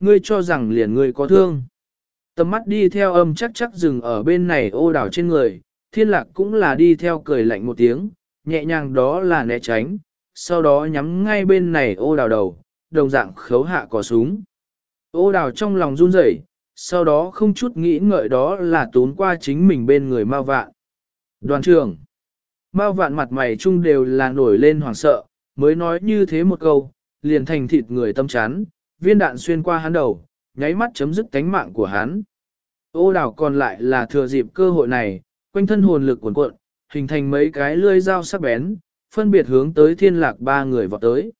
ngươi cho rằng liền ngươi có thương. Tầm mắt đi theo âm chắc chắc dừng ở bên này ô đảo trên người, thiên lạc cũng là đi theo cười lạnh một tiếng, nhẹ nhàng đó là né tránh, sau đó nhắm ngay bên này ô đảo đầu, đồng dạng khấu hạ cò súng. Ô đảo trong lòng run rẩy, sau đó không chút nghĩ ngợi đó là tốn qua chính mình bên người Mao Vạn. Đoàn trưởng, Mao Vạn mặt mày chung đều là nổi lên hoảng sợ, mới nói như thế một câu, liền thành thịt người tâm chán, viên đạn xuyên qua hắn đầu, nháy mắt chấm dứt tánh mạng của hắn. Ô đảo còn lại là thừa dịp cơ hội này, quanh thân hồn lực cuộn cuộn, hình thành mấy cái lưỡi dao sắc bén, phân biệt hướng tới thiên lạc ba người vọt tới.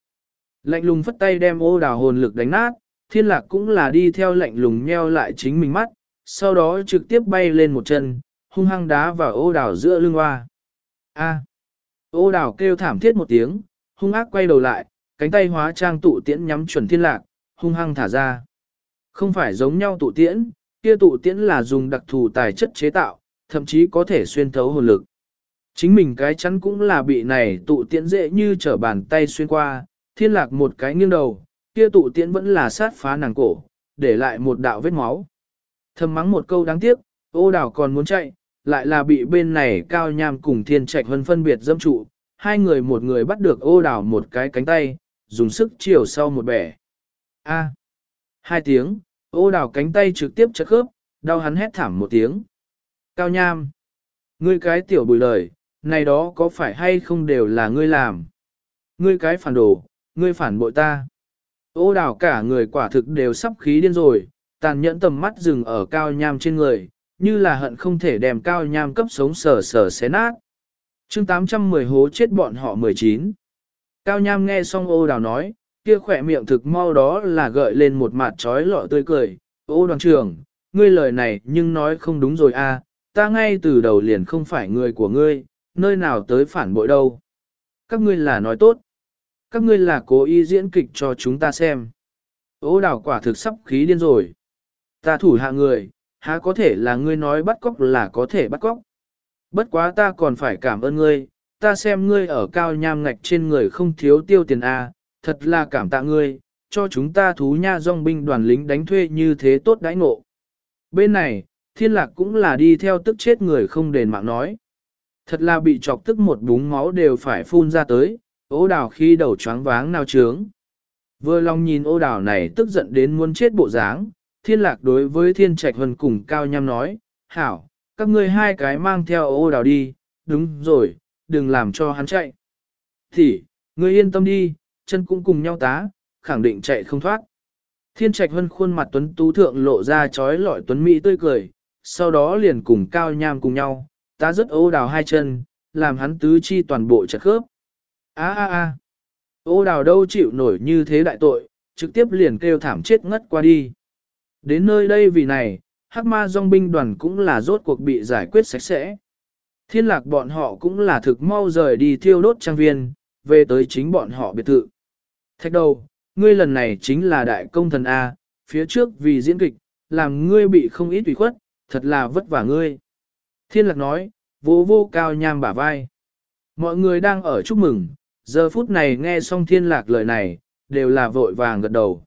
Lạnh lùng phất tay đem ô đảo hồn lực đánh nát, thiên lạc cũng là đi theo lạnh lùng nheo lại chính mình mắt, sau đó trực tiếp bay lên một chân, hung hăng đá vào ô đảo giữa lưng hoa. A. Ô đảo kêu thảm thiết một tiếng, hung ác quay đầu lại, cánh tay hóa trang tụ tiễn nhắm chuẩn thiên lạc, hung hăng thả ra. Không phải giống nhau tụ tiễn, kia tụ tiễn là dùng đặc thù tài chất chế tạo, thậm chí có thể xuyên thấu hồn lực. Chính mình cái chắn cũng là bị này tụ tiễn dễ như trở bàn tay xuyên qua, thiên lạc một cái nghiêng đầu, kia tụ tiễn vẫn là sát phá nàng cổ, để lại một đạo vết máu. Thầm mắng một câu đáng tiếc, ô đảo còn muốn chạy, lại là bị bên này cao nham cùng thiên trạch hân phân biệt dâm trụ, hai người một người bắt được ô đảo một cái cánh tay, dùng sức chiều sau một bẻ. A. Hai tiếng, ô đảo cánh tay trực tiếp chất khớp, đau hắn hét thảm một tiếng. Cao nham. Ngươi cái tiểu bùi lời, này đó có phải hay không đều là ngươi làm? Ngươi cái phản đồ, ngươi phản bội ta. Ô đảo cả người quả thực đều sắp khí điên rồi, tàn nhẫn tầm mắt dừng ở cao nham trên người, như là hận không thể đem cao nham cấp sống sờ sờ xé nát. chương 810 hố chết bọn họ 19. Cao nham nghe xong ô đào nói, kia khỏe miệng thực mau đó là gợi lên một mặt trói lọ tươi cười. Ô đoàn trưởng, ngươi lời này nhưng nói không đúng rồi a, à, ta ngay từ đầu liền không phải người của ngươi, nơi nào tới phản bội đâu. Các ngươi là nói tốt. Các ngươi là cố ý diễn kịch cho chúng ta xem. Ô đào quả thực sắp khí điên rồi. Ta thủ hạ người, há có thể là ngươi nói bắt cóc là có thể bắt cóc. Bất quá ta còn phải cảm ơn ngươi, ta xem ngươi ở cao nham ngạch trên người không thiếu tiêu tiền A, thật là cảm tạ ngươi, cho chúng ta thú nha dòng binh đoàn lính đánh thuê như thế tốt đãi ngộ. Bên này, thiên lạc cũng là đi theo tức chết người không đền mạng nói. Thật là bị chọc tức một búng máu đều phải phun ra tới, ô đào khi đầu choáng váng nào trướng. Vừa lòng nhìn ô đào này tức giận đến muốn chết bộ dáng, thiên lạc đối với thiên trạch hần cùng cao nhăm nói, hảo, các ngươi hai cái mang theo ô đào đi, đúng rồi, đừng làm cho hắn chạy. Thì, ngươi yên tâm đi, chân cũng cùng nhau tá, khẳng định chạy không thoát. Thiên trạch hân khuôn mặt tuấn tú thượng lộ ra trói lọi tuấn mỹ tươi cười, sau đó liền cùng cao nham cùng nhau, ta rất ô đào hai chân, làm hắn tứ chi toàn bộ chật khớp. a a a ô đào đâu chịu nổi như thế đại tội, trực tiếp liền kêu thảm chết ngất qua đi. Đến nơi đây vì này, hắc ma dòng binh đoàn cũng là rốt cuộc bị giải quyết sạch sẽ. Thiên lạc bọn họ cũng là thực mau rời đi thiêu đốt trang viên, về tới chính bọn họ biệt thự. Thạch đầu, ngươi lần này chính là đại công thần A, phía trước vì diễn kịch, làm ngươi bị không ít ủy khuất, thật là vất vả ngươi. Thiên lạc nói, vô vô cao nham bả vai. Mọi người đang ở chúc mừng, giờ phút này nghe xong thiên lạc lời này, đều là vội vàng gật đầu.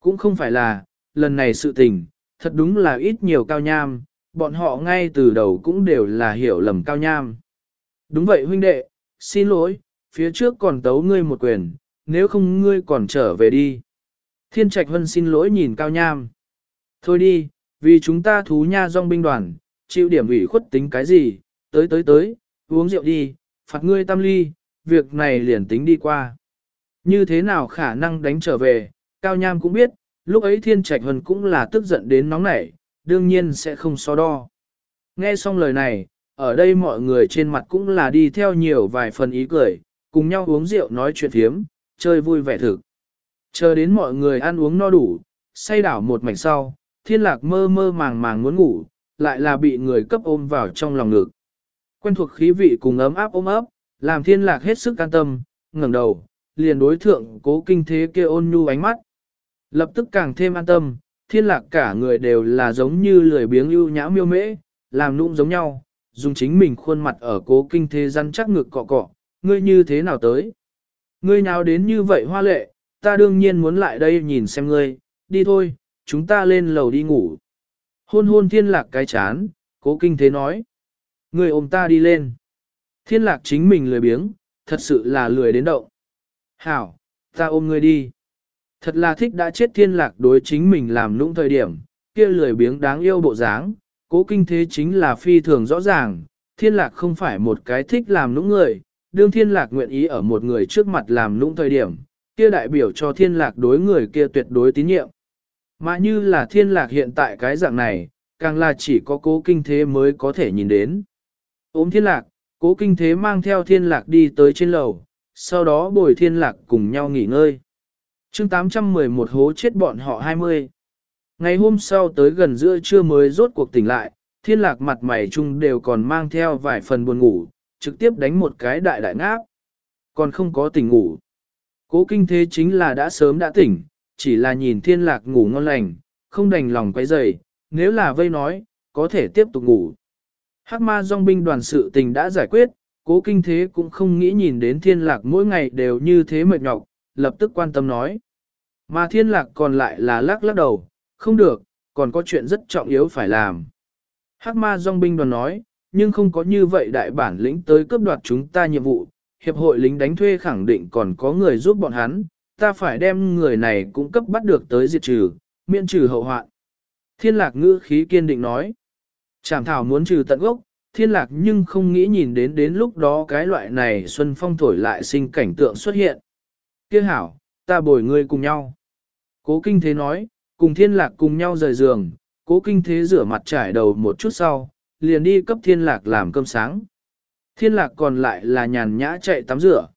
Cũng không phải là, lần này sự tình, thật đúng là ít nhiều cao nham, bọn họ ngay từ đầu cũng đều là hiểu lầm cao nham. Đúng vậy huynh đệ, xin lỗi, phía trước còn tấu ngươi một quyền, nếu không ngươi còn trở về đi. Thiên Trạch Vân xin lỗi nhìn cao nham. Thôi đi, vì chúng ta thú nha dòng binh đoàn, chịu điểm ủy khuất tính cái gì, tới tới tới, uống rượu đi, phạt ngươi tam ly, việc này liền tính đi qua. Như thế nào khả năng đánh trở về, cao nham cũng biết, lúc ấy thiên trạch hân cũng là tức giận đến nóng nảy, đương nhiên sẽ không so đo. Nghe xong lời này, ở đây mọi người trên mặt cũng là đi theo nhiều vài phần ý cười, cùng nhau uống rượu nói chuyện thiếm, chơi vui vẻ thực. Chờ đến mọi người ăn uống no đủ, say đảo một mảnh sau, thiên lạc mơ mơ màng màng muốn ngủ, lại là bị người cấp ôm vào trong lòng ngực. Quen thuộc khí vị cùng ấm áp ôm ấp, làm thiên lạc hết sức an tâm, ngẩng đầu, liền đối thượng cố kinh thế kia ôn nhu ánh mắt. Lập tức càng thêm an tâm, thiên lạc cả người đều là giống như lười biếng ưu nhã miêu mễ, làm nụng giống nhau, dùng chính mình khuôn mặt ở cố kinh thế răn chắc ngực cọ cọ, ngươi như thế nào tới? Ngươi nào đến như vậy hoa lệ, ta đương nhiên muốn lại đây nhìn xem ngươi, đi thôi, chúng ta lên lầu đi ngủ. Hôn hôn thiên lạc cái chán, cố kinh thế nói. Ngươi ôm ta đi lên. Thiên lạc chính mình lười biếng, thật sự là lười đến động. Hảo, ta ôm ngươi đi. Thật là thích đã chết thiên lạc đối chính mình làm nũng thời điểm, kia lười biếng đáng yêu bộ dáng, cố kinh thế chính là phi thường rõ ràng, thiên lạc không phải một cái thích làm nũng người, đương thiên lạc nguyện ý ở một người trước mặt làm lũng thời điểm, kia đại biểu cho thiên lạc đối người kia tuyệt đối tín nhiệm. Mà như là thiên lạc hiện tại cái dạng này, càng là chỉ có cố kinh thế mới có thể nhìn đến. Ôm thiên lạc, cố kinh thế mang theo thiên lạc đi tới trên lầu, sau đó bồi thiên lạc cùng nhau nghỉ ngơi. chương 811 hố chết bọn họ 20. Ngày hôm sau tới gần giữa trưa mới rốt cuộc tỉnh lại, thiên lạc mặt mày chung đều còn mang theo vài phần buồn ngủ, trực tiếp đánh một cái đại đại ngáp. Còn không có tỉnh ngủ. Cố kinh thế chính là đã sớm đã tỉnh, chỉ là nhìn thiên lạc ngủ ngon lành, không đành lòng quay dày, nếu là vây nói, có thể tiếp tục ngủ. Hắc ma dòng binh đoàn sự tình đã giải quyết, cố kinh thế cũng không nghĩ nhìn đến thiên lạc mỗi ngày đều như thế mệt nhọc, lập tức quan tâm nói. Mà thiên lạc còn lại là lắc lắc đầu, không được, còn có chuyện rất trọng yếu phải làm. Hắc ma dòng binh đoàn nói, nhưng không có như vậy đại bản lĩnh tới cướp đoạt chúng ta nhiệm vụ, hiệp hội lính đánh thuê khẳng định còn có người giúp bọn hắn, ta phải đem người này cũng cấp bắt được tới diệt trừ, miễn trừ hậu hoạn. Thiên lạc ngữ khí kiên định nói, chảm thảo muốn trừ tận gốc, thiên lạc nhưng không nghĩ nhìn đến đến lúc đó cái loại này xuân phong thổi lại sinh cảnh tượng xuất hiện. Kia hảo, ta bồi ngươi cùng nhau. Cố kinh thế nói, cùng thiên lạc cùng nhau rời giường, cố kinh thế rửa mặt trải đầu một chút sau, liền đi cấp thiên lạc làm cơm sáng. Thiên lạc còn lại là nhàn nhã chạy tắm rửa.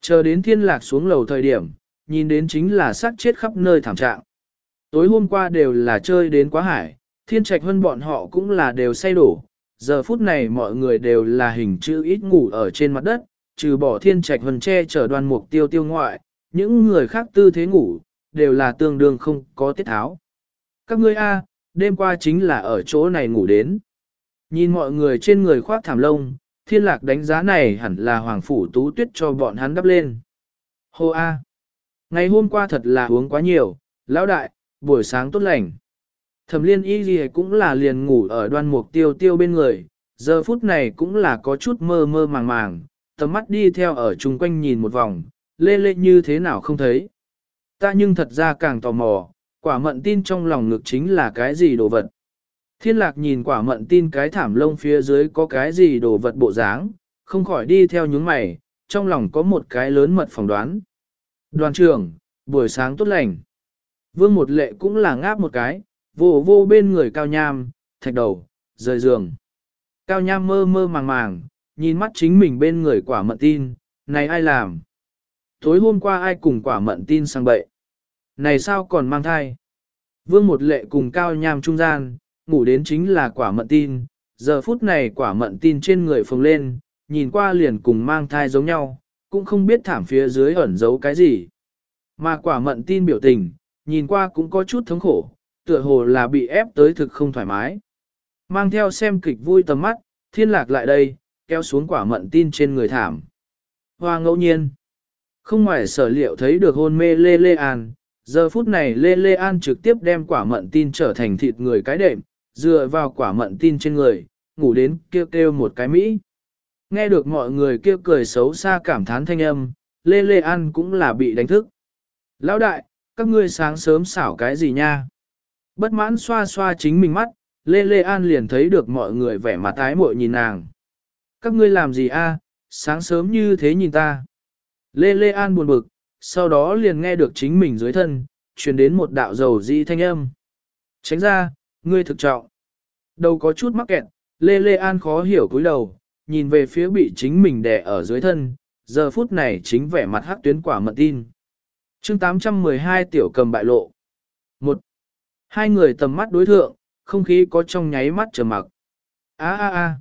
Chờ đến thiên lạc xuống lầu thời điểm, nhìn đến chính là sát chết khắp nơi thảm trạng. Tối hôm qua đều là chơi đến quá hải, thiên trạch hơn bọn họ cũng là đều say đổ. Giờ phút này mọi người đều là hình chữ ít ngủ ở trên mặt đất, trừ bỏ thiên trạch hơn che chở đoàn mục tiêu tiêu ngoại, những người khác tư thế ngủ, đều là tương đương không có tiết tháo. Các ngươi A, đêm qua chính là ở chỗ này ngủ đến. Nhìn mọi người trên người khoác thảm lông, thiên lạc đánh giá này hẳn là hoàng phủ tú tuyết cho bọn hắn đắp lên. Hô A. Ngày hôm qua thật là uống quá nhiều, lão đại, buổi sáng tốt lành. Thẩm liên y gì cũng là liền ngủ ở đoan mục tiêu tiêu bên người, giờ phút này cũng là có chút mơ mơ màng màng, tầm mắt đi theo ở chung quanh nhìn một vòng, lê lê như thế nào không thấy. Ta nhưng thật ra càng tò mò, quả mận tin trong lòng ngực chính là cái gì đồ vật. Thiên lạc nhìn quả mận tin cái thảm lông phía dưới có cái gì đồ vật bộ dáng, không khỏi đi theo những mày, trong lòng có một cái lớn mật phỏng đoán. Đoàn trưởng, buổi sáng tốt lành. Vương một lệ cũng là ngáp một cái, vô vô bên người cao nham, thạch đầu, rời giường. Cao nham mơ mơ màng màng, nhìn mắt chính mình bên người quả mận tin, này ai làm? Tối hôm qua ai cùng quả mận tin sang bậy? Này sao còn mang thai? Vương một lệ cùng cao nham trung gian, ngủ đến chính là quả mận tin, giờ phút này quả mận tin trên người phồng lên, nhìn qua liền cùng mang thai giống nhau, cũng không biết thảm phía dưới ẩn giấu cái gì. Mà quả mận tin biểu tình, nhìn qua cũng có chút thống khổ, tựa hồ là bị ép tới thực không thoải mái. Mang theo xem kịch vui tầm mắt, thiên lạc lại đây, kéo xuống quả mận tin trên người thảm. Hoa ngẫu nhiên. Không ngoài sở liệu thấy được hôn mê Lê Lê An, giờ phút này Lê Lê An trực tiếp đem quả mận tin trở thành thịt người cái đệm, dựa vào quả mận tin trên người, ngủ đến kêu kêu một cái Mỹ. Nghe được mọi người kêu cười xấu xa cảm thán thanh âm, Lê Lê An cũng là bị đánh thức. Lão đại, các ngươi sáng sớm xảo cái gì nha? Bất mãn xoa xoa chính mình mắt, Lê Lê An liền thấy được mọi người vẻ mặt tái muội nhìn nàng. Các ngươi làm gì a? sáng sớm như thế nhìn ta. Lê Lê An buồn bực, sau đó liền nghe được chính mình dưới thân, truyền đến một đạo dầu di thanh âm. Tránh ra, ngươi thực trọng. Đầu có chút mắc kẹt, Lê Lê An khó hiểu cúi đầu, nhìn về phía bị chính mình đè ở dưới thân, giờ phút này chính vẻ mặt hắc tuyến quả mận tin. chương 812 tiểu cầm bại lộ. một Hai người tầm mắt đối thượng, không khí có trong nháy mắt trở mặc. a a a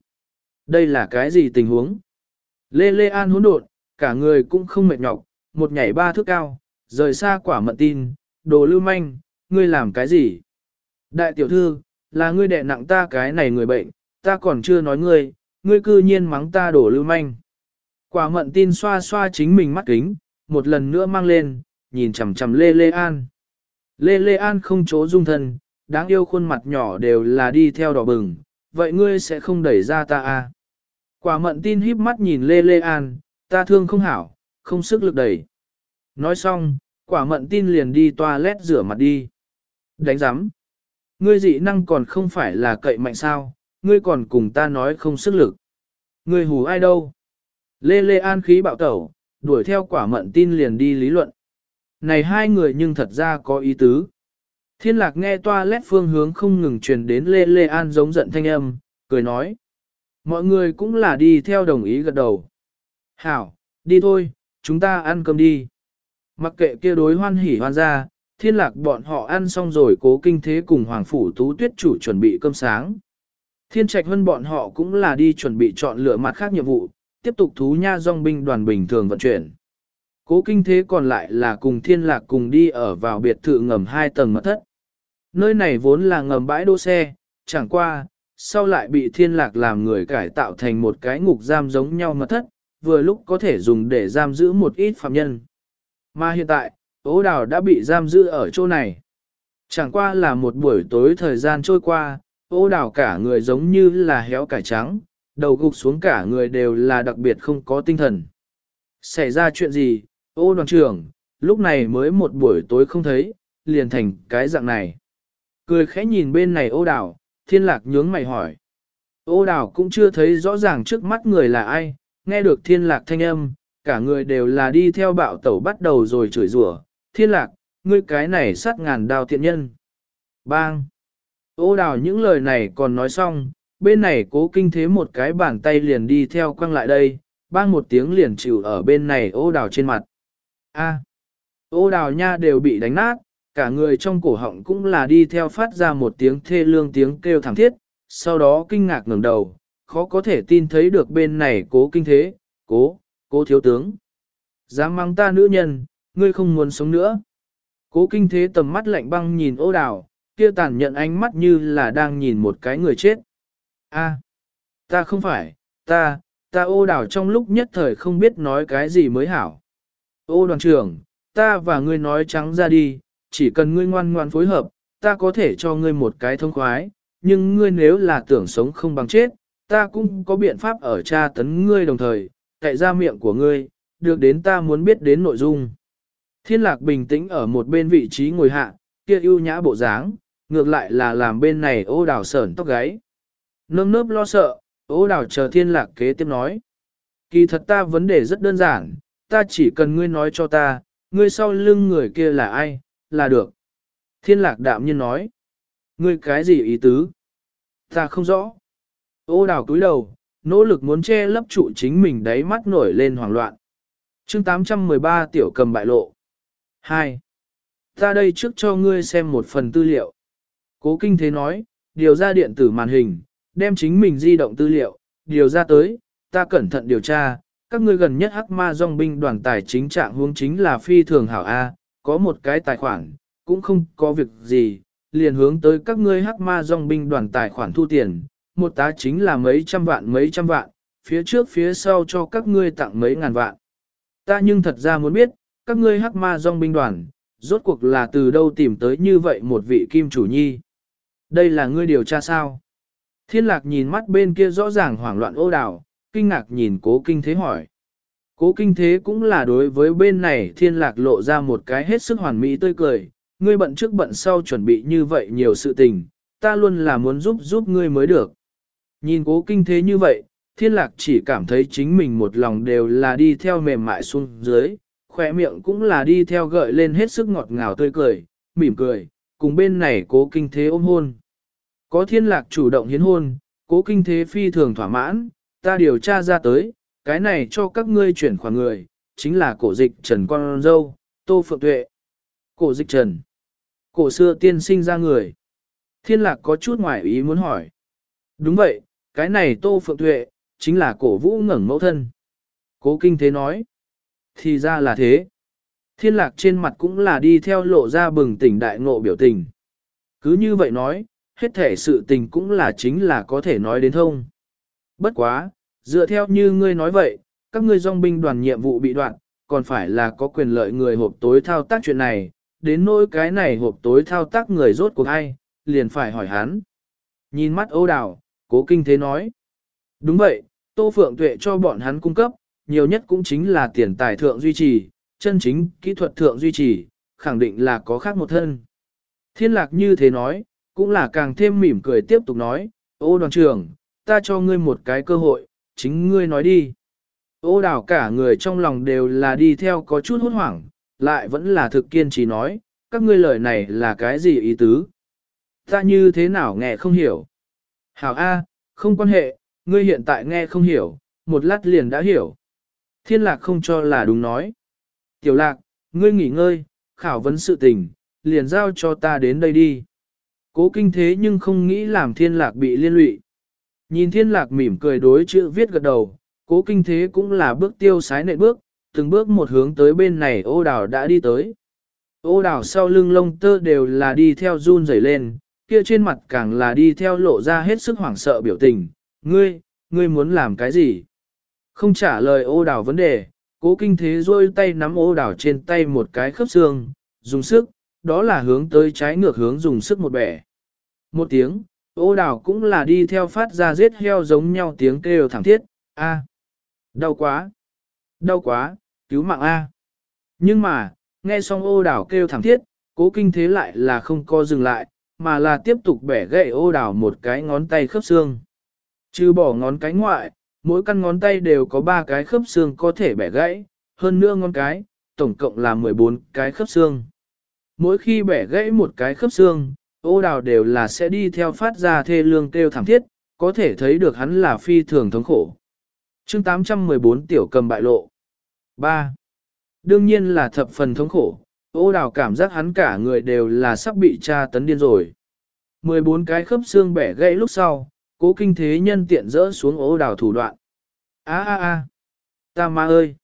đây là cái gì tình huống? Lê Lê An hỗn độn, cả người cũng không mệt nhọc, một nhảy ba thước cao, rời xa quả mận tin, đồ lưu manh, ngươi làm cái gì? Đại tiểu thư, là ngươi đè nặng ta cái này người bệnh, ta còn chưa nói ngươi, ngươi cư nhiên mắng ta đổ lưu manh. Quả mận tin xoa xoa chính mình mắt kính, một lần nữa mang lên, nhìn chằm chằm Lê Lê An. Lê Lê An không chỗ dung thân, đáng yêu khuôn mặt nhỏ đều là đi theo đỏ bừng, vậy ngươi sẽ không đẩy ra ta à? Quả mận tin híp mắt nhìn Lê Lê An, ta thương không hảo, không sức lực đẩy. Nói xong, quả mận tin liền đi toilet rửa mặt đi. Đánh giám. Ngươi dị năng còn không phải là cậy mạnh sao, ngươi còn cùng ta nói không sức lực. Ngươi hù ai đâu? Lê Lê An khí bạo tẩu, đuổi theo quả mận tin liền đi lý luận. Này hai người nhưng thật ra có ý tứ. Thiên lạc nghe toa lét phương hướng không ngừng truyền đến Lê Lê An giống giận thanh âm, cười nói. Mọi người cũng là đi theo đồng ý gật đầu. Hảo, đi thôi, chúng ta ăn cơm đi. Mặc kệ kia đối hoan hỉ hoan ra, thiên lạc bọn họ ăn xong rồi cố kinh thế cùng Hoàng Phủ Tú Tuyết chủ chuẩn bị cơm sáng. Thiên trạch hơn bọn họ cũng là đi chuẩn bị chọn lựa mặt khác nhiệm vụ, tiếp tục thú nha dòng binh đoàn bình thường vận chuyển. Cố kinh thế còn lại là cùng thiên lạc cùng đi ở vào biệt thự ngầm hai tầng mật thất. Nơi này vốn là ngầm bãi đỗ xe, chẳng qua, sau lại bị thiên lạc làm người cải tạo thành một cái ngục giam giống nhau mật thất, vừa lúc có thể dùng để giam giữ một ít phạm nhân. Mà hiện tại, ố đào đã bị giam giữ ở chỗ này. Chẳng qua là một buổi tối thời gian trôi qua, ố đào cả người giống như là héo cải trắng, đầu gục xuống cả người đều là đặc biệt không có tinh thần. Xảy ra chuyện gì, ô đoàn trưởng, lúc này mới một buổi tối không thấy, liền thành cái dạng này. Cười khẽ nhìn bên này ô đào, thiên lạc nhướng mày hỏi. Ô đào cũng chưa thấy rõ ràng trước mắt người là ai, nghe được thiên lạc thanh âm, cả người đều là đi theo bạo tẩu bắt đầu rồi chửi rủa thiên lạc, ngươi cái này sát ngàn đào thiện nhân. Bang! Ô đào những lời này còn nói xong, bên này cố kinh thế một cái bàn tay liền đi theo quăng lại đây, bang một tiếng liền chịu ở bên này ô đào trên mặt. A, ô đào nha đều bị đánh nát, cả người trong cổ họng cũng là đi theo phát ra một tiếng thê lương tiếng kêu thảm thiết, sau đó kinh ngạc ngẩng đầu, khó có thể tin thấy được bên này cố kinh thế, cố, cố thiếu tướng. Dám mang ta nữ nhân, ngươi không muốn sống nữa. Cố kinh thế tầm mắt lạnh băng nhìn ô đào, kia tàn nhận ánh mắt như là đang nhìn một cái người chết. A, ta không phải, ta, ta ô đào trong lúc nhất thời không biết nói cái gì mới hảo. Ô đoàn trưởng, ta và ngươi nói trắng ra đi, chỉ cần ngươi ngoan ngoan phối hợp, ta có thể cho ngươi một cái thông khoái, nhưng ngươi nếu là tưởng sống không bằng chết, ta cũng có biện pháp ở tra tấn ngươi đồng thời, tại ra miệng của ngươi, được đến ta muốn biết đến nội dung. Thiên lạc bình tĩnh ở một bên vị trí ngồi hạ, kia ưu nhã bộ dáng, ngược lại là làm bên này ô đào sởn tóc gáy. Nơm nớp lo sợ, ô đào chờ thiên lạc kế tiếp nói. Kỳ thật ta vấn đề rất đơn giản, ta chỉ cần ngươi nói cho ta, ngươi sau lưng người kia là ai, là được. Thiên lạc đạm nhiên nói. Ngươi cái gì ý tứ? Ta không rõ. Ô đào cúi đầu, nỗ lực muốn che lấp trụ chính mình đáy mắt nổi lên hoảng loạn. chương 813 tiểu cầm bại lộ. 2. Ta đây trước cho ngươi xem một phần tư liệu. Cố kinh thế nói, điều ra điện tử màn hình, đem chính mình di động tư liệu, điều ra tới, ta cẩn thận điều tra, các ngươi gần nhất hắc ma dòng binh đoàn tài chính trạng huống chính là phi thường hảo A, có một cái tài khoản, cũng không có việc gì, liền hướng tới các ngươi hắc ma dòng binh đoàn tài khoản thu tiền, một tá chính là mấy trăm vạn mấy trăm vạn, phía trước phía sau cho các ngươi tặng mấy ngàn vạn. Ta nhưng thật ra muốn biết, các ngươi hắc ma dòng binh đoàn, rốt cuộc là từ đâu tìm tới như vậy một vị kim chủ nhi. Đây là ngươi điều tra sao? Thiên lạc nhìn mắt bên kia rõ ràng hoảng loạn ô đảo, kinh ngạc nhìn cố kinh thế hỏi. Cố kinh thế cũng là đối với bên này thiên lạc lộ ra một cái hết sức hoàn mỹ tươi cười, ngươi bận trước bận sau chuẩn bị như vậy nhiều sự tình, ta luôn là muốn giúp giúp ngươi mới được. Nhìn cố kinh thế như vậy, thiên lạc chỉ cảm thấy chính mình một lòng đều là đi theo mềm mại xuống dưới, khỏe miệng cũng là đi theo gợi lên hết sức ngọt ngào tươi cười, mỉm cười, cùng bên này cố kinh thế ôm hôn. Có thiên lạc chủ động hiến hôn, cố kinh thế phi thường thỏa mãn, ta điều tra ra tới, cái này cho các ngươi chuyển khoản người, chính là cổ dịch trần con dâu, tô phượng tuệ. Cổ dịch trần. Cổ xưa tiên sinh ra người. Thiên lạc có chút ngoài ý muốn hỏi. Đúng vậy, cái này tô phượng tuệ, chính là cổ vũ ngẩn mẫu thân. Cố kinh thế nói. Thì ra là thế. Thiên lạc trên mặt cũng là đi theo lộ ra bừng tỉnh đại ngộ biểu tình. Cứ như vậy nói, hết thể sự tình cũng là chính là có thể nói đến thông. Bất quá, dựa theo như ngươi nói vậy, các ngươi dòng binh đoàn nhiệm vụ bị đoạn, còn phải là có quyền lợi người hộp tối thao tác chuyện này, đến nỗi cái này hộp tối thao tác người rốt cuộc ai, liền phải hỏi hắn. Nhìn mắt ô đào, cố kinh thế nói. Đúng vậy, Tô Phượng Tuệ cho bọn hắn cung cấp, nhiều nhất cũng chính là tiền tài thượng duy trì, chân chính kỹ thuật thượng duy trì, khẳng định là có khác một thân. Thiên lạc như thế nói, cũng là càng thêm mỉm cười tiếp tục nói, ô đoàn trưởng, ta cho ngươi một cái cơ hội, chính ngươi nói đi. Ô đảo cả người trong lòng đều là đi theo có chút hốt hoảng, lại vẫn là thực kiên trì nói, các ngươi lời này là cái gì ý tứ? Ta như thế nào nghe không hiểu? Hảo A, không quan hệ, ngươi hiện tại nghe không hiểu, một lát liền đã hiểu. Thiên lạc không cho là đúng nói. Tiểu lạc, ngươi nghỉ ngơi, khảo vấn sự tình, liền giao cho ta đến đây đi. Cố kinh thế nhưng không nghĩ làm thiên lạc bị liên lụy. Nhìn thiên lạc mỉm cười đối chữ viết gật đầu, cố kinh thế cũng là bước tiêu sái nệ bước, từng bước một hướng tới bên này ô đảo đã đi tới. Ô đảo sau lưng lông tơ đều là đi theo run rẩy lên, kia trên mặt càng là đi theo lộ ra hết sức hoảng sợ biểu tình. Ngươi, ngươi muốn làm cái gì? Không trả lời ô đảo vấn đề, cố kinh thế rôi tay nắm ô đảo trên tay một cái khớp xương, dùng sức, đó là hướng tới trái ngược hướng dùng sức một bẻ. Một tiếng, ô đảo cũng là đi theo phát ra giết heo giống nhau tiếng kêu thẳng thiết, a, đau quá, đau quá, cứu mạng a. Nhưng mà, nghe xong ô đảo kêu thẳng thiết, cố kinh thế lại là không co dừng lại, mà là tiếp tục bẻ gãy ô đảo một cái ngón tay khớp xương. Trừ bỏ ngón cái ngoại, mỗi căn ngón tay đều có 3 cái khớp xương có thể bẻ gãy, hơn nữa ngón cái, tổng cộng là 14 cái khớp xương. Mỗi khi bẻ gãy một cái khớp xương, ô đào đều là sẽ đi theo phát ra thê lương kêu thảm thiết, có thể thấy được hắn là phi thường thống khổ. chương 814 tiểu cầm bại lộ. 3. Đương nhiên là thập phần thống khổ, ô đào cảm giác hắn cả người đều là sắp bị tra tấn điên rồi. 14 cái khớp xương bẻ gãy lúc sau, cố kinh thế nhân tiện rỡ xuống ô đào thủ đoạn. a a a ta ma ơi!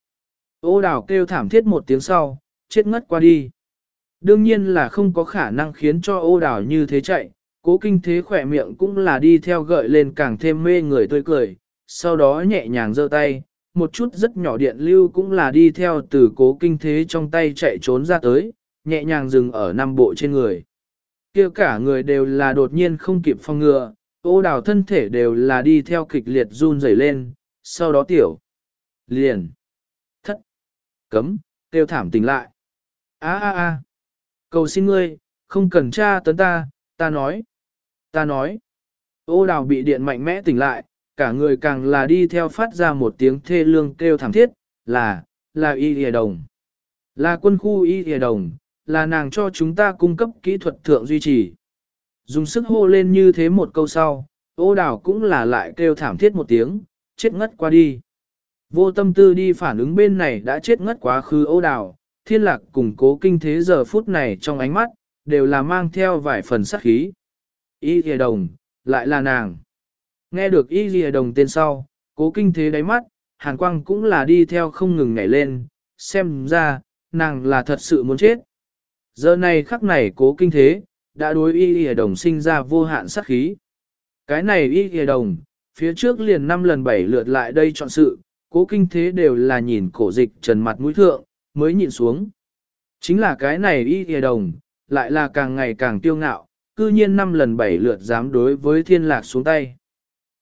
Ô đào kêu thảm thiết một tiếng sau, chết ngất qua đi. Đương nhiên là không có khả năng khiến cho ô đào như thế chạy, cố kinh thế khỏe miệng cũng là đi theo gợi lên càng thêm mê người tươi cười, sau đó nhẹ nhàng giơ tay, một chút rất nhỏ điện lưu cũng là đi theo từ cố kinh thế trong tay chạy trốn ra tới, nhẹ nhàng dừng ở năm bộ trên người. kia cả người đều là đột nhiên không kịp phong ngừa, ô đào thân thể đều là đi theo kịch liệt run rẩy lên, sau đó tiểu, liền, thất, cấm, tiêu thảm tỉnh lại. a a a cầu xin ngươi, không cần tra tấn ta, ta nói, ta nói. Ô đào bị điện mạnh mẽ tỉnh lại, cả người càng là đi theo phát ra một tiếng thê lương kêu thảm thiết, là, là y hề đồng. Là quân khu y hề đồng, là nàng cho chúng ta cung cấp kỹ thuật thượng duy trì. Dùng sức hô lên như thế một câu sau, ô đào cũng là lại kêu thảm thiết một tiếng, chết ngất qua đi. Vô tâm tư đi phản ứng bên này đã chết ngất quá khứ ô đào, thiên lạc cùng cố kinh thế giờ phút này trong ánh mắt, đều là mang theo vài phần sắc khí. Y thìa đồng, lại là nàng. Nghe được y thìa đồng tên sau, cố kinh thế đáy mắt, hàn quang cũng là đi theo không ngừng nhảy lên, xem ra, nàng là thật sự muốn chết. Giờ này khắc này cố kinh thế, đã đối y thìa đồng sinh ra vô hạn sát khí. Cái này y thìa đồng, phía trước liền năm lần bảy lượt lại đây chọn sự, cố kinh thế đều là nhìn cổ dịch trần mặt mũi thượng, mới nhìn xuống. Chính là cái này y thìa đồng, lại là càng ngày càng tiêu ngạo, cư nhiên năm lần bảy lượt dám đối với thiên lạc xuống tay.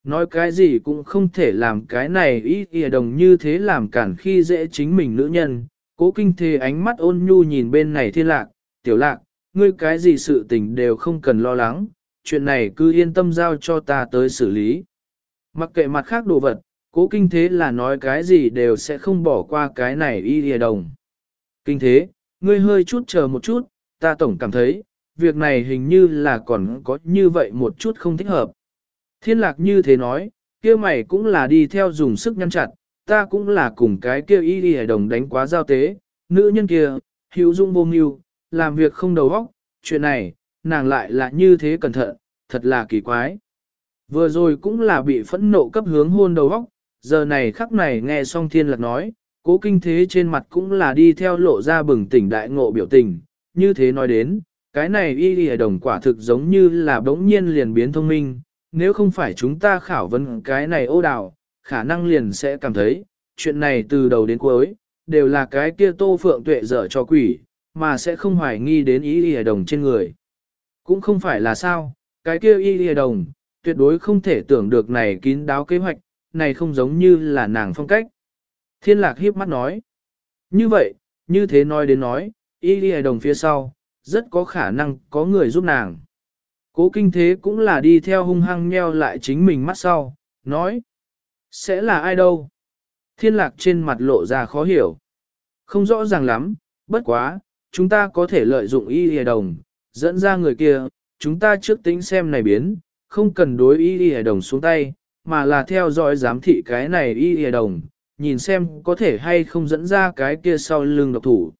Nói cái gì cũng không thể làm cái này y thìa đồng như thế làm cản khi dễ chính mình nữ nhân, cố kinh thế ánh mắt ôn nhu nhìn bên này thiên lạc, tiểu lạc, ngươi cái gì sự tình đều không cần lo lắng, chuyện này cứ yên tâm giao cho ta tới xử lý. Mặc kệ mặt khác đồ vật, cố kinh thế là nói cái gì đều sẽ không bỏ qua cái này y thìa đồng. Kinh thế, ngươi hơi chút chờ một chút, ta tổng cảm thấy, việc này hình như là còn có như vậy một chút không thích hợp. Thiên lạc như thế nói, kia mày cũng là đi theo dùng sức nhăn chặt, ta cũng là cùng cái kia y đi đồng đánh quá giao tế, nữ nhân kia, hữu dung vô mưu, làm việc không đầu óc, chuyện này, nàng lại là như thế cẩn thận, thật là kỳ quái. Vừa rồi cũng là bị phẫn nộ cấp hướng hôn đầu óc, giờ này khắc này nghe xong thiên lạc nói, cố kinh thế trên mặt cũng là đi theo lộ ra bừng tỉnh đại ngộ biểu tình, như thế nói đến, cái này y y đồng quả thực giống như là bỗng nhiên liền biến thông minh, nếu không phải chúng ta khảo vấn cái này ô đào, khả năng liền sẽ cảm thấy, chuyện này từ đầu đến cuối, đều là cái kia tô phượng tuệ dở cho quỷ, mà sẽ không hoài nghi đến ý lìa đồng trên người. Cũng không phải là sao, cái kia y lìa đồng, tuyệt đối không thể tưởng được này kín đáo kế hoạch, này không giống như là nàng phong cách. Thiên lạc hiếp mắt nói. Như vậy, như thế nói đến nói, y lìa đồng phía sau, rất có khả năng có người giúp nàng. Cố kinh thế cũng là đi theo hung hăng nheo lại chính mình mắt sau, nói. Sẽ là ai đâu? Thiên lạc trên mặt lộ ra khó hiểu. Không rõ ràng lắm, bất quá, chúng ta có thể lợi dụng y hề đồng, dẫn ra người kia, chúng ta trước tính xem này biến, không cần đối y hề đồng xuống tay, mà là theo dõi giám thị cái này y hề đồng, nhìn xem có thể hay không dẫn ra cái kia sau lưng độc thủ.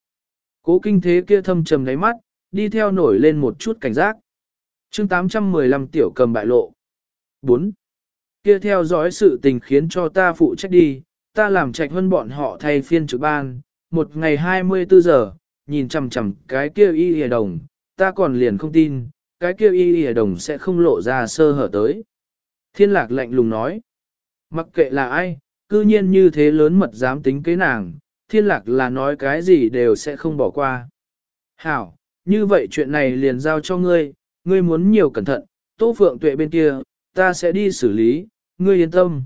Cố kinh thế kia thâm trầm đáy mắt, đi theo nổi lên một chút cảnh giác. chương 815 tiểu cầm bại lộ. 4. Kia theo dõi sự tình khiến cho ta phụ trách đi, ta làm trạch hơn bọn họ thay phiên trực ban, một ngày 24 giờ, nhìn chằm chằm cái kia y hề đồng, ta còn liền không tin, cái kia y hề đồng sẽ không lộ ra sơ hở tới. Thiên lạc lạnh lùng nói, mặc kệ là ai, cư nhiên như thế lớn mật dám tính kế nàng, thiên lạc là nói cái gì đều sẽ không bỏ qua. Hảo, như vậy chuyện này liền giao cho ngươi, ngươi muốn nhiều cẩn thận, Tô Phượng Tuệ bên kia, ta sẽ đi xử lý, ngươi yên tâm.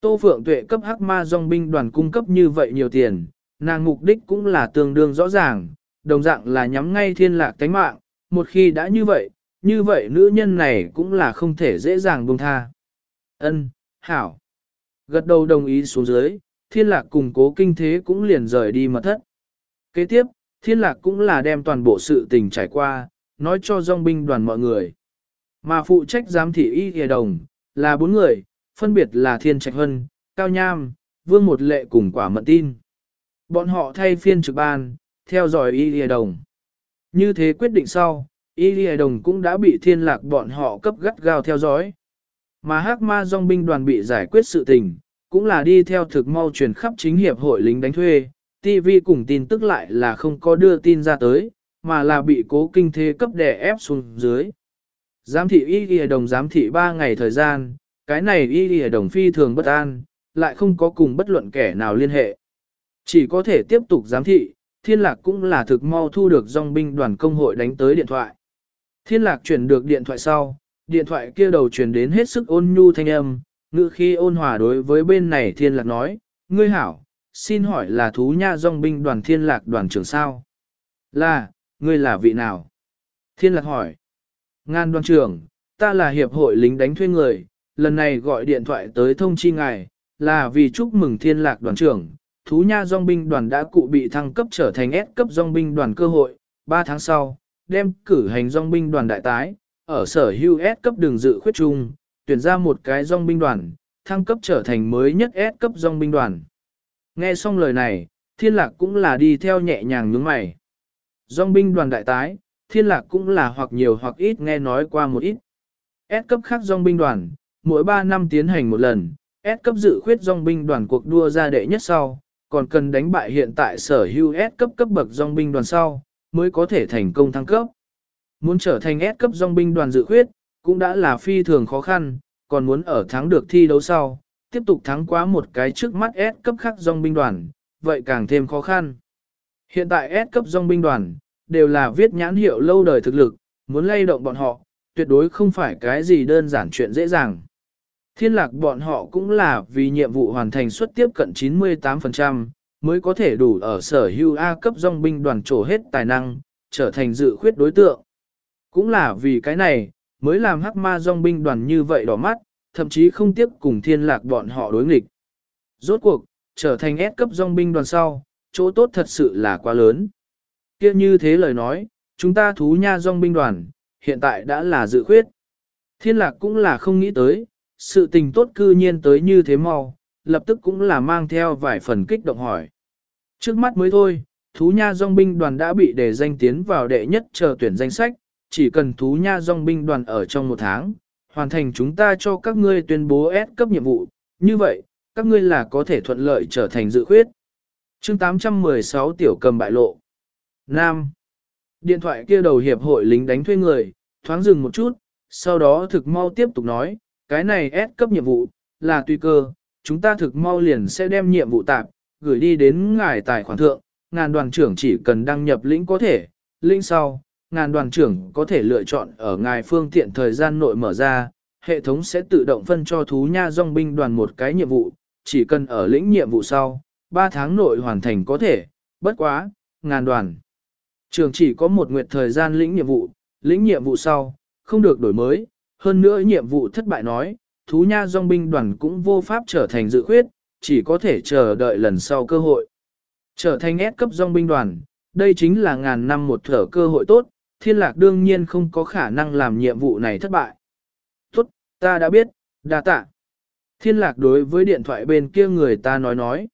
Tô Phượng Tuệ cấp hắc ma dòng binh đoàn cung cấp như vậy nhiều tiền, nàng mục đích cũng là tương đương rõ ràng, đồng dạng là nhắm ngay thiên lạc tánh mạng, một khi đã như vậy, như vậy nữ nhân này cũng là không thể dễ dàng buông tha. Ân, hảo. Gật đầu đồng ý xuống dưới, thiên lạc cùng cố kinh thế cũng liền rời đi mật thất. Kế tiếp, thiên lạc cũng là đem toàn bộ sự tình trải qua, nói cho dòng binh đoàn mọi người. Mà phụ trách giám thị y hề đồng, là bốn người, phân biệt là Thiên Trạch Hân, Cao Nham, Vương Một Lệ cùng quả mận tin. Bọn họ thay phiên trực ban, theo dõi y lìa đồng. Như thế quyết định sau, y lìa đồng cũng đã bị thiên lạc bọn họ cấp gắt gao theo dõi. Mà hắc ma dòng binh đoàn bị giải quyết sự tình, cũng là đi theo thực mau truyền khắp chính hiệp hội lính đánh thuê, TV cùng tin tức lại là không có đưa tin ra tới, mà là bị cố kinh thế cấp đè ép xuống dưới. Giám thị y lìa đồng giám thị 3 ngày thời gian, cái này y lìa đồng phi thường bất an, lại không có cùng bất luận kẻ nào liên hệ. Chỉ có thể tiếp tục giám thị, thiên lạc cũng là thực mau thu được dòng binh đoàn công hội đánh tới điện thoại. Thiên lạc chuyển được điện thoại sau, điện thoại kia đầu chuyển đến hết sức ôn nhu thanh âm, ngự khi ôn hòa đối với bên này thiên lạc nói, ngươi hảo, xin hỏi là thú nha dòng binh đoàn thiên lạc đoàn trưởng sao? Là, ngươi là vị nào? Thiên lạc hỏi. Ngan đoàn trưởng, ta là hiệp hội lính đánh thuê người, lần này gọi điện thoại tới thông chi ngài, là vì chúc mừng thiên lạc đoàn trưởng. Thú nha dòng binh đoàn đã cụ bị thăng cấp trở thành S cấp dòng binh đoàn cơ hội, 3 tháng sau, đem cử hành dòng binh đoàn đại tái, ở sở hữu S cấp đường dự khuyết trung, tuyển ra một cái dòng binh đoàn, thăng cấp trở thành mới nhất S cấp dòng binh đoàn. Nghe xong lời này, thiên lạc cũng là đi theo nhẹ nhàng nhướng mày. Dòng binh đoàn đại tái, thiên lạc cũng là hoặc nhiều hoặc ít nghe nói qua một ít. S cấp khác dòng binh đoàn, mỗi 3 năm tiến hành một lần, S cấp dự khuyết dòng binh đoàn cuộc đua ra đệ nhất sau, còn cần đánh bại hiện tại sở hữu S cấp cấp bậc dòng binh đoàn sau, mới có thể thành công thăng cấp. Muốn trở thành S cấp dòng binh đoàn dự khuyết, cũng đã là phi thường khó khăn, còn muốn ở thắng được thi đấu sau, tiếp tục thắng quá một cái trước mắt S cấp khác dòng binh đoàn, vậy càng thêm khó khăn. Hiện tại S cấp dòng binh đoàn, đều là viết nhãn hiệu lâu đời thực lực, muốn lay động bọn họ, tuyệt đối không phải cái gì đơn giản chuyện dễ dàng. Thiên lạc bọn họ cũng là vì nhiệm vụ hoàn thành suất tiếp cận 98%, mới có thể đủ ở sở hưu A cấp dòng binh đoàn trổ hết tài năng, trở thành dự khuyết đối tượng. Cũng là vì cái này, mới làm hắc ma dòng binh đoàn như vậy đỏ mắt, thậm chí không tiếp cùng thiên lạc bọn họ đối nghịch. Rốt cuộc, trở thành S cấp dòng binh đoàn sau, chỗ tốt thật sự là quá lớn. kia như thế lời nói, chúng ta thú nha dòng binh đoàn, hiện tại đã là dự khuyết. Thiên lạc cũng là không nghĩ tới, sự tình tốt cư nhiên tới như thế mau, lập tức cũng là mang theo vài phần kích động hỏi. Trước mắt mới thôi, thú nha dòng binh đoàn đã bị đề danh tiến vào đệ nhất chờ tuyển danh sách, chỉ cần thú nha dòng binh đoàn ở trong một tháng, hoàn thành chúng ta cho các ngươi tuyên bố S cấp nhiệm vụ, như vậy, các ngươi là có thể thuận lợi trở thành dự khuyết. chương 816 tiểu cầm bại lộ. Nam. Điện thoại kia đầu hiệp hội lính đánh thuê người, thoáng dừng một chút, sau đó thực mau tiếp tục nói, cái này S cấp nhiệm vụ, là tùy cơ, chúng ta thực mau liền sẽ đem nhiệm vụ tạp, gửi đi đến ngài tài khoản thượng, ngàn đoàn trưởng chỉ cần đăng nhập lĩnh có thể, lĩnh sau, ngàn đoàn trưởng có thể lựa chọn ở ngài phương tiện thời gian nội mở ra, hệ thống sẽ tự động phân cho thú nha dòng binh đoàn một cái nhiệm vụ, chỉ cần ở lĩnh nhiệm vụ sau, 3 tháng nội hoàn thành có thể, bất quá, ngàn đoàn. Trường chỉ có một nguyệt thời gian lĩnh nhiệm vụ, lĩnh nhiệm vụ sau, không được đổi mới, hơn nữa nhiệm vụ thất bại nói, thú nha dòng binh đoàn cũng vô pháp trở thành dự khuyết, chỉ có thể chờ đợi lần sau cơ hội. Trở thành S cấp dòng binh đoàn, đây chính là ngàn năm một thở cơ hội tốt, thiên lạc đương nhiên không có khả năng làm nhiệm vụ này thất bại. Tốt, ta đã biết, đa tạ. Thiên lạc đối với điện thoại bên kia người ta nói nói.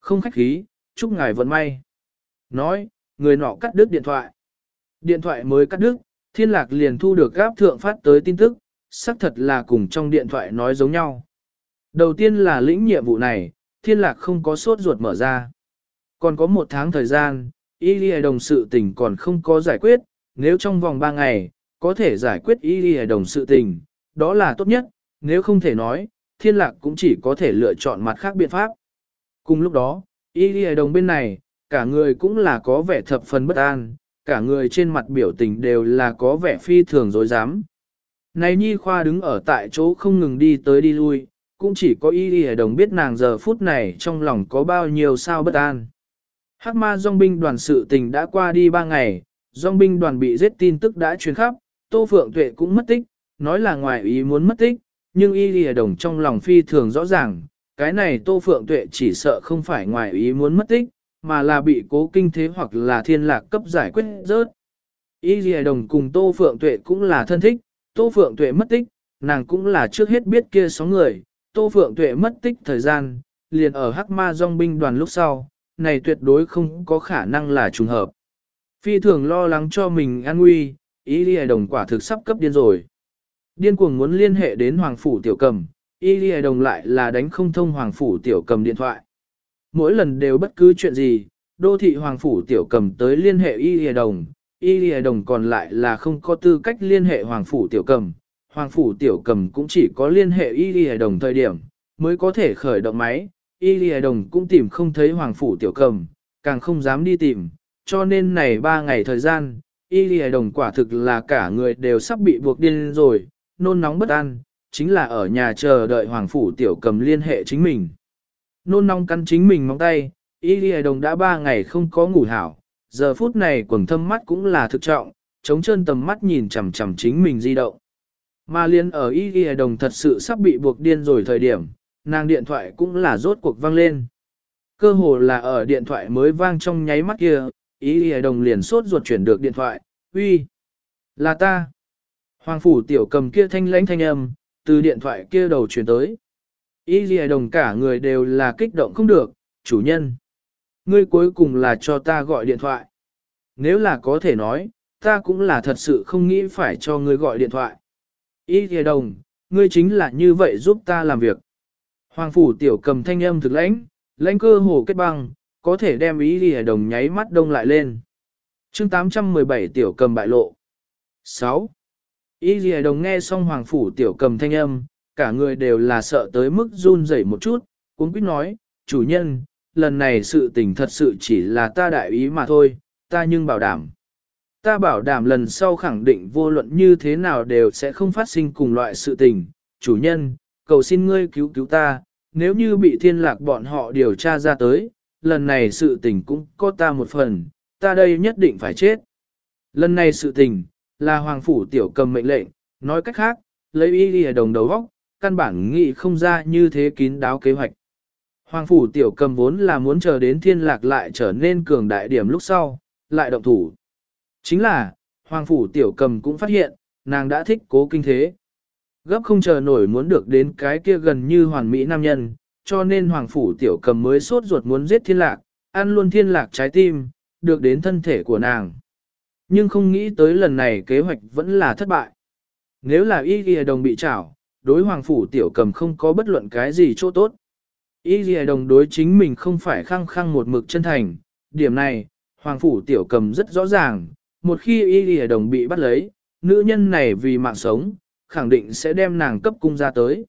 Không khách khí, chúc ngài vận may. Nói, người nọ cắt đứt điện thoại. Điện thoại mới cắt đứt, thiên lạc liền thu được gáp thượng phát tới tin tức, xác thật là cùng trong điện thoại nói giống nhau. Đầu tiên là lĩnh nhiệm vụ này, thiên lạc không có sốt ruột mở ra. Còn có một tháng thời gian, y lì đồng sự tình còn không có giải quyết, nếu trong vòng 3 ngày, có thể giải quyết y lì đồng sự tình, đó là tốt nhất, nếu không thể nói, thiên lạc cũng chỉ có thể lựa chọn mặt khác biện pháp. Cùng lúc đó, y lì đồng bên này, cả người cũng là có vẻ thập phần bất an, cả người trên mặt biểu tình đều là có vẻ phi thường dối dám. Này nhi khoa đứng ở tại chỗ không ngừng đi tới đi lui, cũng chỉ có y lì đồng biết nàng giờ phút này trong lòng có bao nhiêu sao bất an. Hắc ma dòng binh đoàn sự tình đã qua đi ba ngày, dòng binh đoàn bị giết tin tức đã truyền khắp, Tô Phượng Tuệ cũng mất tích, nói là ngoài ý muốn mất tích, nhưng y lìa đồng trong lòng phi thường rõ ràng, cái này Tô Phượng Tuệ chỉ sợ không phải ngoài ý muốn mất tích, mà là bị cố kinh thế hoặc là thiên lạc cấp giải quyết rớt. Y dì đồng cùng Tô Phượng Tuệ cũng là thân thích, Tô Phượng Tuệ mất tích, nàng cũng là trước hết biết kia số người, Tô Phượng Tuệ mất tích thời gian, liền ở Hắc Ma Dòng binh đoàn lúc sau, này tuyệt đối không có khả năng là trùng hợp. Phi thường lo lắng cho mình an nguy, Y dì đồng quả thực sắp cấp điên rồi. Điên cuồng muốn liên hệ đến Hoàng Phủ Tiểu Cầm, Y dì đồng lại là đánh không thông Hoàng Phủ Tiểu Cầm điện thoại. Mỗi lần đều bất cứ chuyện gì, đô thị Hoàng Phủ Tiểu Cầm tới liên hệ y lìa đồng, y lìa đồng còn lại là không có tư cách liên hệ Hoàng Phủ Tiểu Cầm. Hoàng Phủ Tiểu Cầm cũng chỉ có liên hệ y lìa đồng thời điểm, mới có thể khởi động máy, y lìa đồng cũng tìm không thấy hoàng phủ tiểu cầm, càng không dám đi tìm, cho nên này ba ngày thời gian, y lìa đồng quả thực là cả người đều sắp bị buộc điên rồi, nôn nóng bất an, chính là ở nhà chờ đợi hoàng phủ tiểu cầm liên hệ chính mình. Nôn nóng cắn chính mình móng tay, y lìa đồng đã ba ngày không có ngủ hảo, giờ phút này quần thâm mắt cũng là thực trọng, chống chân tầm mắt nhìn chằm chằm chính mình di động. Mà liên ở y lìa đồng thật sự sắp bị buộc điên rồi thời điểm, nàng điện thoại cũng là rốt cuộc vang lên. Cơ hồ là ở điện thoại mới vang trong nháy mắt kia, ý lìa đồng liền sốt ruột chuyển được điện thoại, uy, là ta. Hoàng phủ tiểu cầm kia thanh lãnh thanh âm, từ điện thoại kia đầu chuyển tới. Ý lìa đồng cả người đều là kích động không được, chủ nhân. Ngươi cuối cùng là cho ta gọi điện thoại. Nếu là có thể nói, ta cũng là thật sự không nghĩ phải cho ngươi gọi điện thoại. Ý lìa đồng, ngươi chính là như vậy giúp ta làm việc. Hoàng phủ tiểu cầm thanh âm thực lãnh, lãnh cơ hồ kết băng, có thể đem ý Lìa đồng nháy mắt đông lại lên. chương 817 tiểu cầm bại lộ. 6. Ý Lìa đồng nghe xong hoàng phủ tiểu cầm thanh âm, cả người đều là sợ tới mức run rẩy một chút, cũng quyết nói, chủ nhân, lần này sự tình thật sự chỉ là ta đại ý mà thôi, ta nhưng bảo đảm. Ta bảo đảm lần sau khẳng định vô luận như thế nào đều sẽ không phát sinh cùng loại sự tình, chủ nhân, cầu xin ngươi cứu cứu ta, nếu như bị thiên lạc bọn họ điều tra ra tới, lần này sự tình cũng có ta một phần, ta đây nhất định phải chết. Lần này sự tình, là Hoàng Phủ Tiểu cầm mệnh lệnh, nói cách khác, lấy ý đi đồng đầu vóc, căn bản nghĩ không ra như thế kín đáo kế hoạch. Hoàng Phủ Tiểu cầm vốn là muốn chờ đến thiên lạc lại trở nên cường đại điểm lúc sau, lại động thủ. Chính là, Hoàng Phủ Tiểu cầm cũng phát hiện, nàng đã thích cố kinh thế. Gấp không chờ nổi muốn được đến cái kia gần như hoàn mỹ nam nhân, cho nên hoàng phủ tiểu cầm mới sốt ruột muốn giết thiên lạc, ăn luôn thiên lạc trái tim, được đến thân thể của nàng. Nhưng không nghĩ tới lần này kế hoạch vẫn là thất bại. Nếu là y ghi đồng bị trảo, đối hoàng phủ tiểu cầm không có bất luận cái gì chỗ tốt. Y gì đồng đối chính mình không phải khăng khăng một mực chân thành, điểm này, hoàng phủ tiểu cầm rất rõ ràng, một khi y ghi đồng bị bắt lấy, nữ nhân này vì mạng sống, khẳng định sẽ đem nàng cấp cung ra tới.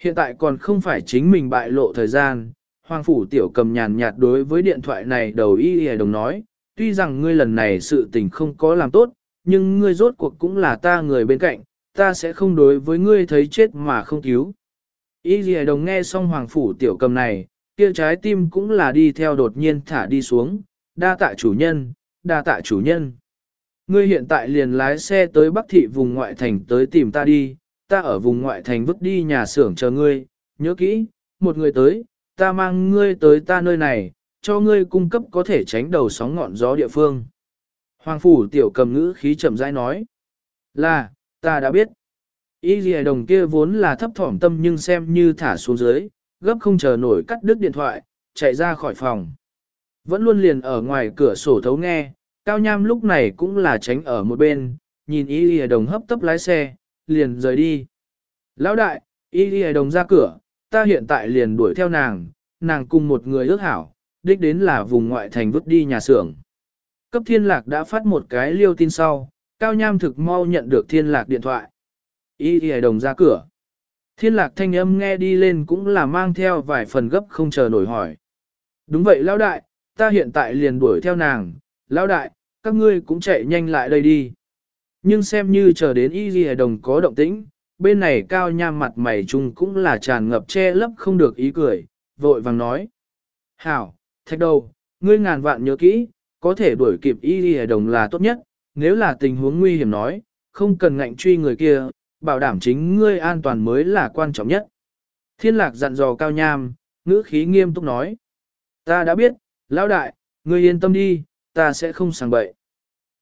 Hiện tại còn không phải chính mình bại lộ thời gian, Hoàng phủ tiểu cầm nhàn nhạt đối với điện thoại này đầu y y đồng nói, tuy rằng ngươi lần này sự tình không có làm tốt, nhưng ngươi rốt cuộc cũng là ta người bên cạnh, ta sẽ không đối với ngươi thấy chết mà không cứu. Ý gì đồng nghe xong hoàng phủ tiểu cầm này, kia trái tim cũng là đi theo đột nhiên thả đi xuống, đa tạ chủ nhân, đa tạ chủ nhân. Ngươi hiện tại liền lái xe tới Bắc Thị vùng ngoại thành tới tìm ta đi, ta ở vùng ngoại thành vứt đi nhà xưởng chờ ngươi, nhớ kỹ, một người tới, ta mang ngươi tới ta nơi này, cho ngươi cung cấp có thể tránh đầu sóng ngọn gió địa phương. Hoàng phủ tiểu cầm ngữ khí chậm rãi nói, là, ta đã biết. Y dì đồng kia vốn là thấp thỏm tâm nhưng xem như thả xuống dưới, gấp không chờ nổi cắt đứt điện thoại, chạy ra khỏi phòng. Vẫn luôn liền ở ngoài cửa sổ thấu nghe, Cao Nham lúc này cũng là tránh ở một bên, nhìn Y dì đồng hấp tấp lái xe, liền rời đi. Lão đại, Y dì đồng ra cửa, ta hiện tại liền đuổi theo nàng, nàng cùng một người ước hảo, đích đến là vùng ngoại thành vứt đi nhà xưởng. Cấp thiên lạc đã phát một cái liêu tin sau, Cao Nham thực mau nhận được thiên lạc điện thoại. Y y đồng ra cửa. Thiên lạc thanh âm nghe đi lên cũng là mang theo vài phần gấp không chờ nổi hỏi. Đúng vậy lão đại, ta hiện tại liền đuổi theo nàng, lão đại, các ngươi cũng chạy nhanh lại đây đi. Nhưng xem như chờ đến y y đồng có động tĩnh, bên này cao nham mặt mày chung cũng là tràn ngập che lấp không được ý cười, vội vàng nói. Hảo, thạch đầu, ngươi ngàn vạn nhớ kỹ, có thể đuổi kịp y y đồng là tốt nhất, nếu là tình huống nguy hiểm nói, không cần ngạnh truy người kia, bảo đảm chính ngươi an toàn mới là quan trọng nhất. Thiên lạc dặn dò cao nham, ngữ khí nghiêm túc nói. Ta đã biết, lão đại, ngươi yên tâm đi, ta sẽ không sàng bậy.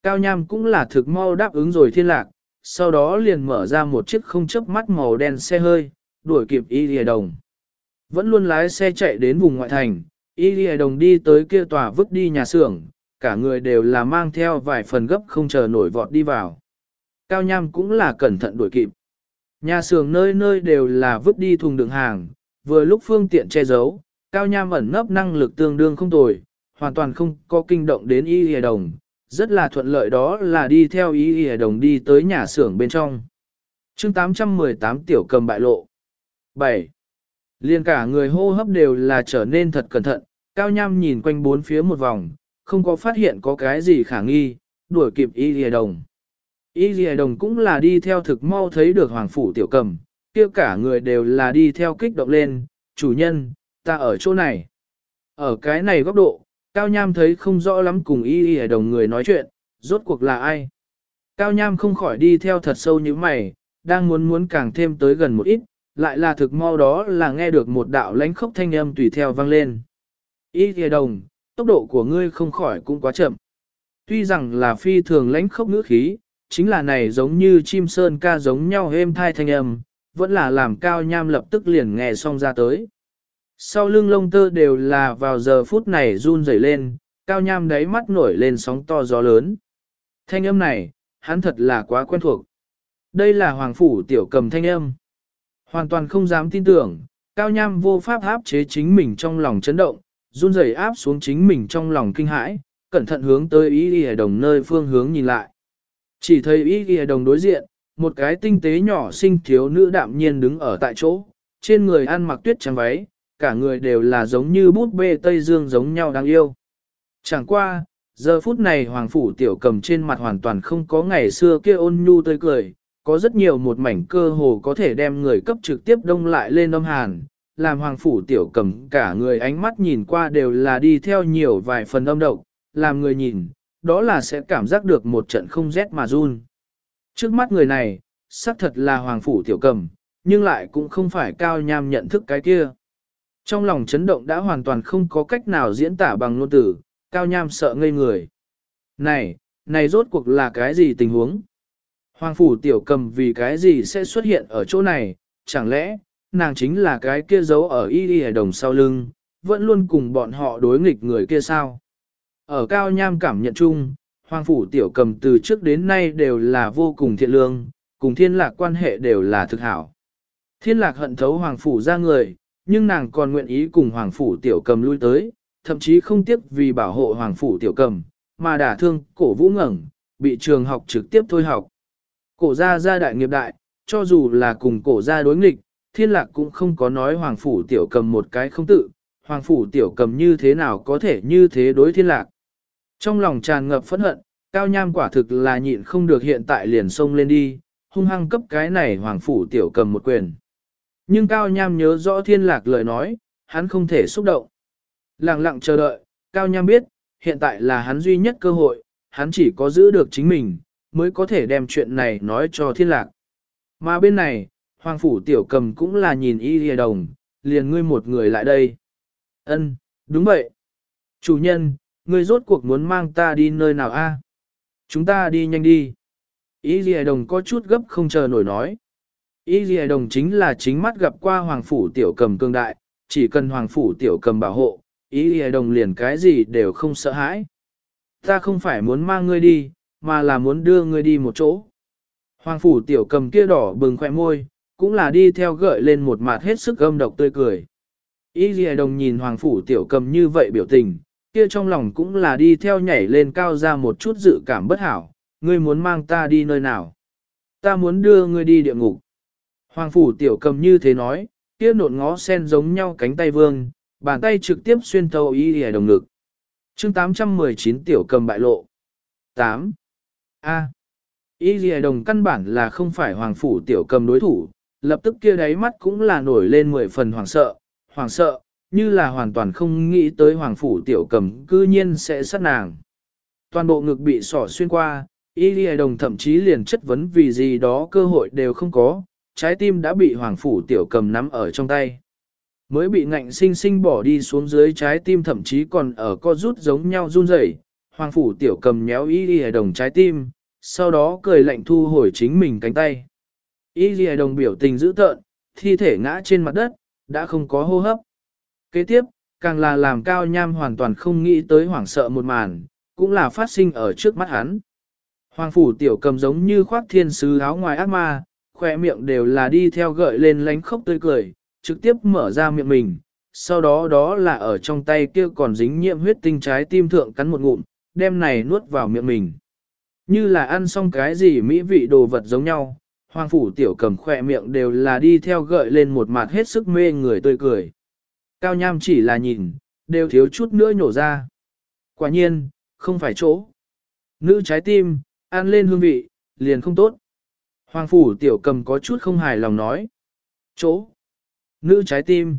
Cao nham cũng là thực mau đáp ứng rồi thiên lạc, sau đó liền mở ra một chiếc không chớp mắt màu đen xe hơi, đuổi kịp y lìa đồng. Vẫn luôn lái xe chạy đến vùng ngoại thành, y lìa đồng đi tới kia tòa vứt đi nhà xưởng, cả người đều là mang theo vài phần gấp không chờ nổi vọt đi vào. Cao Nham cũng là cẩn thận đuổi kịp. Nhà xưởng nơi nơi đều là vứt đi thùng đựng hàng, vừa lúc phương tiện che giấu, Cao Nham ẩn nấp năng lực tương đương không tồi, hoàn toàn không có kinh động đến y hề đồng, rất là thuận lợi đó là đi theo y hề đồng đi tới nhà xưởng bên trong. chương 818 tiểu cầm bại lộ. 7. Liên cả người hô hấp đều là trở nên thật cẩn thận, Cao Nham nhìn quanh bốn phía một vòng, không có phát hiện có cái gì khả nghi, đuổi kịp y lìa đồng. Y lìa Đồng cũng là đi theo thực mau thấy được Hoàng Phủ Tiểu Cầm, kia cả người đều là đi theo kích động lên, chủ nhân, ta ở chỗ này. Ở cái này góc độ, Cao Nham thấy không rõ lắm cùng Y lìa Đồng người nói chuyện, rốt cuộc là ai. Cao Nham không khỏi đi theo thật sâu như mày, đang muốn muốn càng thêm tới gần một ít, lại là thực mau đó là nghe được một đạo lãnh khốc thanh âm tùy theo vang lên. Y Lì Đồng, tốc độ của ngươi không khỏi cũng quá chậm. Tuy rằng là phi thường lãnh khốc ngữ khí, chính là này giống như chim sơn ca giống nhau êm thai thanh âm, vẫn là làm cao nham lập tức liền nghe xong ra tới. Sau lưng lông tơ đều là vào giờ phút này run rẩy lên, cao nham đáy mắt nổi lên sóng to gió lớn. Thanh âm này, hắn thật là quá quen thuộc. Đây là hoàng phủ tiểu cầm thanh âm. Hoàn toàn không dám tin tưởng, cao nham vô pháp áp chế chính mình trong lòng chấn động, run rẩy áp xuống chính mình trong lòng kinh hãi, cẩn thận hướng tới ý đi đồng nơi phương hướng nhìn lại. Chỉ thấy ý ghi đồng đối diện, một cái tinh tế nhỏ xinh thiếu nữ đạm nhiên đứng ở tại chỗ, trên người ăn mặc tuyết trắng váy, cả người đều là giống như bút bê Tây Dương giống nhau đáng yêu. Chẳng qua, giờ phút này Hoàng Phủ Tiểu cầm trên mặt hoàn toàn không có ngày xưa kia ôn nhu tươi cười, có rất nhiều một mảnh cơ hồ có thể đem người cấp trực tiếp đông lại lên âm hàn, làm Hoàng Phủ Tiểu cầm cả người ánh mắt nhìn qua đều là đi theo nhiều vài phần âm độc, làm người nhìn, đó là sẽ cảm giác được một trận không rét mà run. Trước mắt người này, xác thật là hoàng phủ tiểu cầm, nhưng lại cũng không phải cao nham nhận thức cái kia. Trong lòng chấn động đã hoàn toàn không có cách nào diễn tả bằng ngôn từ, cao nham sợ ngây người. Này, này rốt cuộc là cái gì tình huống? Hoàng phủ tiểu cầm vì cái gì sẽ xuất hiện ở chỗ này, chẳng lẽ, nàng chính là cái kia giấu ở y y đồng sau lưng, vẫn luôn cùng bọn họ đối nghịch người kia sao? Ở cao nham cảm nhận chung, hoàng phủ tiểu cầm từ trước đến nay đều là vô cùng thiện lương, cùng thiên lạc quan hệ đều là thực hảo. Thiên lạc hận thấu hoàng phủ ra người, nhưng nàng còn nguyện ý cùng hoàng phủ tiểu cầm lui tới, thậm chí không tiếc vì bảo hộ hoàng phủ tiểu cầm, mà đả thương cổ vũ ngẩn, bị trường học trực tiếp thôi học. Cổ gia gia đại nghiệp đại, cho dù là cùng cổ gia đối nghịch, thiên lạc cũng không có nói hoàng phủ tiểu cầm một cái không tự, hoàng phủ tiểu cầm như thế nào có thể như thế đối thiên lạc. Trong lòng tràn ngập phẫn hận, cao nham quả thực là nhịn không được hiện tại liền xông lên đi, hung hăng cấp cái này hoàng phủ tiểu cầm một quyền. Nhưng cao nham nhớ rõ thiên lạc lời nói, hắn không thể xúc động. Lặng lặng chờ đợi, cao nham biết, hiện tại là hắn duy nhất cơ hội, hắn chỉ có giữ được chính mình, mới có thể đem chuyện này nói cho thiên lạc. Mà bên này, hoàng phủ tiểu cầm cũng là nhìn y hề đồng, liền ngươi một người lại đây. Ân, đúng vậy. Chủ nhân, ngươi rốt cuộc muốn mang ta đi nơi nào a? Chúng ta đi nhanh đi. Y hề đồng có chút gấp không chờ nổi nói. Y hề đồng chính là chính mắt gặp qua hoàng phủ tiểu cầm cương đại, chỉ cần hoàng phủ tiểu cầm bảo hộ, y hề đồng liền cái gì đều không sợ hãi. Ta không phải muốn mang ngươi đi, mà là muốn đưa ngươi đi một chỗ. Hoàng phủ tiểu cầm kia đỏ bừng khỏe môi, cũng là đi theo gợi lên một mặt hết sức âm độc tươi cười. Y dì đồng nhìn hoàng phủ tiểu cầm như vậy biểu tình, kia trong lòng cũng là đi theo nhảy lên cao ra một chút dự cảm bất hảo, ngươi muốn mang ta đi nơi nào? Ta muốn đưa ngươi đi địa ngục. Hoàng phủ tiểu cầm như thế nói, kia nộn ngó sen giống nhau cánh tay vương, bàn tay trực tiếp xuyên thấu y dì đồng ngực. chương 819 tiểu cầm bại lộ. 8. A. Y dì đồng căn bản là không phải hoàng phủ tiểu cầm đối thủ, lập tức kia đáy mắt cũng là nổi lên mười phần hoàng sợ, hoàng sợ, như là hoàn toàn không nghĩ tới hoàng phủ tiểu cầm cư nhiên sẽ sát nàng. Toàn bộ ngực bị sỏ xuyên qua, y dì đồng thậm chí liền chất vấn vì gì đó cơ hội đều không có, trái tim đã bị hoàng phủ tiểu cầm nắm ở trong tay. Mới bị ngạnh sinh sinh bỏ đi xuống dưới trái tim thậm chí còn ở co rút giống nhau run rẩy. Hoàng phủ tiểu cầm méo y y đồng trái tim, sau đó cười lạnh thu hồi chính mình cánh tay. Y lìa đồng biểu tình dữ tợn, thi thể ngã trên mặt đất, đã không có hô hấp. Kế tiếp, càng là làm cao nham hoàn toàn không nghĩ tới hoảng sợ một màn, cũng là phát sinh ở trước mắt hắn. Hoàng phủ tiểu cầm giống như khoác thiên sứ áo ngoài ác ma, khỏe miệng đều là đi theo gợi lên lánh khóc tươi cười, trực tiếp mở ra miệng mình, sau đó đó là ở trong tay kia còn dính nhiễm huyết tinh trái tim thượng cắn một ngụm, đem này nuốt vào miệng mình. Như là ăn xong cái gì mỹ vị đồ vật giống nhau, hoàng phủ tiểu cầm khỏe miệng đều là đi theo gợi lên một mặt hết sức mê người tươi cười. Cao nham chỉ là nhìn, đều thiếu chút nữa nhổ ra. Quả nhiên, không phải chỗ. Nữ trái tim, ăn lên hương vị, liền không tốt. Hoàng phủ tiểu cầm có chút không hài lòng nói. Chỗ. Nữ trái tim.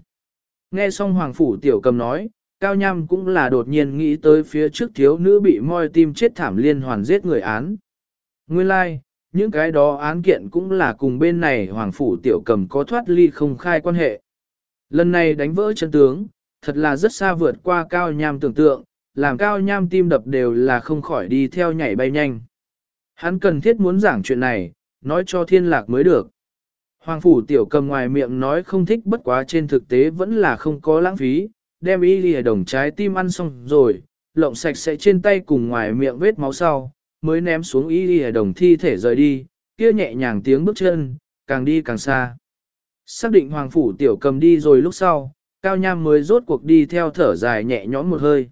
Nghe xong hoàng phủ tiểu cầm nói, Cao Nham cũng là đột nhiên nghĩ tới phía trước thiếu nữ bị moi tim chết thảm liên hoàn giết người án. Nguyên lai, like, những cái đó án kiện cũng là cùng bên này Hoàng Phủ Tiểu Cầm có thoát ly không khai quan hệ. Lần này đánh vỡ chân tướng, thật là rất xa vượt qua Cao Nham tưởng tượng, làm Cao Nham tim đập đều là không khỏi đi theo nhảy bay nhanh. Hắn cần thiết muốn giảng chuyện này, nói cho thiên lạc mới được. Hoàng Phủ Tiểu Cầm ngoài miệng nói không thích bất quá trên thực tế vẫn là không có lãng phí, đem y lìa đồng trái tim ăn xong rồi, lộng sạch sẽ trên tay cùng ngoài miệng vết máu sau, mới ném xuống y y đồng thi thể rời đi, kia nhẹ nhàng tiếng bước chân, càng đi càng xa. Xác định hoàng phủ tiểu cầm đi rồi lúc sau, cao nham mới rốt cuộc đi theo thở dài nhẹ nhõm một hơi.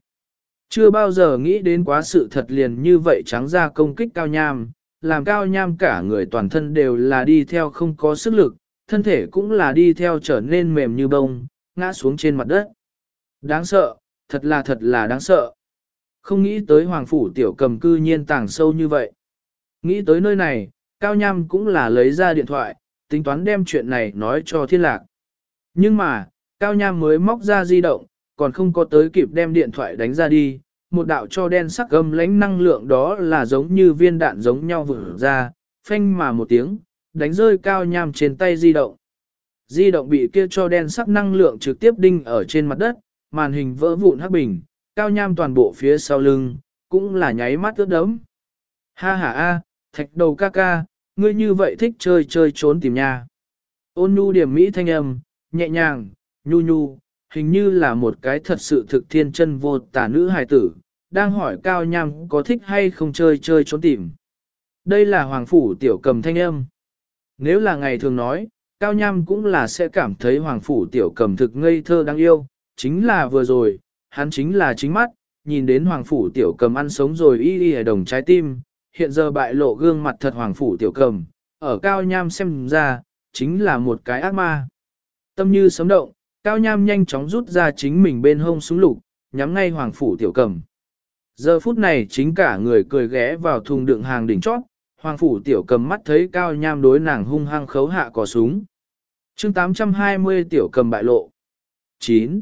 Chưa bao giờ nghĩ đến quá sự thật liền như vậy trắng ra công kích cao nham, làm cao nham cả người toàn thân đều là đi theo không có sức lực, thân thể cũng là đi theo trở nên mềm như bông, ngã xuống trên mặt đất. Đáng sợ, thật là thật là đáng sợ. Không nghĩ tới hoàng phủ tiểu cầm cư nhiên tàng sâu như vậy. Nghĩ tới nơi này, Cao Nham cũng là lấy ra điện thoại, tính toán đem chuyện này nói cho thiên lạc. Nhưng mà, Cao Nham mới móc ra di động, còn không có tới kịp đem điện thoại đánh ra đi. Một đạo cho đen sắc gầm lãnh năng lượng đó là giống như viên đạn giống nhau vừa ra, phanh mà một tiếng, đánh rơi Cao Nham trên tay di động. Di động bị kia cho đen sắc năng lượng trực tiếp đinh ở trên mặt đất, màn hình vỡ vụn hắc bình, cao nham toàn bộ phía sau lưng, cũng là nháy mắt ướt đấm. Ha ha a, thạch đầu ca ca, ngươi như vậy thích chơi chơi trốn tìm nha. Ôn nhu điểm mỹ thanh âm, nhẹ nhàng, nhu nhu, hình như là một cái thật sự thực thiên chân vô tả nữ hài tử, đang hỏi cao nham có thích hay không chơi chơi trốn tìm. Đây là hoàng phủ tiểu cầm thanh âm. Nếu là ngày thường nói, cao nham cũng là sẽ cảm thấy hoàng phủ tiểu cầm thực ngây thơ đáng yêu, chính là vừa rồi, hắn chính là chính mắt, nhìn đến hoàng phủ tiểu cầm ăn sống rồi y y đồng trái tim, hiện giờ bại lộ gương mặt thật hoàng phủ tiểu cầm, ở cao nham xem ra, chính là một cái ác ma. Tâm như sấm động, Cao Nham nhanh chóng rút ra chính mình bên hông súng lục, nhắm ngay Hoàng Phủ Tiểu Cầm. Giờ phút này chính cả người cười ghé vào thùng đựng hàng đỉnh chót, Hoàng Phủ Tiểu Cầm mắt thấy Cao Nham đối nàng hung hăng khấu hạ cò súng. chương 820 Tiểu Cầm bại lộ. 9.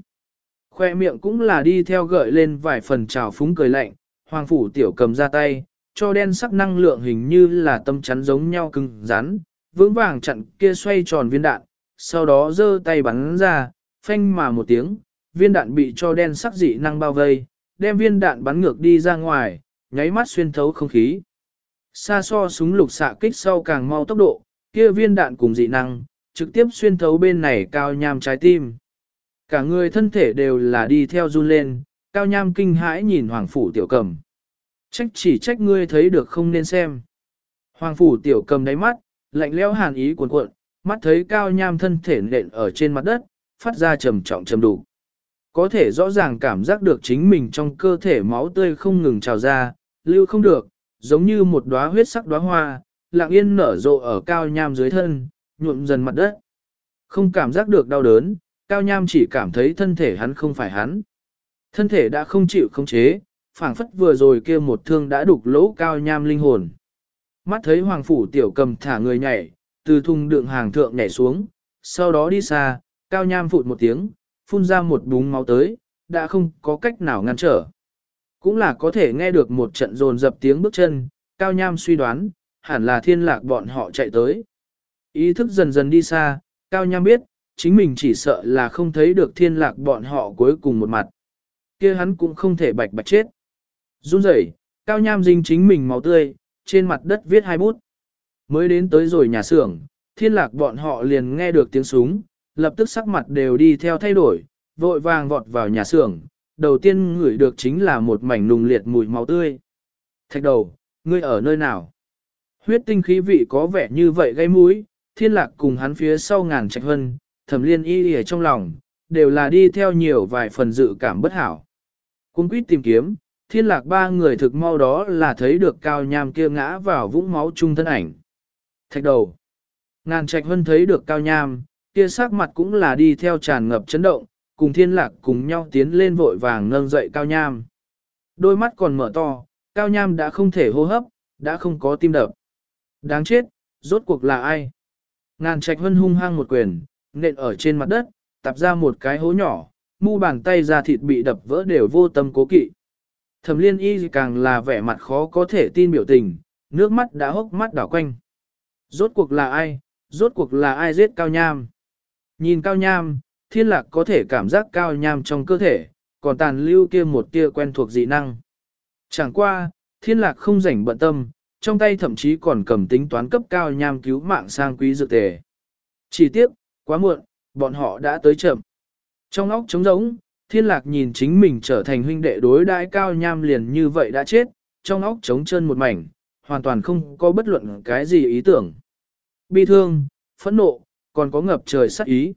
Khoe miệng cũng là đi theo gợi lên vài phần trào phúng cười lạnh, Hoàng Phủ Tiểu Cầm ra tay, cho đen sắc năng lượng hình như là tâm chắn giống nhau cứng rắn, vững vàng chặn kia xoay tròn viên đạn, sau đó giơ tay bắn ra, phanh mà một tiếng, viên đạn bị cho đen sắc dị năng bao vây, đem viên đạn bắn ngược đi ra ngoài, nháy mắt xuyên thấu không khí. Xa so súng lục xạ kích sau càng mau tốc độ, kia viên đạn cùng dị năng, trực tiếp xuyên thấu bên này cao nham trái tim. Cả người thân thể đều là đi theo run lên, cao nham kinh hãi nhìn hoàng phủ tiểu cầm. Trách chỉ trách ngươi thấy được không nên xem. Hoàng phủ tiểu cầm đáy mắt, lạnh lẽo hàn ý cuồn cuộn, mắt thấy cao nham thân thể nện ở trên mặt đất, phát ra trầm trọng trầm đủ. Có thể rõ ràng cảm giác được chính mình trong cơ thể máu tươi không ngừng trào ra, lưu không được, giống như một đóa huyết sắc đóa hoa, lặng yên nở rộ ở cao nham dưới thân, nhuộm dần mặt đất. Không cảm giác được đau đớn, cao nham chỉ cảm thấy thân thể hắn không phải hắn. Thân thể đã không chịu không chế, phảng phất vừa rồi kia một thương đã đục lỗ cao nham linh hồn. Mắt thấy hoàng phủ tiểu cầm thả người nhảy, từ thùng đựng hàng thượng nhảy xuống, sau đó đi xa, cao nham phụt một tiếng, phun ra một búng máu tới, đã không có cách nào ngăn trở. Cũng là có thể nghe được một trận rồn dập tiếng bước chân, cao nham suy đoán, hẳn là thiên lạc bọn họ chạy tới. Ý thức dần dần đi xa, cao nham biết, chính mình chỉ sợ là không thấy được thiên lạc bọn họ cuối cùng một mặt. kia hắn cũng không thể bạch bạch chết. Run rẩy, cao nham dinh chính mình máu tươi, trên mặt đất viết hai bút. Mới đến tới rồi nhà xưởng, thiên lạc bọn họ liền nghe được tiếng súng, lập tức sắc mặt đều đi theo thay đổi, vội vàng vọt vào nhà xưởng, đầu tiên ngửi được chính là một mảnh nùng liệt mùi máu tươi. Thạch đầu, ngươi ở nơi nào? Huyết tinh khí vị có vẻ như vậy gây mũi, thiên lạc cùng hắn phía sau ngàn trạch hân, thẩm liên y ở trong lòng, đều là đi theo nhiều vài phần dự cảm bất hảo. Cung quýt tìm kiếm, thiên lạc ba người thực mau đó là thấy được cao nham kia ngã vào vũng máu chung thân ảnh. Thạch đầu. Ngàn trạch hân thấy được cao nham, kia sắc mặt cũng là đi theo tràn ngập chấn động, cùng thiên lạc cùng nhau tiến lên vội vàng nâng dậy cao nham. Đôi mắt còn mở to, cao nham đã không thể hô hấp, đã không có tim đập. Đáng chết, rốt cuộc là ai? Ngàn trạch hân hung hăng một quyền, nện ở trên mặt đất, tập ra một cái hố nhỏ, mu bàn tay ra thịt bị đập vỡ đều vô tâm cố kỵ. Thẩm liên y càng là vẻ mặt khó có thể tin biểu tình, nước mắt đã hốc mắt đảo quanh. Rốt cuộc là ai? Rốt cuộc là ai giết cao nham? Nhìn cao nham, thiên lạc có thể cảm giác cao nham trong cơ thể, còn tàn lưu kia một tia quen thuộc dị năng. Chẳng qua, thiên lạc không rảnh bận tâm, trong tay thậm chí còn cầm tính toán cấp cao nham cứu mạng sang quý dược tề. Chỉ tiếc, quá muộn, bọn họ đã tới chậm. Trong óc trống rỗng, thiên lạc nhìn chính mình trở thành huynh đệ đối đãi cao nham liền như vậy đã chết, trong óc trống chân một mảnh, hoàn toàn không có bất luận cái gì ý tưởng. Bi thương, phẫn nộ, còn có ngập trời sát ý.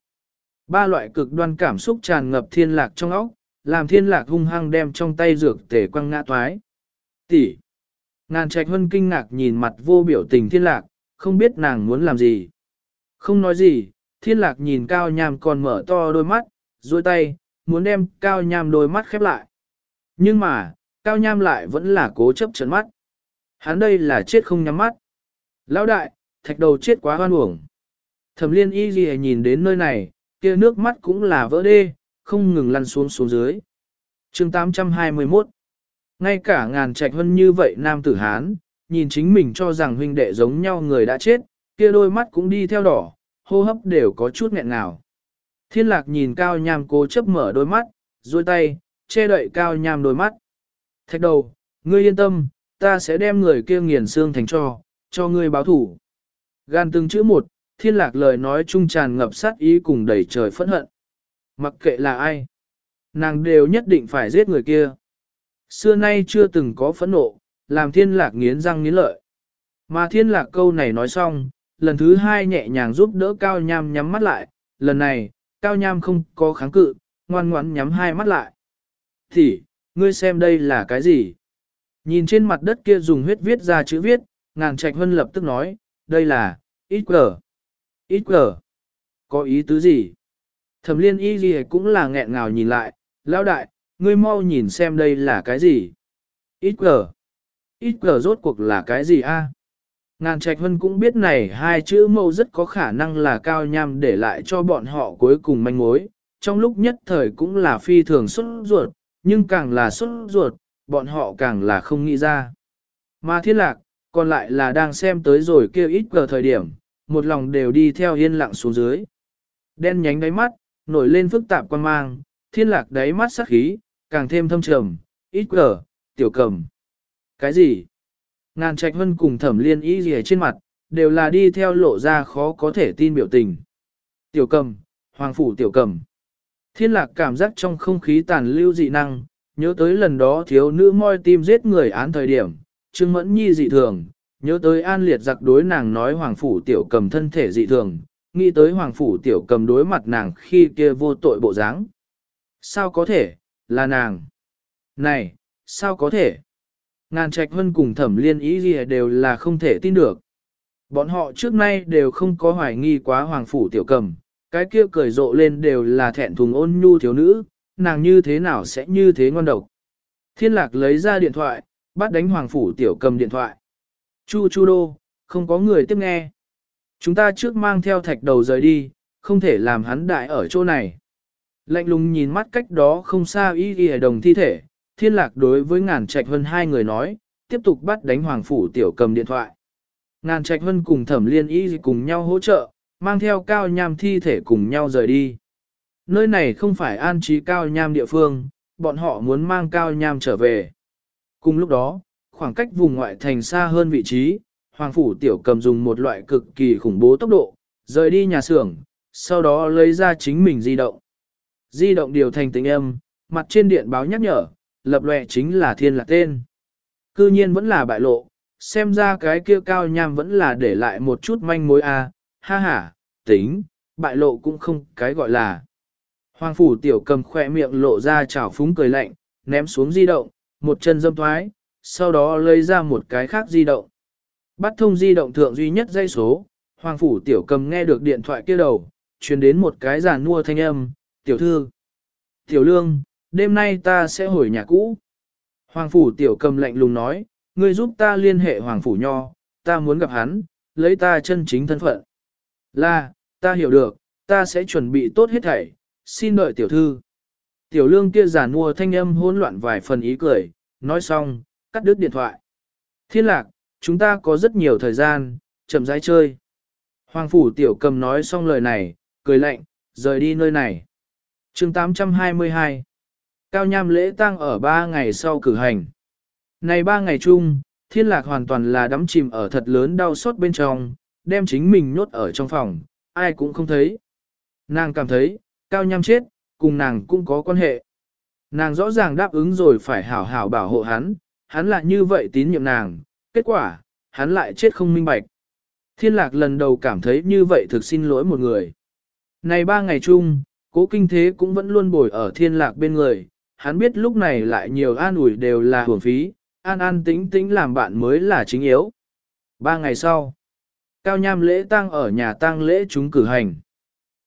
Ba loại cực đoan cảm xúc tràn ngập thiên lạc trong óc, làm thiên lạc hung hăng đem trong tay dược tể quăng ngã toái. Tỷ. Ngàn trạch hân kinh ngạc nhìn mặt vô biểu tình thiên lạc, không biết nàng muốn làm gì. Không nói gì, thiên lạc nhìn cao nham còn mở to đôi mắt, dôi tay, muốn đem cao nham đôi mắt khép lại. Nhưng mà, cao nham lại vẫn là cố chấp trấn mắt. Hắn đây là chết không nhắm mắt. Lão đại, thạch đầu chết quá hoan uổng. Thẩm liên y gì nhìn đến nơi này, kia nước mắt cũng là vỡ đê, không ngừng lăn xuống xuống dưới. chương 821 Ngay cả ngàn trạch hơn như vậy nam tử Hán, nhìn chính mình cho rằng huynh đệ giống nhau người đã chết, kia đôi mắt cũng đi theo đỏ, hô hấp đều có chút nghẹn ngào. Thiên lạc nhìn cao nham cố chấp mở đôi mắt, duỗi tay, che đậy cao nham đôi mắt. Thạch đầu, ngươi yên tâm, ta sẽ đem người kia nghiền xương thành cho, cho ngươi báo thủ. Gan từng chữ một, thiên lạc lời nói trung tràn ngập sát ý cùng đầy trời phẫn hận. Mặc kệ là ai, nàng đều nhất định phải giết người kia. Xưa nay chưa từng có phẫn nộ, làm thiên lạc nghiến răng nghiến lợi. Mà thiên lạc câu này nói xong, lần thứ hai nhẹ nhàng giúp đỡ cao nham nhắm mắt lại, lần này, cao nham không có kháng cự, ngoan ngoãn nhắm hai mắt lại. Thì, ngươi xem đây là cái gì? Nhìn trên mặt đất kia dùng huyết viết ra chữ viết, ngàn trạch hân lập tức nói, đây là, ít cờ. Ít cờ. Có ý tứ gì? Thẩm liên y gì cũng là nghẹn ngào nhìn lại, lão đại, ngươi mau nhìn xem đây là cái gì. Ít cờ. Ít cờ rốt cuộc là cái gì a? Ngàn Trạch Hân cũng biết này hai chữ mâu rất có khả năng là cao nham để lại cho bọn họ cuối cùng manh mối, trong lúc nhất thời cũng là phi thường xuất ruột, nhưng càng là xuất ruột, bọn họ càng là không nghĩ ra. Mà thiên lạc, còn lại là đang xem tới rồi kêu ít cờ thời điểm, một lòng đều đi theo yên lặng xuống dưới. Đen nhánh đáy mắt, nổi lên phức tạp quan mang, thiên lạc đáy mắt sắc khí, càng thêm thâm trầm, ít cờ, tiểu cầm. Cái gì? Ngàn trạch hân cùng thẩm liên ý gì trên mặt, đều là đi theo lộ ra khó có thể tin biểu tình. Tiểu cầm, hoàng phủ tiểu cầm. Thiên lạc cảm giác trong không khí tàn lưu dị năng, nhớ tới lần đó thiếu nữ moi tim giết người án thời điểm, Trương Mẫn Nhi dị thường, nhớ tới an liệt giặc đối nàng nói hoàng phủ tiểu cầm thân thể dị thường, nghĩ tới hoàng phủ tiểu cầm đối mặt nàng khi kia vô tội bộ dáng. Sao có thể, là nàng? Này, sao có thể? Ngàn trạch vân cùng thẩm liên ý gì đều là không thể tin được. Bọn họ trước nay đều không có hoài nghi quá hoàng phủ tiểu cầm, cái kia cười rộ lên đều là thẹn thùng ôn nhu thiếu nữ, nàng như thế nào sẽ như thế ngon độc. Thiên lạc lấy ra điện thoại, bắt đánh hoàng phủ tiểu cầm điện thoại. Chu chu đô, không có người tiếp nghe. Chúng ta trước mang theo thạch đầu rời đi, không thể làm hắn đại ở chỗ này. Lạnh lùng nhìn mắt cách đó không xa y y đồng thi thể, thiên lạc đối với ngàn trạch hơn hai người nói, tiếp tục bắt đánh hoàng phủ tiểu cầm điện thoại. Ngàn trạch hơn cùng thẩm liên y cùng nhau hỗ trợ, mang theo cao nham thi thể cùng nhau rời đi. Nơi này không phải an trí cao nham địa phương, bọn họ muốn mang cao nham trở về. Cùng lúc đó, khoảng cách vùng ngoại thành xa hơn vị trí, Hoàng Phủ Tiểu cầm dùng một loại cực kỳ khủng bố tốc độ, rời đi nhà xưởng, sau đó lấy ra chính mình di động. Di động điều thành tình âm, mặt trên điện báo nhắc nhở, lập lệ chính là thiên lạc tên. Cư nhiên vẫn là bại lộ, xem ra cái kia cao nham vẫn là để lại một chút manh mối a ha ha, tính, bại lộ cũng không cái gọi là. Hoàng phủ tiểu cầm khỏe miệng lộ ra chảo phúng cười lạnh, ném xuống di động, một chân dâm thoái, sau đó lấy ra một cái khác di động. Bắt thông di động thượng duy nhất dây số, Hoàng phủ tiểu cầm nghe được điện thoại kia đầu, truyền đến một cái giàn mua thanh âm, tiểu thư. Tiểu lương, đêm nay ta sẽ hồi nhà cũ. Hoàng phủ tiểu cầm lạnh lùng nói, ngươi giúp ta liên hệ Hoàng phủ nho, ta muốn gặp hắn, lấy ta chân chính thân phận. Là, ta hiểu được, ta sẽ chuẩn bị tốt hết thảy, xin đợi tiểu thư. Tiểu lương kia giả mua thanh âm hỗn loạn vài phần ý cười, nói xong, cắt đứt điện thoại. Thiên lạc, chúng ta có rất nhiều thời gian, chậm rãi chơi. Hoàng phủ tiểu cầm nói xong lời này, cười lạnh, rời đi nơi này. chương 822 Cao nham lễ tang ở 3 ngày sau cử hành. Này 3 ngày chung, thiên lạc hoàn toàn là đắm chìm ở thật lớn đau xót bên trong, đem chính mình nhốt ở trong phòng, ai cũng không thấy. Nàng cảm thấy, cao nham chết, cùng nàng cũng có quan hệ. Nàng rõ ràng đáp ứng rồi phải hảo hảo bảo hộ hắn, hắn lại như vậy tín nhiệm nàng, kết quả, hắn lại chết không minh bạch. Thiên lạc lần đầu cảm thấy như vậy thực xin lỗi một người. Này ba ngày chung, cố kinh thế cũng vẫn luôn bồi ở thiên lạc bên người, hắn biết lúc này lại nhiều an ủi đều là hưởng phí, an an tính tính làm bạn mới là chính yếu. Ba ngày sau, cao nham lễ tang ở nhà tang lễ chúng cử hành.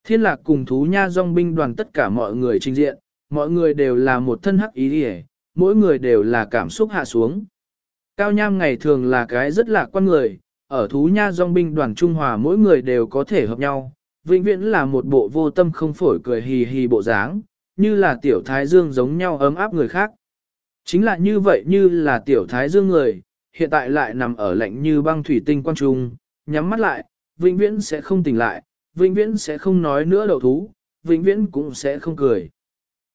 Thiên lạc cùng thú nha dòng binh đoàn tất cả mọi người trình diện, mọi người đều là một thân hắc ý hề, mỗi người đều là cảm xúc hạ xuống. Cao Nham ngày thường là cái rất lạc quan người, ở thú nha dòng binh đoàn Trung Hòa mỗi người đều có thể hợp nhau, vĩnh viễn là một bộ vô tâm không phổi cười hì hì bộ dáng, như là tiểu thái dương giống nhau ấm áp người khác. Chính là như vậy như là tiểu thái dương người, hiện tại lại nằm ở lạnh như băng thủy tinh quang trung, nhắm mắt lại, vĩnh viễn sẽ không tỉnh lại, vĩnh viễn sẽ không nói nữa đầu thú, vĩnh viễn cũng sẽ không cười.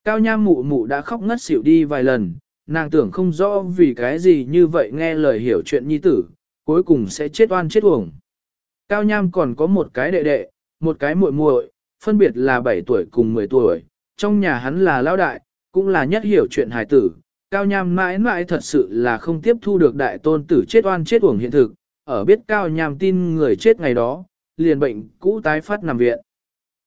Cao nham mụ mụ đã khóc ngất xỉu đi vài lần, nàng tưởng không rõ vì cái gì như vậy nghe lời hiểu chuyện nhi tử, cuối cùng sẽ chết oan chết uổng. Cao nham còn có một cái đệ đệ, một cái muội muội, phân biệt là 7 tuổi cùng 10 tuổi, trong nhà hắn là lão đại, cũng là nhất hiểu chuyện hài tử. Cao nham mãi mãi thật sự là không tiếp thu được đại tôn tử chết oan chết uổng hiện thực, ở biết cao nham tin người chết ngày đó, liền bệnh cũ tái phát nằm viện.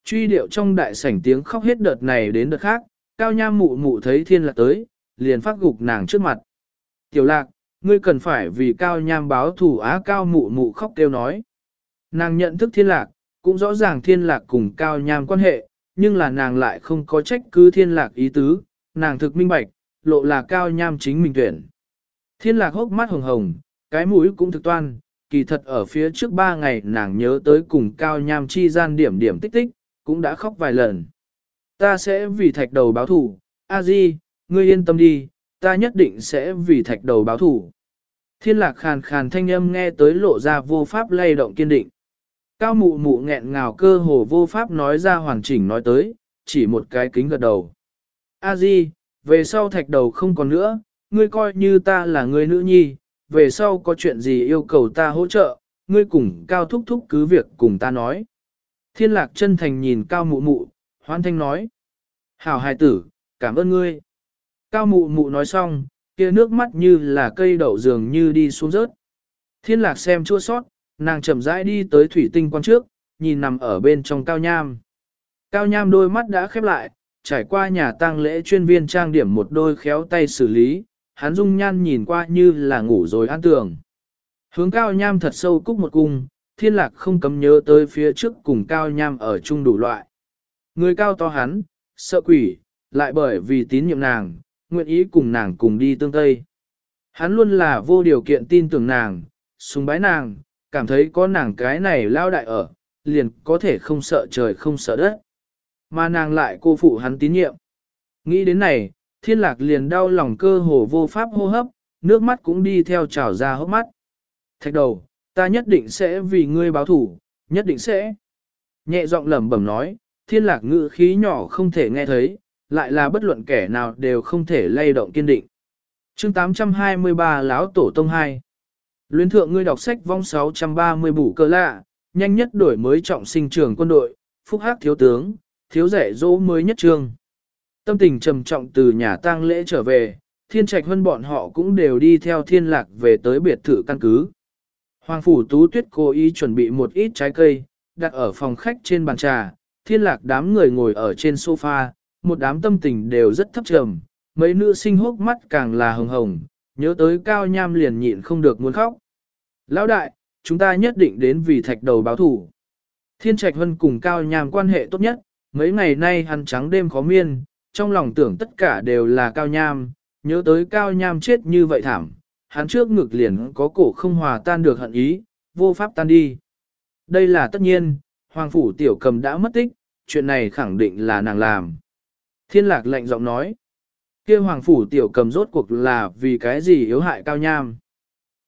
Truy điệu trong đại sảnh tiếng khóc hết đợt này đến đợt khác, cao nham mụ mụ thấy thiên lạc tới, liền phát gục nàng trước mặt. Tiểu lạc, ngươi cần phải vì cao nham báo thủ á cao mụ mụ khóc kêu nói. Nàng nhận thức thiên lạc, cũng rõ ràng thiên lạc cùng cao nham quan hệ, nhưng là nàng lại không có trách cứ thiên lạc ý tứ, nàng thực minh bạch, lộ là cao nham chính mình tuyển. Thiên lạc hốc mắt hồng hồng, cái mũi cũng thực toan, kỳ thật ở phía trước ba ngày nàng nhớ tới cùng cao nham chi gian điểm điểm tích tích, cũng đã khóc vài lần. Ta sẽ vì thạch đầu báo thủ, a di, ngươi yên tâm đi, ta nhất định sẽ vì thạch đầu báo thủ. Thiên lạc khàn khàn thanh âm nghe tới lộ ra vô pháp lay động kiên định. Cao mụ mụ nghẹn ngào cơ hồ vô pháp nói ra hoàn chỉnh nói tới, chỉ một cái kính gật đầu. A di, về sau thạch đầu không còn nữa, ngươi coi như ta là người nữ nhi, về sau có chuyện gì yêu cầu ta hỗ trợ, ngươi cùng cao thúc thúc cứ việc cùng ta nói. Thiên lạc chân thành nhìn cao mụ mụ, hoan thanh nói. Hảo hài tử, cảm ơn ngươi. Cao mụ mụ nói xong, kia nước mắt như là cây đậu dường như đi xuống rớt. Thiên lạc xem chua sót, nàng chậm rãi đi tới thủy tinh quan trước, nhìn nằm ở bên trong cao nham. Cao nham đôi mắt đã khép lại, trải qua nhà tang lễ chuyên viên trang điểm một đôi khéo tay xử lý, hắn dung nhan nhìn qua như là ngủ rồi an tường. Hướng cao nham thật sâu cúc một cung, thiên lạc không cấm nhớ tới phía trước cùng cao nham ở chung đủ loại. Người cao to hắn, sợ quỷ, lại bởi vì tín nhiệm nàng, nguyện ý cùng nàng cùng đi tương tây. Hắn luôn là vô điều kiện tin tưởng nàng, sùng bái nàng, cảm thấy có nàng cái này lao đại ở, liền có thể không sợ trời không sợ đất. Mà nàng lại cô phụ hắn tín nhiệm. Nghĩ đến này, thiên lạc liền đau lòng cơ hồ vô pháp hô hấp, nước mắt cũng đi theo trào ra hốc mắt. Thạch đầu, ta nhất định sẽ vì ngươi báo thủ, nhất định sẽ. Nhẹ giọng lẩm bẩm nói, thiên lạc ngữ khí nhỏ không thể nghe thấy, lại là bất luận kẻ nào đều không thể lay động kiên định. chương 823 lão Tổ Tông 2 Luyến thượng ngươi đọc sách vong 630 bủ cơ lạ, nhanh nhất đổi mới trọng sinh trường quân đội, phúc hắc thiếu tướng, thiếu rẻ dỗ mới nhất trương. Tâm tình trầm trọng từ nhà tang lễ trở về, thiên trạch hơn bọn họ cũng đều đi theo thiên lạc về tới biệt thự căn cứ. Hoàng phủ tú tuyết cố ý chuẩn bị một ít trái cây, đặt ở phòng khách trên bàn trà, thiên lạc đám người ngồi ở trên sofa, một đám tâm tình đều rất thấp trầm, mấy nữ sinh hốc mắt càng là hồng hồng, nhớ tới cao nham liền nhịn không được muốn khóc. Lão đại, chúng ta nhất định đến vì thạch đầu báo thủ. Thiên trạch hân cùng cao nham quan hệ tốt nhất, mấy ngày nay hắn trắng đêm khó miên, trong lòng tưởng tất cả đều là cao nham, nhớ tới cao nham chết như vậy thảm, hắn trước ngực liền có cổ không hòa tan được hận ý, vô pháp tan đi. Đây là tất nhiên, hoàng phủ tiểu cầm đã mất tích, chuyện này khẳng định là nàng làm. Thiên lạc lạnh giọng nói, kia hoàng phủ tiểu cầm rốt cuộc là vì cái gì yếu hại cao nham.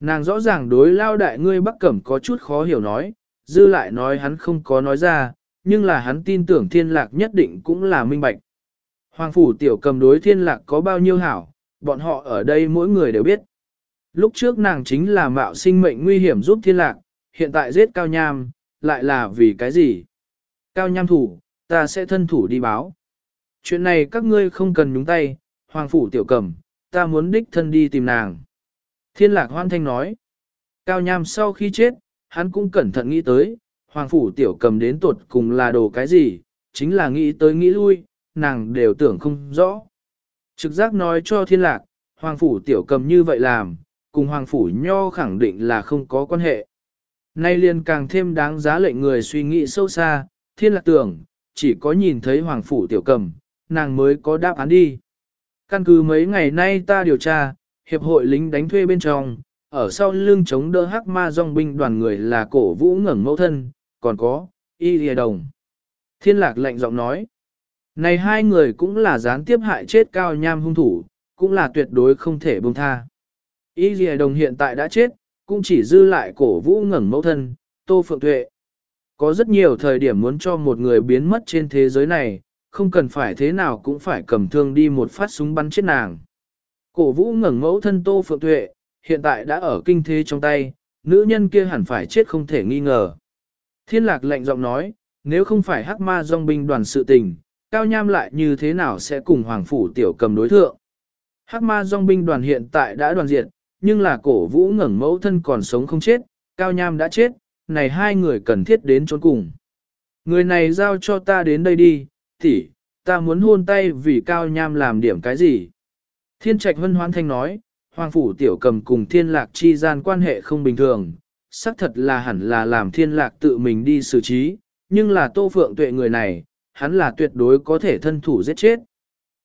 Nàng rõ ràng đối lao đại ngươi bắc cẩm có chút khó hiểu nói, dư lại nói hắn không có nói ra, nhưng là hắn tin tưởng thiên lạc nhất định cũng là minh bạch. Hoàng phủ tiểu cầm đối thiên lạc có bao nhiêu hảo, bọn họ ở đây mỗi người đều biết. Lúc trước nàng chính là mạo sinh mệnh nguy hiểm giúp thiên lạc, hiện tại giết cao nham, lại là vì cái gì? Cao nham thủ, ta sẽ thân thủ đi báo. Chuyện này các ngươi không cần nhúng tay, hoàng phủ tiểu cầm, ta muốn đích thân đi tìm nàng. Thiên lạc hoan thanh nói. Cao nham sau khi chết, hắn cũng cẩn thận nghĩ tới, hoàng phủ tiểu cầm đến tuột cùng là đồ cái gì, chính là nghĩ tới nghĩ lui, nàng đều tưởng không rõ. Trực giác nói cho thiên lạc, hoàng phủ tiểu cầm như vậy làm, cùng hoàng phủ nho khẳng định là không có quan hệ. Nay liền càng thêm đáng giá lệnh người suy nghĩ sâu xa, thiên lạc tưởng, chỉ có nhìn thấy hoàng phủ tiểu cầm, nàng mới có đáp án đi. Căn cứ mấy ngày nay ta điều tra, hiệp hội lính đánh thuê bên trong, ở sau lưng chống đỡ hắc ma dòng binh đoàn người là cổ vũ ngẩng mẫu thân, còn có, y lìa đồng. Thiên lạc lạnh giọng nói, này hai người cũng là gián tiếp hại chết cao nham hung thủ, cũng là tuyệt đối không thể buông tha. Y lìa đồng hiện tại đã chết, cũng chỉ dư lại cổ vũ ngẩng mẫu thân, tô phượng tuệ. Có rất nhiều thời điểm muốn cho một người biến mất trên thế giới này, không cần phải thế nào cũng phải cầm thương đi một phát súng bắn chết nàng. Cổ vũ ngẩng mẫu thân Tô Phượng Tuệ, hiện tại đã ở kinh thế trong tay, nữ nhân kia hẳn phải chết không thể nghi ngờ. Thiên lạc lạnh giọng nói, nếu không phải hắc ma dòng binh đoàn sự tình, cao nham lại như thế nào sẽ cùng hoàng phủ tiểu cầm đối thượng. Hắc ma dòng binh đoàn hiện tại đã đoàn diện, nhưng là cổ vũ ngẩng mẫu thân còn sống không chết, cao nham đã chết, này hai người cần thiết đến trốn cùng. Người này giao cho ta đến đây đi, tỷ, ta muốn hôn tay vì cao nham làm điểm cái gì. Thiên trạch hân hoan thanh nói, hoàng phủ tiểu cầm cùng thiên lạc chi gian quan hệ không bình thường, xác thật là hẳn là làm thiên lạc tự mình đi xử trí, nhưng là tô phượng tuệ người này, hắn là tuyệt đối có thể thân thủ giết chết.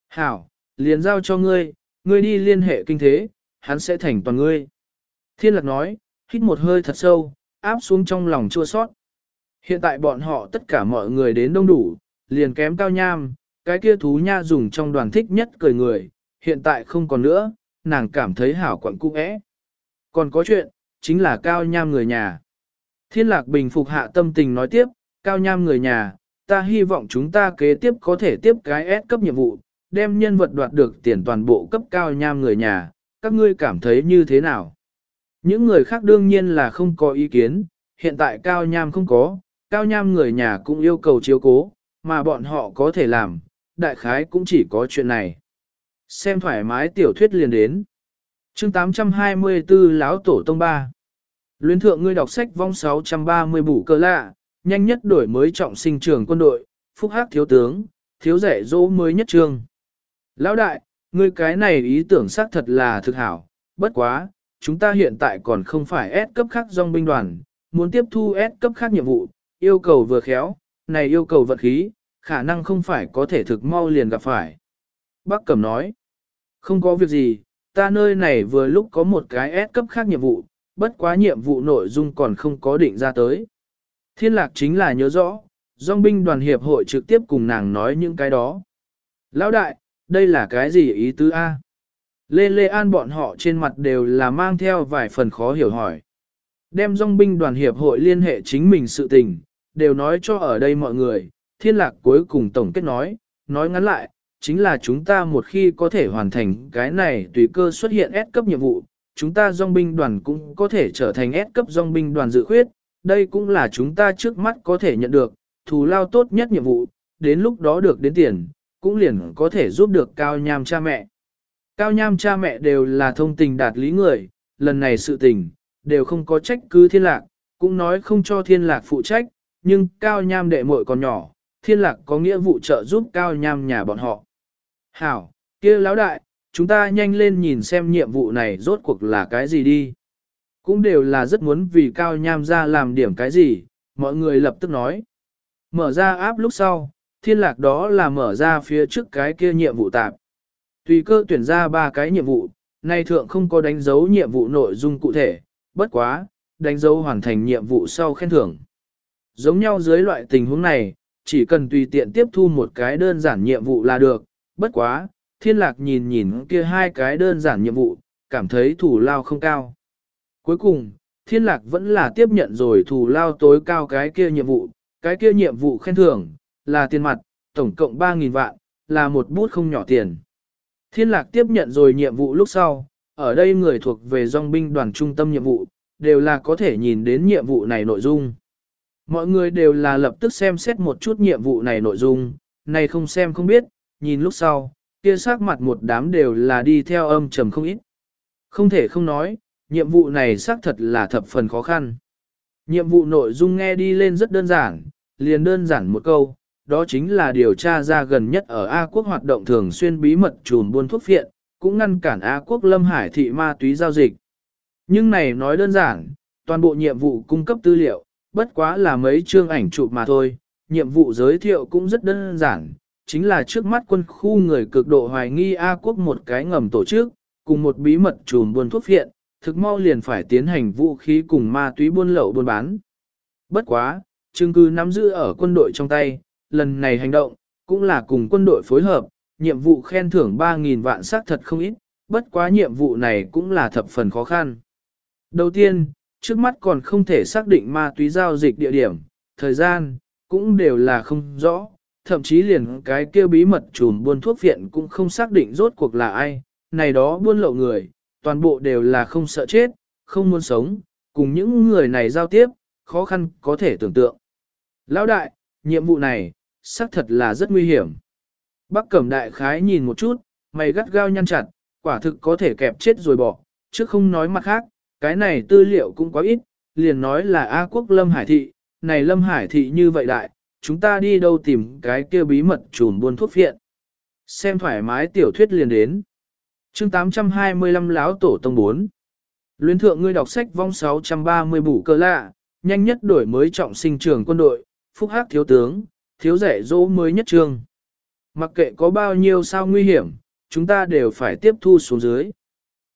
Hảo, liền giao cho ngươi, ngươi đi liên hệ kinh thế, hắn sẽ thành toàn ngươi. Thiên lạc nói, hít một hơi thật sâu, áp xuống trong lòng chua sót. Hiện tại bọn họ tất cả mọi người đến đông đủ, liền kém cao nham, cái kia thú nha dùng trong đoàn thích nhất cười người, hiện tại không còn nữa, nàng cảm thấy hảo quặn cung ẽ. Còn có chuyện, chính là cao nham người nhà. Thiên lạc bình phục hạ tâm tình nói tiếp, cao nham người nhà, ta hy vọng chúng ta kế tiếp có thể tiếp cái S cấp nhiệm vụ, đem nhân vật đoạt được tiền toàn bộ cấp cao nham người nhà, các ngươi cảm thấy như thế nào? Những người khác đương nhiên là không có ý kiến, hiện tại cao nham không có, cao nham người nhà cũng yêu cầu chiếu cố, mà bọn họ có thể làm, đại khái cũng chỉ có chuyện này. Xem thoải mái tiểu thuyết liền đến. chương 824 lão Tổ Tông 3 Luyến thượng ngươi đọc sách vong 630 bủ cơ lạ, nhanh nhất đổi mới trọng sinh trường quân đội, phúc hắc thiếu tướng, thiếu rẻ dỗ mới nhất trương. Lão đại, ngươi cái này ý tưởng xác thật là thực hảo, bất quá, chúng ta hiện tại còn không phải S cấp khác dòng binh đoàn, muốn tiếp thu S cấp khác nhiệm vụ, yêu cầu vừa khéo, này yêu cầu vận khí, khả năng không phải có thể thực mau liền gặp phải. Bác Cẩm nói, không có việc gì, ta nơi này vừa lúc có một cái S cấp khác nhiệm vụ, bất quá nhiệm vụ nội dung còn không có định ra tới. Thiên lạc chính là nhớ rõ, dòng binh đoàn hiệp hội trực tiếp cùng nàng nói những cái đó. Lão đại, đây là cái gì ý tứ A? Lê Lê An bọn họ trên mặt đều là mang theo vài phần khó hiểu hỏi. Đem dòng binh đoàn hiệp hội liên hệ chính mình sự tình, đều nói cho ở đây mọi người, thiên lạc cuối cùng tổng kết nói, nói ngắn lại, chính là chúng ta một khi có thể hoàn thành cái này tùy cơ xuất hiện S cấp nhiệm vụ, chúng ta dòng binh đoàn cũng có thể trở thành S cấp dòng binh đoàn dự khuyết, đây cũng là chúng ta trước mắt có thể nhận được, thù lao tốt nhất nhiệm vụ, đến lúc đó được đến tiền, cũng liền có thể giúp được cao nham cha mẹ. Cao nham cha mẹ đều là thông tình đạt lý người, lần này sự tình, đều không có trách cứ thiên lạc, cũng nói không cho thiên lạc phụ trách, nhưng cao nham đệ muội còn nhỏ, thiên lạc có nghĩa vụ trợ giúp cao nham nhà bọn họ. Hảo, kia lão đại, chúng ta nhanh lên nhìn xem nhiệm vụ này rốt cuộc là cái gì đi. Cũng đều là rất muốn vì cao nham ra làm điểm cái gì, mọi người lập tức nói. Mở ra áp lúc sau, thiên lạc đó là mở ra phía trước cái kia nhiệm vụ tạp. Tùy cơ tuyển ra ba cái nhiệm vụ, nay thượng không có đánh dấu nhiệm vụ nội dung cụ thể, bất quá, đánh dấu hoàn thành nhiệm vụ sau khen thưởng. Giống nhau dưới loại tình huống này, chỉ cần tùy tiện tiếp thu một cái đơn giản nhiệm vụ là được, bất quá, thiên lạc nhìn nhìn kia hai cái đơn giản nhiệm vụ, cảm thấy thủ lao không cao. Cuối cùng, thiên lạc vẫn là tiếp nhận rồi thủ lao tối cao cái kia nhiệm vụ, cái kia nhiệm vụ khen thưởng, là tiền mặt, tổng cộng 3.000 vạn, là một bút không nhỏ tiền. Thiên lạc tiếp nhận rồi nhiệm vụ lúc sau, ở đây người thuộc về dòng binh đoàn trung tâm nhiệm vụ, đều là có thể nhìn đến nhiệm vụ này nội dung. Mọi người đều là lập tức xem xét một chút nhiệm vụ này nội dung, này không xem không biết, nhìn lúc sau, kia sắc mặt một đám đều là đi theo âm trầm không ít. Không thể không nói, nhiệm vụ này xác thật là thập phần khó khăn. Nhiệm vụ nội dung nghe đi lên rất đơn giản, liền đơn giản một câu, đó chính là điều tra ra gần nhất ở A quốc hoạt động thường xuyên bí mật trùm buôn thuốc phiện, cũng ngăn cản A quốc lâm hải thị ma túy giao dịch. Nhưng này nói đơn giản, toàn bộ nhiệm vụ cung cấp tư liệu, bất quá là mấy chương ảnh chụp mà thôi, nhiệm vụ giới thiệu cũng rất đơn giản, chính là trước mắt quân khu người cực độ hoài nghi A quốc một cái ngầm tổ chức, cùng một bí mật trùm buôn thuốc phiện, thực mau liền phải tiến hành vũ khí cùng ma túy buôn lậu buôn bán. Bất quá, chứng cứ nắm giữ ở quân đội trong tay, lần này hành động, cũng là cùng quân đội phối hợp, nhiệm vụ khen thưởng 3.000 vạn xác thật không ít, bất quá nhiệm vụ này cũng là thập phần khó khăn. Đầu tiên, trước mắt còn không thể xác định ma túy giao dịch địa điểm, thời gian, cũng đều là không rõ, thậm chí liền cái kêu bí mật trùm buôn thuốc viện cũng không xác định rốt cuộc là ai, này đó buôn lậu người, toàn bộ đều là không sợ chết, không muốn sống, cùng những người này giao tiếp, khó khăn có thể tưởng tượng. Lão đại, nhiệm vụ này, xác thật là rất nguy hiểm. Bắc Cẩm Đại Khái nhìn một chút, mày gắt gao nhăn chặt, quả thực có thể kẹp chết rồi bỏ, chứ không nói mặt khác, cái này tư liệu cũng quá ít, liền nói là A quốc Lâm Hải Thị, này Lâm Hải Thị như vậy đại, chúng ta đi đâu tìm cái kia bí mật trùn buôn thuốc phiện. Xem thoải mái tiểu thuyết liền đến. chương 825 láo tổ tông 4. Luyến thượng ngươi đọc sách vong 630 bủ cơ lạ, nhanh nhất đổi mới trọng sinh trường quân đội, phúc hắc thiếu tướng, thiếu rẻ dỗ mới nhất trường, Mặc kệ có bao nhiêu sao nguy hiểm, chúng ta đều phải tiếp thu xuống dưới.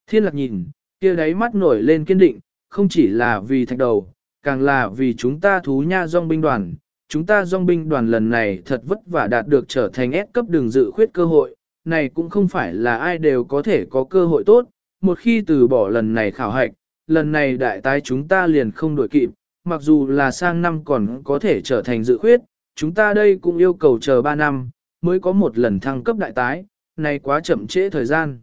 Thiên lạc nhìn, kia đáy mắt nổi lên kiên định, không chỉ là vì thạch đầu, càng là vì chúng ta thú nha dòng binh đoàn. Chúng ta dòng binh đoàn lần này thật vất vả đạt được trở thành S cấp đường dự khuyết cơ hội, này cũng không phải là ai đều có thể có cơ hội tốt, một khi từ bỏ lần này khảo hạch, lần này đại tái chúng ta liền không đổi kịp, mặc dù là sang năm còn có thể trở thành dự khuyết, chúng ta đây cũng yêu cầu chờ 3 năm, mới có một lần thăng cấp đại tái, này quá chậm trễ thời gian.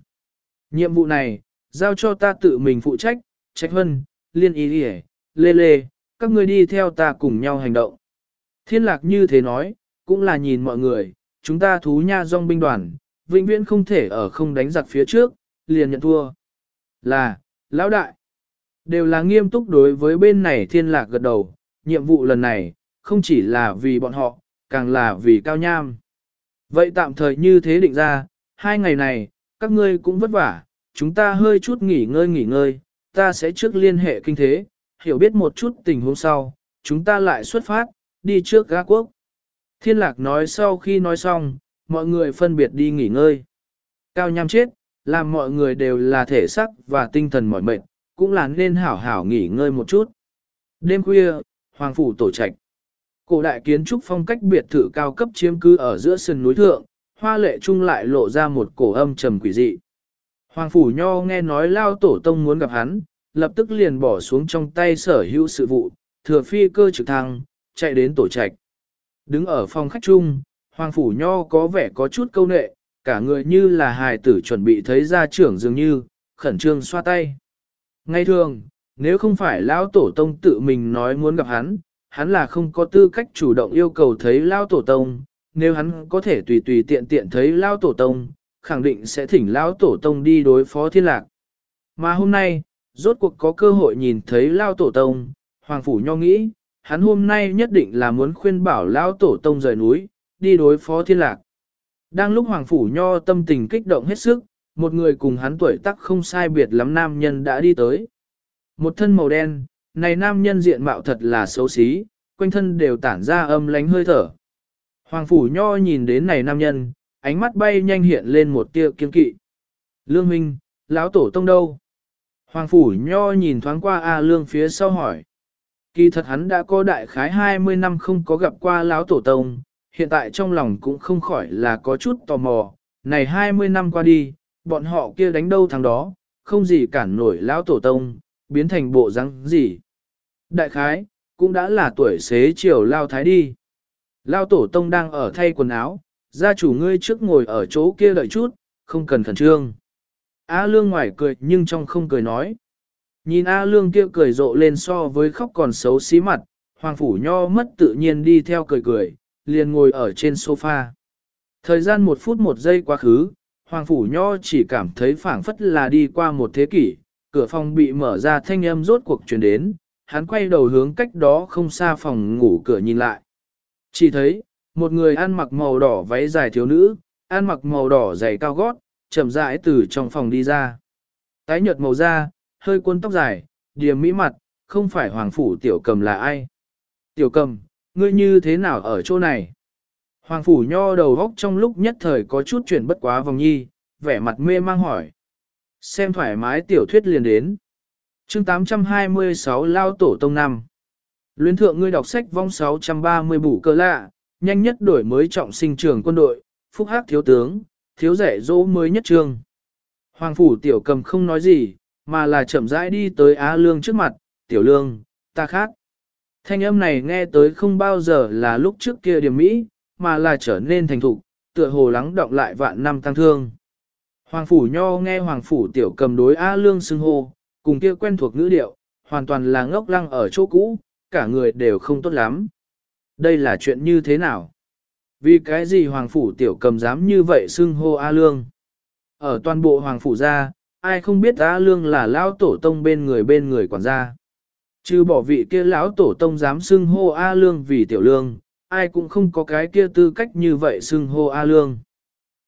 Nhiệm vụ này, giao cho ta tự mình phụ trách, trách hân, liên ý đi lê lê, các ngươi đi theo ta cùng nhau hành động. Thiên lạc như thế nói, cũng là nhìn mọi người, chúng ta thú nha dòng binh đoàn, vĩnh viễn không thể ở không đánh giặc phía trước, liền nhận thua. Là, lão đại, đều là nghiêm túc đối với bên này thiên lạc gật đầu, nhiệm vụ lần này, không chỉ là vì bọn họ, càng là vì cao nham. Vậy tạm thời như thế định ra, hai ngày này, các ngươi cũng vất vả, chúng ta hơi chút nghỉ ngơi nghỉ ngơi, ta sẽ trước liên hệ kinh thế, hiểu biết một chút tình huống sau, chúng ta lại xuất phát, đi trước gã quốc. Thiên lạc nói sau khi nói xong, mọi người phân biệt đi nghỉ ngơi. Cao nhằm chết, làm mọi người đều là thể sắc và tinh thần mỏi mệt, cũng là nên hảo hảo nghỉ ngơi một chút. Đêm khuya, Hoàng Phủ tổ trạch. Cổ đại kiến trúc phong cách biệt thự cao cấp chiếm cứ ở giữa sườn núi thượng, hoa lệ trung lại lộ ra một cổ âm trầm quỷ dị. Hoàng Phủ Nho nghe nói Lao Tổ Tông muốn gặp hắn, lập tức liền bỏ xuống trong tay sở hữu sự vụ, thừa phi cơ trực thăng, chạy đến tổ trạch. Đứng ở phòng khách chung, Hoàng Phủ Nho có vẻ có chút câu nệ, cả người như là hài tử chuẩn bị thấy ra trưởng dường như, khẩn trương xoa tay. Ngay thường, nếu không phải Lão Tổ Tông tự mình nói muốn gặp hắn, hắn là không có tư cách chủ động yêu cầu thấy Lão Tổ Tông, nếu hắn có thể tùy tùy tiện tiện thấy Lão Tổ Tông, khẳng định sẽ thỉnh Lão Tổ Tông đi đối phó thiên lạc. Mà hôm nay, rốt cuộc có cơ hội nhìn thấy Lão Tổ Tông, Hoàng Phủ Nho nghĩ, hắn hôm nay nhất định là muốn khuyên bảo Lão Tổ Tông rời núi, đi đối phó thiên lạc. Đang lúc Hoàng Phủ Nho tâm tình kích động hết sức, một người cùng hắn tuổi tác không sai biệt lắm nam nhân đã đi tới. Một thân màu đen, này nam nhân diện mạo thật là xấu xí, quanh thân đều tản ra âm lánh hơi thở. Hoàng Phủ Nho nhìn đến này nam nhân, ánh mắt bay nhanh hiện lên một tia kiên kỵ. Lương Minh, lão tổ tông đâu? Hoàng Phủ Nho nhìn thoáng qua A Lương phía sau hỏi. Kỳ thật hắn đã có đại khái 20 năm không có gặp qua lão tổ tông, hiện tại trong lòng cũng không khỏi là có chút tò mò, này 20 năm qua đi, bọn họ kia đánh đâu thằng đó, không gì cản nổi lão tổ tông, biến thành bộ răng gì. Đại khái, cũng đã là tuổi xế chiều lao thái đi. Lao tổ tông đang ở thay quần áo, gia chủ ngươi trước ngồi ở chỗ kia đợi chút, không cần khẩn trương. A lương ngoài cười nhưng trong không cười nói. Nhìn A lương kia cười rộ lên so với khóc còn xấu xí mặt, hoàng phủ nho mất tự nhiên đi theo cười cười, liền ngồi ở trên sofa. Thời gian một phút một giây quá khứ, Hoàng Phủ Nho chỉ cảm thấy phảng phất là đi qua một thế kỷ, cửa phòng bị mở ra thanh âm rốt cuộc truyền đến, hắn quay đầu hướng cách đó không xa phòng ngủ cửa nhìn lại. Chỉ thấy, một người ăn mặc màu đỏ váy dài thiếu nữ, ăn mặc màu đỏ giày cao gót, chậm rãi từ trong phòng đi ra. Tái nhợt màu da, hơi cuốn tóc dài, điềm mỹ mặt, không phải Hoàng Phủ Tiểu Cầm là ai. Tiểu Cầm, ngươi như thế nào ở chỗ này? Hoàng phủ nho đầu góc trong lúc nhất thời có chút chuyển bất quá vòng nhi, vẻ mặt mê mang hỏi. Xem thoải mái tiểu thuyết liền đến. chương 826 Lao Tổ Tông Năm Luyến thượng ngươi đọc sách vong 630 bủ cơ lạ, nhanh nhất đổi mới trọng sinh trường quân đội, phúc hắc thiếu tướng, thiếu rẻ dỗ mới nhất trương. Hoàng phủ tiểu cầm không nói gì, mà là chậm rãi đi tới Á Lương trước mặt, tiểu lương, ta khác. Thanh âm này nghe tới không bao giờ là lúc trước kia điểm mỹ, mà là trở nên thành thục, tựa hồ lắng động lại vạn năm tăng thương. Hoàng phủ nho nghe hoàng phủ tiểu cầm đối A lương xưng hô, cùng kia quen thuộc ngữ điệu, hoàn toàn là ngốc lăng ở chỗ cũ, cả người đều không tốt lắm. Đây là chuyện như thế nào? Vì cái gì hoàng phủ tiểu cầm dám như vậy xưng hô A lương? Ở toàn bộ hoàng phủ gia, ai không biết A lương là lão tổ tông bên người bên người quản gia. Chứ bỏ vị kia lão tổ tông dám xưng hô A Lương vì tiểu lương, ai cũng không có cái kia tư cách như vậy xưng hô A Lương.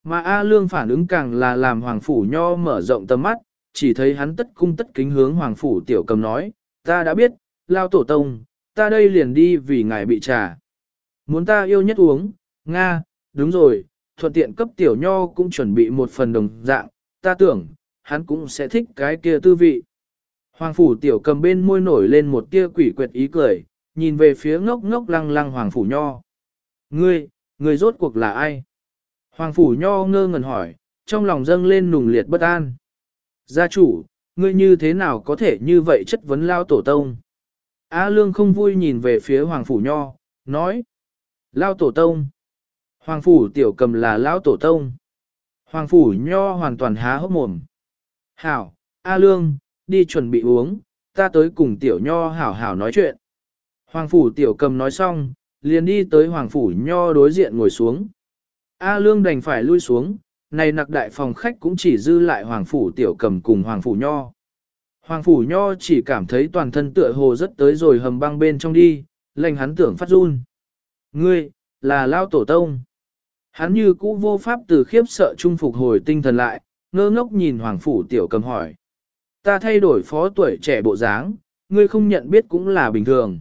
Mà A Lương phản ứng càng là làm Hoàng Phủ Nho mở rộng tầm mắt, chỉ thấy hắn tất cung tất kính hướng Hoàng Phủ Tiểu Cầm nói, ta đã biết, lao tổ tông, ta đây liền đi vì ngài bị trả. muốn ta yêu nhất uống, Nga, đúng rồi, thuận tiện cấp tiểu nho cũng chuẩn bị một phần đồng dạng, ta tưởng, hắn cũng sẽ thích cái kia tư vị. Hoàng phủ tiểu cầm bên môi nổi lên một tia quỷ quyệt ý cười, nhìn về phía ngốc ngốc lăng lăng hoàng phủ nho. Ngươi, ngươi rốt cuộc là ai? Hoàng phủ nho ngơ ngẩn hỏi, trong lòng dâng lên nùng liệt bất an. Gia chủ, ngươi như thế nào có thể như vậy chất vấn lao tổ tông? A lương không vui nhìn về phía hoàng phủ nho, nói. Lao tổ tông. Hoàng phủ tiểu cầm là lão tổ tông. Hoàng phủ nho hoàn toàn há hốc mồm. Hảo, A lương, đi chuẩn bị uống, ta tới cùng tiểu nho hảo hảo nói chuyện. Hoàng phủ tiểu cầm nói xong, liền đi tới hoàng phủ nho đối diện ngồi xuống. A lương đành phải lui xuống, này nặc đại phòng khách cũng chỉ dư lại hoàng phủ tiểu cầm cùng hoàng phủ nho. Hoàng phủ nho chỉ cảm thấy toàn thân tựa hồ rất tới rồi hầm băng bên trong đi, lệnh hắn tưởng phát run. Ngươi, là lao tổ tông. Hắn như cũ vô pháp từ khiếp sợ trung phục hồi tinh thần lại, ngơ ngốc nhìn hoàng phủ tiểu cầm hỏi. Ta thay đổi phó tuổi trẻ bộ dáng, ngươi không nhận biết cũng là bình thường.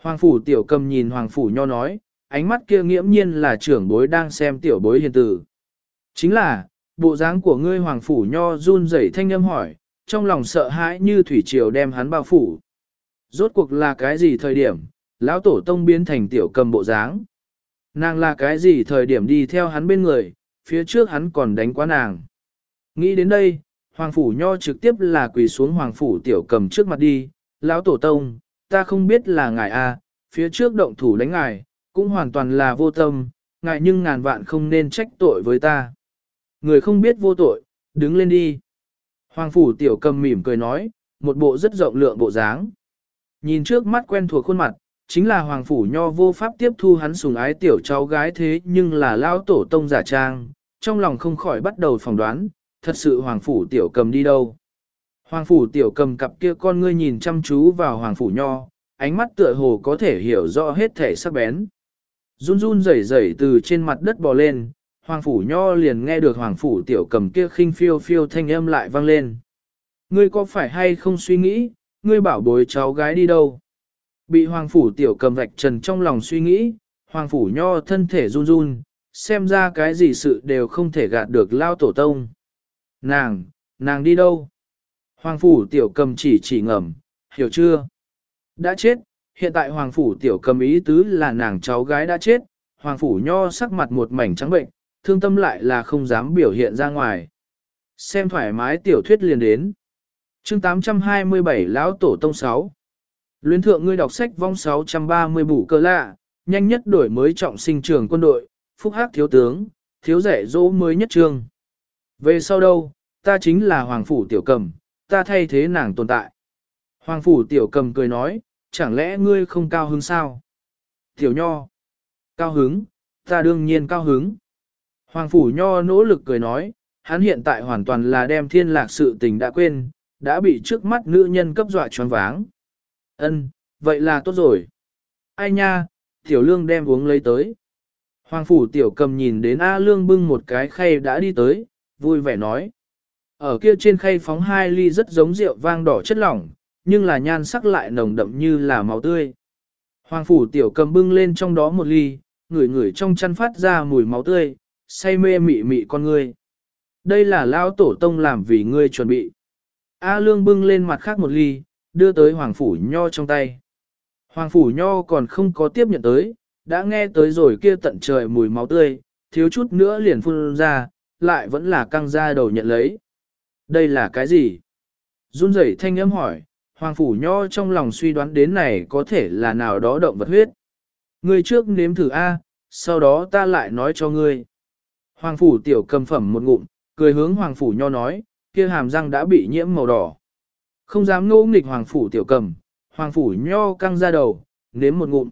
Hoàng phủ tiểu cầm nhìn hoàng phủ nho nói, ánh mắt kia nghiễm nhiên là trưởng bối đang xem tiểu bối hiền tử. Chính là, bộ dáng của ngươi hoàng phủ nho run rẩy thanh âm hỏi, trong lòng sợ hãi như thủy triều đem hắn bao phủ. Rốt cuộc là cái gì thời điểm, lão tổ tông biến thành tiểu cầm bộ dáng. Nàng là cái gì thời điểm đi theo hắn bên người, phía trước hắn còn đánh quá nàng. Nghĩ đến đây, Hoàng Phủ Nho trực tiếp là quỳ xuống Hoàng Phủ Tiểu cầm trước mặt đi, lão tổ tông, ta không biết là ngài a, phía trước động thủ đánh ngài, cũng hoàn toàn là vô tâm, ngài nhưng ngàn vạn không nên trách tội với ta. Người không biết vô tội, đứng lên đi. Hoàng Phủ Tiểu cầm mỉm cười nói, một bộ rất rộng lượng bộ dáng. Nhìn trước mắt quen thuộc khuôn mặt, chính là Hoàng Phủ Nho vô pháp tiếp thu hắn sùng ái tiểu cháu gái thế nhưng là lao tổ tông giả trang, trong lòng không khỏi bắt đầu phỏng đoán, thật sự Hoàng Phủ Tiểu cầm đi đâu. Hoàng Phủ Tiểu cầm cặp kia con ngươi nhìn chăm chú vào Hoàng Phủ Nho, ánh mắt tựa hồ có thể hiểu rõ hết thể sắc bén. Run run rẩy rẩy từ trên mặt đất bò lên, Hoàng Phủ Nho liền nghe được Hoàng Phủ Tiểu cầm kia khinh phiêu phiêu thanh âm lại vang lên. Ngươi có phải hay không suy nghĩ, ngươi bảo bối cháu gái đi đâu? Bị Hoàng Phủ Tiểu cầm vạch trần trong lòng suy nghĩ, Hoàng Phủ Nho thân thể run run, xem ra cái gì sự đều không thể gạt được lao tổ tông. Nàng, nàng đi đâu? Hoàng Phủ Tiểu cầm chỉ chỉ ngầm, hiểu chưa? Đã chết, hiện tại Hoàng Phủ Tiểu cầm ý tứ là nàng cháu gái đã chết, Hoàng Phủ Nho sắc mặt một mảnh trắng bệnh, thương tâm lại là không dám biểu hiện ra ngoài. Xem thoải mái tiểu thuyết liền đến. chương 827 Lão Tổ Tông 6 Luyến thượng ngươi đọc sách vong 630 bủ cơ lạ, nhanh nhất đổi mới trọng sinh trường quân đội, phúc hắc thiếu tướng, thiếu rẻ dỗ mới nhất trương. Về sau đâu, ta chính là Hoàng Phủ Tiểu Cầm, ta thay thế nàng tồn tại. Hoàng Phủ Tiểu Cầm cười nói, chẳng lẽ ngươi không cao hứng sao? Tiểu Nho, cao hứng, ta đương nhiên cao hứng. Hoàng Phủ Nho nỗ lực cười nói, hắn hiện tại hoàn toàn là đem thiên lạc sự tình đã quên, đã bị trước mắt nữ nhân cấp dọa choáng váng. Ân, vậy là tốt rồi. Ai nha, tiểu lương đem uống lấy tới. Hoàng phủ tiểu cầm nhìn đến A lương bưng một cái khay đã đi tới, vui vẻ nói. Ở kia trên khay phóng hai ly rất giống rượu vang đỏ chất lỏng, nhưng là nhan sắc lại nồng đậm như là máu tươi. Hoàng phủ tiểu cầm bưng lên trong đó một ly, ngửi ngửi trong chăn phát ra mùi máu tươi, say mê mị mị con ngươi. Đây là lao tổ tông làm vì ngươi chuẩn bị. A lương bưng lên mặt khác một ly, đưa tới Hoàng Phủ Nho trong tay. Hoàng Phủ Nho còn không có tiếp nhận tới, đã nghe tới rồi kia tận trời mùi máu tươi, thiếu chút nữa liền phun ra, lại vẫn là căng ra đầu nhận lấy. Đây là cái gì? Run rẩy thanh âm hỏi, Hoàng Phủ Nho trong lòng suy đoán đến này có thể là nào đó động vật huyết. Ngươi trước nếm thử A, sau đó ta lại nói cho ngươi. Hoàng Phủ tiểu cầm phẩm một ngụm, cười hướng Hoàng Phủ Nho nói, kia hàm răng đã bị nhiễm màu đỏ. Không dám ngô nghịch hoàng phủ tiểu cầm, hoàng phủ nho căng ra đầu, nếm một ngụm.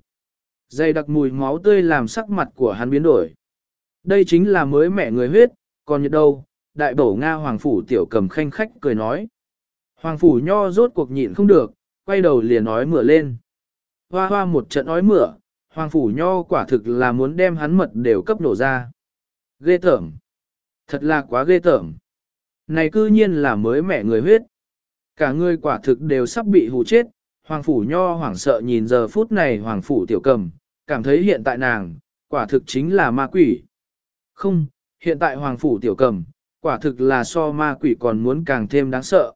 Dày đặc mùi máu tươi làm sắc mặt của hắn biến đổi. Đây chính là mới mẹ người huyết, còn nhiệt đâu, đại bổ Nga hoàng phủ tiểu cầm khanh khách cười nói. Hoàng phủ nho rốt cuộc nhịn không được, quay đầu liền nói mửa lên. Hoa hoa một trận nói mửa, hoàng phủ nho quả thực là muốn đem hắn mật đều cấp nổ ra. Ghê tởm. Thật là quá ghê tởm. Này cư nhiên là mới mẹ người huyết. Cả người quả thực đều sắp bị hù chết, Hoàng Phủ Nho hoảng sợ nhìn giờ phút này Hoàng Phủ Tiểu Cầm, cảm thấy hiện tại nàng, quả thực chính là ma quỷ. Không, hiện tại hoàng phủ tiểu cầm, quả thực là so ma quỷ còn muốn càng thêm đáng sợ.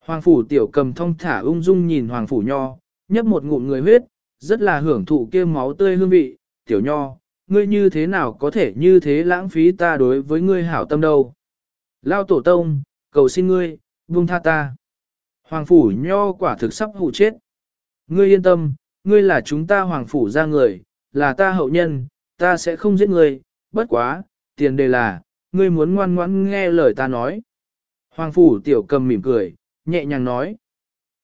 Hoàng phủ tiểu cầm thông thả ung dung nhìn hoàng phủ nho, nhấp một ngụm người huyết, rất là hưởng thụ kia máu tươi hương vị, tiểu nho, ngươi như thế nào có thể như thế lãng phí ta đối với ngươi hảo tâm đâu. Lao tổ tông, cầu xin ngươi, buông tha ta. Hoàng phủ nho quả thực sắp hụ chết. Ngươi yên tâm, ngươi là chúng ta hoàng phủ ra người, là ta hậu nhân, ta sẽ không giết ngươi, bất quá, tiền đề là, ngươi muốn ngoan ngoãn nghe lời ta nói. Hoàng phủ tiểu cầm mỉm cười, nhẹ nhàng nói.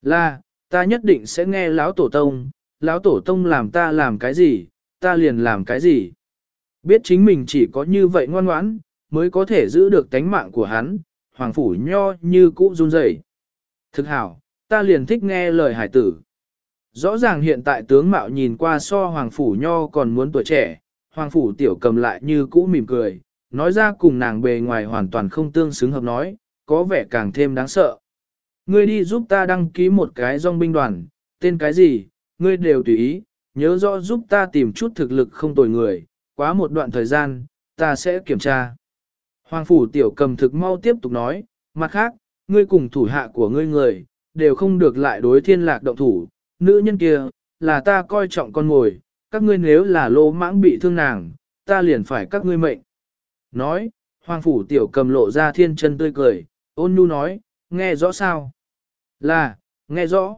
Là, ta nhất định sẽ nghe lão tổ tông, lão tổ tông làm ta làm cái gì, ta liền làm cái gì. Biết chính mình chỉ có như vậy ngoan ngoãn, mới có thể giữ được tánh mạng của hắn, hoàng phủ nho như cũ run rẩy. Thực hảo, ta liền thích nghe lời hải tử. Rõ ràng hiện tại tướng mạo nhìn qua so hoàng phủ nho còn muốn tuổi trẻ, hoàng phủ tiểu cầm lại như cũ mỉm cười, nói ra cùng nàng bề ngoài hoàn toàn không tương xứng hợp nói, có vẻ càng thêm đáng sợ. Ngươi đi giúp ta đăng ký một cái dòng binh đoàn, tên cái gì, ngươi đều tùy ý, nhớ rõ giúp ta tìm chút thực lực không tồi người, quá một đoạn thời gian, ta sẽ kiểm tra. Hoàng phủ tiểu cầm thực mau tiếp tục nói, mặt khác, ngươi cùng thủ hạ của ngươi người, đều không được lại đối thiên lạc động thủ, nữ nhân kia, là ta coi trọng con ngồi, các ngươi nếu là lô mãng bị thương nàng, ta liền phải các ngươi mệnh. Nói, hoàng phủ tiểu cầm lộ ra thiên chân tươi cười, ôn nhu nói, nghe rõ sao? Là, nghe rõ.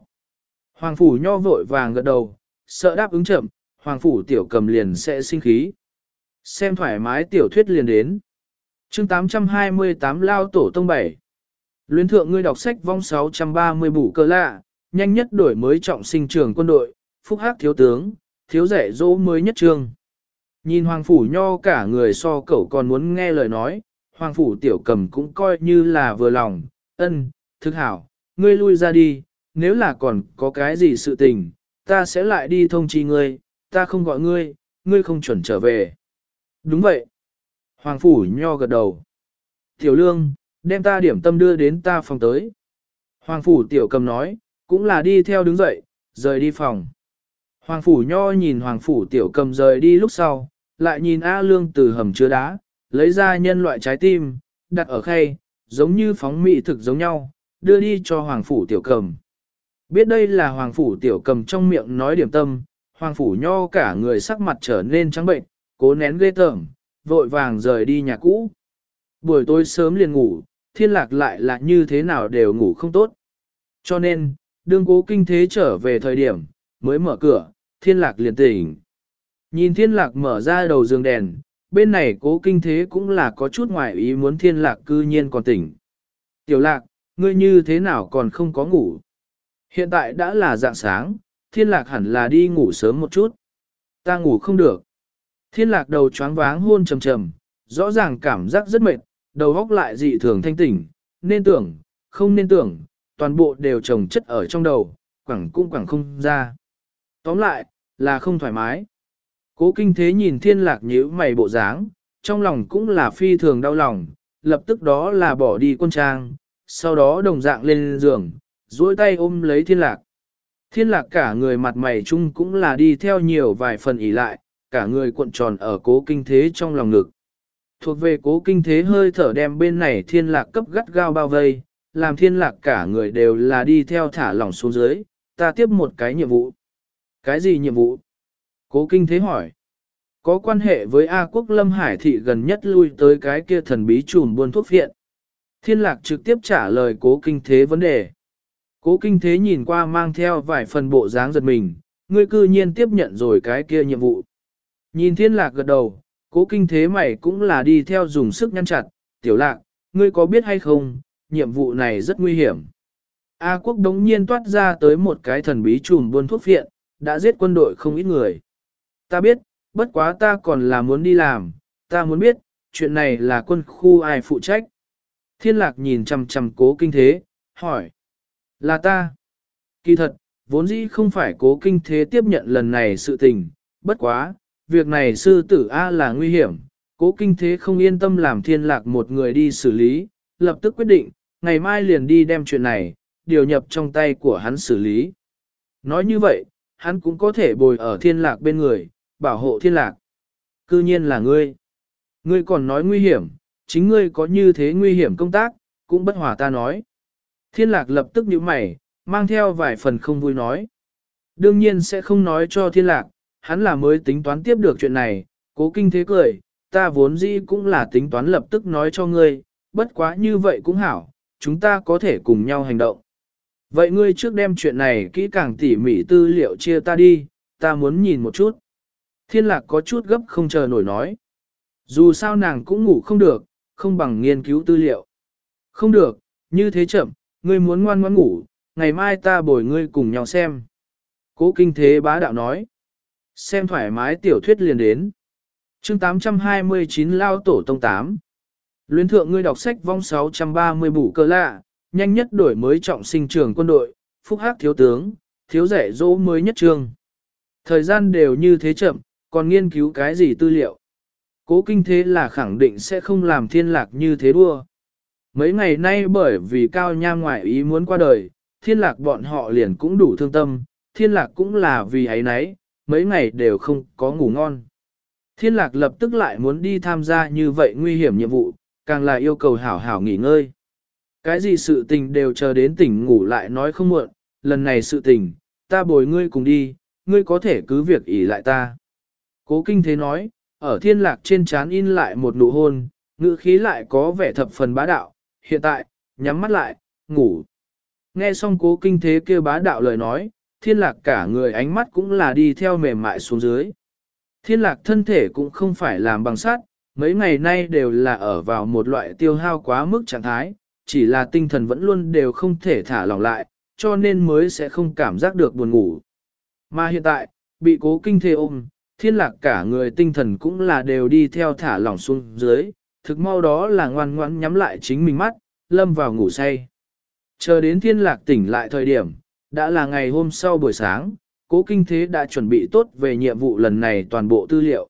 Hoàng phủ nho vội vàng gật đầu, sợ đáp ứng chậm, hoàng phủ tiểu cầm liền sẽ sinh khí. Xem thoải mái tiểu thuyết liền đến. chương 828 lao tổ tông 7. Luyến thượng ngươi đọc sách vong 630 bủ cơ lạ, nhanh nhất đổi mới trọng sinh trường quân đội, phúc hắc thiếu tướng, thiếu rẻ dỗ mới nhất trương. Nhìn hoàng phủ nho cả người so cậu còn muốn nghe lời nói, hoàng phủ tiểu cầm cũng coi như là vừa lòng, ân, thức hảo, ngươi lui ra đi, nếu là còn có cái gì sự tình, ta sẽ lại đi thông chi ngươi, ta không gọi ngươi, ngươi không chuẩn trở về. Đúng vậy. Hoàng phủ nho gật đầu. Tiểu lương, đem ta điểm tâm đưa đến ta phòng tới. Hoàng phủ tiểu cầm nói, cũng là đi theo đứng dậy, rời đi phòng. Hoàng phủ nho nhìn hoàng phủ tiểu cầm rời đi lúc sau, lại nhìn A lương từ hầm chứa đá, lấy ra nhân loại trái tim, đặt ở khay, giống như phóng mị thực giống nhau, đưa đi cho hoàng phủ tiểu cầm. Biết đây là hoàng phủ tiểu cầm trong miệng nói điểm tâm, hoàng phủ nho cả người sắc mặt trở nên trắng bệnh, cố nén ghê tởm, vội vàng rời đi nhà cũ. Buổi tối sớm liền ngủ, thiên lạc lại là như thế nào đều ngủ không tốt. Cho nên, đương cố kinh thế trở về thời điểm, mới mở cửa, thiên lạc liền tỉnh. Nhìn thiên lạc mở ra đầu giường đèn, bên này cố kinh thế cũng là có chút ngoài ý muốn thiên lạc cư nhiên còn tỉnh. Tiểu lạc, ngươi như thế nào còn không có ngủ? Hiện tại đã là dạng sáng, thiên lạc hẳn là đi ngủ sớm một chút. Ta ngủ không được. Thiên lạc đầu choáng váng hôn trầm trầm, rõ ràng cảm giác rất mệt, đầu góc lại dị thường thanh tỉnh, nên tưởng, không nên tưởng, toàn bộ đều trồng chất ở trong đầu, quẳng cũng quẳng không ra. Tóm lại, là không thoải mái. Cố kinh thế nhìn thiên lạc nhíu mày bộ dáng, trong lòng cũng là phi thường đau lòng, lập tức đó là bỏ đi quân trang, sau đó đồng dạng lên giường, duỗi tay ôm lấy thiên lạc. Thiên lạc cả người mặt mày chung cũng là đi theo nhiều vài phần ỉ lại, cả người cuộn tròn ở cố kinh thế trong lòng ngực. Thuộc về cố kinh thế hơi thở đem bên này thiên lạc cấp gắt gao bao vây, làm thiên lạc cả người đều là đi theo thả lỏng xuống dưới, ta tiếp một cái nhiệm vụ. Cái gì nhiệm vụ? Cố kinh thế hỏi. Có quan hệ với A quốc lâm hải thị gần nhất lui tới cái kia thần bí trùm buôn thuốc viện. Thiên lạc trực tiếp trả lời cố kinh thế vấn đề. Cố kinh thế nhìn qua mang theo vài phần bộ dáng giật mình, ngươi cư nhiên tiếp nhận rồi cái kia nhiệm vụ. Nhìn thiên lạc gật đầu, cố kinh thế mày cũng là đi theo dùng sức nhăn chặt, tiểu lạc, ngươi có biết hay không, nhiệm vụ này rất nguy hiểm. A quốc đống nhiên toát ra tới một cái thần bí trùm buôn thuốc viện, đã giết quân đội không ít người. Ta biết, bất quá ta còn là muốn đi làm, ta muốn biết, chuyện này là quân khu ai phụ trách. Thiên lạc nhìn chầm chầm cố kinh thế, hỏi. Là ta. Kỳ thật, vốn dĩ không phải cố kinh thế tiếp nhận lần này sự tình, bất quá, việc này sư tử A là nguy hiểm, cố kinh thế không yên tâm làm thiên lạc một người đi xử lý, lập tức quyết định, ngày mai liền đi đem chuyện này, điều nhập trong tay của hắn xử lý. Nói như vậy, hắn cũng có thể bồi ở thiên lạc bên người, bảo hộ thiên lạc. Cư nhiên là ngươi. Ngươi còn nói nguy hiểm, chính ngươi có như thế nguy hiểm công tác, cũng bất hòa ta nói. Thiên lạc lập tức nhíu mày, mang theo vài phần không vui nói. Đương nhiên sẽ không nói cho thiên lạc, hắn là mới tính toán tiếp được chuyện này, cố kinh thế cười, ta vốn dĩ cũng là tính toán lập tức nói cho ngươi, bất quá như vậy cũng hảo, chúng ta có thể cùng nhau hành động. Vậy ngươi trước đem chuyện này kỹ càng tỉ mỉ tư liệu chia ta đi, ta muốn nhìn một chút. Thiên lạc có chút gấp không chờ nổi nói. Dù sao nàng cũng ngủ không được, không bằng nghiên cứu tư liệu. Không được, như thế chậm, ngươi muốn ngoan ngoãn ngủ, ngày mai ta bồi ngươi cùng nhau xem. Cố kinh thế bá đạo nói. Xem thoải mái tiểu thuyết liền đến. chương 829 Lao Tổ Tông 8. Luyến thượng ngươi đọc sách vong 630 bủ cơ lạ, nhanh nhất đổi mới trọng sinh trường quân đội, phúc hắc thiếu tướng, thiếu rẻ dỗ mới nhất trường. Thời gian đều như thế chậm, còn nghiên cứu cái gì tư liệu. Cố kinh thế là khẳng định sẽ không làm thiên lạc như thế đua. Mấy ngày nay bởi vì cao nham ngoại ý muốn qua đời, thiên lạc bọn họ liền cũng đủ thương tâm, thiên lạc cũng là vì ấy nấy, mấy ngày đều không có ngủ ngon. Thiên lạc lập tức lại muốn đi tham gia như vậy nguy hiểm nhiệm vụ, càng là yêu cầu hảo hảo nghỉ ngơi. Cái gì sự tình đều chờ đến tỉnh ngủ lại nói không muộn, lần này sự tình, ta bồi ngươi cùng đi, ngươi có thể cứ việc ỷ lại ta. Cố kinh thế nói, ở thiên lạc trên trán in lại một nụ hôn, ngữ khí lại có vẻ thập phần bá đạo, hiện tại, nhắm mắt lại, ngủ. Nghe xong cố kinh thế kêu bá đạo lời nói, thiên lạc cả người ánh mắt cũng là đi theo mềm mại xuống dưới. Thiên lạc thân thể cũng không phải làm bằng sắt, mấy ngày nay đều là ở vào một loại tiêu hao quá mức trạng thái, chỉ là tinh thần vẫn luôn đều không thể thả lỏng lại, cho nên mới sẽ không cảm giác được buồn ngủ. Mà hiện tại, bị cố kinh thế ôm, thiên lạc cả người tinh thần cũng là đều đi theo thả lỏng xuống dưới, thực mau đó là ngoan ngoãn nhắm lại chính mình mắt, lâm vào ngủ say. Chờ đến thiên lạc tỉnh lại thời điểm, đã là ngày hôm sau buổi sáng, cố kinh thế đã chuẩn bị tốt về nhiệm vụ lần này toàn bộ tư liệu.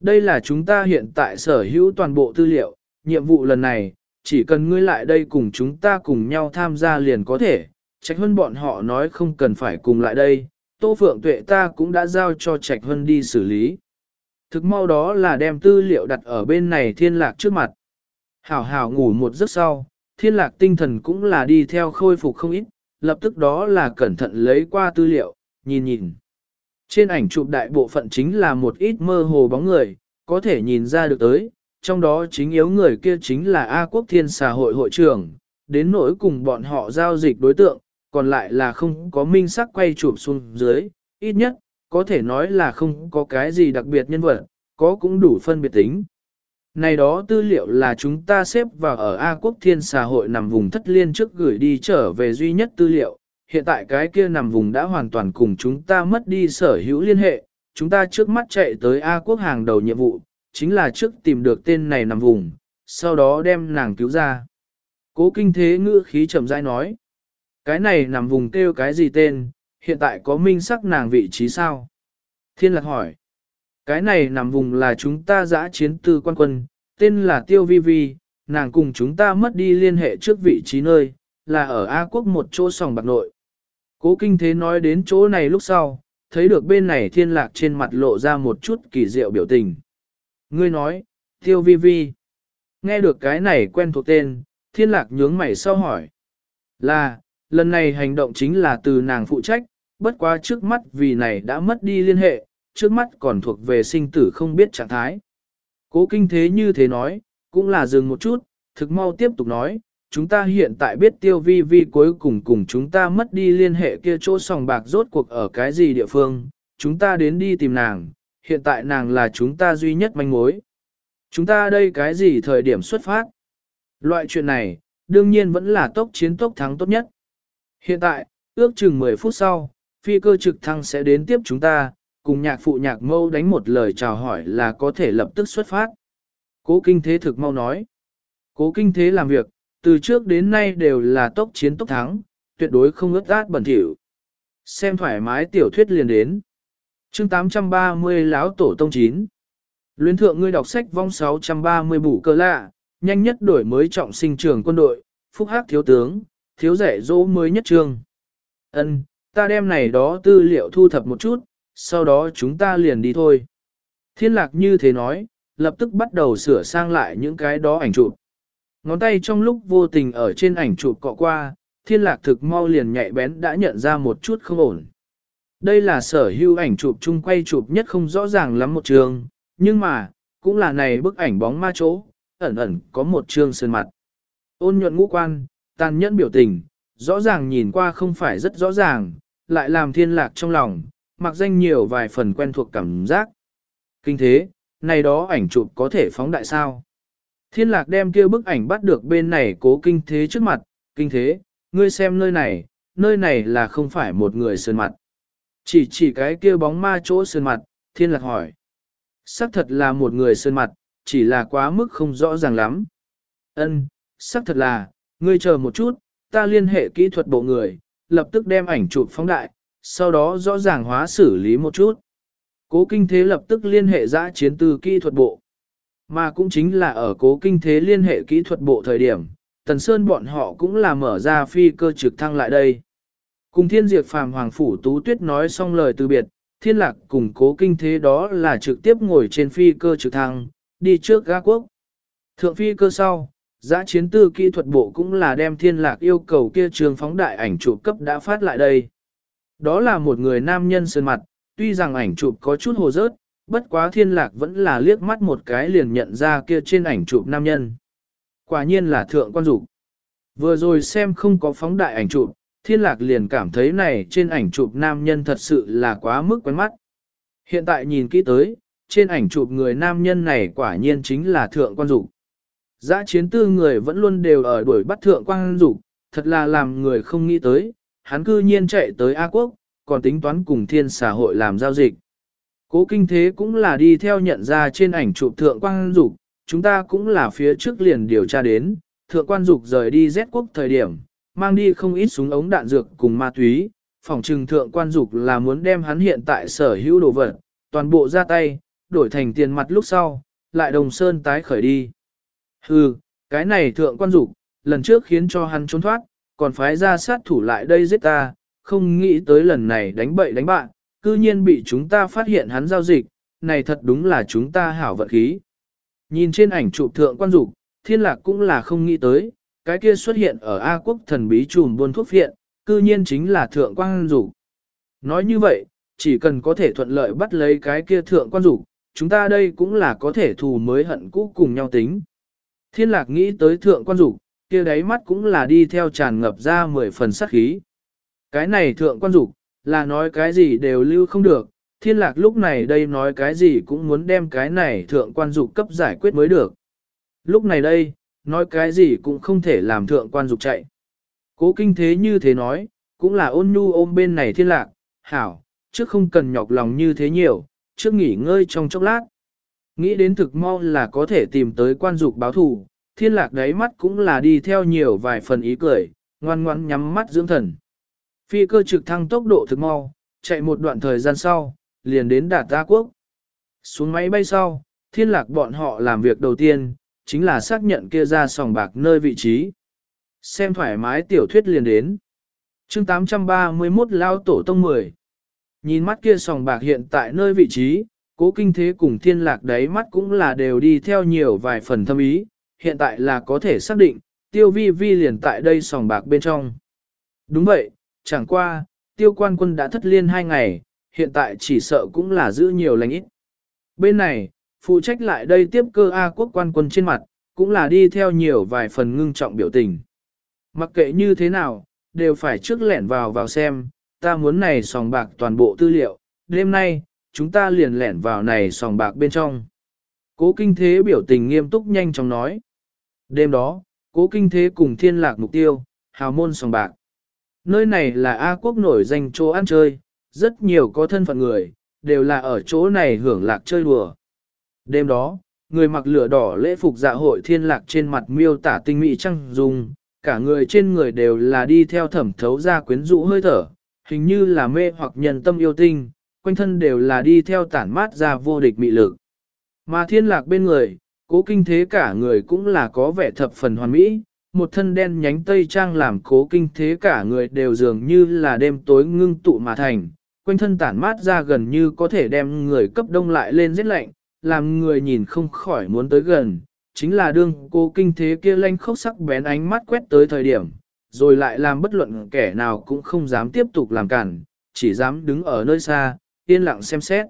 Đây là chúng ta hiện tại sở hữu toàn bộ tư liệu, nhiệm vụ lần này, chỉ cần ngươi lại đây cùng chúng ta cùng nhau tham gia liền có thể, Trạch Hân bọn họ nói không cần phải cùng lại đây, Tô Phượng Tuệ ta cũng đã giao cho Trạch Hân đi xử lý. Thực mau đó là đem tư liệu đặt ở bên này thiên lạc trước mặt. Hảo hảo ngủ một giấc sau, thiên lạc tinh thần cũng là đi theo khôi phục không ít, lập tức đó là cẩn thận lấy qua tư liệu, nhìn nhìn. Trên ảnh chụp đại bộ phận chính là một ít mơ hồ bóng người, có thể nhìn ra được tới, trong đó chính yếu người kia chính là A Quốc Thiên xã hội hội trưởng, đến nỗi cùng bọn họ giao dịch đối tượng, còn lại là không có minh sắc quay chụp xuống dưới, ít nhất, có thể nói là không có cái gì đặc biệt nhân vật, có cũng đủ phân biệt tính. Này đó tư liệu là chúng ta xếp vào ở A Quốc Thiên xã hội nằm vùng thất liên trước gửi đi trở về duy nhất tư liệu, hiện tại cái kia nằm vùng đã hoàn toàn cùng chúng ta mất đi sở hữu liên hệ, chúng ta trước mắt chạy tới A Quốc hàng đầu nhiệm vụ, chính là trước tìm được tên này nằm vùng, sau đó đem nàng cứu ra. Cố kinh thế ngữ khí chậm rãi nói, cái này nằm vùng kêu cái gì tên, hiện tại có minh sắc nàng vị trí sao? Thiên lạc hỏi, cái này nằm vùng là chúng ta giã chiến tư quan quân, tên là Tiêu Vi Vi, nàng cùng chúng ta mất đi liên hệ trước vị trí nơi, là ở A quốc một chỗ sòng bạc nội. Cố kinh thế nói đến chỗ này lúc sau, thấy được bên này thiên lạc trên mặt lộ ra một chút kỳ diệu biểu tình. Ngươi nói, tiêu vi vi. Nghe được cái này quen thuộc tên, thiên lạc nhướng mày sau hỏi. Là, lần này hành động chính là từ nàng phụ trách, bất quá trước mắt vì này đã mất đi liên hệ, trước mắt còn thuộc về sinh tử không biết trạng thái. Cố kinh thế như thế nói, cũng là dừng một chút, thực mau tiếp tục nói, chúng ta hiện tại biết tiêu vi vi cuối cùng cùng chúng ta mất đi liên hệ kia chỗ sòng bạc rốt cuộc ở cái gì địa phương, chúng ta đến đi tìm nàng, hiện tại nàng là chúng ta duy nhất manh mối. Chúng ta đây cái gì thời điểm xuất phát? Loại chuyện này, đương nhiên vẫn là tốc chiến tốc thắng tốt nhất. Hiện tại, ước chừng 10 phút sau, phi cơ trực thăng sẽ đến tiếp chúng ta, cùng nhạc phụ nhạc mâu đánh một lời chào hỏi là có thể lập tức xuất phát. Cố kinh thế thực mau nói. Cố kinh thế làm việc, từ trước đến nay đều là tốc chiến tốc thắng, tuyệt đối không ướt át bẩn thỉu. Xem thoải mái tiểu thuyết liền đến. chương 830 lão tổ tông 9. Luyến thượng ngươi đọc sách vong 630 bủ cơ lạ, nhanh nhất đổi mới trọng sinh trường quân đội, phúc hắc thiếu tướng, thiếu rẻ dỗ mới nhất trường. Ân, ta đem này đó tư liệu thu thập một chút, sau đó chúng ta liền đi thôi. Thiên lạc như thế nói, lập tức bắt đầu sửa sang lại những cái đó ảnh chụp. Ngón tay trong lúc vô tình ở trên ảnh chụp cọ qua, thiên lạc thực mau liền nhạy bén đã nhận ra một chút không ổn. Đây là sở hữu ảnh chụp chung quay chụp nhất không rõ ràng lắm một trường, nhưng mà, cũng là này bức ảnh bóng ma chỗ, ẩn ẩn có một trương sơn mặt. Ôn nhuận ngũ quan, tàn nhẫn biểu tình, rõ ràng nhìn qua không phải rất rõ ràng, lại làm thiên lạc trong lòng, mặc danh nhiều vài phần quen thuộc cảm giác. Kinh thế, này đó ảnh chụp có thể phóng đại sao. Thiên lạc đem kia bức ảnh bắt được bên này cố kinh thế trước mặt, kinh thế, ngươi xem nơi này, nơi này là không phải một người sơn mặt. Chỉ chỉ cái kia bóng ma chỗ sơn mặt, thiên lạc hỏi. Sắc thật là một người sơn mặt, chỉ là quá mức không rõ ràng lắm. Ân, sắc thật là, ngươi chờ một chút, ta liên hệ kỹ thuật bộ người, lập tức đem ảnh chụp phóng đại, sau đó rõ ràng hóa xử lý một chút. Cố kinh thế lập tức liên hệ giã chiến từ kỹ thuật bộ. Mà cũng chính là ở cố kinh thế liên hệ kỹ thuật bộ thời điểm, Tần Sơn bọn họ cũng là mở ra phi cơ trực thăng lại đây. Cùng thiên diệt phàm hoàng phủ tú tuyết nói xong lời từ biệt, thiên lạc cùng cố kinh thế đó là trực tiếp ngồi trên phi cơ trực thăng, đi trước ga quốc. Thượng phi cơ sau, giã chiến tư kỹ thuật bộ cũng là đem thiên lạc yêu cầu kia trường phóng đại ảnh chụp cấp đã phát lại đây. Đó là một người nam nhân sơn mặt, tuy rằng ảnh chụp có chút hồ rớt, bất quá thiên lạc vẫn là liếc mắt một cái liền nhận ra kia trên ảnh chụp nam nhân. Quả nhiên là thượng quan dục Vừa rồi xem không có phóng đại ảnh chụp, thiên lạc liền cảm thấy này trên ảnh chụp nam nhân thật sự là quá mức quen mắt. Hiện tại nhìn kỹ tới, trên ảnh chụp người nam nhân này quả nhiên chính là thượng quan dục Giã chiến tư người vẫn luôn đều ở đuổi bắt thượng quan dục thật là làm người không nghĩ tới, hắn cư nhiên chạy tới A quốc, còn tính toán cùng thiên xã hội làm giao dịch. Cố kinh thế cũng là đi theo nhận ra trên ảnh chụp thượng quan dục chúng ta cũng là phía trước liền điều tra đến, thượng quan dục rời đi Z quốc thời điểm, mang đi không ít súng ống đạn dược cùng ma túy, phòng trừng thượng quan dục là muốn đem hắn hiện tại sở hữu đồ vật, toàn bộ ra tay, đổi thành tiền mặt lúc sau, lại đồng sơn tái khởi đi. Hừ, cái này thượng quan dục lần trước khiến cho hắn trốn thoát, còn phái ra sát thủ lại đây giết ta, không nghĩ tới lần này đánh bậy đánh bạn, cư nhiên bị chúng ta phát hiện hắn giao dịch, này thật đúng là chúng ta hảo vận khí. Nhìn trên ảnh chụp thượng quan dục, thiên lạc cũng là không nghĩ tới, cái kia xuất hiện ở A quốc thần bí trùm buôn thuốc viện, cư nhiên chính là thượng quan dục. Nói như vậy, chỉ cần có thể thuận lợi bắt lấy cái kia thượng quan dục, chúng ta đây cũng là có thể thù mới hận cũ cùng nhau tính. Thiên lạc nghĩ tới thượng quan dục, kia đáy mắt cũng là đi theo tràn ngập ra mười phần sát khí. Cái này thượng quan dục, là nói cái gì đều lưu không được, thiên lạc lúc này đây nói cái gì cũng muốn đem cái này thượng quan dục cấp giải quyết mới được. Lúc này đây, nói cái gì cũng không thể làm thượng quan dục chạy. Cố kinh thế như thế nói, cũng là ôn nhu ôm bên này thiên lạc, hảo, trước không cần nhọc lòng như thế nhiều, trước nghỉ ngơi trong chốc lát. Nghĩ đến thực mau là có thể tìm tới quan dục báo thù, thiên lạc đáy mắt cũng là đi theo nhiều vài phần ý cười, ngoan ngoan nhắm mắt dưỡng thần. Phi cơ trực thăng tốc độ thực mau, chạy một đoạn thời gian sau, liền đến đạt ta quốc. Xuống máy bay sau, thiên lạc bọn họ làm việc đầu tiên, chính là xác nhận kia ra sòng bạc nơi vị trí. Xem thoải mái tiểu thuyết liền đến. chương 831 Lao Tổ Tông 10. Nhìn mắt kia sòng bạc hiện tại nơi vị trí, cố kinh thế cùng thiên lạc đáy mắt cũng là đều đi theo nhiều vài phần thâm ý, hiện tại là có thể xác định, tiêu vi vi liền tại đây sòng bạc bên trong. Đúng vậy, chẳng qua, tiêu quan quân đã thất liên hai ngày, hiện tại chỉ sợ cũng là giữ nhiều lành ít. Bên này, phụ trách lại đây tiếp cơ A quốc quan quân trên mặt, cũng là đi theo nhiều vài phần ngưng trọng biểu tình. Mặc kệ như thế nào, đều phải trước lẻn vào vào xem, ta muốn này sòng bạc toàn bộ tư liệu, đêm nay, chúng ta liền lẻn vào này sòng bạc bên trong. Cố kinh thế biểu tình nghiêm túc nhanh chóng nói. Đêm đó, cố kinh thế cùng thiên lạc mục tiêu, hào môn sòng bạc. Nơi này là A quốc nổi danh chỗ ăn chơi, rất nhiều có thân phận người, đều là ở chỗ này hưởng lạc chơi đùa. Đêm đó, người mặc lửa đỏ lễ phục dạ hội thiên lạc trên mặt miêu tả tinh mỹ trăng dùng, cả người trên người đều là đi theo thẩm thấu ra quyến rũ hơi thở, hình như là mê hoặc nhân tâm yêu tinh, quanh thân đều là đi theo tản mát ra vô địch mị lực. Mà thiên lạc bên người, cố kinh thế cả người cũng là có vẻ thập phần hoàn mỹ, một thân đen nhánh tây trang làm cố kinh thế cả người đều dường như là đêm tối ngưng tụ mà thành, quanh thân tản mát ra gần như có thể đem người cấp đông lại lên rất lạnh, làm người nhìn không khỏi muốn tới gần, chính là đương cố kinh thế kia lanh khốc sắc bén ánh mắt quét tới thời điểm, rồi lại làm bất luận kẻ nào cũng không dám tiếp tục làm cản, chỉ dám đứng ở nơi xa, yên lặng xem xét.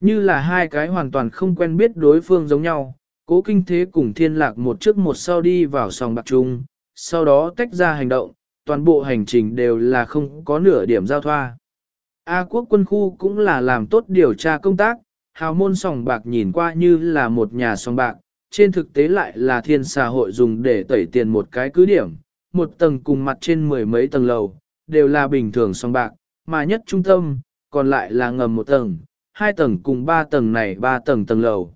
Như là hai cái hoàn toàn không quen biết đối phương giống nhau, cố kinh thế cùng thiên lạc một trước một sau đi vào sòng bạc chung, sau đó tách ra hành động, toàn bộ hành trình đều là không có nửa điểm giao thoa. A quốc quân khu cũng là làm tốt điều tra công tác, hào môn sòng bạc nhìn qua như là một nhà sòng bạc, trên thực tế lại là thiên xã hội dùng để tẩy tiền một cái cứ điểm, một tầng cùng mặt trên mười mấy tầng lầu, đều là bình thường sòng bạc, mà nhất trung tâm, còn lại là ngầm một tầng, hai tầng cùng ba tầng này ba tầng tầng lầu.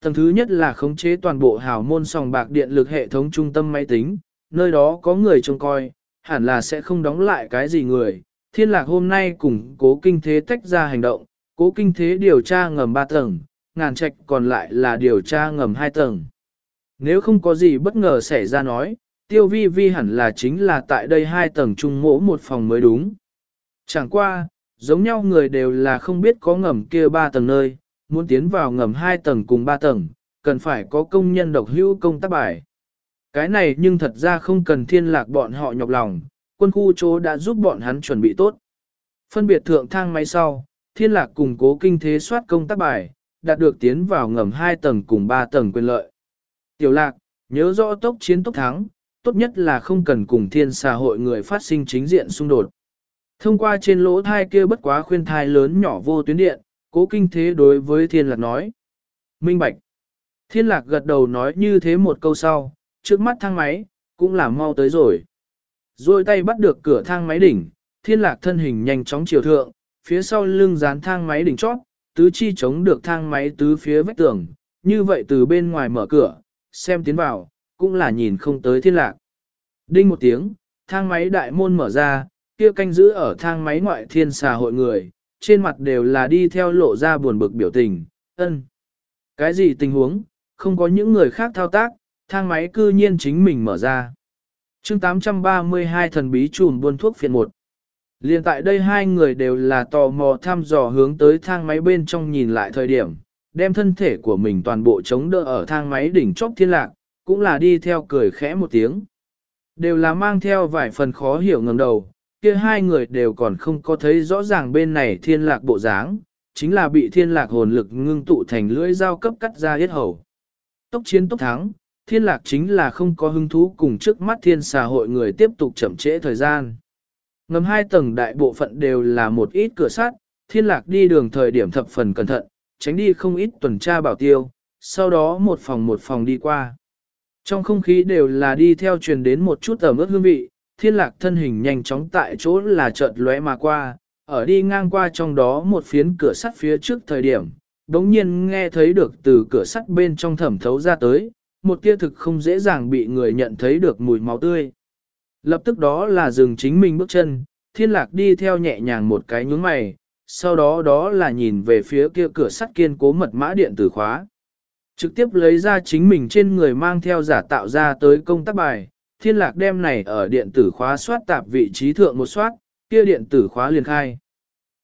Tầng thứ nhất là khống chế toàn bộ hào môn sòng bạc điện lực hệ thống trung tâm máy tính, nơi đó có người trông coi, hẳn là sẽ không đóng lại cái gì người. Thiên lạc hôm nay cùng cố kinh thế tách ra hành động, cố kinh thế điều tra ngầm 3 tầng, ngàn trạch còn lại là điều tra ngầm 2 tầng. Nếu không có gì bất ngờ xảy ra nói, tiêu vi vi hẳn là chính là tại đây hai tầng chung mỗ một phòng mới đúng. Chẳng qua, giống nhau người đều là không biết có ngầm kia ba tầng nơi, muốn tiến vào ngầm hai tầng cùng ba tầng, cần phải có công nhân độc hữu công tác bài. Cái này nhưng thật ra không cần thiên lạc bọn họ nhọc lòng, quân khu chỗ đã giúp bọn hắn chuẩn bị tốt. Phân biệt thượng thang máy sau, thiên lạc củng cố kinh thế soát công tác bài, đạt được tiến vào ngầm 2 tầng cùng 3 tầng quyền lợi. Tiểu lạc, nhớ rõ tốc chiến tốc thắng, tốt nhất là không cần cùng thiên xã hội người phát sinh chính diện xung đột. Thông qua trên lỗ thai kia bất quá khuyên thai lớn nhỏ vô tuyến điện, cố kinh thế đối với thiên lạc nói. Minh Bạch. Thiên lạc gật đầu nói như thế một câu sau, trước mắt thang máy, cũng là mau tới rồi. Rồi tay bắt được cửa thang máy đỉnh, thiên lạc thân hình nhanh chóng chiều thượng, phía sau lưng dán thang máy đỉnh chót, tứ chi chống được thang máy tứ phía vách tường, như vậy từ bên ngoài mở cửa, xem tiến vào, cũng là nhìn không tới thiên lạc. Đinh một tiếng, thang máy đại môn mở ra, kia canh giữ ở thang máy ngoại thiên xà hội người, trên mặt đều là đi theo lộ ra buồn bực biểu tình, ân. Cái gì tình huống, không có những người khác thao tác, thang máy cư nhiên chính mình mở ra. chương 832 thần bí trùm buôn thuốc phiện 1. Liên tại đây hai người đều là tò mò thăm dò hướng tới thang máy bên trong nhìn lại thời điểm, đem thân thể của mình toàn bộ chống đỡ ở thang máy đỉnh chóp thiên lạc, cũng là đi theo cười khẽ một tiếng. Đều là mang theo vài phần khó hiểu ngầm đầu, kia hai người đều còn không có thấy rõ ràng bên này thiên lạc bộ dáng, chính là bị thiên lạc hồn lực ngưng tụ thành lưỡi dao cấp cắt ra hết hầu. Tốc chiến tốc thắng, thiên lạc chính là không có hứng thú cùng trước mắt thiên xã hội người tiếp tục chậm trễ thời gian. Ngầm hai tầng đại bộ phận đều là một ít cửa sắt, thiên lạc đi đường thời điểm thập phần cẩn thận, tránh đi không ít tuần tra bảo tiêu, sau đó một phòng một phòng đi qua. Trong không khí đều là đi theo truyền đến một chút ẩm ướt hương vị, thiên lạc thân hình nhanh chóng tại chỗ là chợt lóe mà qua, ở đi ngang qua trong đó một phiến cửa sắt phía trước thời điểm, đống nhiên nghe thấy được từ cửa sắt bên trong thẩm thấu ra tới, một tia thực không dễ dàng bị người nhận thấy được mùi máu tươi. Lập tức đó là dừng chính mình bước chân, thiên lạc đi theo nhẹ nhàng một cái nhướng mày, sau đó đó là nhìn về phía kia cửa sắt kiên cố mật mã điện tử khóa. Trực tiếp lấy ra chính mình trên người mang theo giả tạo ra tới công tác bài, thiên lạc đem này ở điện tử khóa soát tạp vị trí thượng một soát, kia điện tử khóa liền khai.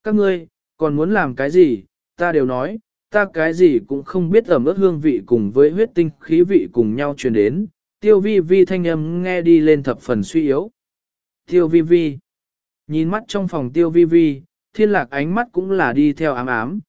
Các ngươi, còn muốn làm cái gì, ta đều nói, ta cái gì cũng không biết ẩm ướt hương vị cùng với huyết tinh khí vị cùng nhau truyền đến, tiêu vi vi thanh âm nghe đi lên thập phần suy yếu. Tiêu vi vi, nhìn mắt trong phòng tiêu vi vi, thiên lạc ánh mắt cũng là đi theo ám ám.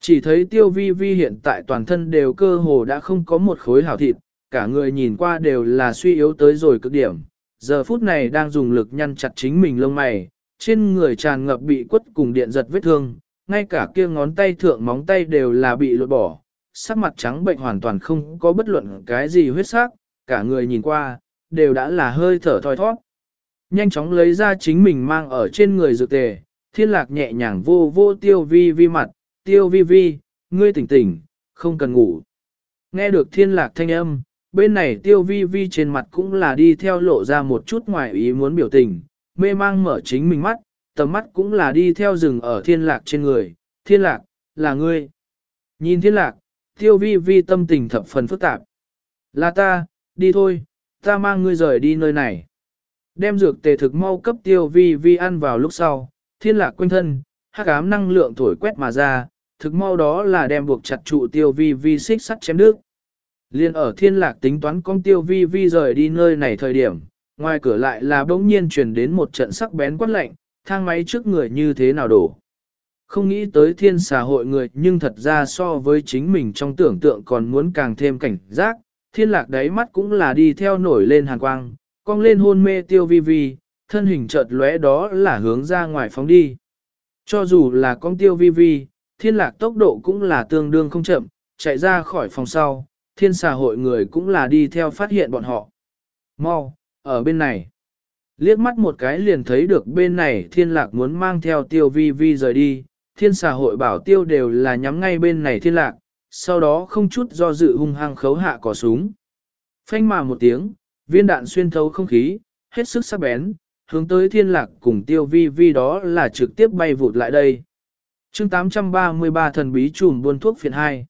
Chỉ thấy tiêu vi vi hiện tại toàn thân đều cơ hồ đã không có một khối hảo thịt, cả người nhìn qua đều là suy yếu tới rồi cực điểm. Giờ phút này đang dùng lực nhăn chặt chính mình lông mày, trên người tràn ngập bị quất cùng điện giật vết thương, ngay cả kia ngón tay thượng móng tay đều là bị lột bỏ, sắc mặt trắng bệnh hoàn toàn không có bất luận cái gì huyết sắc, cả người nhìn qua, đều đã là hơi thở thoi thoát. Nhanh chóng lấy ra chính mình mang ở trên người dược tề, thiên lạc nhẹ nhàng vô vô tiêu vi vi mặt, tiêu vi vi, ngươi tỉnh tỉnh, không cần ngủ. Nghe được thiên lạc thanh âm, bên này tiêu vi vi trên mặt cũng là đi theo lộ ra một chút ngoài ý muốn biểu tình, mê mang mở chính mình mắt, tầm mắt cũng là đi theo rừng ở thiên lạc trên người, thiên lạc, là ngươi. Nhìn thiên lạc, tiêu vi vi tâm tình thập phần phức tạp. Là ta, đi thôi, ta mang ngươi rời đi nơi này. Đem dược tề thực mau cấp tiêu vi vi ăn vào lúc sau, thiên lạc quanh thân, hắc ám năng lượng thổi quét mà ra, thực mau đó là đem buộc chặt trụ tiêu vi vi xích sắt chém nước. Liên ở thiên lạc tính toán con tiêu vi vi rời đi nơi này thời điểm, ngoài cửa lại là bỗng nhiên truyền đến một trận sắc bén quát lạnh, thang máy trước người như thế nào đổ. Không nghĩ tới thiên xã hội người nhưng thật ra so với chính mình trong tưởng tượng còn muốn càng thêm cảnh giác, thiên lạc đáy mắt cũng là đi theo nổi lên hàn quang, cong lên hôn mê tiêu vi vi, thân hình chợt lóe đó là hướng ra ngoài phóng đi. Cho dù là con tiêu vi vi, thiên lạc tốc độ cũng là tương đương không chậm, chạy ra khỏi phòng sau, thiên xã hội người cũng là đi theo phát hiện bọn họ. Mau, ở bên này. Liếc mắt một cái liền thấy được bên này thiên lạc muốn mang theo tiêu vi vi rời đi, thiên xã hội bảo tiêu đều là nhắm ngay bên này thiên lạc, sau đó không chút do dự hung hăng khấu hạ cỏ súng. Phanh mà một tiếng, viên đạn xuyên thấu không khí, hết sức sắc bén, hướng tới thiên lạc cùng tiêu vi vi đó là trực tiếp bay vụt lại đây. chương 833 thần bí trùm buôn thuốc phiện 2.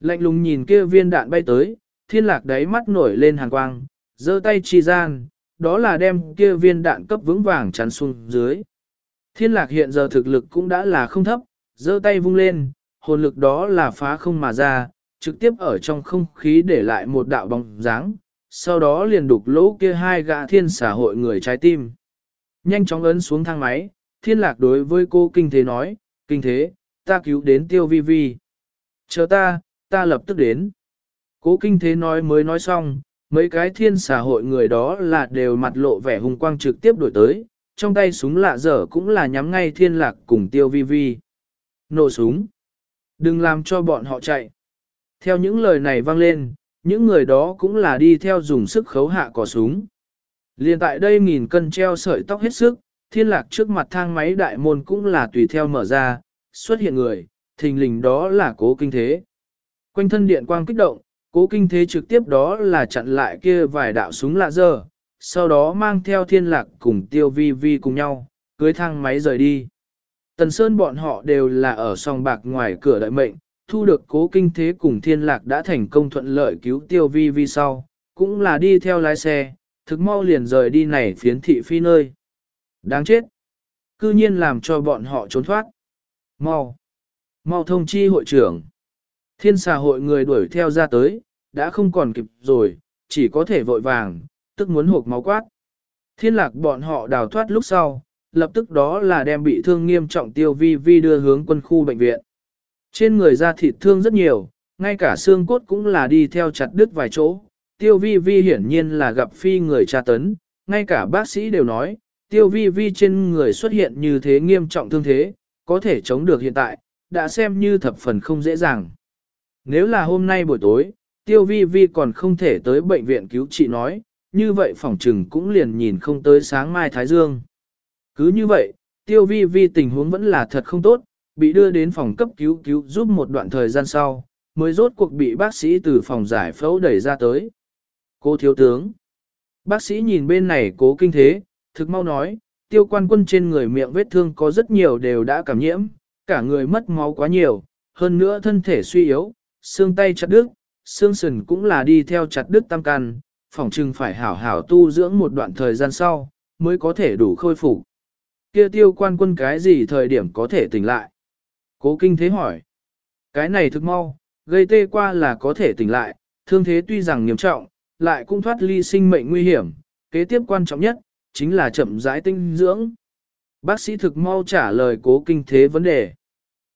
Lạnh lùng nhìn kia viên đạn bay tới, thiên lạc đáy mắt nổi lên hàng quang, giơ tay chi gian, đó là đem kia viên đạn cấp vững vàng chắn xuống dưới. Thiên lạc hiện giờ thực lực cũng đã là không thấp, giơ tay vung lên, hồn lực đó là phá không mà ra, trực tiếp ở trong không khí để lại một đạo bóng dáng, sau đó liền đục lỗ kia hai gã thiên xã hội người trái tim. Nhanh chóng ấn xuống thang máy, thiên lạc đối với cô kinh thế nói, kinh thế, ta cứu đến tiêu vi vi. Chờ ta, ta lập tức đến. Cố kinh thế nói mới nói xong, mấy cái thiên xã hội người đó là đều mặt lộ vẻ hùng quang trực tiếp đổi tới, trong tay súng lạ dở cũng là nhắm ngay thiên lạc cùng tiêu vi vi. Nổ súng. Đừng làm cho bọn họ chạy. Theo những lời này vang lên, những người đó cũng là đi theo dùng sức khấu hạ cỏ súng. Liên tại đây nghìn cân treo sợi tóc hết sức, thiên lạc trước mặt thang máy đại môn cũng là tùy theo mở ra, xuất hiện người, thình lình đó là cố kinh thế. Quanh thân điện quang kích động, cố kinh thế trực tiếp đó là chặn lại kia vài đạo súng lạ dơ, sau đó mang theo thiên lạc cùng tiêu vi vi cùng nhau, cưới thang máy rời đi. Tần Sơn bọn họ đều là ở song bạc ngoài cửa đợi mệnh, thu được cố kinh thế cùng thiên lạc đã thành công thuận lợi cứu tiêu vi vi sau, cũng là đi theo lái xe, thực mau liền rời đi này phiến thị phi nơi. Đáng chết! Cư nhiên làm cho bọn họ trốn thoát. Mau! Mau thông chi hội trưởng. Thiên xà hội người đuổi theo ra tới, đã không còn kịp rồi, chỉ có thể vội vàng, tức muốn hộp máu quát. Thiên lạc bọn họ đào thoát lúc sau, lập tức đó là đem bị thương nghiêm trọng tiêu vi vi đưa hướng quân khu bệnh viện. Trên người da thịt thương rất nhiều, ngay cả xương cốt cũng là đi theo chặt đứt vài chỗ. Tiêu vi vi hiển nhiên là gặp phi người tra tấn, ngay cả bác sĩ đều nói, tiêu vi vi trên người xuất hiện như thế nghiêm trọng thương thế, có thể chống được hiện tại, đã xem như thập phần không dễ dàng. Nếu là hôm nay buổi tối, tiêu vi vi còn không thể tới bệnh viện cứu trị nói, như vậy phòng trừng cũng liền nhìn không tới sáng mai Thái Dương. Cứ như vậy, tiêu vi vi tình huống vẫn là thật không tốt, bị đưa đến phòng cấp cứu cứu giúp một đoạn thời gian sau, mới rốt cuộc bị bác sĩ từ phòng giải phẫu đẩy ra tới. Cô thiếu tướng. Bác sĩ nhìn bên này cố kinh thế, thực mau nói, tiêu quan quân trên người miệng vết thương có rất nhiều đều đã cảm nhiễm, cả người mất máu quá nhiều, hơn nữa thân thể suy yếu, xương tay chặt đứt, xương sườn cũng là đi theo chặt đứt tam can, phòng chừng phải hảo hảo tu dưỡng một đoạn thời gian sau, mới có thể đủ khôi phục. Kia tiêu quan quân cái gì thời điểm có thể tỉnh lại? Cố kinh thế hỏi. Cái này thực mau, gây tê qua là có thể tỉnh lại, thương thế tuy rằng nghiêm trọng, lại cũng thoát ly sinh mệnh nguy hiểm, kế tiếp quan trọng nhất, chính là chậm rãi tinh dưỡng. Bác sĩ thực mau trả lời cố kinh thế vấn đề.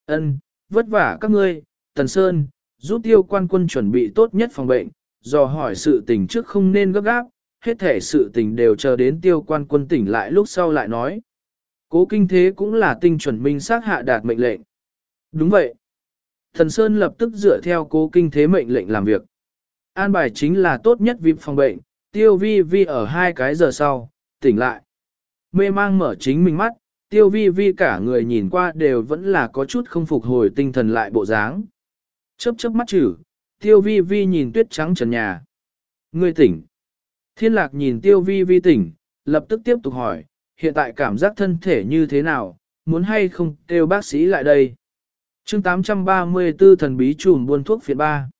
Ân, vất vả các ngươi, Tần Sơn, giúp tiêu quan quân chuẩn bị tốt nhất phòng bệnh, dò hỏi sự tình trước không nên gấp gáp, hết thể sự tình đều chờ đến tiêu quan quân tỉnh lại lúc sau lại nói. Cố kinh thế cũng là tinh chuẩn minh xác hạ đạt mệnh lệnh. Đúng vậy. Thần Sơn lập tức dựa theo cố kinh thế mệnh lệnh làm việc. An bài chính là tốt nhất vip phòng bệnh, tiêu vi vi ở hai cái giờ sau, tỉnh lại. Mê mang mở chính mình mắt, tiêu vi vi cả người nhìn qua đều vẫn là có chút không phục hồi tinh thần lại bộ dáng. Chớp chớp mắt chữ, tiêu vi vi nhìn tuyết trắng trần nhà. Người tỉnh. Thiên lạc nhìn tiêu vi vi tỉnh, lập tức tiếp tục hỏi, hiện tại cảm giác thân thể như thế nào, muốn hay không kêu bác sĩ lại đây chương 834 thần bí trùm buôn thuốc phiện ba.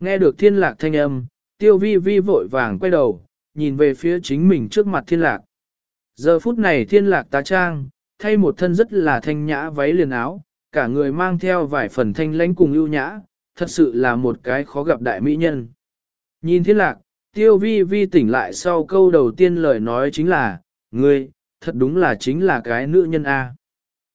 Nghe được thiên lạc thanh âm, tiêu vi vi vội vàng quay đầu, nhìn về phía chính mình trước mặt thiên lạc. Giờ phút này thiên lạc tá trang, thay một thân rất là thanh nhã váy liền áo, cả người mang theo vài phần thanh lãnh cùng ưu nhã, thật sự là một cái khó gặp đại mỹ nhân. Nhìn thiên lạc, tiêu vi vi tỉnh lại sau câu đầu tiên lời nói chính là, ngươi, thật đúng là chính là cái nữ nhân A.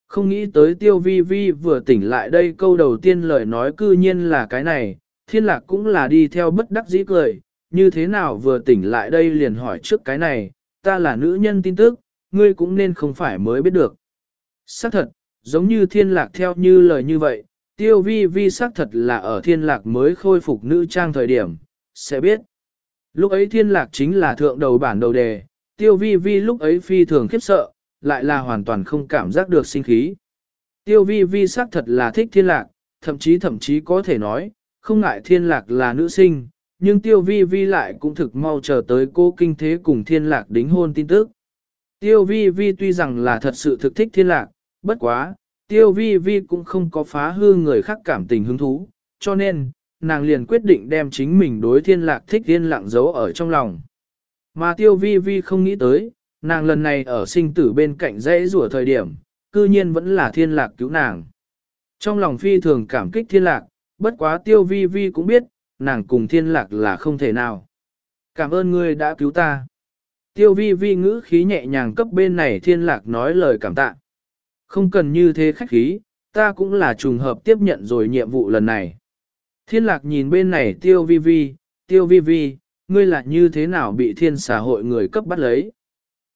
Không nghĩ tới tiêu vi vi vừa tỉnh lại đây câu đầu tiên lời nói cư nhiên là cái này, thiên lạc cũng là đi theo bất đắc dĩ cười, như thế nào vừa tỉnh lại đây liền hỏi trước cái này, ta là nữ nhân tin tức, ngươi cũng nên không phải mới biết được. Xác thật, giống như thiên lạc theo như lời như vậy, tiêu vi vi xác thật là ở thiên lạc mới khôi phục nữ trang thời điểm, sẽ biết. Lúc ấy thiên lạc chính là thượng đầu bản đầu đề, tiêu vi vi lúc ấy phi thường khiếp sợ, lại là hoàn toàn không cảm giác được sinh khí. Tiêu vi vi xác thật là thích thiên lạc, thậm chí thậm chí có thể nói, không ngại thiên lạc là nữ sinh, nhưng tiêu vi vi lại cũng thực mau chờ tới cô kinh thế cùng thiên lạc đính hôn tin tức. Tiêu vi vi tuy rằng là thật sự thực thích thiên lạc, bất quá, tiêu vi vi cũng không có phá hư người khác cảm tình hứng thú, cho nên, nàng liền quyết định đem chính mình đối thiên lạc thích thiên lặng giấu ở trong lòng. Mà tiêu vi vi không nghĩ tới, nàng lần này ở sinh tử bên cạnh dãy rủa thời điểm, cư nhiên vẫn là thiên lạc cứu nàng. Trong lòng phi thường cảm kích thiên lạc, bất quá tiêu vi vi cũng biết, nàng cùng thiên lạc là không thể nào. Cảm ơn ngươi đã cứu ta. Tiêu vi vi ngữ khí nhẹ nhàng cấp bên này thiên lạc nói lời cảm tạ. Không cần như thế khách khí, ta cũng là trùng hợp tiếp nhận rồi nhiệm vụ lần này. Thiên lạc nhìn bên này tiêu vi vi, tiêu vi vi, ngươi là như thế nào bị thiên xã hội người cấp bắt lấy.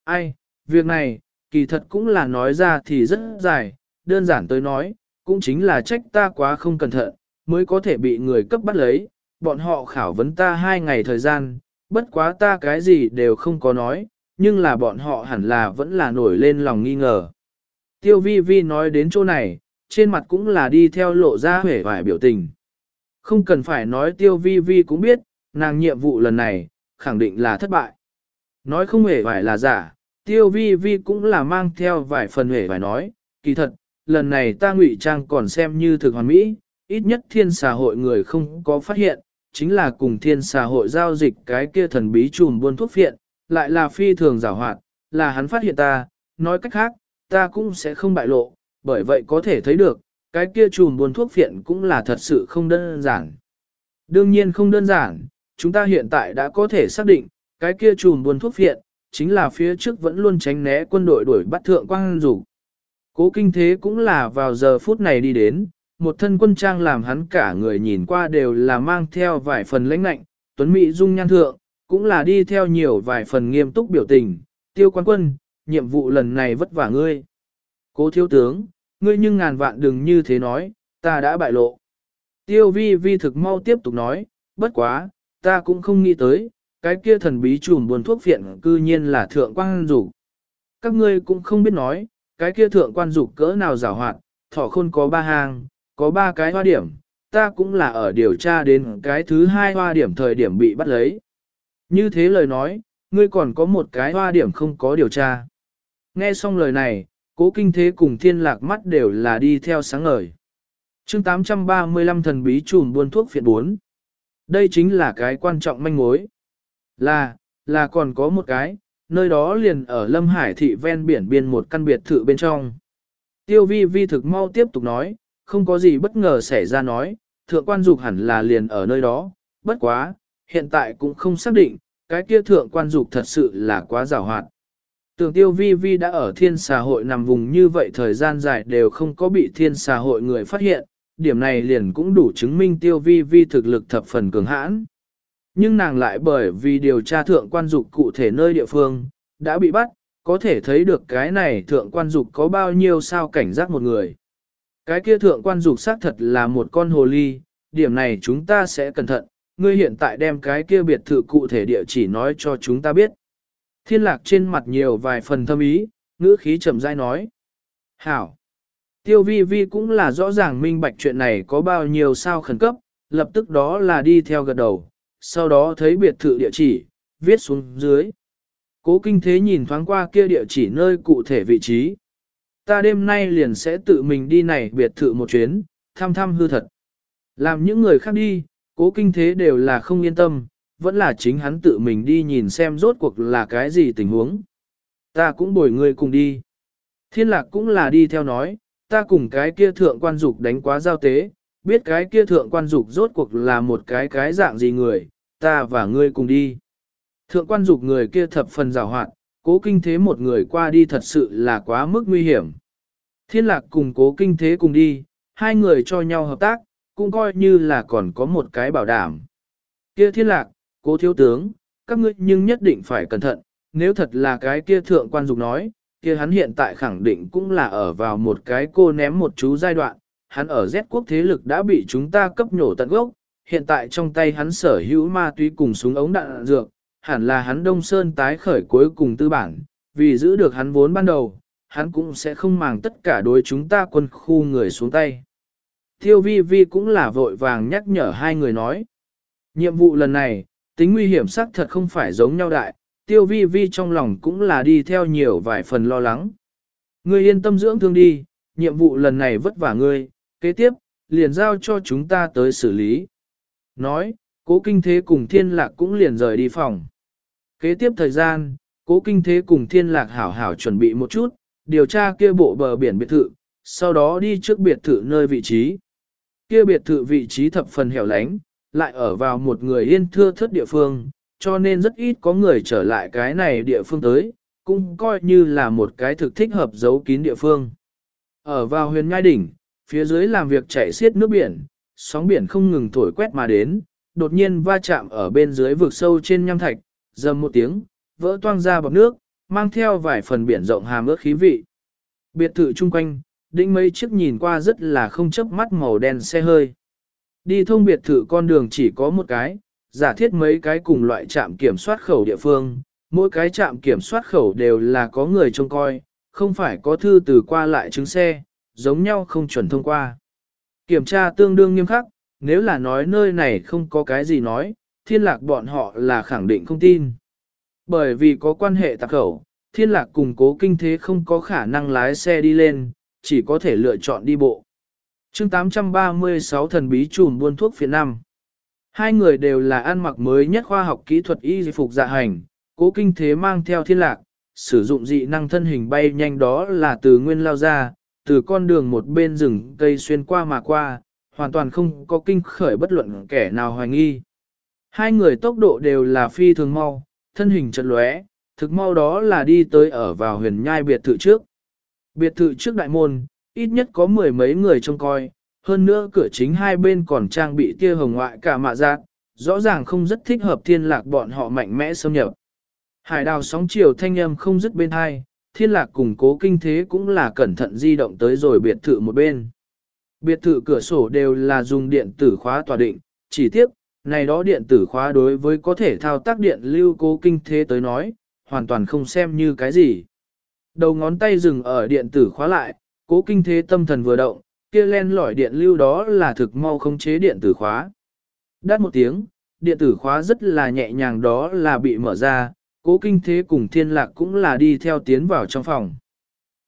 Ai, việc này, kỳ thật cũng là nói ra thì rất dài, đơn giản tới nói, cũng chính là trách ta quá không cẩn thận, mới có thể bị người cấp bắt lấy, bọn họ khảo vấn ta hai ngày thời gian, bất quá ta cái gì đều không có nói, nhưng là bọn họ hẳn là vẫn là nổi lên lòng nghi ngờ. Tiêu vi vi nói đến chỗ này, trên mặt cũng là đi theo lộ ra hể vải biểu tình. Không cần phải nói tiêu vi vi cũng biết, nàng nhiệm vụ lần này, khẳng định là thất bại. Nói không hề phải là giả, tiêu vi vi cũng là mang theo vài phần hề phải nói, kỳ thật, lần này ta ngụy trang còn xem như thực hoàn mỹ, ít nhất thiên xã hội người không có phát hiện, chính là cùng thiên xã hội giao dịch cái kia thần bí trùm buôn thuốc phiện, lại là phi thường giả hoạt, là hắn phát hiện ta, nói cách khác, ta cũng sẽ không bại lộ, bởi vậy có thể thấy được, cái kia chùm buôn thuốc phiện cũng là thật sự không đơn giản. Đương nhiên không đơn giản, chúng ta hiện tại đã có thể xác định, cái kia chùm buôn thuốc phiện, chính là phía trước vẫn luôn tránh né quân đội đuổi bắt thượng quang rủ. Cố kinh thế cũng là vào giờ phút này đi đến, một thân quân trang làm hắn cả người nhìn qua đều là mang theo vài phần lãnh lạnh, tuấn mỹ dung nhan thượng, cũng là đi theo nhiều vài phần nghiêm túc biểu tình, tiêu quan quân, nhiệm vụ lần này vất vả ngươi. Cố thiếu tướng, ngươi nhưng ngàn vạn đừng như thế nói, ta đã bại lộ. Tiêu vi vi thực mau tiếp tục nói, bất quá, ta cũng không nghĩ tới, cái kia thần bí trùm buồn thuốc viện cư nhiên là thượng quan dục. Các ngươi cũng không biết nói, cái kia thượng quan dục cỡ nào giả hoạt, thỏ khôn có ba hàng, có ba cái hoa điểm, ta cũng là ở điều tra đến cái thứ hai hoa điểm thời điểm bị bắt lấy. Như thế lời nói, ngươi còn có một cái hoa điểm không có điều tra. Nghe xong lời này, cố kinh thế cùng thiên lạc mắt đều là đi theo sáng ngời. chương 835 thần bí trùm buôn thuốc phiện 4. Đây chính là cái quan trọng manh mối. Là, là còn có một cái, nơi đó liền ở Lâm Hải thị ven biển biên một căn biệt thự bên trong. Tiêu vi vi thực mau tiếp tục nói, không có gì bất ngờ xảy ra nói, thượng quan dục hẳn là liền ở nơi đó, bất quá, hiện tại cũng không xác định, cái kia thượng quan dục thật sự là quá rào hoạt. Tưởng tiêu vi vi đã ở thiên xã hội nằm vùng như vậy thời gian dài đều không có bị thiên xã hội người phát hiện, điểm này liền cũng đủ chứng minh tiêu vi vi thực lực thập phần cường hãn. Nhưng nàng lại bởi vì điều tra thượng quan dục cụ thể nơi địa phương, đã bị bắt, có thể thấy được cái này thượng quan dục có bao nhiêu sao cảnh giác một người. Cái kia thượng quan dục xác thật là một con hồ ly, điểm này chúng ta sẽ cẩn thận, ngươi hiện tại đem cái kia biệt thự cụ thể địa chỉ nói cho chúng ta biết. Thiên lạc trên mặt nhiều vài phần thâm ý, ngữ khí chậm rãi nói. Hảo! Tiêu vi vi cũng là rõ ràng minh bạch chuyện này có bao nhiêu sao khẩn cấp, lập tức đó là đi theo gật đầu, sau đó thấy biệt thự địa chỉ, viết xuống dưới. Cố kinh thế nhìn thoáng qua kia địa chỉ nơi cụ thể vị trí. Ta đêm nay liền sẽ tự mình đi này biệt thự một chuyến, thăm thăm hư thật. Làm những người khác đi, cố kinh thế đều là không yên tâm, vẫn là chính hắn tự mình đi nhìn xem rốt cuộc là cái gì tình huống. Ta cũng bồi người cùng đi. Thiên lạc cũng là đi theo nói, ta cùng cái kia thượng quan dục đánh quá giao tế, biết cái kia thượng quan dục rốt cuộc là một cái cái dạng gì người, ta và ngươi cùng đi. Thượng quan dục người kia thập phần rào hoạt, cố kinh thế một người qua đi thật sự là quá mức nguy hiểm. Thiên lạc cùng cố kinh thế cùng đi, hai người cho nhau hợp tác, cũng coi như là còn có một cái bảo đảm. Kia thiên lạc, cố thiếu tướng, các ngươi nhưng nhất định phải cẩn thận, nếu thật là cái kia thượng quan dục nói, kia hắn hiện tại khẳng định cũng là ở vào một cái cô ném một chú giai đoạn, hắn ở Z quốc thế lực đã bị chúng ta cấp nhổ tận gốc, hiện tại trong tay hắn sở hữu ma túy cùng súng ống đạn dược, hẳn là hắn Đông Sơn tái khởi cuối cùng tư bản, vì giữ được hắn vốn ban đầu, hắn cũng sẽ không màng tất cả đối chúng ta quân khu người xuống tay. Thiêu vi vi cũng là vội vàng nhắc nhở hai người nói. Nhiệm vụ lần này, tính nguy hiểm xác thật không phải giống nhau đại, tiêu vi vi trong lòng cũng là đi theo nhiều vài phần lo lắng. Ngươi yên tâm dưỡng thương đi, nhiệm vụ lần này vất vả ngươi, kế tiếp, liền giao cho chúng ta tới xử lý. Nói, cố kinh thế cùng thiên lạc cũng liền rời đi phòng. Kế tiếp thời gian, cố kinh thế cùng thiên lạc hảo hảo chuẩn bị một chút, điều tra kia bộ bờ biển biệt thự, sau đó đi trước biệt thự nơi vị trí. Kia biệt thự vị trí thập phần hẻo lánh, lại ở vào một người yên thưa thất địa phương, cho nên rất ít có người trở lại cái này địa phương tới, cũng coi như là một cái thực thích hợp giấu kín địa phương. Ở vào huyền ngai đỉnh, phía dưới làm việc chảy xiết nước biển, sóng biển không ngừng thổi quét mà đến, đột nhiên va chạm ở bên dưới vực sâu trên nham thạch, dầm một tiếng, vỡ toang ra bọc nước, mang theo vài phần biển rộng hàm ước khí vị. Biệt thự chung quanh, đĩnh mấy chiếc nhìn qua rất là không chấp mắt màu đen xe hơi. Đi thông biệt thự con đường chỉ có một cái, giả thiết mấy cái cùng loại trạm kiểm soát khẩu địa phương, mỗi cái trạm kiểm soát khẩu đều là có người trông coi, không phải có thư từ qua lại chứng xe, giống nhau không chuẩn thông qua. Kiểm tra tương đương nghiêm khắc, nếu là nói nơi này không có cái gì nói, thiên lạc bọn họ là khẳng định không tin. Bởi vì có quan hệ tạc khẩu, thiên lạc cùng cố kinh thế không có khả năng lái xe đi lên, chỉ có thể lựa chọn đi bộ chương 836 thần bí trùm buôn thuốc phiện Nam. Hai người đều là ăn mặc mới nhất khoa học kỹ thuật y phục dạ hành, cố kinh thế mang theo thiên lạc, sử dụng dị năng thân hình bay nhanh đó là từ nguyên lao ra, từ con đường một bên rừng cây xuyên qua mà qua, hoàn toàn không có kinh khởi bất luận kẻ nào hoài nghi. Hai người tốc độ đều là phi thường mau, thân hình chật lóe, thực mau đó là đi tới ở vào huyền nhai biệt thự trước. Biệt thự trước đại môn, ít nhất có mười mấy người trông coi, hơn nữa cửa chính hai bên còn trang bị tia hồng ngoại cả mạ giác, rõ ràng không rất thích hợp thiên lạc bọn họ mạnh mẽ xâm nhập. Hải đào sóng chiều thanh âm không dứt bên hai, thiên lạc cùng cố kinh thế cũng là cẩn thận di động tới rồi biệt thự một bên. Biệt thự cửa sổ đều là dùng điện tử khóa tòa định, chỉ tiếc, này đó điện tử khóa đối với có thể thao tác điện lưu cố kinh thế tới nói, hoàn toàn không xem như cái gì. Đầu ngón tay dừng ở điện tử khóa lại, cố kinh thế tâm thần vừa động, kia len lỏi điện lưu đó là thực mau không chế điện tử khóa. Đát một tiếng, điện tử khóa rất là nhẹ nhàng đó là bị mở ra, cố kinh thế cùng thiên lạc cũng là đi theo tiến vào trong phòng.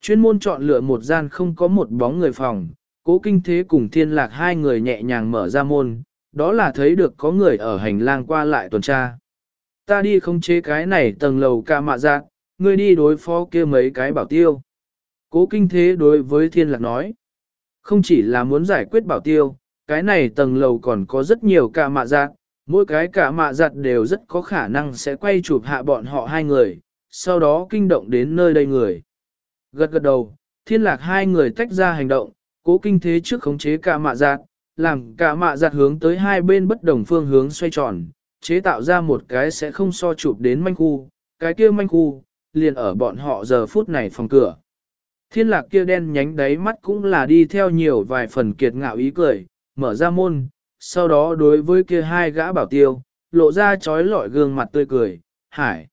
Chuyên môn chọn lựa một gian không có một bóng người phòng, cố kinh thế cùng thiên lạc hai người nhẹ nhàng mở ra môn, đó là thấy được có người ở hành lang qua lại tuần tra. Ta đi không chế cái này tầng lầu ca mạ giác, ngươi đi đối phó kia mấy cái bảo tiêu. Cố kinh thế đối với thiên lạc nói, không chỉ là muốn giải quyết bảo tiêu, cái này tầng lầu còn có rất nhiều cả mạ giặt, mỗi cái cả mạ giặt đều rất có khả năng sẽ quay chụp hạ bọn họ hai người, sau đó kinh động đến nơi đây người. Gật gật đầu, thiên lạc hai người tách ra hành động, cố kinh thế trước khống chế cả mạ giặt, làm cả mạ giặt hướng tới hai bên bất đồng phương hướng xoay tròn, chế tạo ra một cái sẽ không so chụp đến manh khu, cái kia manh khu, liền ở bọn họ giờ phút này phòng cửa. Thiên lạc kia đen nhánh đáy mắt cũng là đi theo nhiều vài phần kiệt ngạo ý cười, mở ra môn, sau đó đối với kia hai gã bảo tiêu, lộ ra trói lọi gương mặt tươi cười, hải.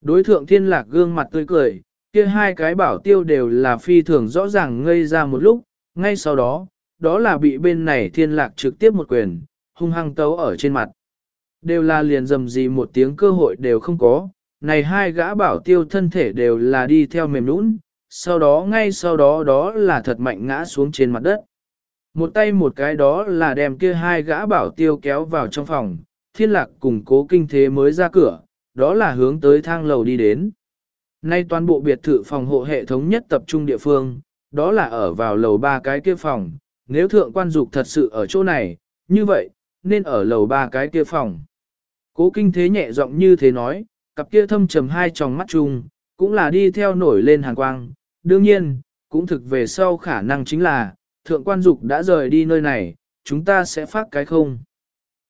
Đối thượng thiên lạc gương mặt tươi cười, kia hai cái bảo tiêu đều là phi thường rõ ràng ngây ra một lúc, ngay sau đó, đó là bị bên này thiên lạc trực tiếp một quyền, hung hăng tấu ở trên mặt. Đều là liền dầm gì một tiếng cơ hội đều không có, này hai gã bảo tiêu thân thể đều là đi theo mềm nũng, sau đó ngay sau đó đó là thật mạnh ngã xuống trên mặt đất. Một tay một cái đó là đem kia hai gã bảo tiêu kéo vào trong phòng, thiên lạc cùng cố kinh thế mới ra cửa, đó là hướng tới thang lầu đi đến. Nay toàn bộ biệt thự phòng hộ hệ thống nhất tập trung địa phương, đó là ở vào lầu ba cái kia phòng, nếu thượng quan dục thật sự ở chỗ này, như vậy, nên ở lầu ba cái kia phòng. Cố kinh thế nhẹ giọng như thế nói, cặp kia thâm trầm hai tròng mắt chung, cũng là đi theo nổi lên hàng quang. Đương nhiên, cũng thực về sau khả năng chính là, thượng quan dục đã rời đi nơi này, chúng ta sẽ phát cái không.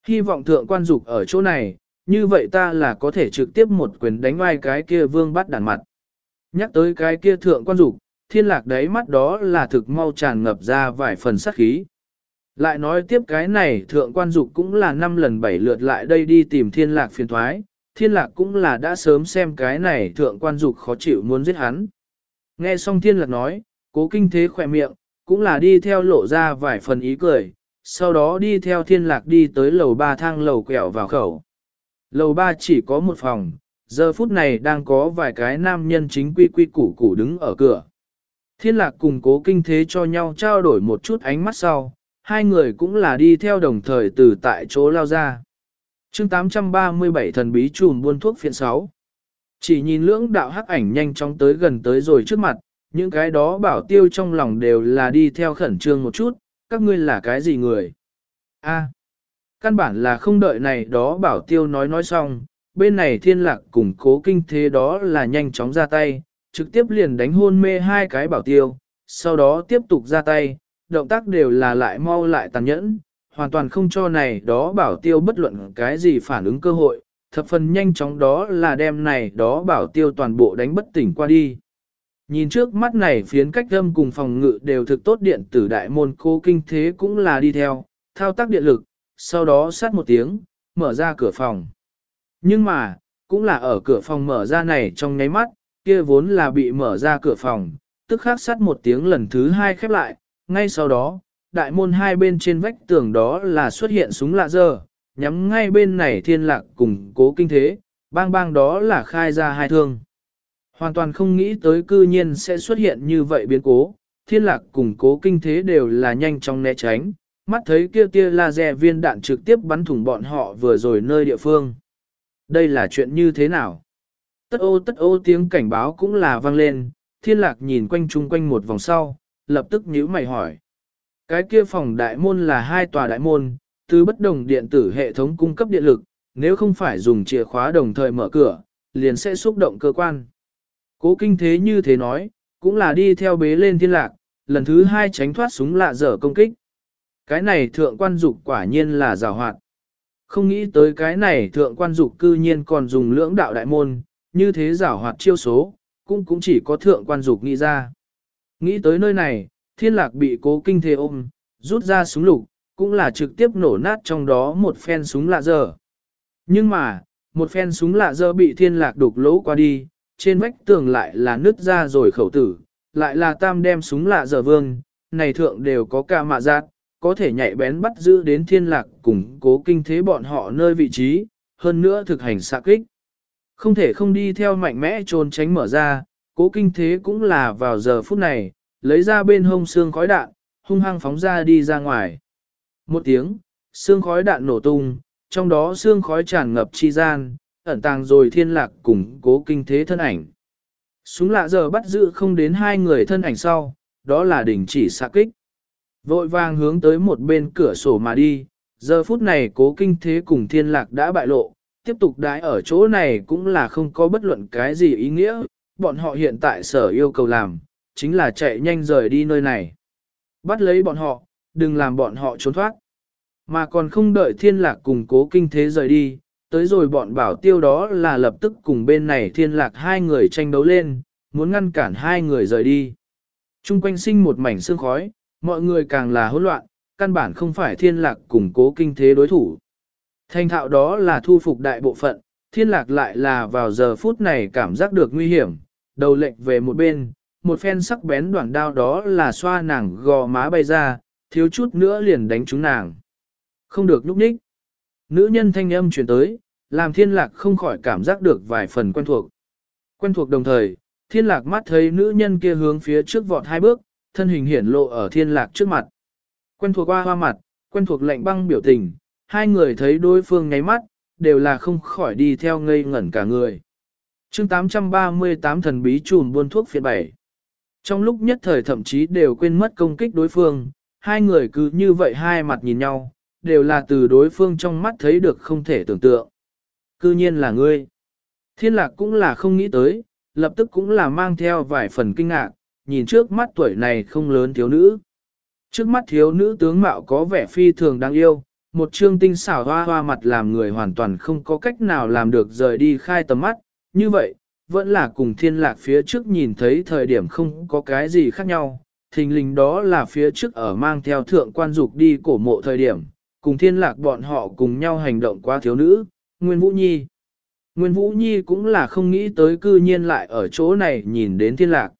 Hy vọng thượng quan dục ở chỗ này, như vậy ta là có thể trực tiếp một quyền đánh oai cái kia vương bắt đàn mặt. Nhắc tới cái kia thượng quan dục, thiên lạc đáy mắt đó là thực mau tràn ngập ra vài phần sát khí. Lại nói tiếp cái này thượng quan dục cũng là năm lần bảy lượt lại đây đi tìm thiên lạc phiền thoái, thiên lạc cũng là đã sớm xem cái này thượng quan dục khó chịu muốn giết hắn. Nghe xong thiên lạc nói, cố kinh thế khỏe miệng, cũng là đi theo lộ ra vài phần ý cười, sau đó đi theo thiên lạc đi tới lầu ba thang lầu quẹo vào khẩu. Lầu ba chỉ có một phòng, giờ phút này đang có vài cái nam nhân chính quy quy củ củ đứng ở cửa. Thiên lạc cùng cố kinh thế cho nhau trao đổi một chút ánh mắt sau, hai người cũng là đi theo đồng thời từ tại chỗ lao ra. chương 837 thần bí trùm buôn thuốc phiện 6. Chỉ nhìn lưỡng đạo hắc ảnh nhanh chóng tới gần tới rồi trước mặt, những cái đó bảo tiêu trong lòng đều là đi theo khẩn trương một chút, các ngươi là cái gì người? A. căn bản là không đợi này đó bảo tiêu nói nói xong, bên này thiên lạc cùng cố kinh thế đó là nhanh chóng ra tay, trực tiếp liền đánh hôn mê hai cái bảo tiêu, sau đó tiếp tục ra tay, động tác đều là lại mau lại tàn nhẫn, hoàn toàn không cho này đó bảo tiêu bất luận cái gì phản ứng cơ hội, thập phần nhanh chóng đó là đem này đó bảo tiêu toàn bộ đánh bất tỉnh qua đi. Nhìn trước mắt này phiến cách âm cùng phòng ngự đều thực tốt điện tử đại môn cô kinh thế cũng là đi theo, thao tác điện lực, sau đó sát một tiếng, mở ra cửa phòng. Nhưng mà, cũng là ở cửa phòng mở ra này trong nháy mắt, kia vốn là bị mở ra cửa phòng, tức khắc sát một tiếng lần thứ hai khép lại, ngay sau đó, đại môn hai bên trên vách tường đó là xuất hiện súng lạ dơ, nhắm ngay bên này thiên lạc cùng cố kinh thế, bang bang đó là khai ra hai thương. Hoàn toàn không nghĩ tới cư nhiên sẽ xuất hiện như vậy biến cố, thiên lạc cùng cố kinh thế đều là nhanh trong né tránh, mắt thấy kia tia laser viên đạn trực tiếp bắn thủng bọn họ vừa rồi nơi địa phương. Đây là chuyện như thế nào? Tất ô tất ô tiếng cảnh báo cũng là vang lên, thiên lạc nhìn quanh chung quanh một vòng sau, lập tức nhíu mày hỏi. Cái kia phòng đại môn là hai tòa đại môn, từ bất đồng điện tử hệ thống cung cấp điện lực, nếu không phải dùng chìa khóa đồng thời mở cửa, liền sẽ xúc động cơ quan. Cố kinh thế như thế nói, cũng là đi theo bế lên thiên lạc, lần thứ hai tránh thoát súng lạ dở công kích. Cái này thượng quan dục quả nhiên là rào hoạt. Không nghĩ tới cái này thượng quan dục cư nhiên còn dùng lưỡng đạo đại môn, như thế rào hoạt chiêu số, cũng cũng chỉ có thượng quan dục nghĩ ra. Nghĩ tới nơi này, thiên lạc bị cố kinh thế ôm, rút ra súng lục, cũng là trực tiếp nổ nát trong đó một phen súng lạ dơ Nhưng mà, một phen súng lạ dơ bị thiên lạc đục lỗ qua đi, trên vách tường lại là nứt ra rồi khẩu tử, lại là tam đem súng lạ dơ vương, này thượng đều có ca mạ giác, có thể nhạy bén bắt giữ đến thiên lạc cùng cố kinh thế bọn họ nơi vị trí, hơn nữa thực hành xạ kích. Không thể không đi theo mạnh mẽ trốn tránh mở ra, cố kinh thế cũng là vào giờ phút này, lấy ra bên hông xương khói đạn, hung hăng phóng ra đi ra ngoài. Một tiếng, xương khói đạn nổ tung, trong đó xương khói tràn ngập chi gian, ẩn tàng rồi thiên lạc cùng cố kinh thế thân ảnh. Súng lạ giờ bắt giữ không đến hai người thân ảnh sau, đó là đỉnh chỉ xạ kích. Vội vàng hướng tới một bên cửa sổ mà đi, giờ phút này cố kinh thế cùng thiên lạc đã bại lộ, tiếp tục đái ở chỗ này cũng là không có bất luận cái gì ý nghĩa, bọn họ hiện tại sở yêu cầu làm, chính là chạy nhanh rời đi nơi này. Bắt lấy bọn họ, đừng làm bọn họ trốn thoát. Mà còn không đợi thiên lạc cùng cố kinh thế rời đi, tới rồi bọn bảo tiêu đó là lập tức cùng bên này thiên lạc hai người tranh đấu lên, muốn ngăn cản hai người rời đi. Trung quanh sinh một mảnh sương khói, mọi người càng là hỗn loạn, căn bản không phải thiên lạc cùng cố kinh thế đối thủ. Thành thạo đó là thu phục đại bộ phận, thiên lạc lại là vào giờ phút này cảm giác được nguy hiểm, đầu lệnh về một bên, một phen sắc bén đoạn đao đó là xoa nàng gò má bay ra, thiếu chút nữa liền đánh trúng nàng. Không được nhúc nhích. Nữ nhân thanh âm chuyển tới, làm thiên lạc không khỏi cảm giác được vài phần quen thuộc. Quen thuộc đồng thời, thiên lạc mắt thấy nữ nhân kia hướng phía trước vọt hai bước, thân hình hiển lộ ở thiên lạc trước mặt. Quen thuộc qua hoa mặt, quen thuộc lạnh băng biểu tình, hai người thấy đối phương nháy mắt, đều là không khỏi đi theo ngây ngẩn cả người. chương 838 thần bí trùm buôn thuốc phiên 7 Trong lúc nhất thời thậm chí đều quên mất công kích đối phương, hai người cứ như vậy hai mặt nhìn nhau, đều là từ đối phương trong mắt thấy được không thể tưởng tượng. Cư nhiên là ngươi. Thiên lạc cũng là không nghĩ tới, lập tức cũng là mang theo vài phần kinh ngạc, nhìn trước mắt tuổi này không lớn thiếu nữ. Trước mắt thiếu nữ tướng mạo có vẻ phi thường đáng yêu, một trương tinh xảo hoa hoa mặt làm người hoàn toàn không có cách nào làm được rời đi khai tầm mắt, như vậy, vẫn là cùng thiên lạc phía trước nhìn thấy thời điểm không có cái gì khác nhau, thình lình đó là phía trước ở mang theo thượng quan dục đi cổ mộ thời điểm, cùng thiên lạc bọn họ cùng nhau hành động qua thiếu nữ, Nguyên Vũ Nhi. Nguyên Vũ Nhi cũng là không nghĩ tới cư nhiên lại ở chỗ này nhìn đến thiên lạc.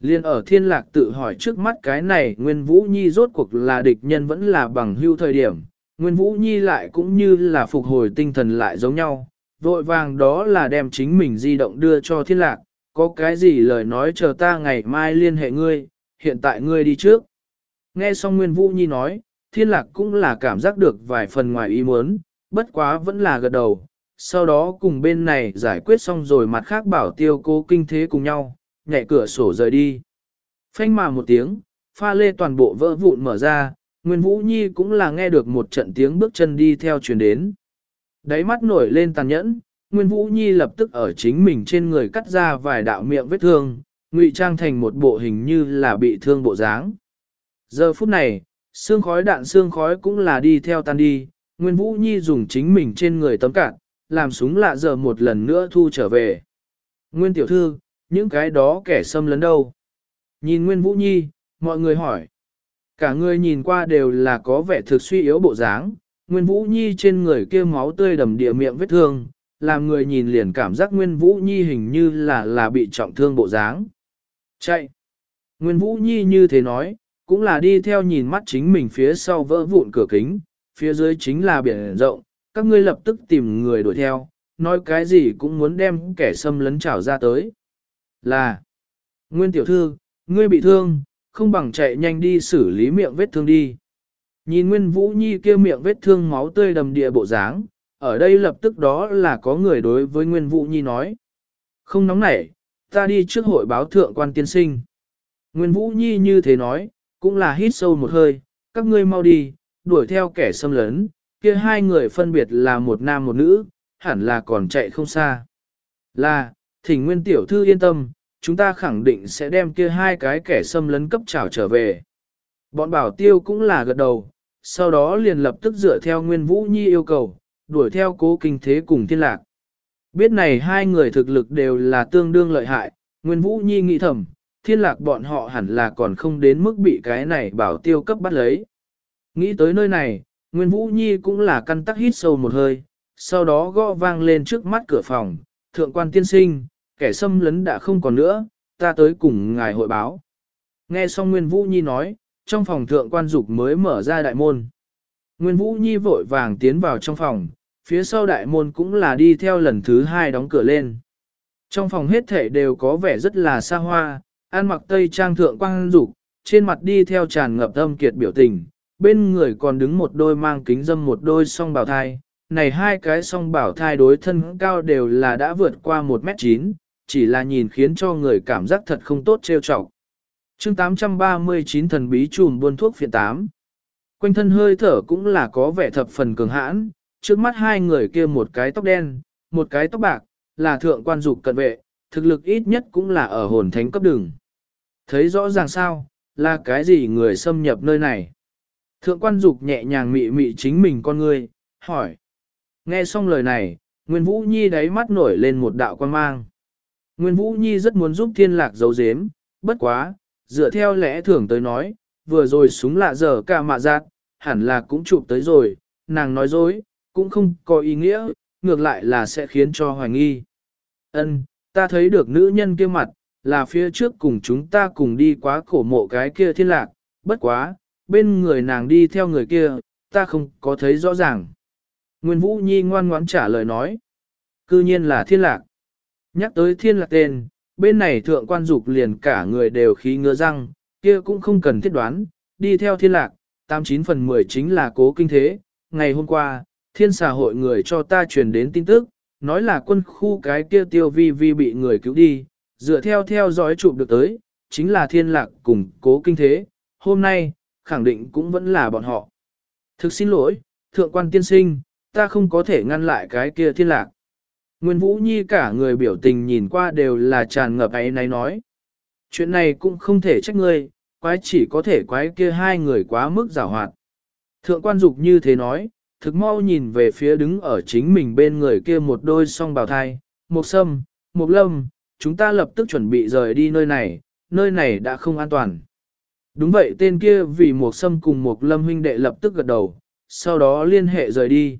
Liên ở thiên lạc tự hỏi trước mắt cái này Nguyên Vũ Nhi rốt cuộc là địch nhân vẫn là bằng hưu thời điểm. Nguyên Vũ Nhi lại cũng như là phục hồi tinh thần lại giống nhau, vội vàng đó là đem chính mình di động đưa cho thiên lạc, có cái gì lời nói chờ ta ngày mai liên hệ ngươi, hiện tại ngươi đi trước. Nghe xong Nguyên Vũ Nhi nói, thiên lạc cũng là cảm giác được vài phần ngoài ý muốn, bất quá vẫn là gật đầu, sau đó cùng bên này giải quyết xong rồi mặt khác bảo tiêu cố kinh thế cùng nhau, nhảy cửa sổ rời đi. Phanh mà một tiếng, pha lê toàn bộ vỡ vụn mở ra, Nguyên Vũ Nhi cũng là nghe được một trận tiếng bước chân đi theo truyền đến. Đáy mắt nổi lên tàn nhẫn, Nguyên Vũ Nhi lập tức ở chính mình trên người cắt ra vài đạo miệng vết thương, ngụy trang thành một bộ hình như là bị thương bộ dáng. Giờ phút này, xương khói đạn xương khói cũng là đi theo tan đi, Nguyên Vũ Nhi dùng chính mình trên người tấm cạn, làm súng lạ giờ một lần nữa thu trở về. Nguyên tiểu thư, những cái đó kẻ xâm lấn đâu? Nhìn Nguyên Vũ Nhi, mọi người hỏi. Cả người nhìn qua đều là có vẻ thực suy yếu bộ dáng, Nguyên Vũ Nhi trên người kia máu tươi đầm địa miệng vết thương, làm người nhìn liền cảm giác Nguyên Vũ Nhi hình như là là bị trọng thương bộ dáng. Chạy! Nguyên Vũ Nhi như thế nói, cũng là đi theo nhìn mắt chính mình phía sau vỡ vụn cửa kính, phía dưới chính là biển rộng, các ngươi lập tức tìm người đuổi theo, nói cái gì cũng muốn đem kẻ xâm lấn trảo ra tới. Là, Nguyên Tiểu Thư, ngươi bị thương, không bằng chạy nhanh đi xử lý miệng vết thương đi. Nhìn Nguyên Vũ Nhi kia miệng vết thương máu tươi đầm địa bộ dáng, ở đây lập tức đó là có người đối với Nguyên Vũ Nhi nói. Không nóng nảy, ta đi trước hội báo thượng quan tiên sinh. Nguyên Vũ Nhi như thế nói, cũng là hít sâu một hơi, các ngươi mau đi, đuổi theo kẻ xâm lấn, kia hai người phân biệt là một nam một nữ, hẳn là còn chạy không xa. Là, thỉnh Nguyên Tiểu Thư yên tâm, chúng ta khẳng định sẽ đem kia hai cái kẻ xâm lấn cấp trảo trở về. Bọn bảo tiêu cũng là gật đầu, sau đó liền lập tức dựa theo Nguyên Vũ Nhi yêu cầu, đuổi theo cố kinh thế cùng thiên lạc. Biết này hai người thực lực đều là tương đương lợi hại, Nguyên Vũ Nhi nghĩ thầm, thiên lạc bọn họ hẳn là còn không đến mức bị cái này bảo tiêu cấp bắt lấy. Nghĩ tới nơi này, Nguyên Vũ Nhi cũng là căn tắc hít sâu một hơi, sau đó gõ vang lên trước mắt cửa phòng, thượng quan tiên sinh, kẻ xâm lấn đã không còn nữa, ta tới cùng ngài hội báo. Nghe xong Nguyên Vũ Nhi nói, trong phòng thượng quan dục mới mở ra đại môn. Nguyên Vũ Nhi vội vàng tiến vào trong phòng, phía sau đại môn cũng là đi theo lần thứ hai đóng cửa lên. Trong phòng hết thể đều có vẻ rất là xa hoa, an mặc tây trang thượng quang dục, trên mặt đi theo tràn ngập âm kiệt biểu tình, bên người còn đứng một đôi mang kính dâm một đôi song bảo thai. Này hai cái song bảo thai đối thân cao đều là đã vượt qua 1m9, chỉ là nhìn khiến cho người cảm giác thật không tốt trêu chọc. chương 839 thần bí trùm buôn thuốc phiện 8. Quanh thân hơi thở cũng là có vẻ thập phần cường hãn, trước mắt hai người kia một cái tóc đen, một cái tóc bạc, là thượng quan dục cận vệ, thực lực ít nhất cũng là ở hồn thánh cấp đường. Thấy rõ ràng sao, là cái gì người xâm nhập nơi này? Thượng quan dục nhẹ nhàng mị mị chính mình con người, hỏi. Nghe xong lời này, Nguyên Vũ Nhi đáy mắt nổi lên một đạo quan mang. Nguyên Vũ Nhi rất muốn giúp thiên lạc giấu giếm, bất quá, dựa theo lẽ thường tới nói, vừa rồi súng lạ giờ cả mạ giác, hẳn là cũng chụp tới rồi, nàng nói dối, cũng không có ý nghĩa, ngược lại là sẽ khiến cho hoài nghi. Ân, ta thấy được nữ nhân kia mặt, là phía trước cùng chúng ta cùng đi quá cổ mộ cái kia thiên lạc, bất quá, bên người nàng đi theo người kia, ta không có thấy rõ ràng. Nguyên Vũ Nhi ngoan ngoãn trả lời nói. Cư nhiên là thiên lạc. Nhắc tới thiên lạc tên, bên này thượng quan dục liền cả người đều khí ngứa răng, kia cũng không cần thiết đoán, đi theo thiên lạc, 89 phần 10 chính là cố kinh thế. Ngày hôm qua, thiên xà hội người cho ta truyền đến tin tức, nói là quân khu cái kia tiêu vi vi bị người cứu đi, dựa theo theo dõi chụp được tới, chính là thiên lạc cùng cố kinh thế, hôm nay, khẳng định cũng vẫn là bọn họ. Thực xin lỗi, thượng quan tiên sinh, ta không có thể ngăn lại cái kia thiên lạc. Nguyên Vũ Nhi cả người biểu tình nhìn qua đều là tràn ngập ấy náy nói. Chuyện này cũng không thể trách ngươi, quái chỉ có thể quái kia hai người quá mức giả hoạt. Thượng quan dục như thế nói, thực mau nhìn về phía đứng ở chính mình bên người kia một đôi song bào thai, một sâm, một lâm, chúng ta lập tức chuẩn bị rời đi nơi này, nơi này đã không an toàn. Đúng vậy tên kia vì một sâm cùng một lâm huynh đệ lập tức gật đầu, sau đó liên hệ rời đi.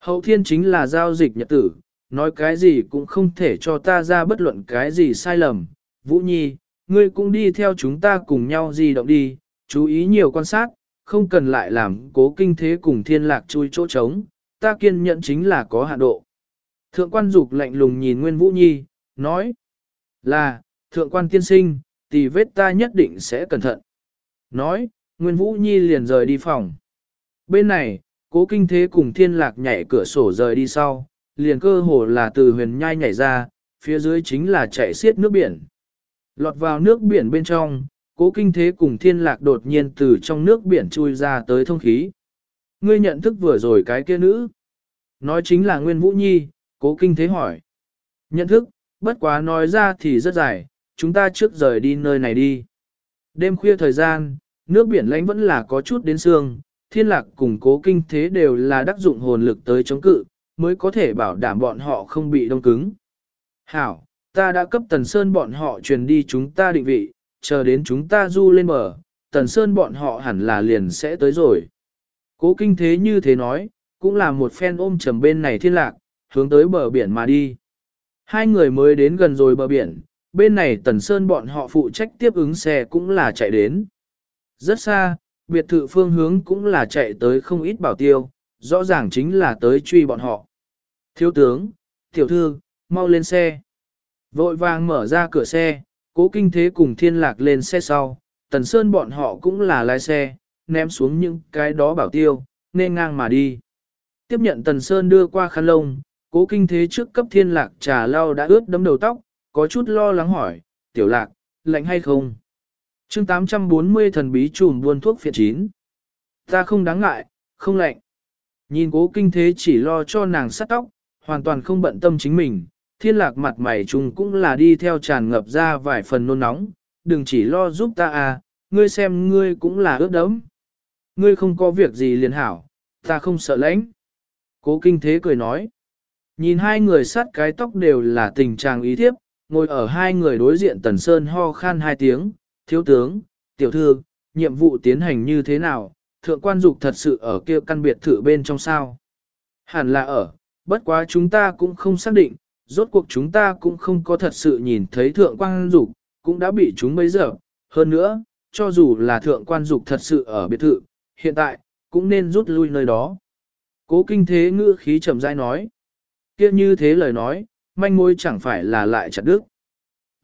Hậu thiên chính là giao dịch nhật tử, nói cái gì cũng không thể cho ta ra bất luận cái gì sai lầm. Vũ Nhi, ngươi cũng đi theo chúng ta cùng nhau di động đi, chú ý nhiều quan sát, không cần lại làm cố kinh thế cùng thiên lạc chui chỗ trống, ta kiên nhẫn chính là có hạ độ. Thượng quan dục lạnh lùng nhìn Nguyên Vũ Nhi, nói là, thượng quan tiên sinh, tì vết ta nhất định sẽ cẩn thận. Nói, Nguyên Vũ Nhi liền rời đi phòng. Bên này, cố kinh thế cùng thiên lạc nhảy cửa sổ rời đi sau, liền cơ hồ là từ huyền nhai nhảy ra, phía dưới chính là chạy xiết nước biển. Lọt vào nước biển bên trong, cố kinh thế cùng thiên lạc đột nhiên từ trong nước biển chui ra tới thông khí. Ngươi nhận thức vừa rồi cái kia nữ. Nói chính là Nguyên Vũ Nhi, cố kinh thế hỏi. Nhận thức, bất quá nói ra thì rất dài, chúng ta trước rời đi nơi này đi. Đêm khuya thời gian, nước biển lánh vẫn là có chút đến xương, thiên lạc cùng cố kinh thế đều là đắc dụng hồn lực tới chống cự, mới có thể bảo đảm bọn họ không bị đông cứng. Hảo, ta đã cấp Tần Sơn bọn họ truyền đi chúng ta định vị, chờ đến chúng ta du lên bờ, Tần Sơn bọn họ hẳn là liền sẽ tới rồi. Cố kinh thế như thế nói, cũng là một phen ôm trầm bên này thiên lạc, hướng tới bờ biển mà đi. Hai người mới đến gần rồi bờ biển, bên này Tần Sơn bọn họ phụ trách tiếp ứng xe cũng là chạy đến. Rất xa, biệt thự phương hướng cũng là chạy tới không ít bảo tiêu, rõ ràng chính là tới truy bọn họ. Thiếu tướng, tiểu thư, mau lên xe. Vội vàng mở ra cửa xe, cố kinh thế cùng thiên lạc lên xe sau, tần sơn bọn họ cũng là lái xe, ném xuống những cái đó bảo tiêu, nên ngang mà đi. Tiếp nhận tần sơn đưa qua khăn lông, cố kinh thế trước cấp thiên lạc trà lau đã ướt đấm đầu tóc, có chút lo lắng hỏi, tiểu lạc, lạnh hay không? chương 840 thần bí trùm buôn thuốc phiện chín. Ta không đáng ngại, không lạnh. Nhìn cố kinh thế chỉ lo cho nàng sắt tóc, hoàn toàn không bận tâm chính mình, thiên lạc mặt mày chung cũng là đi theo tràn ngập ra vài phần nôn nóng, đừng chỉ lo giúp ta à, ngươi xem ngươi cũng là ướt đấm. Ngươi không có việc gì liền hảo, ta không sợ lãnh. Cố kinh thế cười nói. Nhìn hai người sát cái tóc đều là tình trạng ý thiếp, ngồi ở hai người đối diện tần sơn ho khan hai tiếng, thiếu tướng, tiểu thư, nhiệm vụ tiến hành như thế nào, thượng quan dục thật sự ở kia căn biệt thự bên trong sao. Hẳn là ở, bất quá chúng ta cũng không xác định, rốt cuộc chúng ta cũng không có thật sự nhìn thấy thượng quan dục, cũng đã bị chúng bấy giờ. Hơn nữa, cho dù là thượng quan dục thật sự ở biệt thự, hiện tại, cũng nên rút lui nơi đó. Cố kinh thế ngữ khí trầm dai nói. kia như thế lời nói, manh mối chẳng phải là lại chặt đức.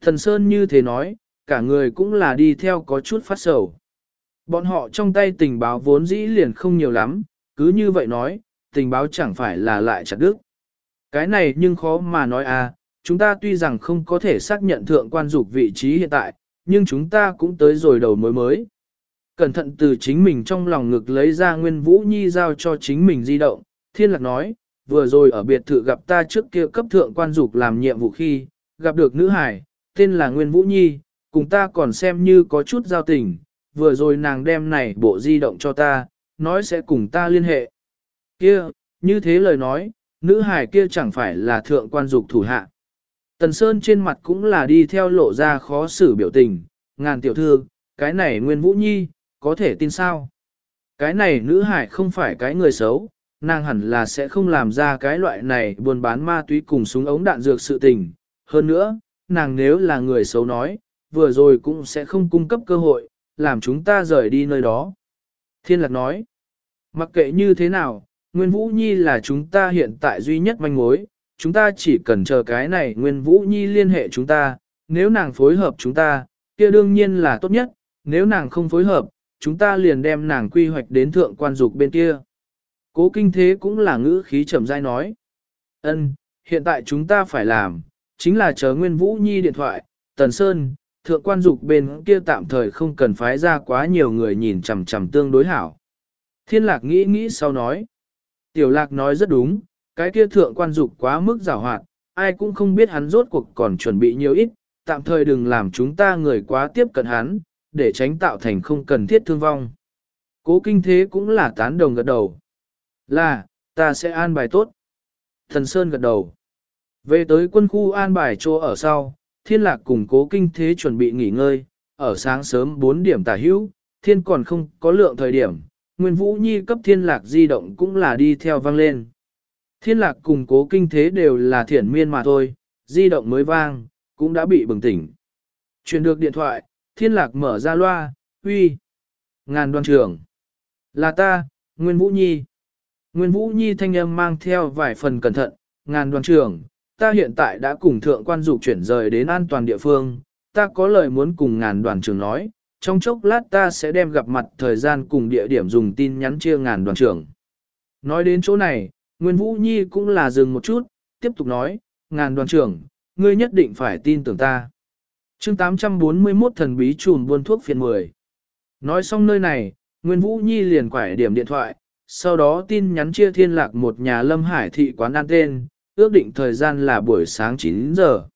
Thần Sơn như thế nói, cả người cũng là đi theo có chút phát sầu. Bọn họ trong tay tình báo vốn dĩ liền không nhiều lắm, cứ như vậy nói, tình báo chẳng phải là lại chặt đức. Cái này nhưng khó mà nói à, chúng ta tuy rằng không có thể xác nhận thượng quan dục vị trí hiện tại, nhưng chúng ta cũng tới rồi đầu mối mới. Cẩn thận từ chính mình trong lòng ngực lấy ra Nguyên Vũ Nhi giao cho chính mình di động, thiên lạc nói, vừa rồi ở biệt thự gặp ta trước kia cấp thượng quan dục làm nhiệm vụ khi, gặp được nữ hải, tên là Nguyên Vũ Nhi, cùng ta còn xem như có chút giao tình, vừa rồi nàng đem này bộ di động cho ta, nói sẽ cùng ta liên hệ. Kia, như thế lời nói, nữ hải kia chẳng phải là thượng quan dục thủ hạ. Tần Sơn trên mặt cũng là đi theo lộ ra khó xử biểu tình, ngàn tiểu thư, cái này Nguyên Vũ Nhi, có thể tin sao? Cái này nữ hải không phải cái người xấu, nàng hẳn là sẽ không làm ra cái loại này buôn bán ma túy cùng súng ống đạn dược sự tình. Hơn nữa, nàng nếu là người xấu nói, vừa rồi cũng sẽ không cung cấp cơ hội, làm chúng ta rời đi nơi đó. Thiên lạc nói, mặc kệ như thế nào, Nguyên Vũ Nhi là chúng ta hiện tại duy nhất manh mối, chúng ta chỉ cần chờ cái này Nguyên Vũ Nhi liên hệ chúng ta, nếu nàng phối hợp chúng ta, kia đương nhiên là tốt nhất, nếu nàng không phối hợp, chúng ta liền đem nàng quy hoạch đến thượng quan dục bên kia. Cố kinh thế cũng là ngữ khí trầm dai nói. ân hiện tại chúng ta phải làm, chính là chờ Nguyên Vũ Nhi điện thoại, Tần Sơn, thượng quan dục bên kia tạm thời không cần phái ra quá nhiều người nhìn chằm chằm tương đối hảo. Thiên lạc nghĩ nghĩ sau nói. Tiểu lạc nói rất đúng, cái kia thượng quan dục quá mức giảo hoạt, ai cũng không biết hắn rốt cuộc còn chuẩn bị nhiều ít, tạm thời đừng làm chúng ta người quá tiếp cận hắn, để tránh tạo thành không cần thiết thương vong. Cố kinh thế cũng là tán đồng gật đầu. Là, ta sẽ an bài tốt. Thần Sơn gật đầu. Về tới quân khu an bài chỗ ở sau, thiên lạc cùng cố kinh thế chuẩn bị nghỉ ngơi, ở sáng sớm 4 điểm tả hữu, thiên còn không có lượng thời điểm, Nguyên Vũ Nhi cấp thiên lạc di động cũng là đi theo vang lên. Thiên lạc cùng cố kinh thế đều là thiển miên mà thôi, di động mới vang, cũng đã bị bừng tỉnh. Chuyển được điện thoại, thiên lạc mở ra loa, uy. Ngàn đoàn trưởng. Là ta, Nguyên Vũ Nhi. Nguyên Vũ Nhi thanh âm mang theo vài phần cẩn thận, ngàn đoàn trưởng, ta hiện tại đã cùng thượng quan dục chuyển rời đến an toàn địa phương, ta có lời muốn cùng ngàn đoàn trưởng nói, trong chốc lát ta sẽ đem gặp mặt thời gian cùng địa điểm dùng tin nhắn chia ngàn đoàn trưởng. Nói đến chỗ này, Nguyên Vũ Nhi cũng là dừng một chút, tiếp tục nói, ngàn đoàn trưởng, ngươi nhất định phải tin tưởng ta. chương 841 thần bí trùm buôn thuốc phiền 10. Nói xong nơi này, Nguyên Vũ Nhi liền quải điểm điện thoại, sau đó tin nhắn chia thiên lạc một nhà lâm hải thị quán ăn tên, ước định thời gian là buổi sáng 9 giờ.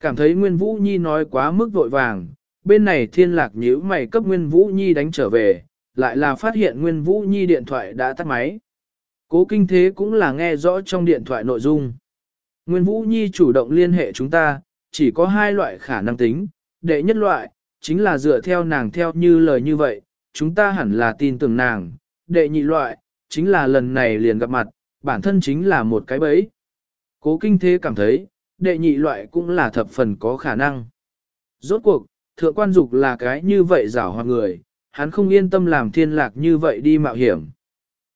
Cảm thấy Nguyên Vũ Nhi nói quá mức vội vàng, bên này thiên lạc nhíu mày cấp Nguyên Vũ Nhi đánh trở về, lại là phát hiện Nguyên Vũ Nhi điện thoại đã tắt máy. Cố kinh thế cũng là nghe rõ trong điện thoại nội dung. Nguyên Vũ Nhi chủ động liên hệ chúng ta, chỉ có hai loại khả năng tính. Đệ nhất loại, chính là dựa theo nàng theo như lời như vậy, chúng ta hẳn là tin tưởng nàng. Đệ nhị loại, chính là lần này liền gặp mặt, bản thân chính là một cái bẫy. Cố kinh thế cảm thấy, đệ nhị loại cũng là thập phần có khả năng. Rốt cuộc, thượng quan dục là cái như vậy giả hoặc người, hắn không yên tâm làm thiên lạc như vậy đi mạo hiểm.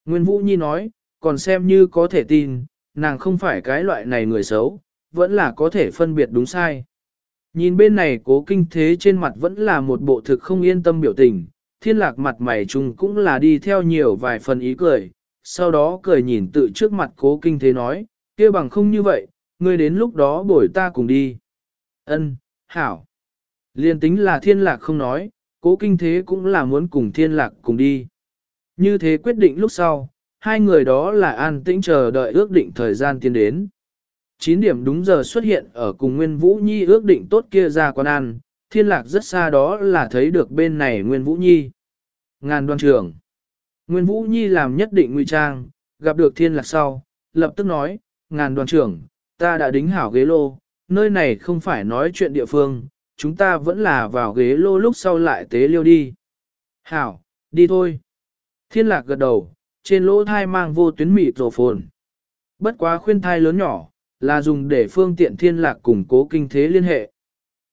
Nguyên Vũ Nhi nói, còn xem như có thể tin, nàng không phải cái loại này người xấu, vẫn là có thể phân biệt đúng sai. Nhìn bên này cố kinh thế trên mặt vẫn là một bộ thực không yên tâm biểu tình, thiên lạc mặt mày chung cũng là đi theo nhiều vài phần ý cười, sau đó cười nhìn tự trước mặt cố kinh thế nói, kia bằng không như vậy, ngươi đến lúc đó bổi ta cùng đi. Ân, hảo. Liên tính là thiên lạc không nói, cố kinh thế cũng là muốn cùng thiên lạc cùng đi. Như thế quyết định lúc sau, hai người đó là an tĩnh chờ đợi ước định thời gian tiến đến. 9 điểm đúng giờ xuất hiện ở cùng Nguyên Vũ Nhi ước định tốt kia ra quán ăn, thiên lạc rất xa đó là thấy được bên này Nguyên Vũ Nhi. Ngàn đoan trưởng. Nguyên Vũ Nhi làm nhất định nguy trang, gặp được thiên lạc sau, lập tức nói, ngàn đoàn trưởng, ta đã đính hảo ghế lô, nơi này không phải nói chuyện địa phương, chúng ta vẫn là vào ghế lô lúc sau lại tế liêu đi. Hảo, đi thôi. Thiên lạc gật đầu, trên lỗ thai mang vô tuyến mịt rổ phồn. Bất quá khuyên thai lớn nhỏ, là dùng để phương tiện thiên lạc củng cố kinh thế liên hệ.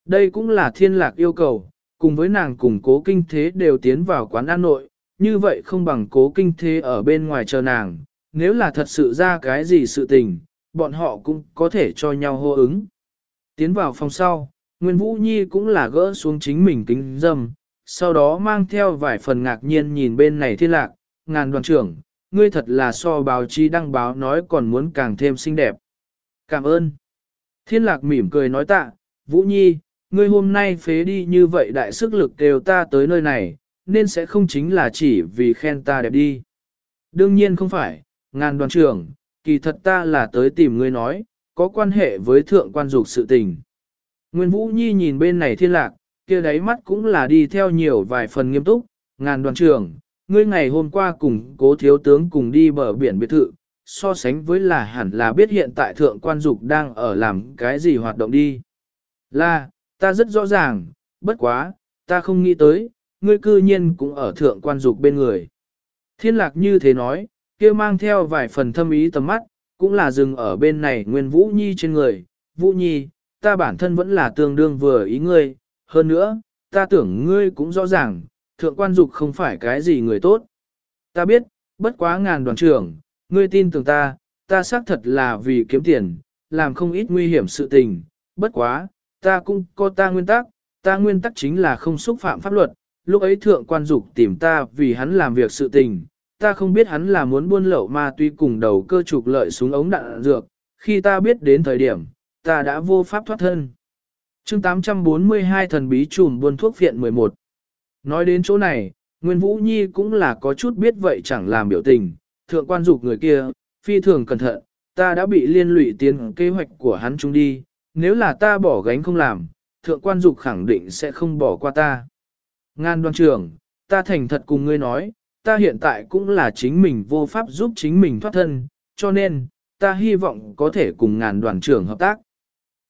Đây cũng là thiên lạc yêu cầu, cùng với nàng củng cố kinh thế đều tiến vào quán ăn nội, như vậy không bằng cố kinh thế ở bên ngoài chờ nàng, nếu là thật sự ra cái gì sự tình, bọn họ cũng có thể cho nhau hô ứng. Tiến vào phòng sau, Nguyên Vũ Nhi cũng là gỡ xuống chính mình kính dâm, sau đó mang theo vài phần ngạc nhiên nhìn bên này thiên lạc, ngàn đoàn trưởng, ngươi thật là so báo chí đăng báo nói còn muốn càng thêm xinh đẹp. Cảm ơn. Thiên lạc mỉm cười nói tạ, Vũ Nhi, ngươi hôm nay phế đi như vậy đại sức lực đều ta tới nơi này, nên sẽ không chính là chỉ vì khen ta đẹp đi. Đương nhiên không phải, ngàn đoàn trưởng, kỳ thật ta là tới tìm ngươi nói, có quan hệ với thượng quan dục sự tình. Nguyên Vũ Nhi nhìn bên này thiên lạc, kia đáy mắt cũng là đi theo nhiều vài phần nghiêm túc, ngàn đoàn trưởng, ngươi ngày hôm qua cùng cố thiếu tướng cùng đi bờ biển biệt thự, so sánh với là hẳn là biết hiện tại thượng quan dục đang ở làm cái gì hoạt động đi. Là, ta rất rõ ràng, bất quá, ta không nghĩ tới, ngươi cư nhiên cũng ở thượng quan dục bên người. Thiên lạc như thế nói, kia mang theo vài phần thâm ý tầm mắt, cũng là dừng ở bên này nguyên Vũ Nhi trên người. Vũ Nhi, ta bản thân vẫn là tương đương vừa ý ngươi, hơn nữa, ta tưởng ngươi cũng rõ ràng, thượng quan dục không phải cái gì người tốt. Ta biết, bất quá ngàn đoàn trưởng, ngươi tin tưởng ta, ta xác thật là vì kiếm tiền, làm không ít nguy hiểm sự tình, bất quá, ta cũng có ta nguyên tắc, ta nguyên tắc chính là không xúc phạm pháp luật, lúc ấy thượng quan dục tìm ta vì hắn làm việc sự tình, ta không biết hắn là muốn buôn lậu ma tuy cùng đầu cơ trục lợi súng ống đạn dược, khi ta biết đến thời điểm, ta đã vô pháp thoát thân. chương 842 thần bí trùm buôn thuốc viện 11. Nói đến chỗ này, Nguyên Vũ Nhi cũng là có chút biết vậy chẳng làm biểu tình, thượng quan dục người kia, phi thường cẩn thận, ta đã bị liên lụy tiến kế hoạch của hắn chúng đi, nếu là ta bỏ gánh không làm, thượng quan dục khẳng định sẽ không bỏ qua ta. Ngan đoan trưởng, ta thành thật cùng ngươi nói, ta hiện tại cũng là chính mình vô pháp giúp chính mình thoát thân, cho nên, ta hy vọng có thể cùng ngàn đoàn trưởng hợp tác.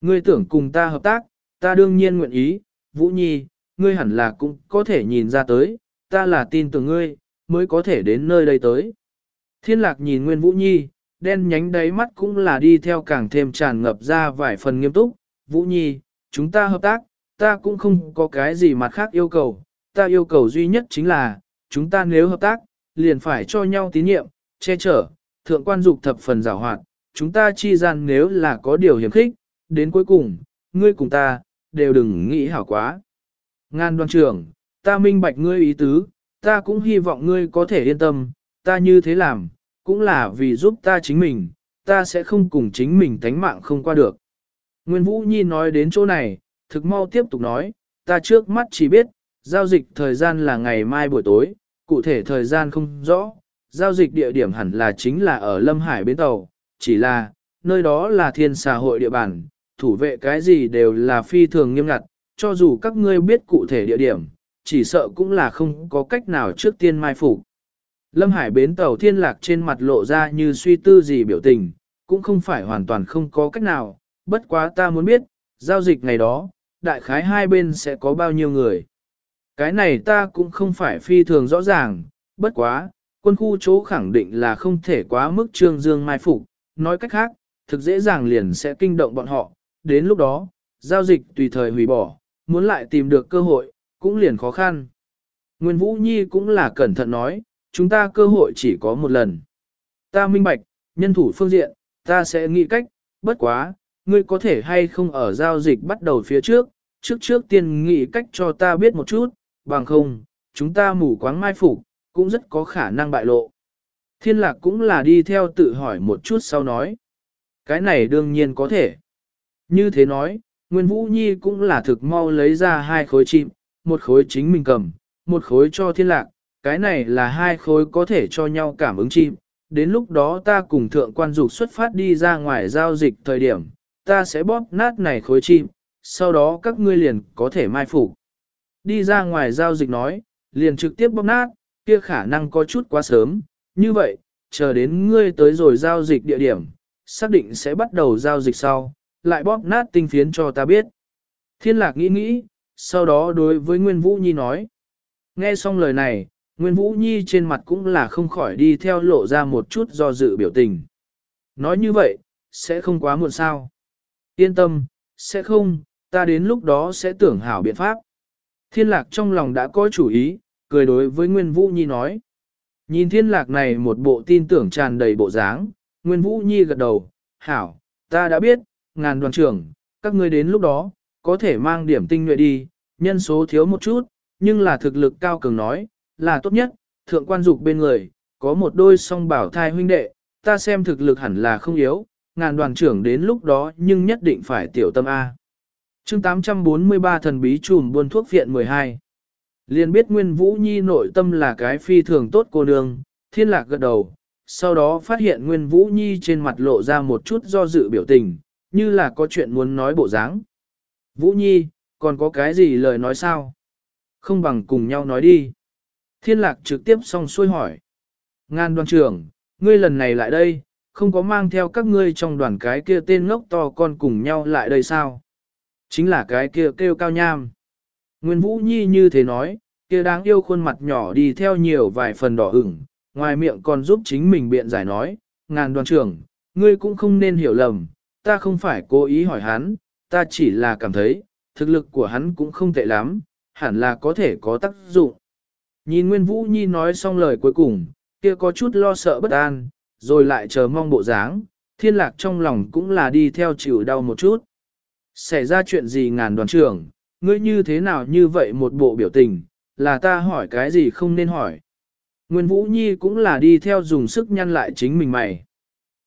Ngươi tưởng cùng ta hợp tác, ta đương nhiên nguyện ý, Vũ Nhi, ngươi hẳn là cũng có thể nhìn ra tới, ta là tin tưởng ngươi, mới có thể đến nơi đây tới. Thiên lạc nhìn Nguyên Vũ Nhi, đen nhánh đáy mắt cũng là đi theo càng thêm tràn ngập ra vài phần nghiêm túc. Vũ Nhi, chúng ta hợp tác, ta cũng không có cái gì mặt khác yêu cầu, ta yêu cầu duy nhất chính là, chúng ta nếu hợp tác, liền phải cho nhau tín nhiệm, che chở, thượng quan dục thập phần rào hoạt, chúng ta chi gian nếu là có điều hiểm khích, đến cuối cùng, ngươi cùng ta, đều đừng nghĩ hảo quá. Ngan đoan trưởng, ta minh bạch ngươi ý tứ, ta cũng hy vọng ngươi có thể yên tâm, ta như thế làm, cũng là vì giúp ta chính mình, ta sẽ không cùng chính mình tánh mạng không qua được. Nguyên Vũ Nhi nói đến chỗ này, thực mau tiếp tục nói, ta trước mắt chỉ biết, giao dịch thời gian là ngày mai buổi tối, cụ thể thời gian không rõ, giao dịch địa điểm hẳn là chính là ở Lâm Hải bến tàu, chỉ là, nơi đó là thiên xã hội địa bàn, thủ vệ cái gì đều là phi thường nghiêm ngặt, cho dù các ngươi biết cụ thể địa điểm, chỉ sợ cũng là không có cách nào trước tiên mai phục. Lâm Hải bến tàu thiên lạc trên mặt lộ ra như suy tư gì biểu tình, cũng không phải hoàn toàn không có cách nào, bất quá ta muốn biết, giao dịch ngày đó, đại khái hai bên sẽ có bao nhiêu người. Cái này ta cũng không phải phi thường rõ ràng, bất quá, quân khu chỗ khẳng định là không thể quá mức trương dương mai phục, nói cách khác, thực dễ dàng liền sẽ kinh động bọn họ, đến lúc đó, giao dịch tùy thời hủy bỏ, muốn lại tìm được cơ hội, cũng liền khó khăn. Nguyên Vũ Nhi cũng là cẩn thận nói, chúng ta cơ hội chỉ có một lần. Ta minh bạch, nhân thủ phương diện, ta sẽ nghĩ cách, bất quá, ngươi có thể hay không ở giao dịch bắt đầu phía trước, trước trước tiên nghĩ cách cho ta biết một chút, bằng không, chúng ta mù quáng mai phục cũng rất có khả năng bại lộ. Thiên lạc cũng là đi theo tự hỏi một chút sau nói. Cái này đương nhiên có thể. Như thế nói, Nguyên Vũ Nhi cũng là thực mau lấy ra hai khối chim, một khối chính mình cầm, một khối cho thiên lạc, cái này là hai khối có thể cho nhau cảm ứng chim. Đến lúc đó ta cùng thượng quan dục xuất phát đi ra ngoài giao dịch thời điểm, ta sẽ bóp nát này khối chim, sau đó các ngươi liền có thể mai phục. Đi ra ngoài giao dịch nói, liền trực tiếp bóp nát, kia khả năng có chút quá sớm, như vậy, chờ đến ngươi tới rồi giao dịch địa điểm, xác định sẽ bắt đầu giao dịch sau, lại bóp nát tinh phiến cho ta biết. Thiên lạc nghĩ nghĩ, sau đó đối với Nguyên Vũ Nhi nói. Nghe xong lời này, Nguyên Vũ Nhi trên mặt cũng là không khỏi đi theo lộ ra một chút do dự biểu tình. Nói như vậy, sẽ không quá muộn sao. Yên tâm, sẽ không, ta đến lúc đó sẽ tưởng hảo biện pháp. Thiên lạc trong lòng đã có chủ ý, cười đối với Nguyên Vũ Nhi nói. Nhìn thiên lạc này một bộ tin tưởng tràn đầy bộ dáng, Nguyên Vũ Nhi gật đầu, hảo, ta đã biết, ngàn đoàn trưởng, các ngươi đến lúc đó, có thể mang điểm tinh nhuệ đi, nhân số thiếu một chút, nhưng là thực lực cao cường nói, là tốt nhất, thượng quan dục bên người, có một đôi song bảo thai huynh đệ, ta xem thực lực hẳn là không yếu, ngàn đoàn trưởng đến lúc đó nhưng nhất định phải tiểu tâm A. chương 843 thần bí trùm buôn thuốc viện 12 Liên biết Nguyên Vũ Nhi nội tâm là cái phi thường tốt cô nương, thiên lạc gật đầu, sau đó phát hiện Nguyên Vũ Nhi trên mặt lộ ra một chút do dự biểu tình, như là có chuyện muốn nói bộ dáng. Vũ Nhi, còn có cái gì lời nói sao? Không bằng cùng nhau nói đi. Thiên lạc trực tiếp xong xuôi hỏi. Ngan đoàn trưởng, ngươi lần này lại đây, không có mang theo các ngươi trong đoàn cái kia tên ngốc to con cùng nhau lại đây sao? Chính là cái kia kêu cao nham. Nguyên Vũ Nhi như thế nói, kia đáng yêu khuôn mặt nhỏ đi theo nhiều vài phần đỏ ửng, ngoài miệng còn giúp chính mình biện giải nói, ngàn đoàn trưởng, ngươi cũng không nên hiểu lầm, ta không phải cố ý hỏi hắn, ta chỉ là cảm thấy, thực lực của hắn cũng không tệ lắm, hẳn là có thể có tác dụng. Nhìn Nguyên Vũ Nhi nói xong lời cuối cùng, kia có chút lo sợ bất an, rồi lại chờ mong bộ dáng, thiên lạc trong lòng cũng là đi theo chịu đau một chút. Xảy ra chuyện gì ngàn đoàn trưởng, ngươi như thế nào như vậy một bộ biểu tình, là ta hỏi cái gì không nên hỏi. Nguyên Vũ Nhi cũng là đi theo dùng sức nhăn lại chính mình mày.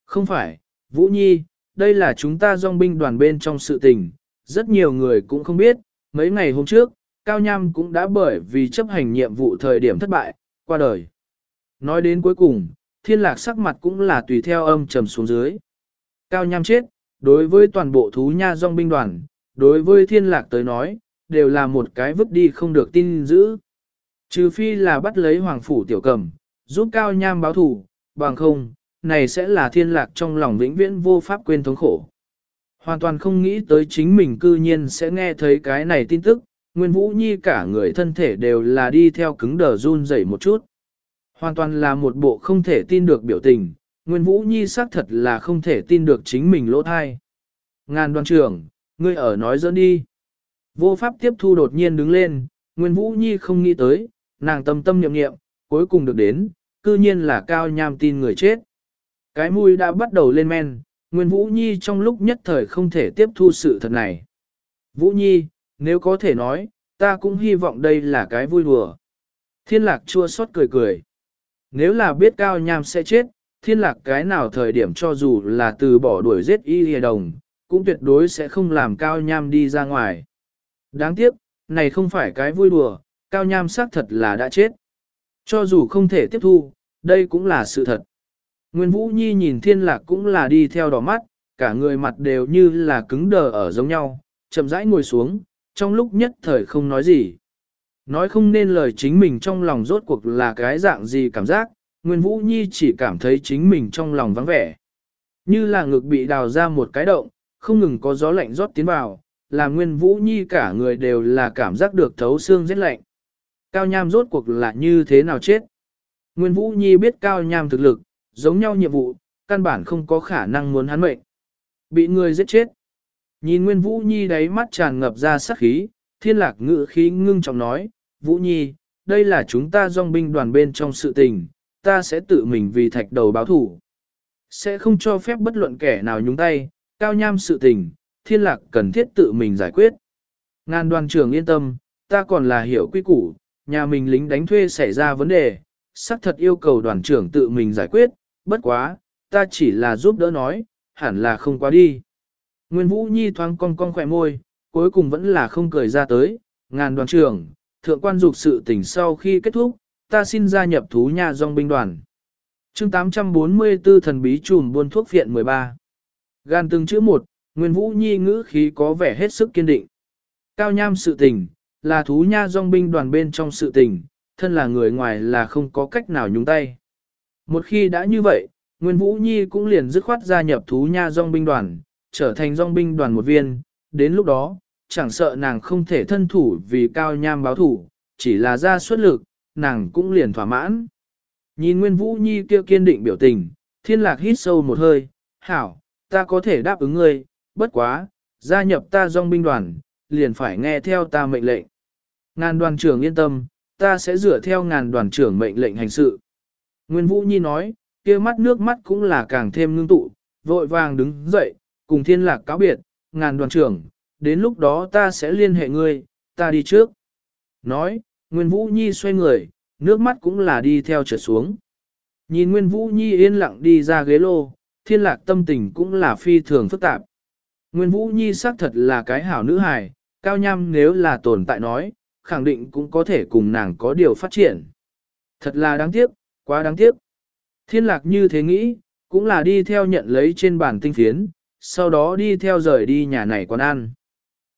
Không phải, Vũ Nhi, đây là chúng ta dòng binh đoàn bên trong sự tình, Rất nhiều người cũng không biết, mấy ngày hôm trước, Cao Nham cũng đã bởi vì chấp hành nhiệm vụ thời điểm thất bại, qua đời. Nói đến cuối cùng, thiên lạc sắc mặt cũng là tùy theo âm trầm xuống dưới. Cao Nham chết, đối với toàn bộ thú nha dòng binh đoàn, đối với thiên lạc tới nói, đều là một cái vứt đi không được tin giữ. Trừ phi là bắt lấy hoàng phủ tiểu cầm, giúp Cao Nham báo thủ, bằng không, này sẽ là thiên lạc trong lòng vĩnh viễn vô pháp quên thống khổ. Hoàn toàn không nghĩ tới chính mình cư nhiên sẽ nghe thấy cái này tin tức, Nguyên Vũ Nhi cả người thân thể đều là đi theo cứng đờ run rẩy một chút. Hoàn toàn là một bộ không thể tin được biểu tình, Nguyên Vũ Nhi xác thật là không thể tin được chính mình lỗ thai. Ngàn đoàn trưởng, ngươi ở nói dẫn đi. Vô pháp tiếp thu đột nhiên đứng lên, Nguyên Vũ Nhi không nghĩ tới, nàng tâm tâm nhậm nghiệm, cuối cùng được đến, cư nhiên là cao nham tin người chết. Cái mũi đã bắt đầu lên men, Nguyên Vũ Nhi trong lúc nhất thời không thể tiếp thu sự thật này. Vũ Nhi, nếu có thể nói, ta cũng hy vọng đây là cái vui đùa. Thiên lạc chua xót cười cười. Nếu là biết cao nham sẽ chết, thiên lạc cái nào thời điểm cho dù là từ bỏ đuổi giết y hề đồng, cũng tuyệt đối sẽ không làm cao nham đi ra ngoài. Đáng tiếc, này không phải cái vui đùa, cao nham xác thật là đã chết. Cho dù không thể tiếp thu, đây cũng là sự thật. Nguyên Vũ Nhi nhìn thiên lạc cũng là đi theo đỏ mắt, cả người mặt đều như là cứng đờ ở giống nhau, chậm rãi ngồi xuống, trong lúc nhất thời không nói gì. Nói không nên lời chính mình trong lòng rốt cuộc là cái dạng gì cảm giác, Nguyên Vũ Nhi chỉ cảm thấy chính mình trong lòng vắng vẻ. Như là ngực bị đào ra một cái động, không ngừng có gió lạnh rót tiến vào, làm Nguyên Vũ Nhi cả người đều là cảm giác được thấu xương rất lạnh. Cao Nham rốt cuộc là như thế nào chết? Nguyên Vũ Nhi biết Cao Nham thực lực, giống nhau nhiệm vụ, căn bản không có khả năng muốn hắn mệnh. Bị người giết chết. Nhìn Nguyên Vũ Nhi đáy mắt tràn ngập ra sát khí, thiên lạc ngự khí ngưng trọng nói, Vũ Nhi, đây là chúng ta dòng binh đoàn bên trong sự tình, ta sẽ tự mình vì thạch đầu báo thủ. Sẽ không cho phép bất luận kẻ nào nhúng tay, cao nham sự tình, thiên lạc cần thiết tự mình giải quyết. Ngàn đoàn trưởng yên tâm, ta còn là hiểu quy củ, nhà mình lính đánh thuê xảy ra vấn đề, xác thật yêu cầu đoàn trưởng tự mình giải quyết, bất quá, ta chỉ là giúp đỡ nói, hẳn là không quá đi. Nguyên Vũ Nhi thoáng cong cong khỏe môi, cuối cùng vẫn là không cười ra tới, ngàn đoàn trưởng, thượng quan dục sự tình sau khi kết thúc, ta xin gia nhập thú nhà dòng binh đoàn. chương 844 thần bí trùm buôn thuốc viện 13. Gan từng chữ một, Nguyên Vũ Nhi ngữ khí có vẻ hết sức kiên định. Cao nham sự tình, là thú nha dòng binh đoàn bên trong sự tình, thân là người ngoài là không có cách nào nhúng tay. Một khi đã như vậy, Nguyên Vũ Nhi cũng liền dứt khoát gia nhập thú nha dòng binh đoàn, trở thành dòng binh đoàn một viên, đến lúc đó, chẳng sợ nàng không thể thân thủ vì cao nham báo thủ, chỉ là ra suất lực, nàng cũng liền thỏa mãn. Nhìn Nguyên Vũ Nhi kia kiên định biểu tình, thiên lạc hít sâu một hơi, hảo, ta có thể đáp ứng ngươi, bất quá, gia nhập ta dòng binh đoàn, liền phải nghe theo ta mệnh lệnh. Ngàn đoàn trưởng yên tâm, ta sẽ dựa theo ngàn đoàn trưởng mệnh lệnh hành sự. Nguyên Vũ Nhi nói, kia mắt nước mắt cũng là càng thêm ngưng tụ, vội vàng đứng dậy, cùng thiên lạc cáo biệt, ngàn đoàn trưởng, đến lúc đó ta sẽ liên hệ ngươi, ta đi trước. Nói, Nguyên Vũ Nhi xoay người, nước mắt cũng là đi theo trở xuống. Nhìn Nguyên Vũ Nhi yên lặng đi ra ghế lô, thiên lạc tâm tình cũng là phi thường phức tạp. Nguyên Vũ Nhi xác thật là cái hảo nữ hài, cao nhăm nếu là tồn tại nói, khẳng định cũng có thể cùng nàng có điều phát triển. Thật là đáng tiếc, quá đáng tiếc. Thiên lạc như thế nghĩ, cũng là đi theo nhận lấy trên bàn tinh phiến, sau đó đi theo rời đi nhà này quán ăn.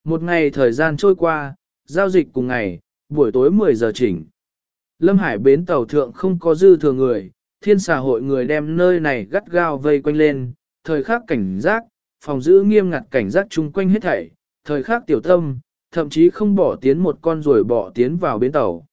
Một ngày thời gian trôi qua, giao dịch cùng ngày, buổi tối 10 giờ chỉnh. Lâm Hải bến tàu thượng không có dư thừa người, thiên xã hội người đem nơi này gắt gao vây quanh lên, thời khắc cảnh giác, phòng giữ nghiêm ngặt cảnh giác chung quanh hết thảy, thời khắc tiểu tâm, thậm chí không bỏ tiến một con rồi bỏ tiến vào bến tàu.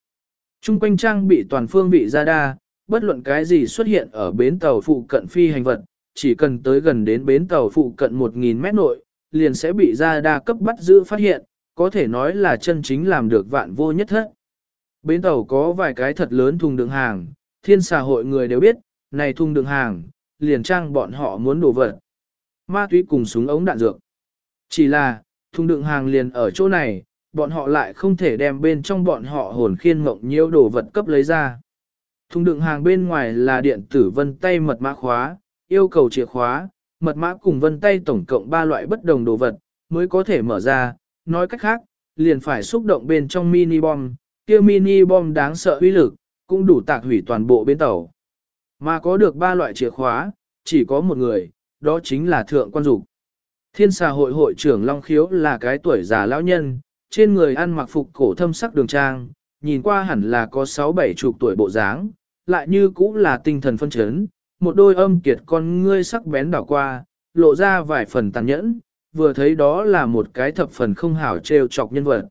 Trung quanh trang bị toàn phương vị ra đa, bất luận cái gì xuất hiện ở bến tàu phụ cận phi hành vật, chỉ cần tới gần đến bến tàu phụ cận 1.000 mét nội, liền sẽ bị ra đa cấp bắt giữ phát hiện, có thể nói là chân chính làm được vạn vô nhất thất. Bến tàu có vài cái thật lớn thùng đựng hàng, thiên xã hội người đều biết, này thùng đựng hàng, liền trang bọn họ muốn đổ vật. Ma túy cùng súng ống đạn dược. Chỉ là, thùng đựng hàng liền ở chỗ này, bọn họ lại không thể đem bên trong bọn họ hồn khiên mộng nhiễu đồ vật cấp lấy ra. Thùng đựng hàng bên ngoài là điện tử vân tay mật mã khóa, yêu cầu chìa khóa, mật mã cùng vân tay tổng cộng 3 loại bất đồng đồ vật, mới có thể mở ra, nói cách khác, liền phải xúc động bên trong mini bom, kia mini bom đáng sợ uy lực, cũng đủ tạc hủy toàn bộ bến tàu. Mà có được ba loại chìa khóa, chỉ có một người, đó chính là Thượng Quan Dục. Thiên xà hội hội trưởng Long Khiếu là cái tuổi già lão nhân, trên người ăn mặc phục cổ thâm sắc đường trang, nhìn qua hẳn là có 6-7 chục tuổi bộ dáng, lại như cũng là tinh thần phân chấn, một đôi âm kiệt con ngươi sắc bén đảo qua, lộ ra vài phần tàn nhẫn, vừa thấy đó là một cái thập phần không hảo trêu chọc nhân vật.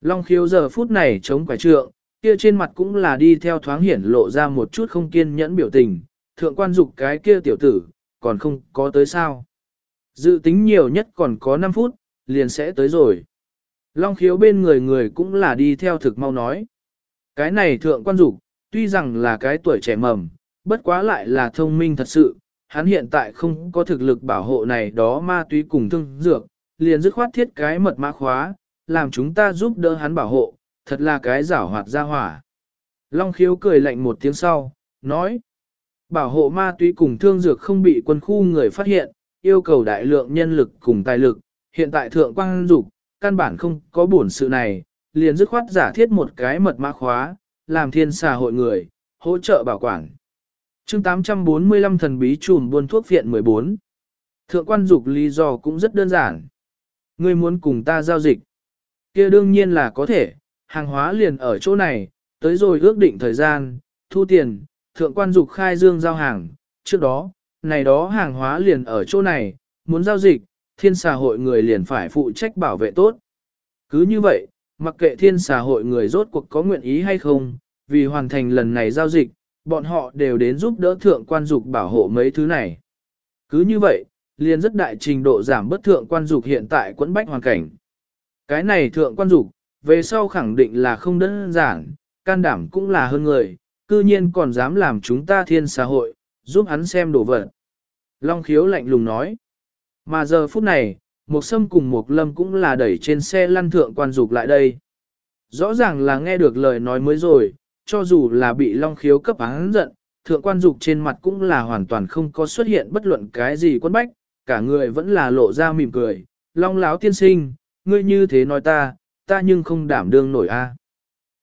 Long khiếu giờ phút này chống quải trượng, kia trên mặt cũng là đi theo thoáng hiển lộ ra một chút không kiên nhẫn biểu tình, thượng quan dục cái kia tiểu tử, còn không có tới sao. Dự tính nhiều nhất còn có 5 phút, liền sẽ tới rồi. Long khiếu bên người người cũng là đi theo thực mau nói. Cái này thượng quan dục, tuy rằng là cái tuổi trẻ mầm, bất quá lại là thông minh thật sự, hắn hiện tại không có thực lực bảo hộ này đó ma túy cùng thương dược, liền dứt khoát thiết cái mật mã khóa, làm chúng ta giúp đỡ hắn bảo hộ, thật là cái giảo hoạt ra hỏa. Long khiếu cười lạnh một tiếng sau, nói, bảo hộ ma túy cùng thương dược không bị quân khu người phát hiện, yêu cầu đại lượng nhân lực cùng tài lực, hiện tại thượng quang dục căn bản không có bổn sự này, liền dứt khoát giả thiết một cái mật mã khóa, làm thiên xà hội người, hỗ trợ bảo quản. chương 845 thần bí trùm buôn thuốc viện 14. Thượng quan dục lý do cũng rất đơn giản. Ngươi muốn cùng ta giao dịch. kia đương nhiên là có thể, hàng hóa liền ở chỗ này, tới rồi ước định thời gian, thu tiền, thượng quan dục khai dương giao hàng. Trước đó, này đó hàng hóa liền ở chỗ này, muốn giao dịch, thiên xà hội người liền phải phụ trách bảo vệ tốt. Cứ như vậy, mặc kệ thiên xã hội người rốt cuộc có nguyện ý hay không, vì hoàn thành lần này giao dịch, bọn họ đều đến giúp đỡ thượng quan dục bảo hộ mấy thứ này. Cứ như vậy, liền rất đại trình độ giảm bất thượng quan dục hiện tại quẫn bách hoàn cảnh. Cái này thượng quan dục, về sau khẳng định là không đơn giản, can đảm cũng là hơn người, cư nhiên còn dám làm chúng ta thiên xã hội, giúp hắn xem đồ vật. Long khiếu lạnh lùng nói. Mà giờ phút này, Mộc sâm cùng Mộc lâm cũng là đẩy trên xe lăn thượng quan dục lại đây. Rõ ràng là nghe được lời nói mới rồi, cho dù là bị long khiếu cấp án giận, thượng quan dục trên mặt cũng là hoàn toàn không có xuất hiện bất luận cái gì quân bách, cả người vẫn là lộ ra mỉm cười. Long láo tiên sinh, ngươi như thế nói ta, ta nhưng không đảm đương nổi a. À.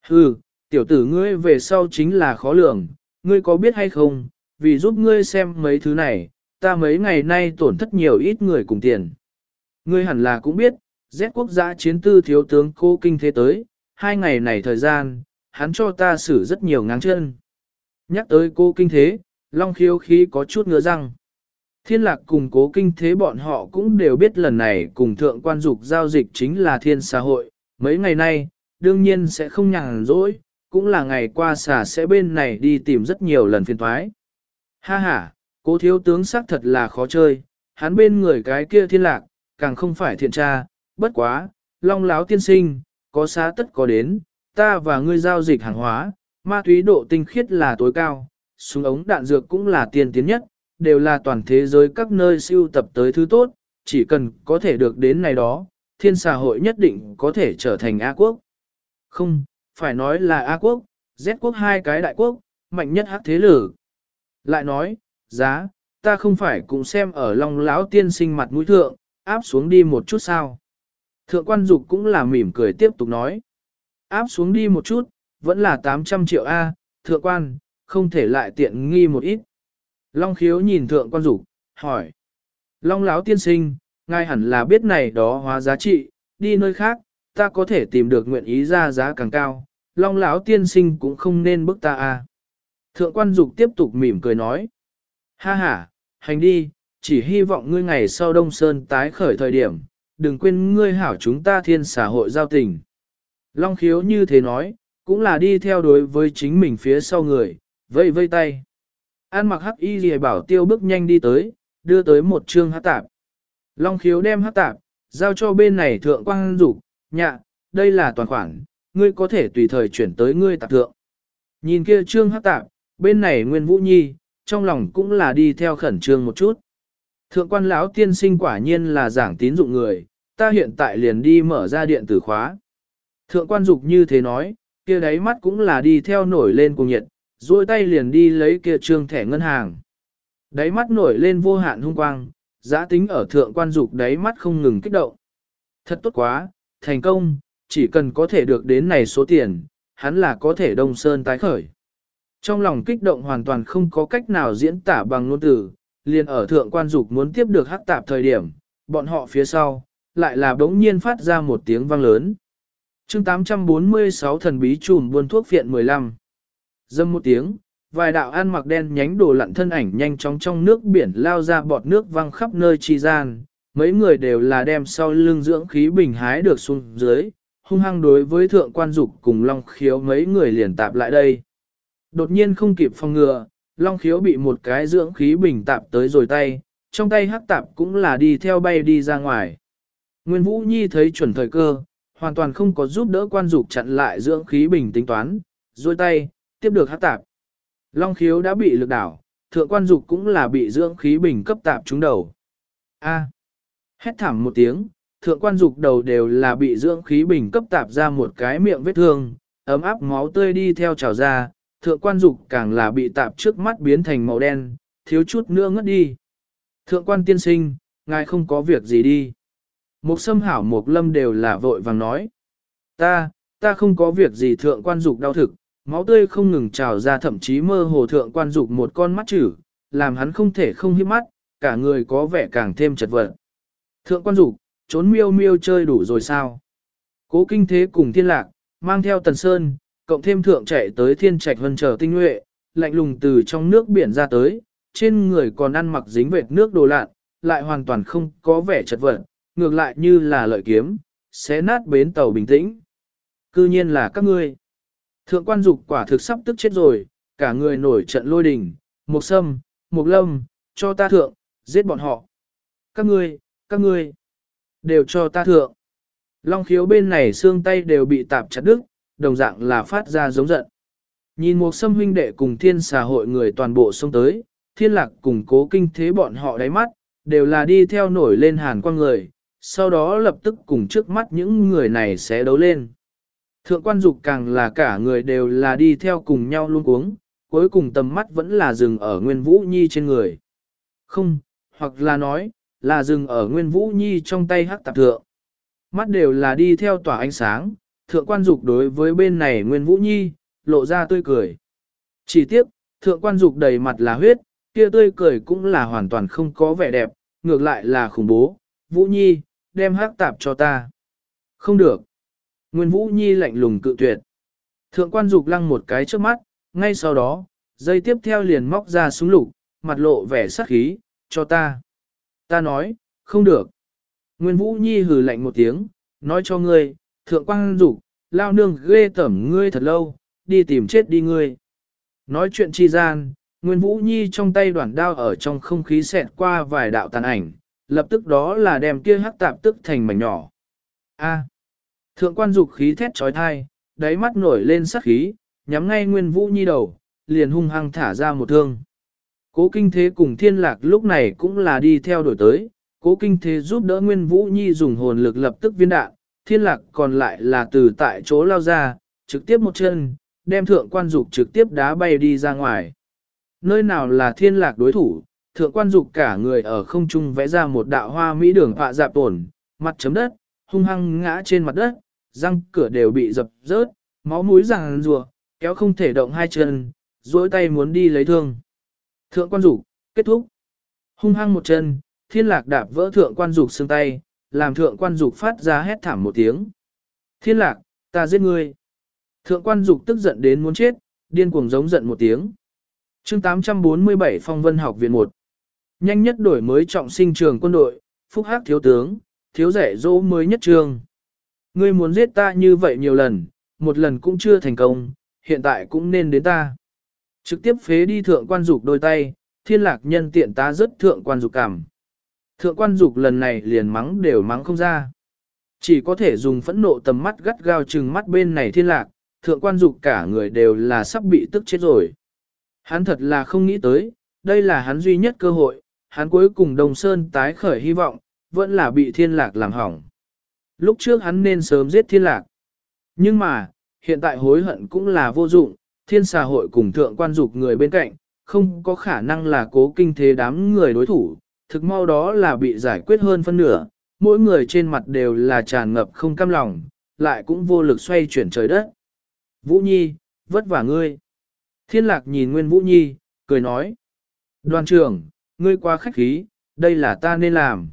Hừ, tiểu tử ngươi về sau chính là khó lường, ngươi có biết hay không, vì giúp ngươi xem mấy thứ này, ta mấy ngày nay tổn thất nhiều ít người cùng tiền. Ngươi hẳn là cũng biết, Z quốc gia chiến tư thiếu tướng cô kinh thế tới, hai ngày này thời gian, hắn cho ta xử rất nhiều ngáng chân. Nhắc tới cô kinh thế, Long khiếu khí có chút ngứa răng. Thiên lạc cùng cố kinh thế bọn họ cũng đều biết lần này cùng thượng quan dục giao dịch chính là thiên xã hội. Mấy ngày nay, đương nhiên sẽ không nhàn rỗi, cũng là ngày qua xả sẽ bên này đi tìm rất nhiều lần phiên thoái. Ha ha, cố thiếu tướng xác thật là khó chơi, hắn bên người cái kia thiên lạc, càng không phải thiện tra, bất quá, long láo tiên sinh, có xá tất có đến, ta và ngươi giao dịch hàng hóa, ma túy độ tinh khiết là tối cao, súng ống đạn dược cũng là tiên tiến nhất, đều là toàn thế giới các nơi siêu tập tới thứ tốt, chỉ cần có thể được đến này đó, thiên xã hội nhất định có thể trở thành A quốc. Không, phải nói là A quốc, Z quốc hai cái đại quốc, mạnh nhất hắc thế lử. Lại nói, giá, ta không phải cũng xem ở long lão tiên sinh mặt mũi thượng, áp xuống đi một chút sao. Thượng quan dục cũng là mỉm cười tiếp tục nói. Áp xuống đi một chút, vẫn là 800 triệu A, thượng quan, không thể lại tiện nghi một ít. Long khiếu nhìn thượng quan dục hỏi. Long láo tiên sinh, ngài hẳn là biết này đó hóa giá trị, đi nơi khác, ta có thể tìm được nguyện ý ra giá càng cao. Long lão tiên sinh cũng không nên bức ta a. Thượng quan dục tiếp tục mỉm cười nói. Ha ha, hành đi, chỉ hy vọng ngươi ngày sau Đông Sơn tái khởi thời điểm, đừng quên ngươi hảo chúng ta thiên xã hội giao tình. Long khiếu như thế nói, cũng là đi theo đối với chính mình phía sau người, vây vây tay. An mặc hắc y gì bảo tiêu bước nhanh đi tới, đưa tới một trương hắc tạp. Long khiếu đem hắc tạp, giao cho bên này thượng quang dục nhạ, đây là toàn khoản, ngươi có thể tùy thời chuyển tới ngươi tạp thượng. Nhìn kia trương hắc tạp, bên này Nguyên Vũ Nhi, trong lòng cũng là đi theo khẩn trương một chút. Thượng quan lão tiên sinh quả nhiên là giảng tín dụng người, ta hiện tại liền đi mở ra điện tử khóa. Thượng quan dục như thế nói, kia đáy mắt cũng là đi theo nổi lên cùng nhiệt, duỗi tay liền đi lấy kia trương thẻ ngân hàng. Đáy mắt nổi lên vô hạn hung quang, giá tính ở thượng quan dục đáy mắt không ngừng kích động. Thật tốt quá, thành công, chỉ cần có thể được đến này số tiền, hắn là có thể đông sơn tái khởi. Trong lòng kích động hoàn toàn không có cách nào diễn tả bằng ngôn từ, liền ở thượng quan dục muốn tiếp được hắc tạp thời điểm, bọn họ phía sau, lại là bỗng nhiên phát ra một tiếng vang lớn. chương 846 thần bí trùm buôn thuốc viện 15. Dâm một tiếng, vài đạo ăn mặc đen nhánh đồ lặn thân ảnh nhanh chóng trong nước biển lao ra bọt nước văng khắp nơi chi gian, mấy người đều là đem sau lưng dưỡng khí bình hái được xuống dưới, hung hăng đối với thượng quan dục cùng long khiếu mấy người liền tạp lại đây. Đột nhiên không kịp phòng ngừa, long khiếu bị một cái dưỡng khí bình tạp tới rồi tay, trong tay hắc tạp cũng là đi theo bay đi ra ngoài. Nguyên Vũ Nhi thấy chuẩn thời cơ, hoàn toàn không có giúp đỡ quan dục chặn lại dưỡng khí bình tính toán, dôi tay, tiếp được hắc tạp. Long khiếu đã bị lực đảo, thượng quan dục cũng là bị dưỡng khí bình cấp tạp trúng đầu. A. Hét thảm một tiếng, thượng quan dục đầu đều là bị dưỡng khí bình cấp tạp ra một cái miệng vết thương, ấm áp máu tươi đi theo trào ra, thượng quan dục càng là bị tạp trước mắt biến thành màu đen, thiếu chút nữa ngất đi. Thượng quan tiên sinh, ngài không có việc gì đi. Mục sâm hảo Mục lâm đều là vội vàng nói. Ta, ta không có việc gì thượng quan dục đau thực, máu tươi không ngừng trào ra thậm chí mơ hồ thượng quan dục một con mắt chữ, làm hắn không thể không hiếp mắt, cả người có vẻ càng thêm chật vật. Thượng quan dục, trốn miêu miêu chơi đủ rồi sao? Cố kinh thế cùng thiên lạc, mang theo tần sơn, cộng thêm thượng chạy tới thiên trạch hân chờ tinh nhuệ, lạnh lùng từ trong nước biển ra tới, trên người còn ăn mặc dính vệt nước đồ lạn, lại hoàn toàn không có vẻ chật vật, ngược lại như là lợi kiếm, xé nát bến tàu bình tĩnh. Cư nhiên là các ngươi. Thượng quan dục quả thực sắp tức chết rồi, cả người nổi trận lôi đình, một sâm, một lâm, cho ta thượng, giết bọn họ. Các ngươi, các ngươi, đều cho ta thượng. Long khiếu bên này xương tay đều bị tạp chặt đứt, đồng dạng là phát ra giống giận. Nhìn một sâm huynh đệ cùng thiên xà hội người toàn bộ xông tới, thiên lạc cùng cố kinh thế bọn họ đáy mắt, đều là đi theo nổi lên hàn quang người, sau đó lập tức cùng trước mắt những người này sẽ đấu lên. Thượng quan dục càng là cả người đều là đi theo cùng nhau luôn uống, cuối cùng tầm mắt vẫn là dừng ở Nguyên Vũ Nhi trên người. Không, hoặc là nói, là dừng ở Nguyên Vũ Nhi trong tay hắc tạp thượng. Mắt đều là đi theo tỏa ánh sáng, thượng quan dục đối với bên này Nguyên Vũ Nhi, lộ ra tươi cười. Chỉ tiếc, thượng quan dục đầy mặt là huyết, kia tươi cười cũng là hoàn toàn không có vẻ đẹp, ngược lại là khủng bố. Vũ Nhi, đem hắc tạp cho ta. Không được. Nguyên Vũ Nhi lạnh lùng cự tuyệt. Thượng quan dục lăng một cái trước mắt, ngay sau đó, dây tiếp theo liền móc ra súng lục, mặt lộ vẻ sắc khí, cho ta. Ta nói, không được. Nguyên Vũ Nhi hừ lạnh một tiếng, nói cho ngươi, thượng quan dục, lao nương ghê tẩm ngươi thật lâu, đi tìm chết đi ngươi. Nói chuyện chi gian, Nguyên Vũ Nhi trong tay đoạn đao ở trong không khí xẹt qua vài đạo tàn ảnh, lập tức đó là đem kia hắc tạp tức thành mảnh nhỏ. A. Thượng quan dục khí thét trói thai, đáy mắt nổi lên sắc khí, nhắm ngay Nguyên Vũ Nhi đầu, liền hung hăng thả ra một thương. Cố kinh thế cùng thiên lạc lúc này cũng là đi theo đổi tới, cố kinh thế giúp đỡ Nguyên Vũ Nhi dùng hồn lực lập tức viên đạn, thiên lạc còn lại là từ tại chỗ lao ra, trực tiếp một chân, đem thượng quan dục trực tiếp đá bay đi ra ngoài. Nơi nào là thiên lạc đối thủ, thượng quan dục cả người ở không trung vẽ ra một đạo hoa mỹ đường họa dạp tổn, mặt chấm đất, hung hăng ngã trên mặt đất, răng cửa đều bị dập rớt, máu mũi ràng rùa, kéo không thể động hai chân, duỗi tay muốn đi lấy thương. Thượng quan dục kết thúc. Hung hăng một chân, thiên lạc đạp vỡ thượng quan dục xương tay, làm thượng quan dục phát ra hét thảm một tiếng. Thiên lạc, ta giết ngươi. Thượng quan dục tức giận đến muốn chết, điên cuồng giống giận một tiếng. chương 847 Phong Vân học viện 1. Nhanh nhất đổi mới trọng sinh trường quân đội, phúc hắc thiếu tướng, thiếu rẻ dỗ mới nhất trường. Ngươi muốn giết ta như vậy nhiều lần, một lần cũng chưa thành công, hiện tại cũng nên đến ta. Trực tiếp phế đi thượng quan dục đôi tay, thiên lạc nhân tiện ta rất thượng quan dục cảm. Thượng quan dục lần này liền mắng đều mắng không ra. Chỉ có thể dùng phẫn nộ tầm mắt gắt gao trừng mắt bên này thiên lạc, thượng quan dục cả người đều là sắp bị tức chết rồi. Hắn thật là không nghĩ tới, đây là hắn duy nhất cơ hội, hắn cuối cùng đồng sơn tái khởi hy vọng, vẫn là bị thiên lạc làm hỏng. Lúc trước hắn nên sớm giết thiên lạc. Nhưng mà, hiện tại hối hận cũng là vô dụng, thiên xà hội cùng thượng quan dục người bên cạnh, không có khả năng là cố kinh thế đám người đối thủ, thực mau đó là bị giải quyết hơn phân nửa, mỗi người trên mặt đều là tràn ngập không cam lòng, lại cũng vô lực xoay chuyển trời đất. Vũ Nhi, vất vả ngươi. Thiên lạc nhìn Nguyên Vũ Nhi, cười nói. Đoàn trưởng, ngươi quá khách khí, đây là ta nên làm.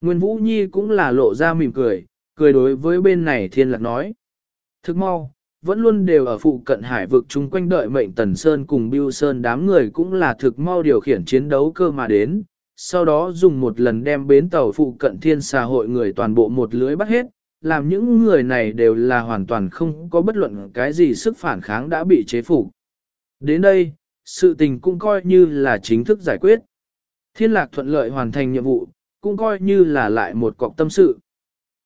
Nguyên Vũ Nhi cũng là lộ ra mỉm cười, cười đối với bên này thiên lạc nói. Thức mau, vẫn luôn đều ở phụ cận hải vực chung quanh đợi mệnh Tần Sơn cùng Biêu Sơn đám người cũng là thực mau điều khiển chiến đấu cơ mà đến, sau đó dùng một lần đem bến tàu phụ cận thiên xà hội người toàn bộ một lưới bắt hết, làm những người này đều là hoàn toàn không có bất luận cái gì sức phản kháng đã bị chế phục. Đến đây, sự tình cũng coi như là chính thức giải quyết. Thiên lạc thuận lợi hoàn thành nhiệm vụ, cũng coi như là lại một cọc tâm sự.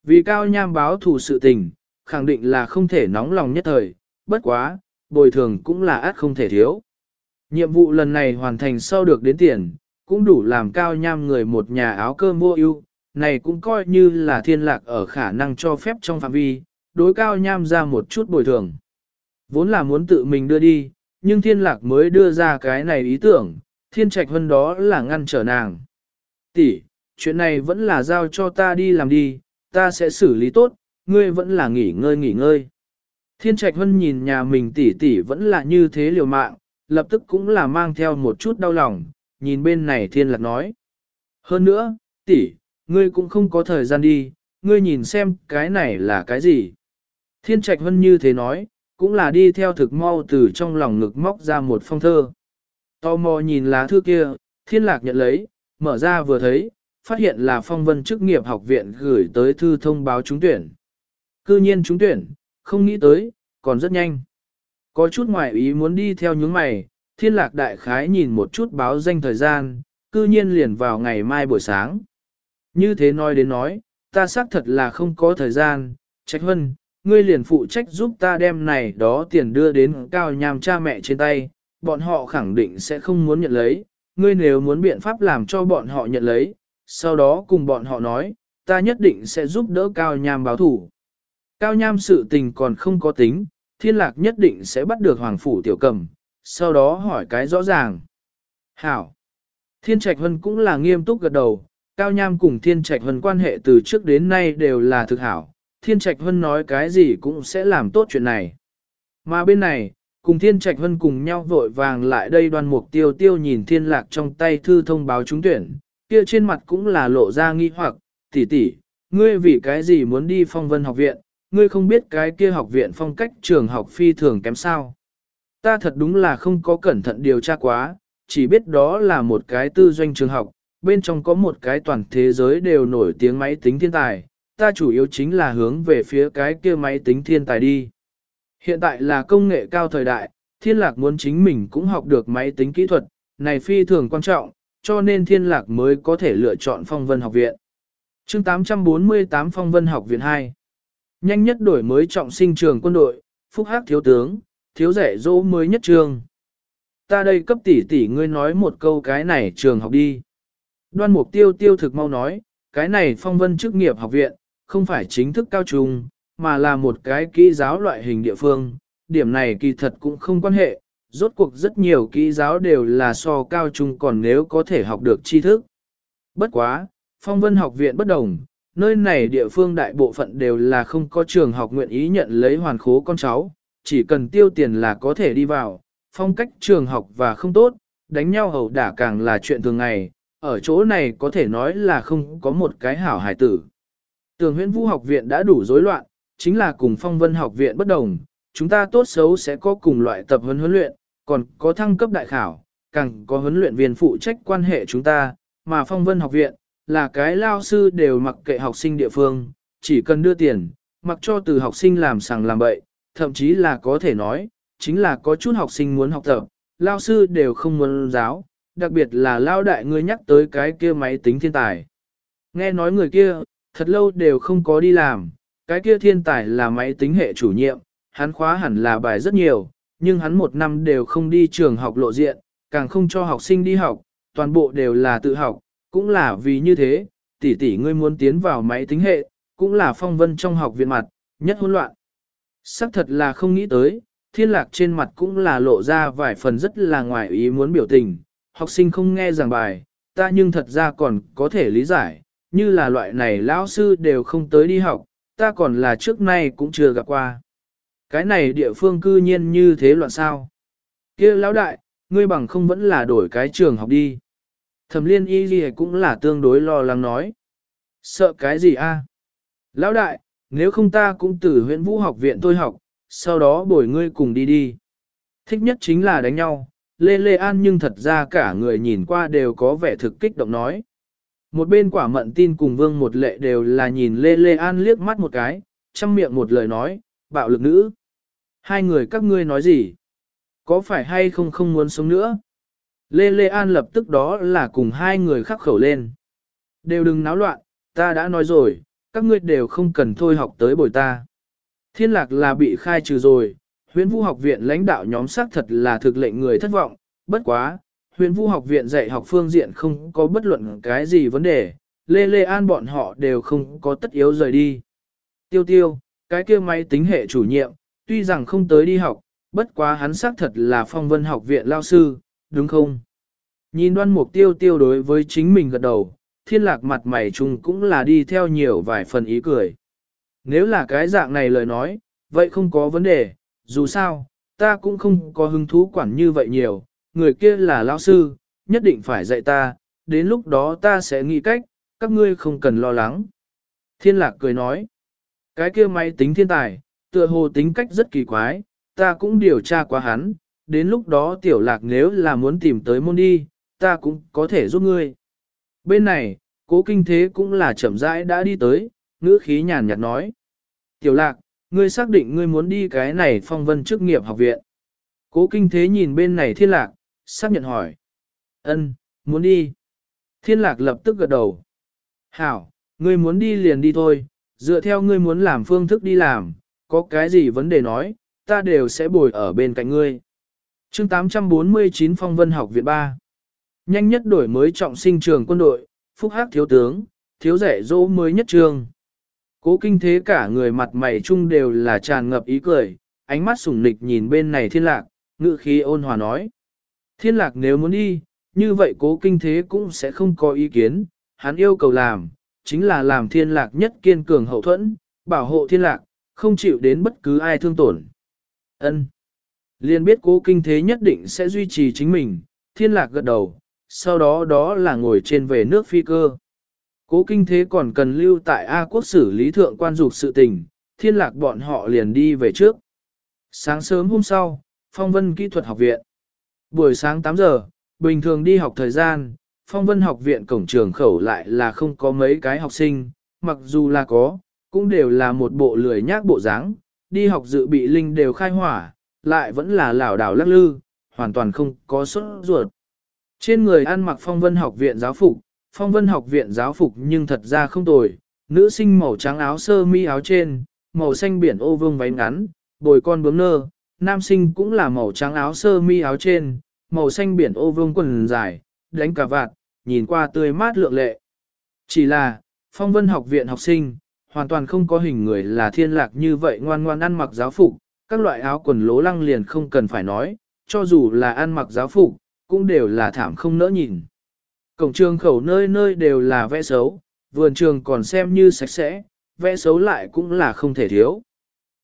Vì cao nham báo thù sự tình, khẳng định là không thể nóng lòng nhất thời, bất quá, bồi thường cũng là át không thể thiếu. Nhiệm vụ lần này hoàn thành sau được đến tiền, cũng đủ làm cao nham người một nhà áo cơm mua ưu, này cũng coi như là thiên lạc ở khả năng cho phép trong phạm vi, đối cao nham ra một chút bồi thường. Vốn là muốn tự mình đưa đi, nhưng thiên lạc mới đưa ra cái này ý tưởng, thiên trạch hơn đó là ngăn trở nàng. Tỷ, chuyện này vẫn là giao cho ta đi làm đi, ta sẽ xử lý tốt, ngươi vẫn là nghỉ ngơi nghỉ ngơi. Thiên trạch hân nhìn nhà mình tỷ tỷ vẫn là như thế liều mạng, lập tức cũng là mang theo một chút đau lòng, nhìn bên này thiên lạc nói. Hơn nữa, tỷ, ngươi cũng không có thời gian đi, ngươi nhìn xem cái này là cái gì. Thiên trạch hân như thế nói, cũng là đi theo thực mau từ trong lòng ngực móc ra một phong thơ. Tò mò nhìn lá thư kia, thiên lạc nhận lấy, mở ra vừa thấy, phát hiện là phong vân chức nghiệp học viện gửi tới thư thông báo trúng tuyển. Cư nhiên trúng tuyển, không nghĩ tới, còn rất nhanh. Có chút ngoại ý muốn đi theo những mày, thiên lạc đại khái nhìn một chút báo danh thời gian, cư nhiên liền vào ngày mai buổi sáng. Như thế nói đến nói, ta xác thật là không có thời gian, trách hân, ngươi liền phụ trách giúp ta đem này đó tiền đưa đến cao nhàm cha mẹ trên tay, bọn họ khẳng định sẽ không muốn nhận lấy, ngươi nếu muốn biện pháp làm cho bọn họ nhận lấy, sau đó cùng bọn họ nói, ta nhất định sẽ giúp đỡ cao nham báo thủ. Cao nham sự tình còn không có tính, thiên lạc nhất định sẽ bắt được hoàng phủ tiểu cầm, sau đó hỏi cái rõ ràng. Hảo! Thiên Trạch Hân cũng là nghiêm túc gật đầu, Cao Nham cùng Thiên Trạch Hân quan hệ từ trước đến nay đều là thực hảo, Thiên Trạch Hân nói cái gì cũng sẽ làm tốt chuyện này. Mà bên này, cùng Thiên Trạch Hân cùng nhau vội vàng lại đây đoan mục tiêu tiêu nhìn Thiên Lạc trong tay thư thông báo trúng tuyển, kia trên mặt cũng là lộ ra nghi hoặc, tỷ tỷ, ngươi vì cái gì muốn đi phong vân học viện, ngươi không biết cái kia học viện phong cách trường học phi thường kém sao. Ta thật đúng là không có cẩn thận điều tra quá, chỉ biết đó là một cái tư doanh trường học, bên trong có một cái toàn thế giới đều nổi tiếng máy tính thiên tài, ta chủ yếu chính là hướng về phía cái kia máy tính thiên tài đi. Hiện tại là công nghệ cao thời đại, thiên lạc muốn chính mình cũng học được máy tính kỹ thuật, này phi thường quan trọng, cho nên thiên lạc mới có thể lựa chọn phong vân học viện. chương 848 phong vân học viện 2 Nhanh nhất đổi mới trọng sinh trường quân đội, phúc hắc thiếu tướng, thiếu rẻ dỗ mới nhất trường. Ta đây cấp tỷ tỷ ngươi nói một câu cái này trường học đi. Đoan mục tiêu tiêu thực mau nói, cái này phong vân chức nghiệp học viện, không phải chính thức cao trung, mà là một cái kỹ giáo loại hình địa phương. Điểm này kỳ thật cũng không quan hệ, rốt cuộc rất nhiều kỹ giáo đều là so cao trung còn nếu có thể học được tri thức. Bất quá, phong vân học viện bất đồng, nơi này địa phương đại bộ phận đều là không có trường học nguyện ý nhận lấy hoàn khố con cháu, chỉ cần tiêu tiền là có thể đi vào, phong cách trường học và không tốt, đánh nhau hầu đả càng là chuyện thường ngày, ở chỗ này có thể nói là không có một cái hảo hải tử. Tường huyện vũ học viện đã đủ rối loạn, chính là cùng phong vân học viện bất đồng, chúng ta tốt xấu sẽ có cùng loại tập huấn huấn luyện, còn có thăng cấp đại khảo, càng có huấn luyện viên phụ trách quan hệ chúng ta, mà phong vân học viện, là cái lao sư đều mặc kệ học sinh địa phương, chỉ cần đưa tiền, mặc cho từ học sinh làm sàng làm bậy, thậm chí là có thể nói, chính là có chút học sinh muốn học tập, lao sư đều không muốn giáo, đặc biệt là lao đại ngươi nhắc tới cái kia máy tính thiên tài. Nghe nói người kia, thật lâu đều không có đi làm, cái kia thiên tài là máy tính hệ chủ nhiệm, hắn khóa hẳn là bài rất nhiều, nhưng hắn một năm đều không đi trường học lộ diện, càng không cho học sinh đi học, toàn bộ đều là tự học, cũng là vì như thế, tỷ tỷ ngươi muốn tiến vào máy tính hệ, cũng là phong vân trong học viện mặt, nhất hỗn loạn. Sắc thật là không nghĩ tới, thiên lạc trên mặt cũng là lộ ra vài phần rất là ngoài ý muốn biểu tình, học sinh không nghe giảng bài, ta nhưng thật ra còn có thể lý giải, như là loại này lão sư đều không tới đi học, ta còn là trước nay cũng chưa gặp qua. Cái này địa phương cư nhiên như thế loạn sao? kia lão đại, ngươi bằng không vẫn là đổi cái trường học đi. Thẩm liên y gì cũng là tương đối lo lắng nói. Sợ cái gì a? Lão đại, nếu không ta cũng từ huyện vũ học viện tôi học, sau đó bồi ngươi cùng đi đi. Thích nhất chính là đánh nhau, Lê Lê An nhưng thật ra cả người nhìn qua đều có vẻ thực kích động nói. Một bên quả mận tin cùng vương một lệ đều là nhìn Lê Lê An liếc mắt một cái, chăm miệng một lời nói, bạo lực nữ. Hai người các ngươi nói gì? Có phải hay không không muốn sống nữa? Lê Lê An lập tức đó là cùng hai người khắc khẩu lên. Đều đừng náo loạn, ta đã nói rồi, các ngươi đều không cần thôi học tới bồi ta. Thiên lạc là bị khai trừ rồi, huyện vũ học viện lãnh đạo nhóm xác thật là thực lệnh người thất vọng, bất quá, huyện vũ học viện dạy học phương diện không có bất luận cái gì vấn đề, Lê Lê An bọn họ đều không có tất yếu rời đi. Tiêu tiêu, cái kia máy tính hệ chủ nhiệm, tuy rằng không tới đi học, bất quá hắn xác thật là phong vân học viện lao sư, đúng không? Nhìn đoan mục tiêu tiêu đối với chính mình gật đầu, thiên lạc mặt mày chung cũng là đi theo nhiều vài phần ý cười. Nếu là cái dạng này lời nói, vậy không có vấn đề, dù sao, ta cũng không có hứng thú quản như vậy nhiều, người kia là lão sư, nhất định phải dạy ta, đến lúc đó ta sẽ nghĩ cách, các ngươi không cần lo lắng. Thiên lạc cười nói, cái kia máy tính thiên tài, tựa hồ tính cách rất kỳ quái, ta cũng điều tra qua hắn, đến lúc đó tiểu lạc nếu là muốn tìm tới môn đi, ta cũng có thể giúp ngươi. Bên này, cố kinh thế cũng là chậm rãi đã đi tới, ngữ khí nhàn nhạt nói. Tiểu lạc, ngươi xác định ngươi muốn đi cái này phong vân chức nghiệp học viện. Cố kinh thế nhìn bên này thiên lạc, xác nhận hỏi. ân muốn đi. Thiên lạc lập tức gật đầu. Hảo, ngươi muốn đi liền đi thôi, dựa theo ngươi muốn làm phương thức đi làm, có cái gì vấn đề nói, ta đều sẽ bồi ở bên cạnh ngươi. chương 849 Phong Vân Học Viện 3 Nhanh nhất đổi mới trọng sinh trường quân đội, phúc hắc thiếu tướng, thiếu rẻ dỗ mới nhất trường. Cố kinh thế cả người mặt mày chung đều là tràn ngập ý cười, ánh mắt sủng nịch nhìn bên này thiên lạc, ngự khí ôn hòa nói. Thiên lạc nếu muốn đi, như vậy cố kinh thế cũng sẽ không có ý kiến, hắn yêu cầu làm, chính là làm thiên lạc nhất kiên cường hậu thuẫn, bảo hộ thiên lạc, không chịu đến bất cứ ai thương tổn. ân Liên biết cố kinh thế nhất định sẽ duy trì chính mình, thiên lạc gật đầu, sau đó đó là ngồi trên về nước phi cơ. Cố kinh thế còn cần lưu tại A quốc xử lý thượng quan dục sự tình, thiên lạc bọn họ liền đi về trước. Sáng sớm hôm sau, phong vân kỹ thuật học viện. Buổi sáng 8 giờ, bình thường đi học thời gian, phong vân học viện cổng trường khẩu lại là không có mấy cái học sinh, mặc dù là có, cũng đều là một bộ lười nhác bộ dáng, đi học dự bị linh đều khai hỏa, lại vẫn là lảo đảo lắc lư, hoàn toàn không có xuất ruột. Trên người ăn mặc phong vân học viện giáo phục, phong vân học viện giáo phục nhưng thật ra không tồi, nữ sinh màu trắng áo sơ mi áo trên, màu xanh biển ô vương váy ngắn, bồi con bướm nơ, nam sinh cũng là màu trắng áo sơ mi áo trên, màu xanh biển ô vương quần dài, đánh cả vạt, nhìn qua tươi mát lượng lệ. Chỉ là, phong vân học viện học sinh, hoàn toàn không có hình người là thiên lạc như vậy ngoan ngoan ăn mặc giáo phục, các loại áo quần lố lăng liền không cần phải nói, cho dù là ăn mặc giáo phục, cũng đều là thảm không nỡ nhìn. Cổng trường khẩu nơi nơi đều là vẽ xấu, vườn trường còn xem như sạch sẽ, vẽ xấu lại cũng là không thể thiếu.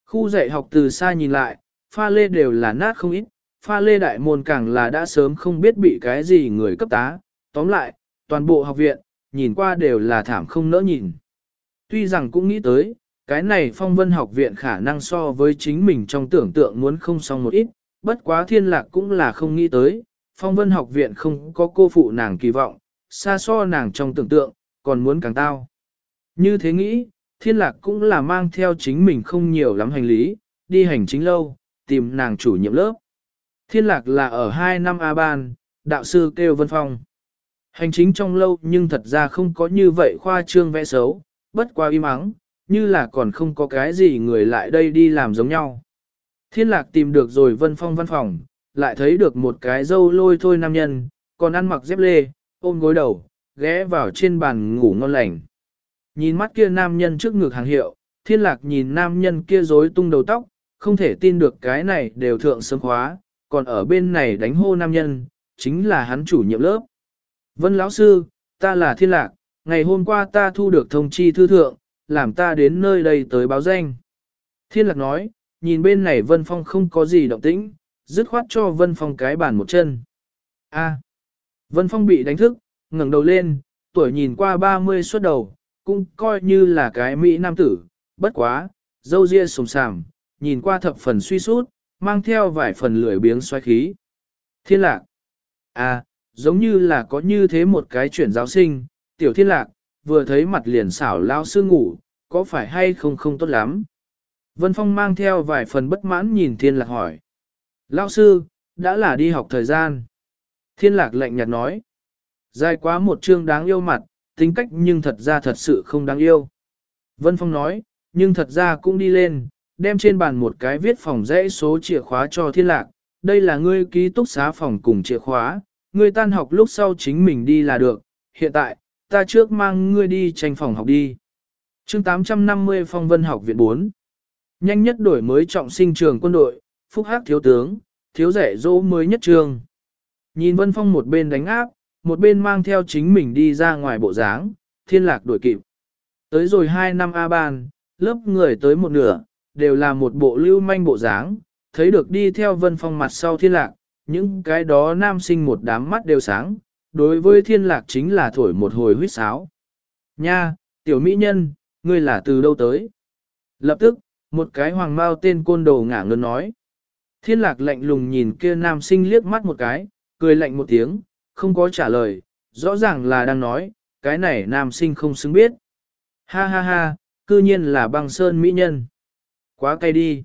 Khu dạy học từ xa nhìn lại, pha lê đều là nát không ít, pha lê đại môn càng là đã sớm không biết bị cái gì người cấp tá, tóm lại, toàn bộ học viện, nhìn qua đều là thảm không nỡ nhìn. Tuy rằng cũng nghĩ tới, cái này phong vân học viện khả năng so với chính mình trong tưởng tượng muốn không xong một ít, bất quá thiên lạc cũng là không nghĩ tới, phong vân học viện không có cô phụ nàng kỳ vọng, xa so nàng trong tưởng tượng, còn muốn càng tao. Như thế nghĩ, thiên lạc cũng là mang theo chính mình không nhiều lắm hành lý, đi hành chính lâu, tìm nàng chủ nhiệm lớp. Thiên lạc là ở 2 năm A-ban, đạo sư kêu Vân Phong. Hành chính trong lâu nhưng thật ra không có như vậy khoa trương vẽ xấu, bất qua im ắng, như là còn không có cái gì người lại đây đi làm giống nhau. Thiên lạc tìm được rồi Vân Phong văn phòng, lại thấy được một cái dâu lôi thôi nam nhân, còn ăn mặc dép lê, ôm gối đầu, ghé vào trên bàn ngủ ngon lành. Nhìn mắt kia nam nhân trước ngực hàng hiệu, thiên lạc nhìn nam nhân kia rối tung đầu tóc, không thể tin được cái này đều thượng sớm khóa, còn ở bên này đánh hô nam nhân, chính là hắn chủ nhiệm lớp. Vân lão sư, ta là thiên lạc, ngày hôm qua ta thu được thông chi thư thượng, làm ta đến nơi đây tới báo danh. Thiên lạc nói, nhìn bên này Vân Phong không có gì động tĩnh, dứt khoát cho Vân Phong cái bàn một chân. A. Vân Phong bị đánh thức, ngẩng đầu lên, tuổi nhìn qua 30 suốt đầu, cũng coi như là cái Mỹ nam tử, bất quá, dâu ria sồm sàm, nhìn qua thập phần suy sút, mang theo vài phần lười biếng xoáy khí. Thiên lạc. À, giống như là có như thế một cái chuyển giáo sinh, tiểu thiên lạc, vừa thấy mặt liền xảo lao sư ngủ, có phải hay không không tốt lắm. Vân Phong mang theo vài phần bất mãn nhìn thiên lạc hỏi. Lao sư, đã là đi học thời gian. Thiên lạc lạnh nhạt nói. Dài quá một chương đáng yêu mặt, tính cách nhưng thật ra thật sự không đáng yêu. Vân Phong nói, nhưng thật ra cũng đi lên, đem trên bàn một cái viết phòng dãy số chìa khóa cho thiên lạc. Đây là ngươi ký túc xá phòng cùng chìa khóa, ngươi tan học lúc sau chính mình đi là được. Hiện tại, ta trước mang ngươi đi tranh phòng học đi. chương 850 Phong Vân học viện 4 Nhanh nhất đổi mới trọng sinh trường quân đội, phúc hắc thiếu tướng, thiếu rẻ dỗ mới nhất trường. Nhìn Vân Phong một bên đánh áp, một bên mang theo chính mình đi ra ngoài bộ dáng, thiên lạc đuổi kịp. Tới rồi 2 năm A ban, lớp người tới một nửa, đều là một bộ lưu manh bộ dáng, thấy được đi theo Vân Phong mặt sau thiên lạc, những cái đó nam sinh một đám mắt đều sáng, đối với thiên lạc chính là thổi một hồi huyết sáo. Nha, tiểu mỹ nhân, ngươi là từ đâu tới? Lập tức, một cái hoàng mao tên côn đồ ngả ngân nói. Thiên lạc lạnh lùng nhìn kia nam sinh liếc mắt một cái, cười lạnh một tiếng, không có trả lời, rõ ràng là đang nói, cái này nam sinh không xứng biết. Ha ha ha, cư nhiên là băng sơn mỹ nhân. Quá cay đi.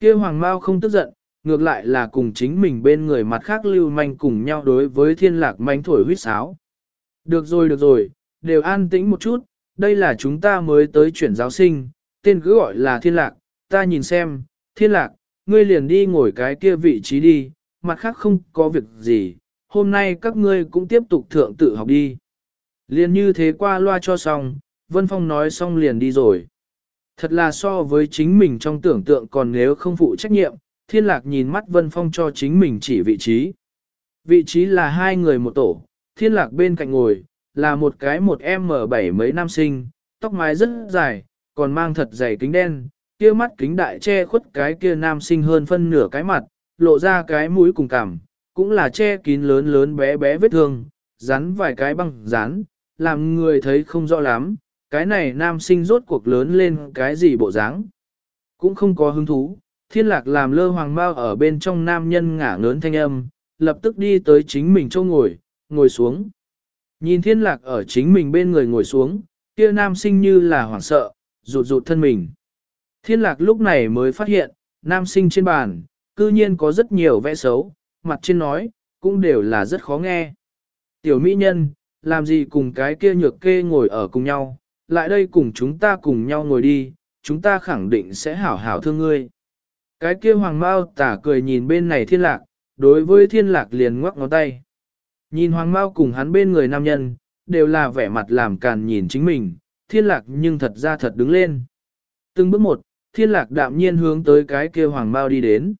Kia hoàng mau không tức giận, ngược lại là cùng chính mình bên người mặt khác lưu manh cùng nhau đối với thiên lạc manh thổi huyết sáo. Được rồi được rồi, đều an tĩnh một chút, đây là chúng ta mới tới chuyển giáo sinh, tên cứ gọi là thiên lạc, ta nhìn xem, thiên lạc, ngươi liền đi ngồi cái kia vị trí đi, mặt khác không có việc gì, hôm nay các ngươi cũng tiếp tục thượng tự học đi. Liền như thế qua loa cho xong, Vân Phong nói xong liền đi rồi. Thật là so với chính mình trong tưởng tượng còn nếu không phụ trách nhiệm, thiên lạc nhìn mắt Vân Phong cho chính mình chỉ vị trí. Vị trí là hai người một tổ, thiên lạc bên cạnh ngồi, là một cái một M7 mấy nam sinh, tóc mái rất dài, còn mang thật dày kính đen, kia mắt kính đại che khuất cái kia nam sinh hơn phân nửa cái mặt, lộ ra cái mũi cùng cảm cũng là che kín lớn lớn bé bé vết thương, rắn vài cái băng rán, làm người thấy không rõ lắm, cái này nam sinh rốt cuộc lớn lên cái gì bộ dáng Cũng không có hứng thú, thiên lạc làm lơ hoàng bao ở bên trong nam nhân ngả ngớn thanh âm, lập tức đi tới chính mình châu ngồi, ngồi xuống. Nhìn thiên lạc ở chính mình bên người ngồi xuống, kia nam sinh như là hoảng sợ, rụt rụt thân mình. Thiên lạc lúc này mới phát hiện, nam sinh trên bàn, cư nhiên có rất nhiều vẽ xấu, mặt trên nói, cũng đều là rất khó nghe. Tiểu mỹ nhân, làm gì cùng cái kia nhược kê ngồi ở cùng nhau, lại đây cùng chúng ta cùng nhau ngồi đi, chúng ta khẳng định sẽ hảo hảo thương ngươi. Cái kia hoàng mao tả cười nhìn bên này thiên lạc, đối với thiên lạc liền ngoắc ngón tay. Nhìn hoàng mao cùng hắn bên người nam nhân, đều là vẻ mặt làm càn nhìn chính mình, thiên lạc nhưng thật ra thật đứng lên. Từng bước một, thiên lạc đạm nhiên hướng tới cái kia hoàng bao đi đến.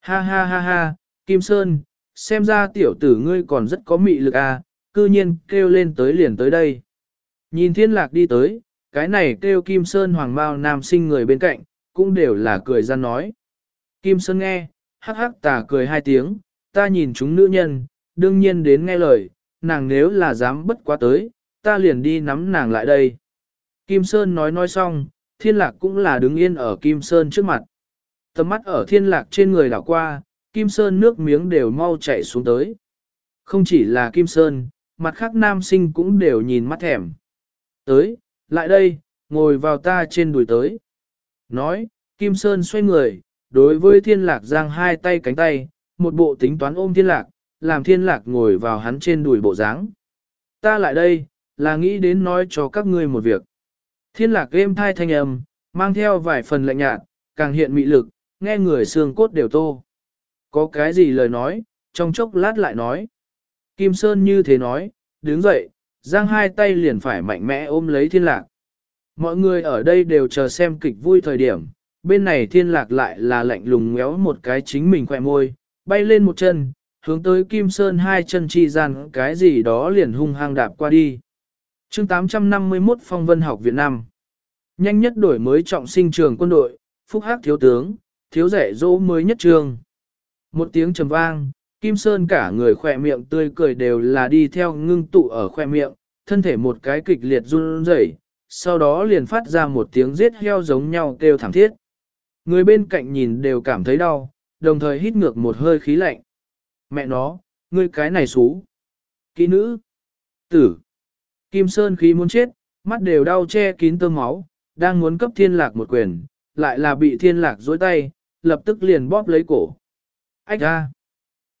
Ha ha ha ha, Kim Sơn, xem ra tiểu tử ngươi còn rất có mị lực à, cư nhiên kêu lên tới liền tới đây. Nhìn thiên lạc đi tới, cái này kêu Kim Sơn hoàng bao nam sinh người bên cạnh, cũng đều là cười ra nói. Kim Sơn nghe, hắc hắc tà cười hai tiếng, ta nhìn chúng nữ nhân, đương nhiên đến nghe lời, nàng nếu là dám bất quá tới, ta liền đi nắm nàng lại đây. Kim Sơn nói nói xong, thiên lạc cũng là đứng yên ở Kim Sơn trước mặt. Tầm mắt ở thiên lạc trên người đảo qua, Kim Sơn nước miếng đều mau chạy xuống tới. Không chỉ là Kim Sơn, mặt khác nam sinh cũng đều nhìn mắt thèm. Tới, lại đây, ngồi vào ta trên đùi tới. Nói, Kim Sơn xoay người, đối với thiên lạc giang hai tay cánh tay, một bộ tính toán ôm thiên lạc, làm thiên lạc ngồi vào hắn trên đùi bộ dáng Ta lại đây, là nghĩ đến nói cho các ngươi một việc. Thiên lạc êm thai thanh âm, mang theo vài phần lạnh nhạt, càng hiện mị lực, nghe người xương cốt đều tô. Có cái gì lời nói, trong chốc lát lại nói. Kim Sơn như thế nói, đứng dậy, giang hai tay liền phải mạnh mẽ ôm lấy thiên lạc. Mọi người ở đây đều chờ xem kịch vui thời điểm, bên này thiên lạc lại là lạnh lùng ngéo một cái chính mình khỏe môi, bay lên một chân, hướng tới Kim Sơn hai chân chi gian cái gì đó liền hung hăng đạp qua đi chương 851 Phong Vân học Việt Nam Nhanh nhất đổi mới trọng sinh trường quân đội, phúc hắc thiếu tướng, thiếu rẻ dỗ mới nhất trường. Một tiếng trầm vang, Kim Sơn cả người khỏe miệng tươi cười đều là đi theo ngưng tụ ở khỏe miệng, thân thể một cái kịch liệt run rẩy, sau đó liền phát ra một tiếng giết heo giống nhau kêu thảm thiết. Người bên cạnh nhìn đều cảm thấy đau, đồng thời hít ngược một hơi khí lạnh. Mẹ nó, ngươi cái này xú. Kỹ nữ. Tử. Kim Sơn khí muốn chết, mắt đều đau che kín tơ máu, đang muốn cấp thiên lạc một quyền, lại là bị thiên lạc dối tay, lập tức liền bóp lấy cổ. Ách ra.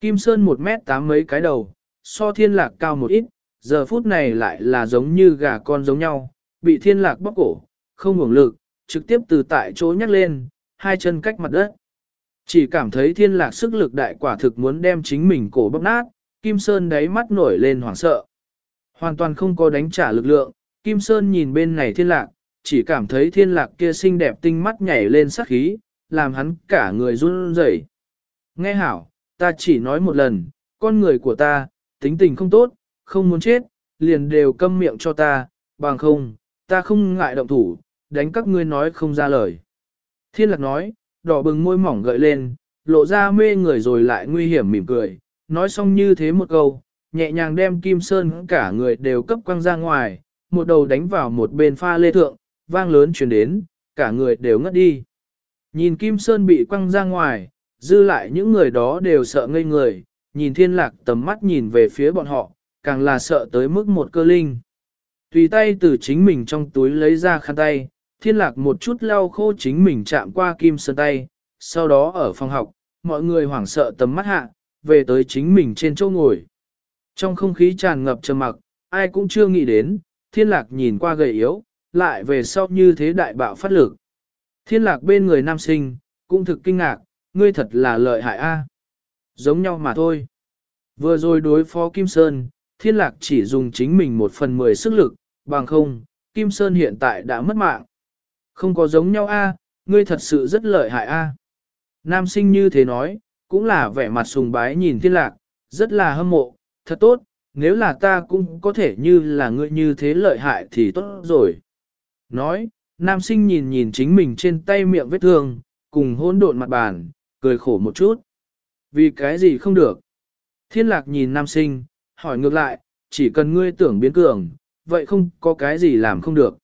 Kim Sơn một mét tám mấy cái đầu, so thiên lạc cao một ít, giờ phút này lại là giống như gà con giống nhau, bị thiên lạc bóp cổ, không ngủng lực, trực tiếp từ tại chỗ nhắc lên, hai chân cách mặt đất. Chỉ cảm thấy thiên lạc sức lực đại quả thực muốn đem chính mình cổ bóp nát, Kim Sơn đáy mắt nổi lên hoảng sợ. Hoàn toàn không có đánh trả lực lượng, Kim Sơn nhìn bên này thiên lạc, chỉ cảm thấy thiên lạc kia xinh đẹp tinh mắt nhảy lên sắc khí, làm hắn cả người run rẩy. Nghe hảo, ta chỉ nói một lần, con người của ta, tính tình không tốt, không muốn chết, liền đều câm miệng cho ta, bằng không, ta không ngại động thủ, đánh các ngươi nói không ra lời. Thiên lạc nói, đỏ bừng môi mỏng gợi lên, lộ ra mê người rồi lại nguy hiểm mỉm cười, nói xong như thế một câu, nhẹ nhàng đem Kim Sơn cả người đều cấp quăng ra ngoài, một đầu đánh vào một bên pha lê thượng, vang lớn truyền đến, cả người đều ngất đi. Nhìn Kim Sơn bị quăng ra ngoài, dư lại những người đó đều sợ ngây người, nhìn thiên lạc tầm mắt nhìn về phía bọn họ, càng là sợ tới mức một cơ linh. Tùy tay từ chính mình trong túi lấy ra khăn tay, thiên lạc một chút lau khô chính mình chạm qua Kim Sơn tay, sau đó ở phòng học, mọi người hoảng sợ tầm mắt hạ, về tới chính mình trên chỗ ngồi. Trong không khí tràn ngập trầm mặc, ai cũng chưa nghĩ đến, thiên lạc nhìn qua gầy yếu, lại về sau như thế đại bạo phát lực. Thiên lạc bên người nam sinh, cũng thực kinh ngạc, ngươi thật là lợi hại a Giống nhau mà thôi. Vừa rồi đối phó Kim Sơn, thiên lạc chỉ dùng chính mình một phần mười sức lực, bằng không, Kim Sơn hiện tại đã mất mạng. Không có giống nhau a ngươi thật sự rất lợi hại a Nam sinh như thế nói, cũng là vẻ mặt sùng bái nhìn thiên lạc, rất là hâm mộ, thật tốt, nếu là ta cũng có thể như là ngươi như thế lợi hại thì tốt rồi. Nói, nam sinh nhìn nhìn chính mình trên tay miệng vết thương, cùng hỗn độn mặt bàn, cười khổ một chút. Vì cái gì không được? Thiên lạc nhìn nam sinh, hỏi ngược lại, chỉ cần ngươi tưởng biến cường, vậy không có cái gì làm không được.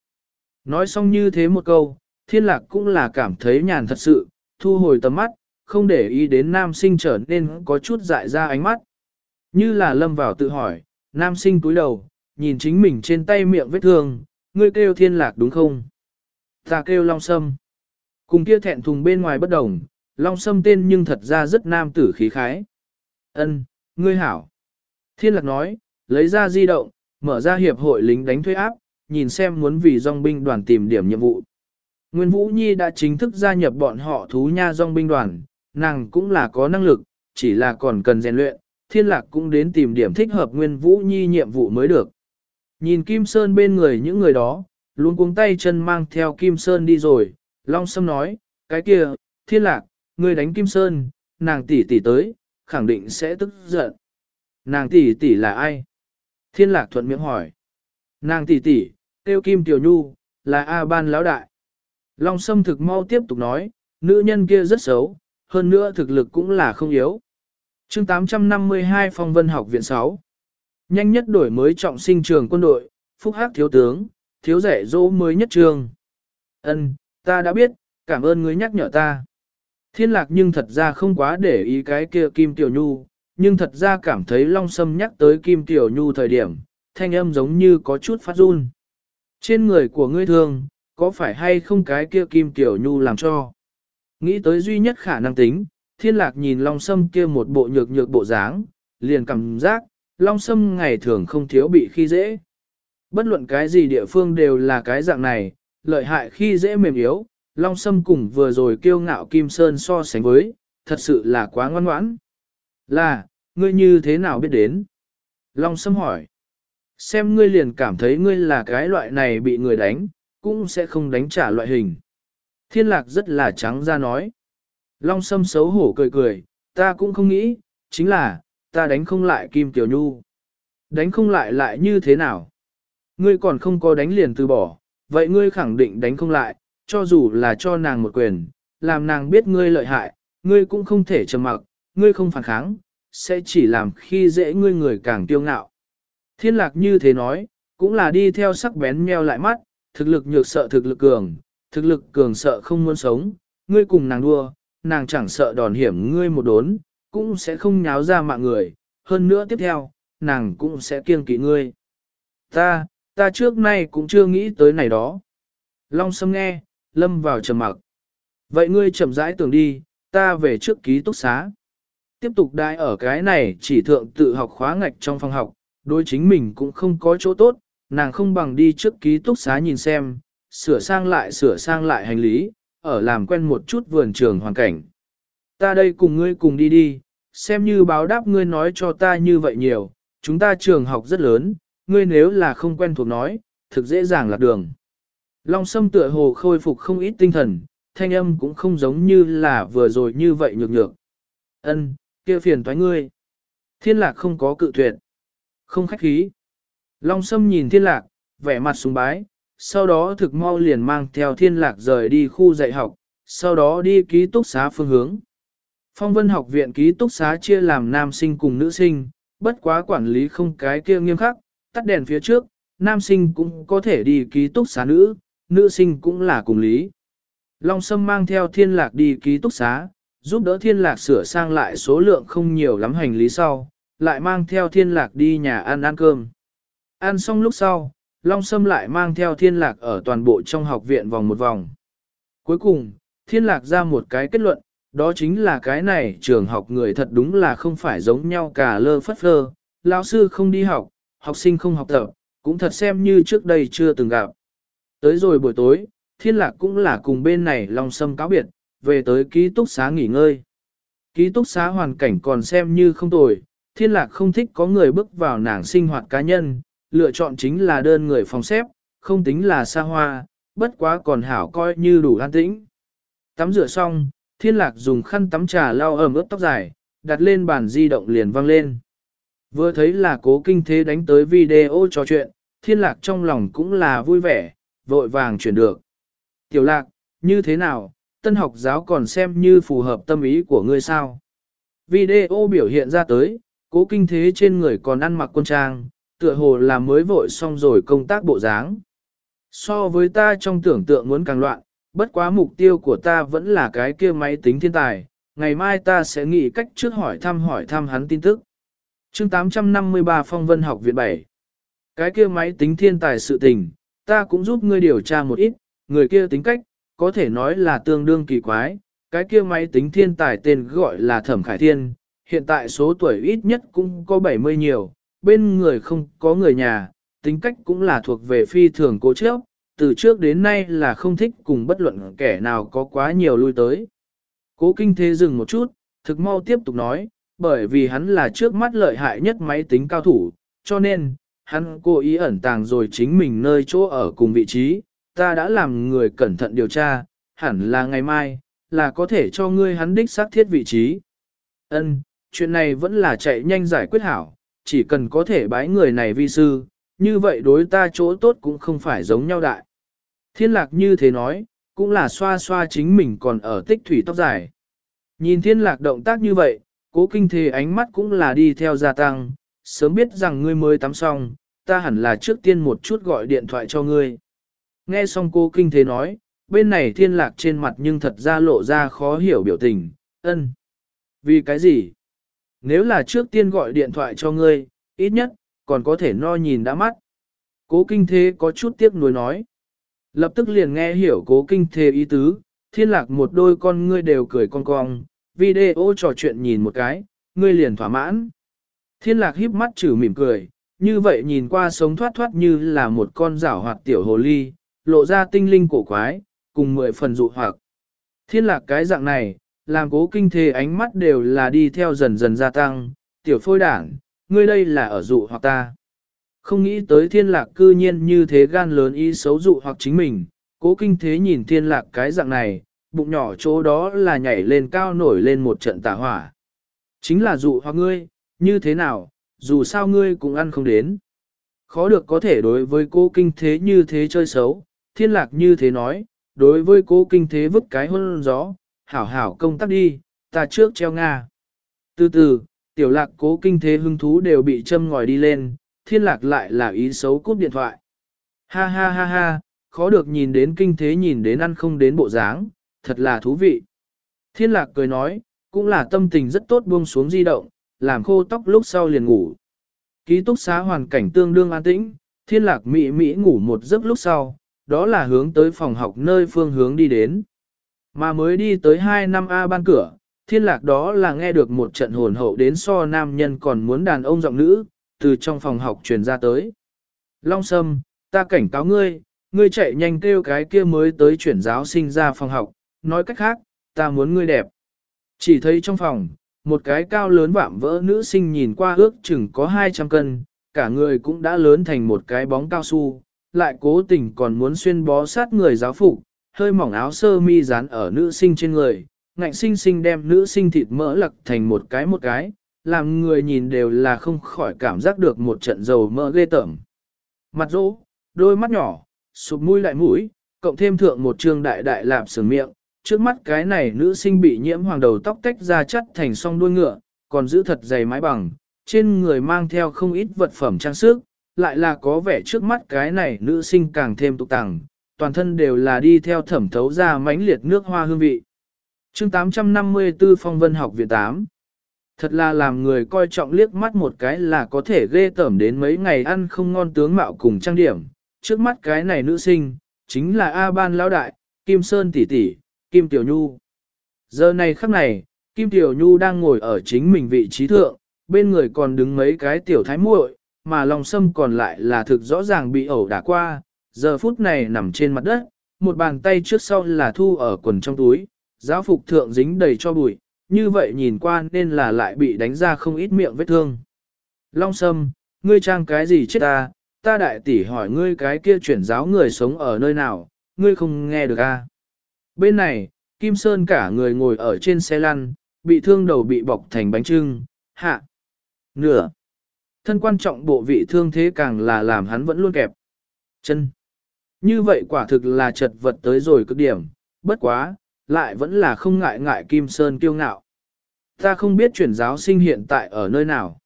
Nói xong như thế một câu, thiên lạc cũng là cảm thấy nhàn thật sự, thu hồi tầm mắt, không để ý đến nam sinh trở nên có chút dại ra ánh mắt. Như là lâm vào tự hỏi, nam sinh túi đầu, nhìn chính mình trên tay miệng vết thương, ngươi kêu thiên lạc đúng không? Ta kêu long sâm. Cùng kia thẹn thùng bên ngoài bất đồng, long sâm tên nhưng thật ra rất nam tử khí khái. Ân, ngươi hảo. Thiên lạc nói, lấy ra di động, mở ra hiệp hội lính đánh thuê áp, nhìn xem muốn vì dòng binh đoàn tìm điểm nhiệm vụ. Nguyên Vũ Nhi đã chính thức gia nhập bọn họ thú nha dòng binh đoàn, nàng cũng là có năng lực, chỉ là còn cần rèn luyện, thiên lạc cũng đến tìm điểm thích hợp Nguyên Vũ Nhi nhiệm vụ mới được. Nhìn Kim Sơn bên người những người đó, luôn cuống tay chân mang theo Kim Sơn đi rồi, Long Sâm nói, cái kia, thiên lạc, người đánh Kim Sơn, nàng tỷ tỷ tới, khẳng định sẽ tức giận. Nàng tỷ tỷ là ai? Thiên lạc thuận miệng hỏi. Nàng tỷ tỷ, tiêu Kim Tiểu Nhu, là A Ban lão đại. Long Sâm thực mau tiếp tục nói, nữ nhân kia rất xấu, hơn nữa thực lực cũng là không yếu chương 852 Phong Vân học viện 6 Nhanh nhất đổi mới trọng sinh trường quân đội, phúc hắc thiếu tướng, thiếu rẻ dỗ mới nhất trường. Ân, ta đã biết, cảm ơn ngươi nhắc nhở ta. Thiên lạc nhưng thật ra không quá để ý cái kia Kim Tiểu Nhu, nhưng thật ra cảm thấy Long Sâm nhắc tới Kim Tiểu Nhu thời điểm, thanh âm giống như có chút phát run. Trên người của ngươi thường, có phải hay không cái kia Kim Tiểu Nhu làm cho? Nghĩ tới duy nhất khả năng tính, thiên lạc nhìn Long Sâm kia một bộ nhược nhược bộ dáng, liền cảm giác, Long Sâm ngày thường không thiếu bị khi dễ. Bất luận cái gì địa phương đều là cái dạng này, lợi hại khi dễ mềm yếu, Long Sâm cùng vừa rồi kiêu ngạo Kim Sơn so sánh với, thật sự là quá ngoan ngoãn. Là, ngươi như thế nào biết đến? Long Sâm hỏi. Xem ngươi liền cảm thấy ngươi là cái loại này bị người đánh, cũng sẽ không đánh trả loại hình. Thiên lạc rất là trắng ra nói. Long Sâm xấu hổ cười cười, ta cũng không nghĩ, chính là, ta đánh không lại Kim Tiểu Nhu. Đánh không lại lại như thế nào? Ngươi còn không có đánh liền từ bỏ, vậy ngươi khẳng định đánh không lại, cho dù là cho nàng một quyền, làm nàng biết ngươi lợi hại, ngươi cũng không thể trầm mặc, ngươi không phản kháng, sẽ chỉ làm khi dễ ngươi người càng tiêu ngạo. Thiên lạc như thế nói, cũng là đi theo sắc bén meo lại mắt, thực lực nhược sợ thực lực cường, thực lực cường sợ không muốn sống, ngươi cùng nàng đua, nàng chẳng sợ đòn hiểm ngươi một đốn, cũng sẽ không nháo ra mạng người, hơn nữa tiếp theo, nàng cũng sẽ kiêng kỵ ngươi. Ta, ta trước nay cũng chưa nghĩ tới này đó. Long Sâm nghe, lâm vào trầm mặc. Vậy ngươi chậm rãi tưởng đi, ta về trước ký túc xá. Tiếp tục đại ở cái này chỉ thượng tự học khóa ngạch trong phòng học, đối chính mình cũng không có chỗ tốt, nàng không bằng đi trước ký túc xá nhìn xem, sửa sang lại sửa sang lại hành lý, ở làm quen một chút vườn trường hoàn cảnh. Ta đây cùng ngươi cùng đi đi, xem như báo đáp ngươi nói cho ta như vậy nhiều, chúng ta trường học rất lớn, ngươi nếu là không quen thuộc nói, thực dễ dàng lạc đường. Long sâm tựa hồ khôi phục không ít tinh thần, thanh âm cũng không giống như là vừa rồi như vậy nhược nhược. Ân, kia phiền toái ngươi. Thiên lạc không có cự tuyệt. Không khách khí. Long sâm nhìn thiên lạc, vẻ mặt sùng bái, sau đó thực mau liền mang theo thiên lạc rời đi khu dạy học, sau đó đi ký túc xá phương hướng. Phong vân học viện ký túc xá chia làm nam sinh cùng nữ sinh, bất quá quản lý không cái kia nghiêm khắc, tắt đèn phía trước, nam sinh cũng có thể đi ký túc xá nữ, nữ sinh cũng là cùng lý. Long Sâm mang theo thiên lạc đi ký túc xá, giúp đỡ thiên lạc sửa sang lại số lượng không nhiều lắm hành lý sau, lại mang theo thiên lạc đi nhà ăn ăn cơm. Ăn xong lúc sau, Long Sâm lại mang theo thiên lạc ở toàn bộ trong học viện vòng một vòng. Cuối cùng, thiên lạc ra một cái kết luận, đó chính là cái này trường học người thật đúng là không phải giống nhau cả lơ phất lơ, lão sư không đi học, học sinh không học tập, cũng thật xem như trước đây chưa từng gặp. Tới rồi buổi tối, thiên lạc cũng là cùng bên này Long Sâm cáo biệt, về tới ký túc xá nghỉ ngơi. Ký túc xá hoàn cảnh còn xem như không tồi, thiên lạc không thích có người bước vào nàng sinh hoạt cá nhân, lựa chọn chính là đơn người phòng xếp, không tính là xa hoa, bất quá còn hảo coi như đủ an tĩnh. Tắm rửa xong, thiên lạc dùng khăn tắm trà lau ẩm ướt tóc dài, đặt lên bàn di động liền văng lên. Vừa thấy là cố kinh thế đánh tới video trò chuyện, thiên lạc trong lòng cũng là vui vẻ, vội vàng chuyển được. Tiểu lạc, như thế nào, tân học giáo còn xem như phù hợp tâm ý của ngươi sao? Video biểu hiện ra tới, cố kinh thế trên người còn ăn mặc quân trang, tựa hồ là mới vội xong rồi công tác bộ dáng. So với ta trong tưởng tượng muốn càng loạn, bất quá mục tiêu của ta vẫn là cái kia máy tính thiên tài, ngày mai ta sẽ nghĩ cách trước hỏi thăm hỏi thăm hắn tin tức. chương 853 Phong Vân Học Viện 7 Cái kia máy tính thiên tài sự tình, ta cũng giúp ngươi điều tra một ít, người kia tính cách, có thể nói là tương đương kỳ quái, cái kia máy tính thiên tài tên gọi là Thẩm Khải Thiên, hiện tại số tuổi ít nhất cũng có 70 nhiều, bên người không có người nhà, tính cách cũng là thuộc về phi thường cố chấp, từ trước đến nay là không thích cùng bất luận kẻ nào có quá nhiều lui tới. Cố kinh thế dừng một chút, thực mau tiếp tục nói, bởi vì hắn là trước mắt lợi hại nhất máy tính cao thủ, cho nên, hắn cố ý ẩn tàng rồi chính mình nơi chỗ ở cùng vị trí, ta đã làm người cẩn thận điều tra, hẳn là ngày mai, là có thể cho ngươi hắn đích xác thiết vị trí. Ân, chuyện này vẫn là chạy nhanh giải quyết hảo, chỉ cần có thể bái người này vi sư, như vậy đối ta chỗ tốt cũng không phải giống nhau đại. Thiên lạc như thế nói, cũng là xoa xoa chính mình còn ở tích thủy tóc dài. Nhìn thiên lạc động tác như vậy, cố kinh thế ánh mắt cũng là đi theo gia tăng, sớm biết rằng ngươi mới tắm xong, ta hẳn là trước tiên một chút gọi điện thoại cho ngươi. Nghe xong cô kinh thế nói, bên này thiên lạc trên mặt nhưng thật ra lộ ra khó hiểu biểu tình, ân. Vì cái gì? Nếu là trước tiên gọi điện thoại cho ngươi, ít nhất, còn có thể no nhìn đã mắt. Cố kinh thế có chút tiếc nuối nói. Lập tức liền nghe hiểu cố kinh thế ý tứ, thiên lạc một đôi con ngươi đều cười con cong, video trò chuyện nhìn một cái, ngươi liền thỏa mãn. Thiên lạc híp mắt chử mỉm cười, như vậy nhìn qua sống thoát thoát như là một con rảo hoạt tiểu hồ ly, lộ ra tinh linh cổ quái, cùng mười phần dụ hoặc. Thiên lạc cái dạng này, làm cố kinh thế ánh mắt đều là đi theo dần dần gia tăng, tiểu phôi đảng, ngươi đây là ở dụ hoặc ta. Không nghĩ tới thiên lạc cư nhiên như thế gan lớn ý xấu dụ hoặc chính mình, cố kinh thế nhìn thiên lạc cái dạng này, bụng nhỏ chỗ đó là nhảy lên cao nổi lên một trận tà hỏa. Chính là dụ hoặc ngươi, như thế nào, dù sao ngươi cũng ăn không đến. Khó được có thể đối với cô kinh thế như thế chơi xấu, thiên lạc như thế nói, đối với cô kinh thế vứt cái hôn gió, hảo hảo công tác đi, ta trước treo Nga. Từ từ, tiểu lạc cố kinh thế hứng thú đều bị châm ngòi đi lên, thiên lạc lại là ý xấu cúp điện thoại. Ha ha ha ha, khó được nhìn đến kinh thế nhìn đến ăn không đến bộ dáng, thật là thú vị. Thiên lạc cười nói, cũng là tâm tình rất tốt buông xuống di động, làm khô tóc lúc sau liền ngủ. Ký túc xá hoàn cảnh tương đương an tĩnh, thiên lạc mỹ mỹ ngủ một giấc lúc sau, đó là hướng tới phòng học nơi phương hướng đi đến. Mà mới đi tới 2 năm A ban cửa, thiên lạc đó là nghe được một trận hồn hậu đến so nam nhân còn muốn đàn ông giọng nữ, từ trong phòng học truyền ra tới. Long Sâm, ta cảnh cáo ngươi, ngươi chạy nhanh kêu cái kia mới tới chuyển giáo sinh ra phòng học, nói cách khác, ta muốn ngươi đẹp. Chỉ thấy trong phòng, một cái cao lớn vạm vỡ nữ sinh nhìn qua ước chừng có 200 cân, cả người cũng đã lớn thành một cái bóng cao su, lại cố tình còn muốn xuyên bó sát người giáo phục, hơi mỏng áo sơ mi dán ở nữ sinh trên người, ngạnh sinh sinh đem nữ sinh thịt mỡ lặc thành một cái một cái, làm người nhìn đều là không khỏi cảm giác được một trận dầu mỡ ghê tởm. Mặt rỗ, đôi mắt nhỏ, sụp mũi lại mũi, cộng thêm thượng một trương đại đại lạp sừng miệng, trước mắt cái này nữ sinh bị nhiễm hoàng đầu tóc tách ra chất thành song đuôi ngựa, còn giữ thật dày mái bằng, trên người mang theo không ít vật phẩm trang sức, lại là có vẻ trước mắt cái này nữ sinh càng thêm tục tàng, toàn thân đều là đi theo thẩm thấu ra mãnh liệt nước hoa hương vị. chương 854 Phong Vân học viện 8 Thật là làm người coi trọng liếc mắt một cái là có thể ghê tởm đến mấy ngày ăn không ngon tướng mạo cùng trang điểm. Trước mắt cái này nữ sinh, chính là A-ban lão đại, Kim Sơn tỷ tỷ, Kim Tiểu Nhu. Giờ này khắc này, Kim Tiểu Nhu đang ngồi ở chính mình vị trí thượng, bên người còn đứng mấy cái tiểu thái muội, mà lòng sâm còn lại là thực rõ ràng bị ẩu đả qua, giờ phút này nằm trên mặt đất, một bàn tay trước sau là thu ở quần trong túi, giáo phục thượng dính đầy cho bụi, như vậy nhìn qua nên là lại bị đánh ra không ít miệng vết thương. Long sâm, ngươi trang cái gì chết ta, ta đại tỷ hỏi ngươi cái kia chuyển giáo người sống ở nơi nào, ngươi không nghe được à? Bên này, Kim Sơn cả người ngồi ở trên xe lăn, bị thương đầu bị bọc thành bánh trưng, hạ, nửa. Thân quan trọng bộ vị thương thế càng là làm hắn vẫn luôn kẹp. Chân. Như vậy quả thực là chật vật tới rồi cực điểm, bất quá, lại vẫn là không ngại ngại Kim Sơn kiêu ngạo. Ta không biết chuyển giáo sinh hiện tại ở nơi nào.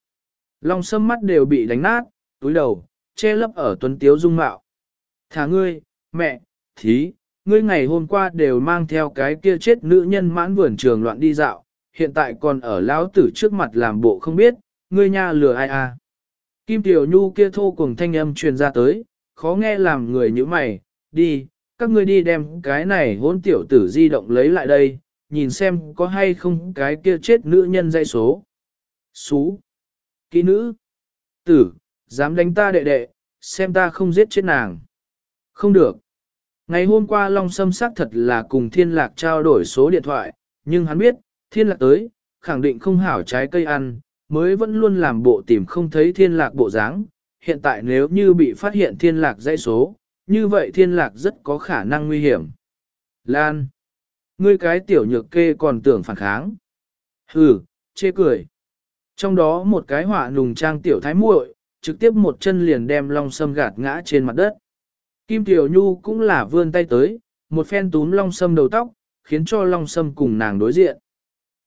Long sâm mắt đều bị đánh nát, túi đầu, che lấp ở tuấn tiếu dung mạo. Thả ngươi, mẹ, thí, ngươi ngày hôm qua đều mang theo cái kia chết nữ nhân mãn vườn trường loạn đi dạo, hiện tại còn ở lão tử trước mặt làm bộ không biết, ngươi nha lừa ai à. Kim Tiểu Nhu kia thô cùng thanh âm truyền ra tới, khó nghe làm người như mày, đi, các ngươi đi đem cái này hôn tiểu tử di động lấy lại đây, nhìn xem có hay không cái kia chết nữ nhân dây số. Xú. Kỹ nữ. Tử, dám đánh ta đệ đệ, xem ta không giết chết nàng. Không được. Ngày hôm qua Long Sâm sắc thật là cùng Thiên Lạc trao đổi số điện thoại, nhưng hắn biết, Thiên Lạc tới, khẳng định không hảo trái cây ăn, mới vẫn luôn làm bộ tìm không thấy Thiên Lạc bộ dáng. Hiện tại nếu như bị phát hiện Thiên Lạc dãy số, như vậy Thiên Lạc rất có khả năng nguy hiểm. Lan! Ngươi cái tiểu nhược kê còn tưởng phản kháng. Hừ, chê cười. Trong đó một cái họa nùng trang tiểu thái muội, trực tiếp một chân liền đem long sâm gạt ngã trên mặt đất. Kim Tiểu Nhu cũng là vươn tay tới, một phen túm long sâm đầu tóc, khiến cho long sâm cùng nàng đối diện.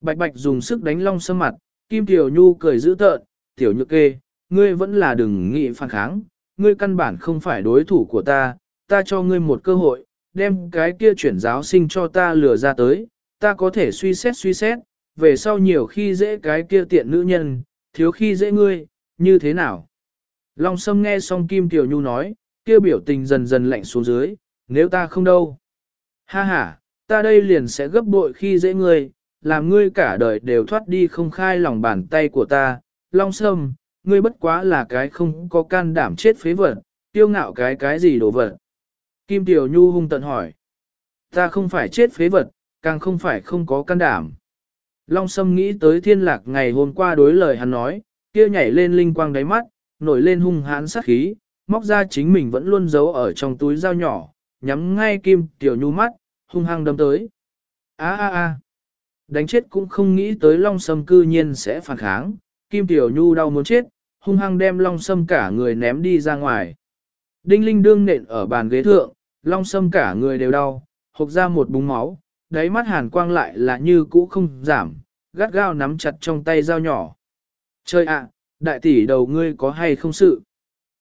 Bạch bạch dùng sức đánh long sâm mặt, Kim Tiểu Nhu cười dữ tợn, tiểu nhược kê, ngươi vẫn là đừng nghĩ phản kháng, ngươi căn bản không phải đối thủ của ta, ta cho ngươi một cơ hội, đem cái kia chuyển giáo sinh cho ta lừa ra tới, ta có thể suy xét suy xét, về sau nhiều khi dễ cái kia tiện nữ nhân, thiếu khi dễ ngươi, như thế nào? Long Sâm nghe xong Kim Tiểu Nhu nói, kia biểu tình dần dần lạnh xuống dưới, nếu ta không đâu. Ha ha, ta đây liền sẽ gấp bội khi dễ ngươi, làm ngươi cả đời đều thoát đi không khai lòng bàn tay của ta. Long Sâm, ngươi bất quá là cái không có can đảm chết phế vật, tiêu ngạo cái cái gì đồ vật. Kim Tiểu Nhu hung tận hỏi. Ta không phải chết phế vật, càng không phải không có can đảm. Long Sâm nghĩ tới thiên lạc ngày hôm qua đối lời hắn nói, kia nhảy lên linh quang đáy mắt, nổi lên hung hãn sát khí, móc ra chính mình vẫn luôn giấu ở trong túi dao nhỏ, nhắm ngay Kim Tiểu Nhu mắt, hung hăng đâm tới. A a a. Đánh chết cũng không nghĩ tới Long Sâm cư nhiên sẽ phản kháng, Kim Tiểu Nhu đau muốn chết, hung hăng đem long sâm cả người ném đi ra ngoài. Đinh linh đương nện ở bàn ghế thượng, long sâm cả người đều đau, hộc ra một búng máu, đáy mắt hàn quang lại là như cũ không giảm, gắt gao nắm chặt trong tay dao nhỏ. Trời ạ, đại tỷ đầu ngươi có hay không sự?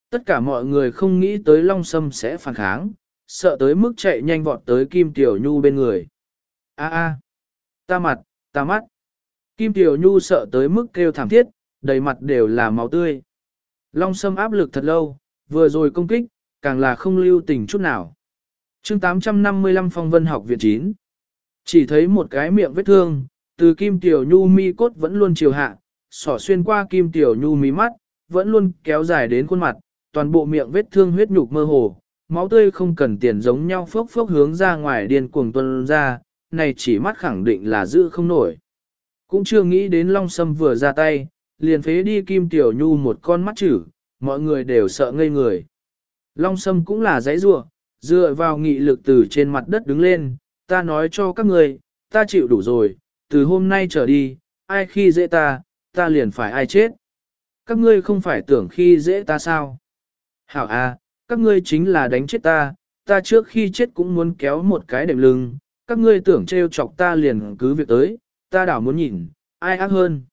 Tất cả mọi người không nghĩ tới long sâm sẽ phản kháng, sợ tới mức chạy nhanh vọt tới Kim Tiểu Nhu bên người. A a, ta mặt, ta mắt. Kim Tiểu Nhu sợ tới mức kêu thảm thiết, đầy mặt đều là máu tươi. Long sâm áp lực thật lâu, vừa rồi công kích, càng là không lưu tình chút nào. chương 855 phong vân học viện 9. Chỉ thấy một cái miệng vết thương, từ Kim Tiểu Nhu mi cốt vẫn luôn chiều hạ, sỏ xuyên qua Kim Tiểu Nhu mí mắt, vẫn luôn kéo dài đến khuôn mặt, toàn bộ miệng vết thương huyết nhục mơ hồ, máu tươi không cần tiền giống nhau phốc phốc hướng ra ngoài điên cuồng tuân ra, này chỉ mắt khẳng định là giữ không nổi. Cũng chưa nghĩ đến Long Sâm vừa ra tay, liền phế đi Kim Tiểu Nhu một con mắt chữ, mọi người đều sợ ngây người. Long Sâm cũng là giấy rua, dựa vào nghị lực từ trên mặt đất đứng lên, ta nói cho các người, ta chịu đủ rồi, từ hôm nay trở đi, ai khi dễ ta, ta liền phải ai chết. Các ngươi không phải tưởng khi dễ ta sao? Hảo à, các ngươi chính là đánh chết ta, ta trước khi chết cũng muốn kéo một cái đệm lưng, các ngươi tưởng trêu chọc ta liền cứ việc tới, ta đảo muốn nhìn, ai ác hơn.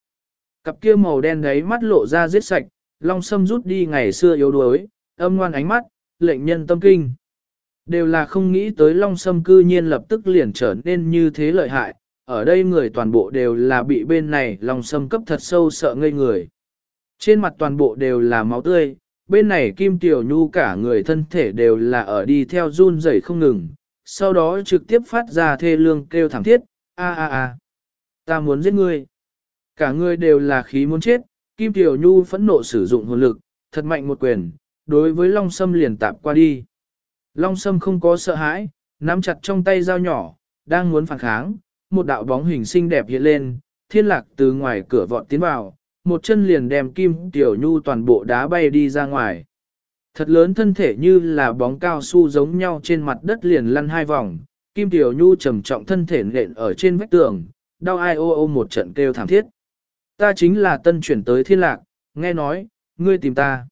Cặp kia màu đen đấy mắt lộ ra giết sạch, long sâm rút đi ngày xưa yếu đuối, âm ngoan ánh mắt, lệnh nhân tâm kinh. Đều là không nghĩ tới long sâm cư nhiên lập tức liền trở nên như thế lợi hại, ở đây người toàn bộ đều là bị bên này long sâm cấp thật sâu sợ ngây người. Trên mặt toàn bộ đều là máu tươi, bên này Kim Tiểu Nhu cả người thân thể đều là ở đi theo run rẩy không ngừng, sau đó trực tiếp phát ra thê lương kêu thảm thiết, a a a, ta muốn giết ngươi. Cả người đều là khí muốn chết, Kim Tiểu Nhu phẫn nộ sử dụng hồn lực, thật mạnh một quyền, đối với Long Sâm liền tạp qua đi. Long Sâm không có sợ hãi, nắm chặt trong tay dao nhỏ, đang muốn phản kháng, một đạo bóng hình xinh đẹp hiện lên, thiên lạc từ ngoài cửa vọt tiến vào, một chân liền đem Kim Tiểu Nhu toàn bộ đá bay đi ra ngoài. Thật lớn thân thể như là bóng cao su giống nhau trên mặt đất liền lăn hai vòng, Kim Tiểu Nhu trầm trọng thân thể nện ở trên vách tường, đau ai ô ô một trận kêu thảm thiết. Ta chính là tân chuyển tới thiên lạc, nghe nói, ngươi tìm ta.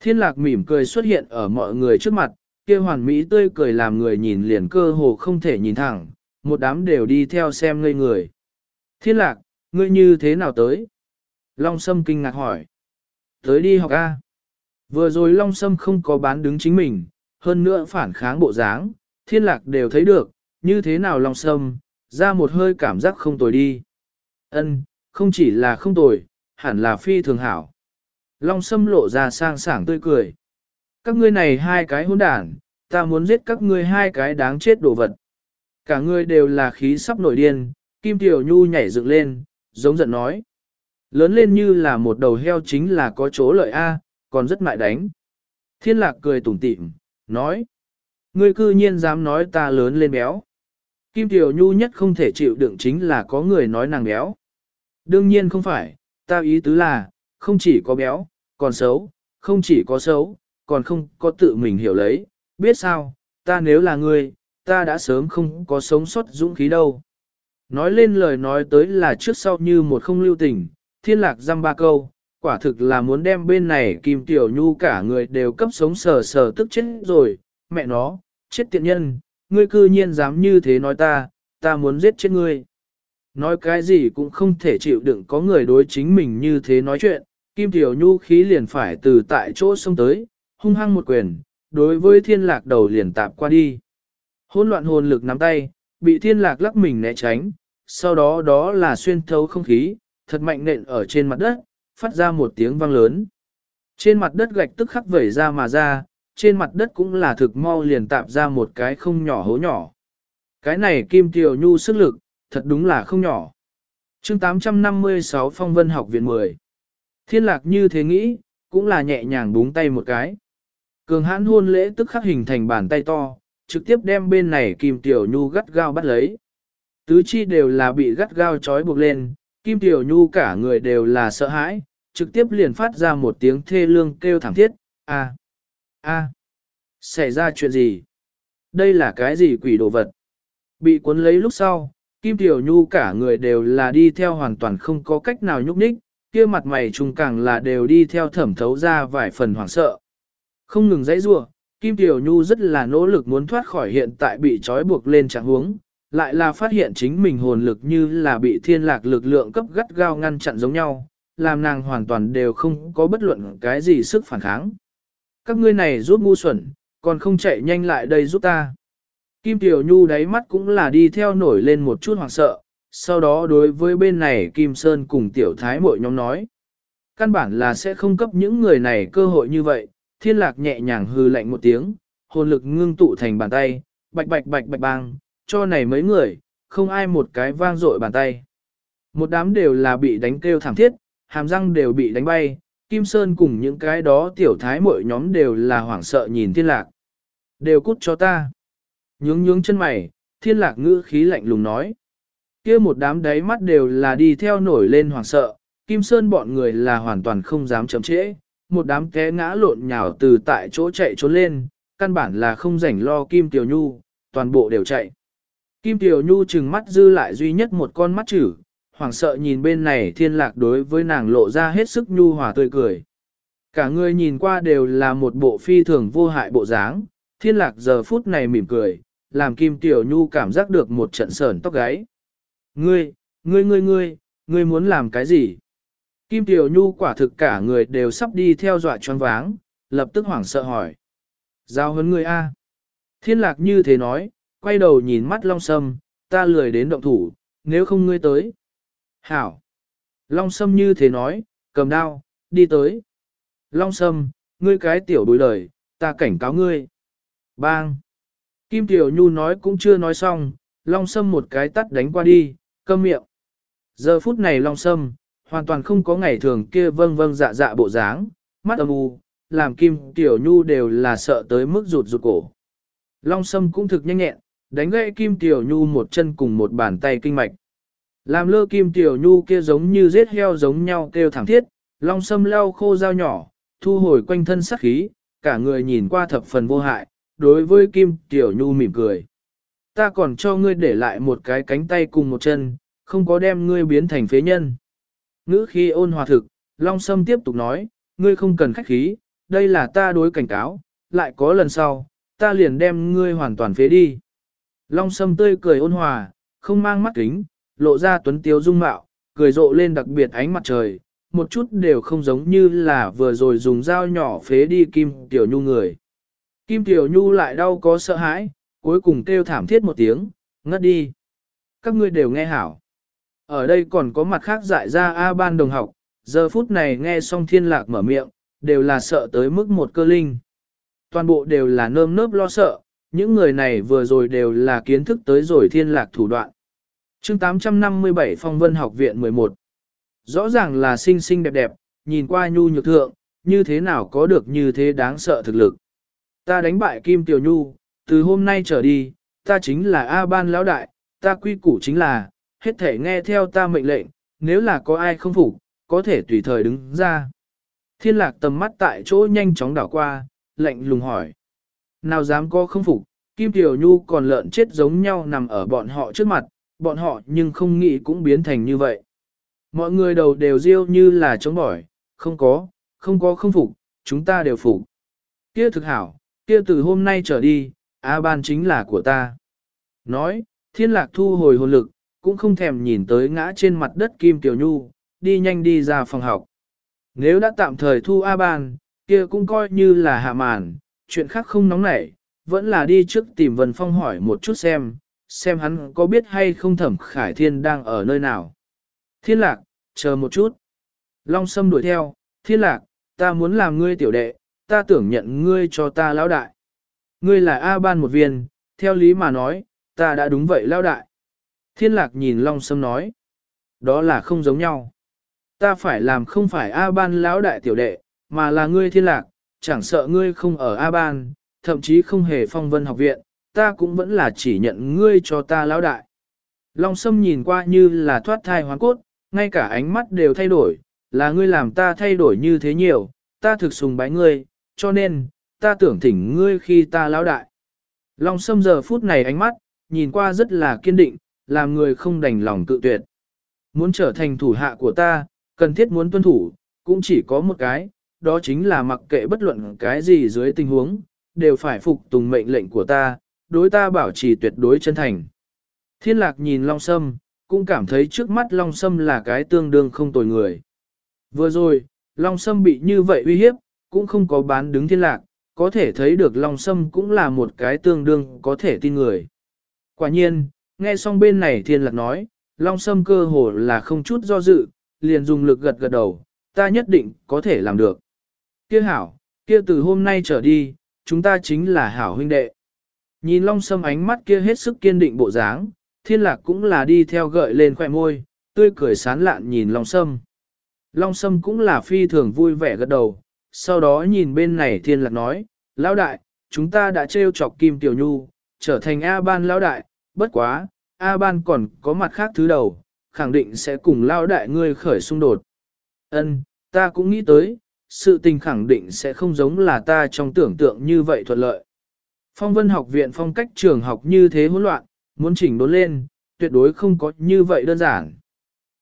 Thiên lạc mỉm cười xuất hiện ở mọi người trước mặt, kia hoàn mỹ tươi cười làm người nhìn liền cơ hồ không thể nhìn thẳng, một đám đều đi theo xem ngây người. Thiên lạc, ngươi như thế nào tới? Long Sâm kinh ngạc hỏi. Tới đi học A. Vừa rồi Long Sâm không có bán đứng chính mình, hơn nữa phản kháng bộ dáng, thiên lạc đều thấy được, như thế nào Long Sâm, ra một hơi cảm giác không tồi đi. Ân, không chỉ là không tồi, hẳn là phi thường hảo. Long Sâm lộ ra sang sảng tươi cười. Các ngươi này hai cái hỗn đản, ta muốn giết các ngươi hai cái đáng chết đồ vật. Cả ngươi đều là khí sắp nổi điên, Kim Tiểu Nhu nhảy dựng lên, giống giận nói. Lớn lên như là một đầu heo chính là có chỗ lợi A, còn rất mại đánh. Thiên lạc cười tủm tỉm, nói. Ngươi cư nhiên dám nói ta lớn lên béo. Kim Tiểu Nhu nhất không thể chịu đựng chính là có người nói nàng béo. Đương nhiên không phải, ta ý tứ là, không chỉ có béo, còn xấu, không chỉ có xấu, còn không có tự mình hiểu lấy, biết sao, ta nếu là người, ta đã sớm không có sống sót dũng khí đâu. Nói lên lời nói tới là trước sau như một không lưu tình, thiên lạc dăm ba câu, quả thực là muốn đem bên này Kim Tiểu Nhu cả người đều cấp sống sờ sờ tức chết rồi, mẹ nó, chết tiện nhân, ngươi cư nhiên dám như thế nói ta, ta muốn giết chết ngươi. Nói cái gì cũng không thể chịu đựng có người đối chính mình như thế nói chuyện, Kim Tiểu Nhu khí liền phải từ tại chỗ xông tới, hung hăng một quyền, đối với thiên lạc đầu liền tạp qua đi. Hôn loạn hồn lực nắm tay, bị thiên lạc lắc mình né tránh, sau đó đó là xuyên thấu không khí, thật mạnh nện ở trên mặt đất, phát ra một tiếng vang lớn. Trên mặt đất gạch tức khắc vẩy ra mà ra, trên mặt đất cũng là thực mau liền tạp ra một cái không nhỏ hố nhỏ. Cái này Kim Tiểu Nhu sức lực, thật đúng là không nhỏ. chương 856 Phong Vân học viện 10. Thiên lạc như thế nghĩ, cũng là nhẹ nhàng búng tay một cái. Cường hãn hôn lễ tức khắc hình thành bàn tay to, trực tiếp đem bên này Kim Tiểu Nhu gắt gao bắt lấy. Tứ chi đều là bị gắt gao trói buộc lên, Kim Tiểu Nhu cả người đều là sợ hãi, trực tiếp liền phát ra một tiếng thê lương kêu thảm thiết, a a xảy ra chuyện gì? Đây là cái gì quỷ đồ vật? Bị cuốn lấy lúc sau, Kim Tiểu Nhu cả người đều là đi theo hoàn toàn không có cách nào nhúc nhích, kia mặt mày trùng càng là đều đi theo thẩm thấu ra vài phần hoảng sợ. Không ngừng dãy rua, Kim Tiểu Nhu rất là nỗ lực muốn thoát khỏi hiện tại bị trói buộc lên trạng huống, lại là phát hiện chính mình hồn lực như là bị thiên lạc lực lượng cấp gắt gao ngăn chặn giống nhau, làm nàng hoàn toàn đều không có bất luận cái gì sức phản kháng. Các ngươi này giúp ngu xuẩn, còn không chạy nhanh lại đây giúp ta. Kim Tiểu Nhu đáy mắt cũng là đi theo nổi lên một chút hoảng sợ, sau đó đối với bên này Kim Sơn cùng Tiểu Thái mội nhóm nói. Căn bản là sẽ không cấp những người này cơ hội như vậy, thiên lạc nhẹ nhàng hư lạnh một tiếng, hồn lực ngưng tụ thành bàn tay, bạch bạch bạch bạch bang, cho này mấy người, không ai một cái vang dội bàn tay. Một đám đều là bị đánh kêu thảm thiết, hàm răng đều bị đánh bay, Kim Sơn cùng những cái đó tiểu thái Mội nhóm đều là hoảng sợ nhìn thiên lạc. Đều cút cho ta. Nhướng nhướng chân mày, thiên lạc ngữ khí lạnh lùng nói. kia một đám đáy mắt đều là đi theo nổi lên hoảng sợ, Kim Sơn bọn người là hoàn toàn không dám chấm trễ, một đám té ngã lộn nhào từ tại chỗ chạy trốn lên, căn bản là không rảnh lo Kim Tiểu Nhu, toàn bộ đều chạy. Kim Tiểu Nhu trừng mắt dư lại duy nhất một con mắt chữ, hoảng sợ nhìn bên này thiên lạc đối với nàng lộ ra hết sức nhu hòa tươi cười. Cả người nhìn qua đều là một bộ phi thường vô hại bộ dáng, thiên lạc giờ phút này mỉm cười, làm Kim Tiểu Nhu cảm giác được một trận sờn tóc gáy. Ngươi, ngươi ngươi ngươi, ngươi muốn làm cái gì? Kim Tiểu Nhu quả thực cả người đều sắp đi theo dọa choáng váng, lập tức hoảng sợ hỏi. Giao hấn ngươi A. Thiên lạc như thế nói, quay đầu nhìn mắt Long Sâm, ta lười đến động thủ, nếu không ngươi tới. Hảo. Long Sâm như thế nói, cầm đao, đi tới. Long Sâm, ngươi cái tiểu đối lời, ta cảnh cáo ngươi. Bang. Kim Tiểu Nhu nói cũng chưa nói xong, Long Sâm một cái tắt đánh qua đi, câm miệng. Giờ phút này Long Sâm, hoàn toàn không có ngày thường kia vâng vâng dạ dạ bộ dáng, mắt âm u, làm Kim Tiểu Nhu đều là sợ tới mức rụt rụt cổ. Long Sâm cũng thực nhanh nhẹn, đánh gãy Kim Tiểu Nhu một chân cùng một bàn tay kinh mạch. Làm lơ Kim Tiểu Nhu kia giống như giết heo giống nhau kêu thẳng thiết, Long Sâm leo khô dao nhỏ, thu hồi quanh thân sắc khí, cả người nhìn qua thập phần vô hại, đối với Kim Tiểu Nhu mỉm cười. Ta còn cho ngươi để lại một cái cánh tay cùng một chân, không có đem ngươi biến thành phế nhân. Ngữ khi ôn hòa thực, Long Sâm tiếp tục nói, ngươi không cần khách khí, đây là ta đối cảnh cáo, lại có lần sau, ta liền đem ngươi hoàn toàn phế đi. Long Sâm tươi cười ôn hòa, không mang mắt kính, lộ ra tuấn tiếu dung mạo, cười rộ lên đặc biệt ánh mặt trời, một chút đều không giống như là vừa rồi dùng dao nhỏ phế đi Kim Tiểu Nhu người. Kim Tiểu Nhu lại đau có sợ hãi, cuối cùng kêu thảm thiết một tiếng, ngất đi. Các ngươi đều nghe hảo. Ở đây còn có mặt khác dại ra A ban đồng học, giờ phút này nghe xong thiên lạc mở miệng, đều là sợ tới mức một cơ linh. Toàn bộ đều là nơm nớp lo sợ, những người này vừa rồi đều là kiến thức tới rồi thiên lạc thủ đoạn. chương 857 Phong Vân Học viện 11 Rõ ràng là xinh xinh đẹp đẹp, nhìn qua nhu nhược thượng, như thế nào có được như thế đáng sợ thực lực. Ta đánh bại Kim Tiểu Nhu, từ hôm nay trở đi, ta chính là A Ban Lão Đại, ta quy củ chính là, hết thể nghe theo ta mệnh lệnh, nếu là có ai không phục, có thể tùy thời đứng ra. Thiên lạc tầm mắt tại chỗ nhanh chóng đảo qua, lệnh lùng hỏi. Nào dám có không phục, Kim Tiểu Nhu còn lợn chết giống nhau nằm ở bọn họ trước mặt, bọn họ nhưng không nghĩ cũng biến thành như vậy. Mọi người đầu đều riêu như là chống bỏi, không có, không có không phục, chúng ta đều phục. Kia thực hảo, kia từ hôm nay trở đi, A ban chính là của ta. Nói, thiên lạc thu hồi hồn lực, cũng không thèm nhìn tới ngã trên mặt đất Kim Tiểu Nhu, đi nhanh đi ra phòng học. Nếu đã tạm thời thu A ban, kia cũng coi như là hạ màn, chuyện khác không nóng nảy, vẫn là đi trước tìm Vân Phong hỏi một chút xem, xem hắn có biết hay không thẩm khải thiên đang ở nơi nào. Thiên lạc, chờ một chút. Long Sâm đuổi theo, thiên lạc, ta muốn làm ngươi tiểu đệ, ta tưởng nhận ngươi cho ta lão đại. Ngươi là A ban một viên, theo lý mà nói, ta đã đúng vậy lão đại. Thiên lạc nhìn Long Sâm nói, đó là không giống nhau. Ta phải làm không phải A ban lão đại tiểu đệ, mà là ngươi thiên lạc, chẳng sợ ngươi không ở A ban, thậm chí không hề phong vân học viện, ta cũng vẫn là chỉ nhận ngươi cho ta lão đại. Long Sâm nhìn qua như là thoát thai hoán cốt, ngay cả ánh mắt đều thay đổi, là ngươi làm ta thay đổi như thế nhiều, ta thực sùng bái ngươi, cho nên, ta tưởng thỉnh ngươi khi ta lão đại. Long Sâm giờ phút này ánh mắt, nhìn qua rất là kiên định, làm người không đành lòng cự tuyệt. Muốn trở thành thủ hạ của ta, cần thiết muốn tuân thủ, cũng chỉ có một cái, đó chính là mặc kệ bất luận cái gì dưới tình huống, đều phải phục tùng mệnh lệnh của ta, đối ta bảo trì tuyệt đối chân thành. Thiên lạc nhìn Long Sâm, cũng cảm thấy trước mắt Long Sâm là cái tương đương không tồi người. Vừa rồi, Long Sâm bị như vậy uy hiếp, cũng không có bán đứng thiên lạc, có thể thấy được Long Sâm cũng là một cái tương đương có thể tin người. Quả nhiên, nghe xong bên này thiên lạc nói, Long Sâm cơ hồ là không chút do dự, liền dùng lực gật gật đầu, ta nhất định có thể làm được. Kia hảo, kia từ hôm nay trở đi, chúng ta chính là hảo huynh đệ. Nhìn Long Sâm ánh mắt kia hết sức kiên định bộ dáng, thiên lạc cũng là đi theo gợi lên khỏe môi, tươi cười sán lạn nhìn Long Sâm. Long Sâm cũng là phi thường vui vẻ gật đầu, sau đó nhìn bên này thiên lạc nói, lão đại, chúng ta đã trêu chọc Kim Tiểu Nhu, trở thành A-ban lão đại, bất quá, A-ban còn có mặt khác thứ đầu, khẳng định sẽ cùng lão đại ngươi khởi xung đột. Ân, ta cũng nghĩ tới, sự tình khẳng định sẽ không giống là ta trong tưởng tượng như vậy thuận lợi. Phong vân học viện phong cách trường học như thế hỗn loạn, muốn chỉnh đốn lên, tuyệt đối không có như vậy đơn giản.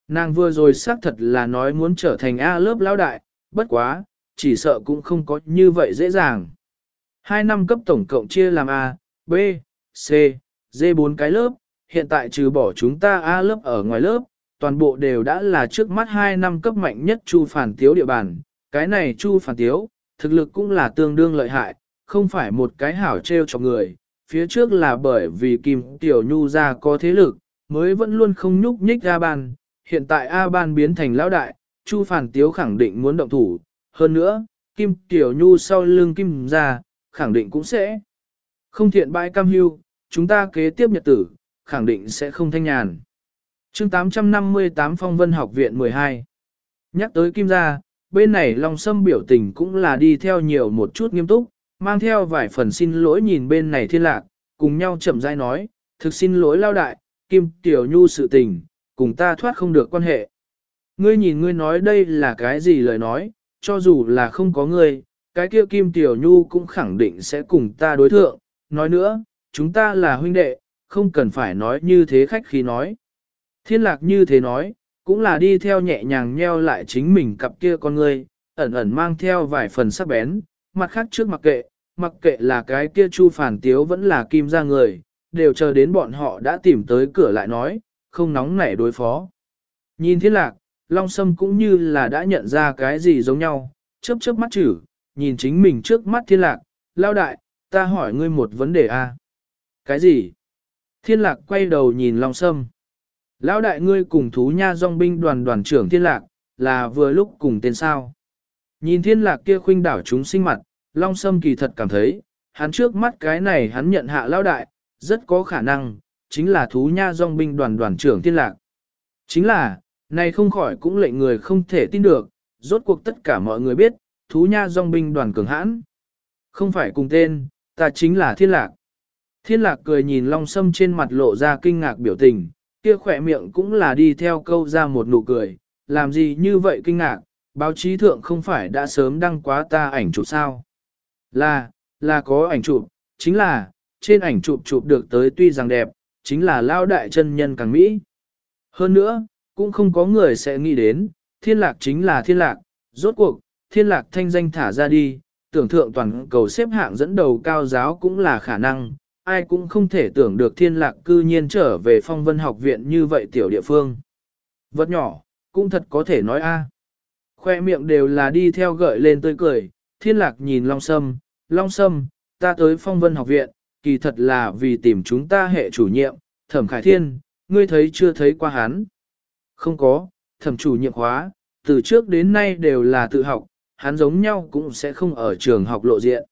Nàng vừa rồi xác thật là nói muốn trở thành A lớp lão đại, bất quá, chỉ sợ cũng không có như vậy dễ dàng. Hai năm cấp tổng cộng chia làm A, B, C, D bốn cái lớp, hiện tại trừ bỏ chúng ta A lớp ở ngoài lớp, toàn bộ đều đã là trước mắt hai năm cấp mạnh nhất Chu Phản Tiếu địa bàn. Cái này Chu Phản Tiếu, thực lực cũng là tương đương lợi hại, không phải một cái hảo treo cho người. Phía trước là bởi vì Kim Tiểu Nhu ra có thế lực, mới vẫn luôn không nhúc nhích A Ban. Hiện tại A Ban biến thành lão đại, Chu Phản Tiếu khẳng định muốn động thủ. Hơn nữa, Kim Tiểu Nhu sau lưng Kim ra, khẳng định cũng sẽ không thiện bãi cam hưu, chúng ta kế tiếp nhật tử, khẳng định sẽ không thanh nhàn. chương 858 Phong Vân Học viện 12 Nhắc tới Kim gia, bên này Long Sâm biểu tình cũng là đi theo nhiều một chút nghiêm túc, mang theo vài phần xin lỗi nhìn bên này thiên lạc, cùng nhau chậm rãi nói, thực xin lỗi lao đại, Kim Tiểu Nhu sự tình, cùng ta thoát không được quan hệ. Ngươi nhìn ngươi nói đây là cái gì lời nói, cho dù là không có ngươi, cái kia Kim Tiểu Nhu cũng khẳng định sẽ cùng ta đối thượng, nói nữa, chúng ta là huynh đệ, không cần phải nói như thế khách khí nói. Thiên lạc như thế nói, cũng là đi theo nhẹ nhàng nheo lại chính mình cặp kia con người, ẩn ẩn mang theo vài phần sắc bén, mặt khác trước mặc kệ, mặc kệ là cái kia chu phản tiếu vẫn là kim ra người, đều chờ đến bọn họ đã tìm tới cửa lại nói, không nóng nảy đối phó. Nhìn thiên lạc, Long Sâm cũng như là đã nhận ra cái gì giống nhau, chớp chớp mắt chữ, nhìn chính mình trước mắt thiên lạc, lao đại, ta hỏi ngươi một vấn đề a Cái gì? Thiên lạc quay đầu nhìn Long Sâm. Lão đại ngươi cùng thú nha dòng binh đoàn đoàn trưởng thiên lạc, là vừa lúc cùng tên sao. Nhìn thiên lạc kia khuynh đảo chúng sinh mặt, Long Sâm kỳ thật cảm thấy, hắn trước mắt cái này hắn nhận hạ lão đại, rất có khả năng, chính là thú nha dòng binh đoàn đoàn trưởng thiên lạc. Chính là, này không khỏi cũng lệnh người không thể tin được, rốt cuộc tất cả mọi người biết, thú nha dòng binh đoàn cường hãn. Không phải cùng tên, ta chính là thiên lạc. Thiên lạc cười nhìn long sâm trên mặt lộ ra kinh ngạc biểu tình, kia khỏe miệng cũng là đi theo câu ra một nụ cười, làm gì như vậy kinh ngạc, báo chí thượng không phải đã sớm đăng quá ta ảnh chụp sao. Là, là có ảnh chụp, chính là, trên ảnh chụp chụp được tới tuy rằng đẹp, chính là lao đại chân nhân càng Mỹ. Hơn nữa, cũng không có người sẽ nghĩ đến, thiên lạc chính là thiên lạc, rốt cuộc, thiên lạc thanh danh thả ra đi, tưởng thượng toàn cầu xếp hạng dẫn đầu cao giáo cũng là khả năng, ai cũng không thể tưởng được thiên lạc cư nhiên trở về phong vân học viện như vậy tiểu địa phương. Vật nhỏ, cũng thật có thể nói a Khoe miệng đều là đi theo gợi lên tươi cười, thiên lạc nhìn Long Sâm, Long Sâm, ta tới phong vân học viện, kỳ thật là vì tìm chúng ta hệ chủ nhiệm, thẩm khải thiên, ngươi thấy chưa thấy qua hắn. Không có, thẩm chủ nhiệm khóa, từ trước đến nay đều là tự học, hắn giống nhau cũng sẽ không ở trường học lộ diện.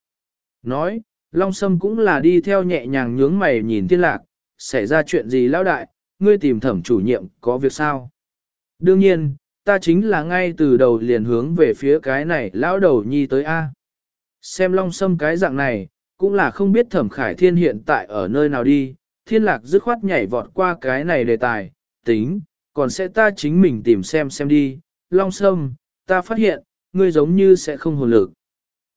Nói, Long Sâm cũng là đi theo nhẹ nhàng nhướng mày nhìn thiên lạc, xảy ra chuyện gì lão đại, ngươi tìm thẩm chủ nhiệm có việc sao? Đương nhiên, ta chính là ngay từ đầu liền hướng về phía cái này lão đầu nhi tới A. Xem Long Sâm cái dạng này, cũng là không biết thẩm khải thiên hiện tại ở nơi nào đi, thiên lạc dứt khoát nhảy vọt qua cái này đề tài, tính, còn sẽ ta chính mình tìm xem xem đi. Long Sâm, ta phát hiện, ngươi giống như sẽ không hồn lực.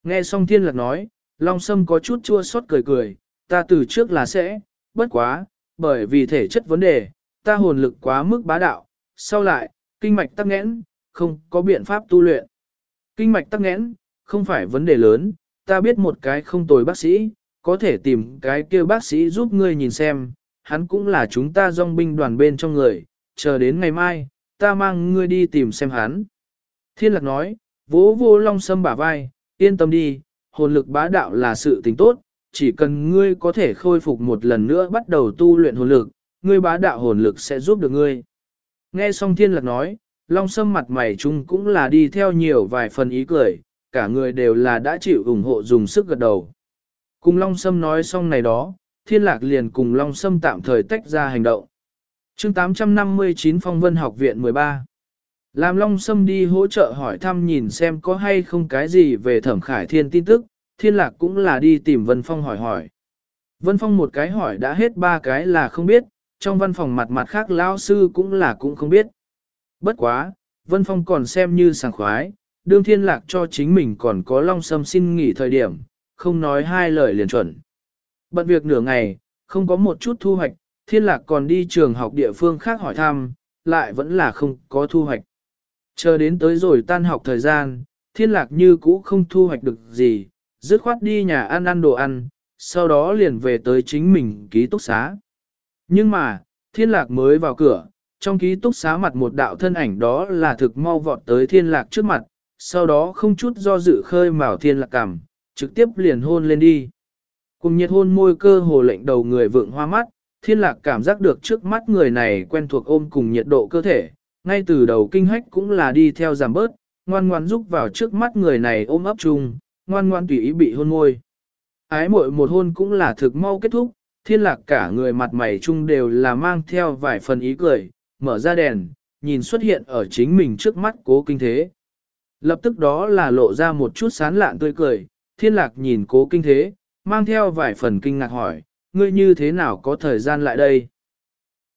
Nghe xong thiên lạc nói, Long Sâm có chút chua xót cười cười, ta từ trước là sẽ, bất quá, bởi vì thể chất vấn đề, ta hồn lực quá mức bá đạo, sau lại, kinh mạch tắc nghẽn, không có biện pháp tu luyện. Kinh mạch tắc nghẽn, không phải vấn đề lớn, ta biết một cái không tồi bác sĩ, có thể tìm cái kia bác sĩ giúp ngươi nhìn xem, hắn cũng là chúng ta dòng binh đoàn bên trong người, chờ đến ngày mai, ta mang ngươi đi tìm xem hắn. Thiên lạc nói, vỗ vô long sâm bả vai, yên tâm đi, hồn lực bá đạo là sự tình tốt, chỉ cần ngươi có thể khôi phục một lần nữa bắt đầu tu luyện hồn lực, ngươi bá đạo hồn lực sẽ giúp được ngươi. Nghe xong thiên lạc nói, long sâm mặt mày chung cũng là đi theo nhiều vài phần ý cười, cả người đều là đã chịu ủng hộ dùng sức gật đầu. Cùng long sâm nói xong này đó, thiên lạc liền cùng long sâm tạm thời tách ra hành động chương 859 Phong Vân Học viện 13 Làm long sâm đi hỗ trợ hỏi thăm nhìn xem có hay không cái gì về thẩm khải thiên tin tức, thiên lạc cũng là đi tìm Vân Phong hỏi hỏi. Vân Phong một cái hỏi đã hết ba cái là không biết, trong văn phòng mặt mặt khác lão sư cũng là cũng không biết. Bất quá, Vân Phong còn xem như sảng khoái, đương thiên lạc cho chính mình còn có long sâm xin nghỉ thời điểm, không nói hai lời liền chuẩn. Bận việc nửa ngày, không có một chút thu hoạch, thiên lạc còn đi trường học địa phương khác hỏi thăm, lại vẫn là không có thu hoạch. Chờ đến tới rồi tan học thời gian, thiên lạc như cũ không thu hoạch được gì, dứt khoát đi nhà ăn ăn đồ ăn, sau đó liền về tới chính mình ký túc xá. Nhưng mà, thiên lạc mới vào cửa, trong ký túc xá mặt một đạo thân ảnh đó là thực mau vọt tới thiên lạc trước mặt, sau đó không chút do dự khơi mào thiên lạc cảm, trực tiếp liền hôn lên đi. Cùng nhiệt hôn môi cơ hồ lệnh đầu người vượng hoa mắt, thiên lạc cảm giác được trước mắt người này quen thuộc ôm cùng nhiệt độ cơ thể, ngay từ đầu kinh hách cũng là đi theo giảm bớt, ngoan ngoan rúc vào trước mắt người này ôm ấp chung, ngoan ngoan tùy ý bị hôn môi. Ái muội một hôn cũng là thực mau kết thúc, thiên lạc cả người mặt mày chung đều là mang theo vài phần ý cười, mở ra đèn, nhìn xuất hiện ở chính mình trước mắt cố kinh thế. Lập tức đó là lộ ra một chút sán lạn tươi cười, thiên lạc nhìn cố kinh thế, mang theo vài phần kinh ngạc hỏi, ngươi như thế nào có thời gian lại đây?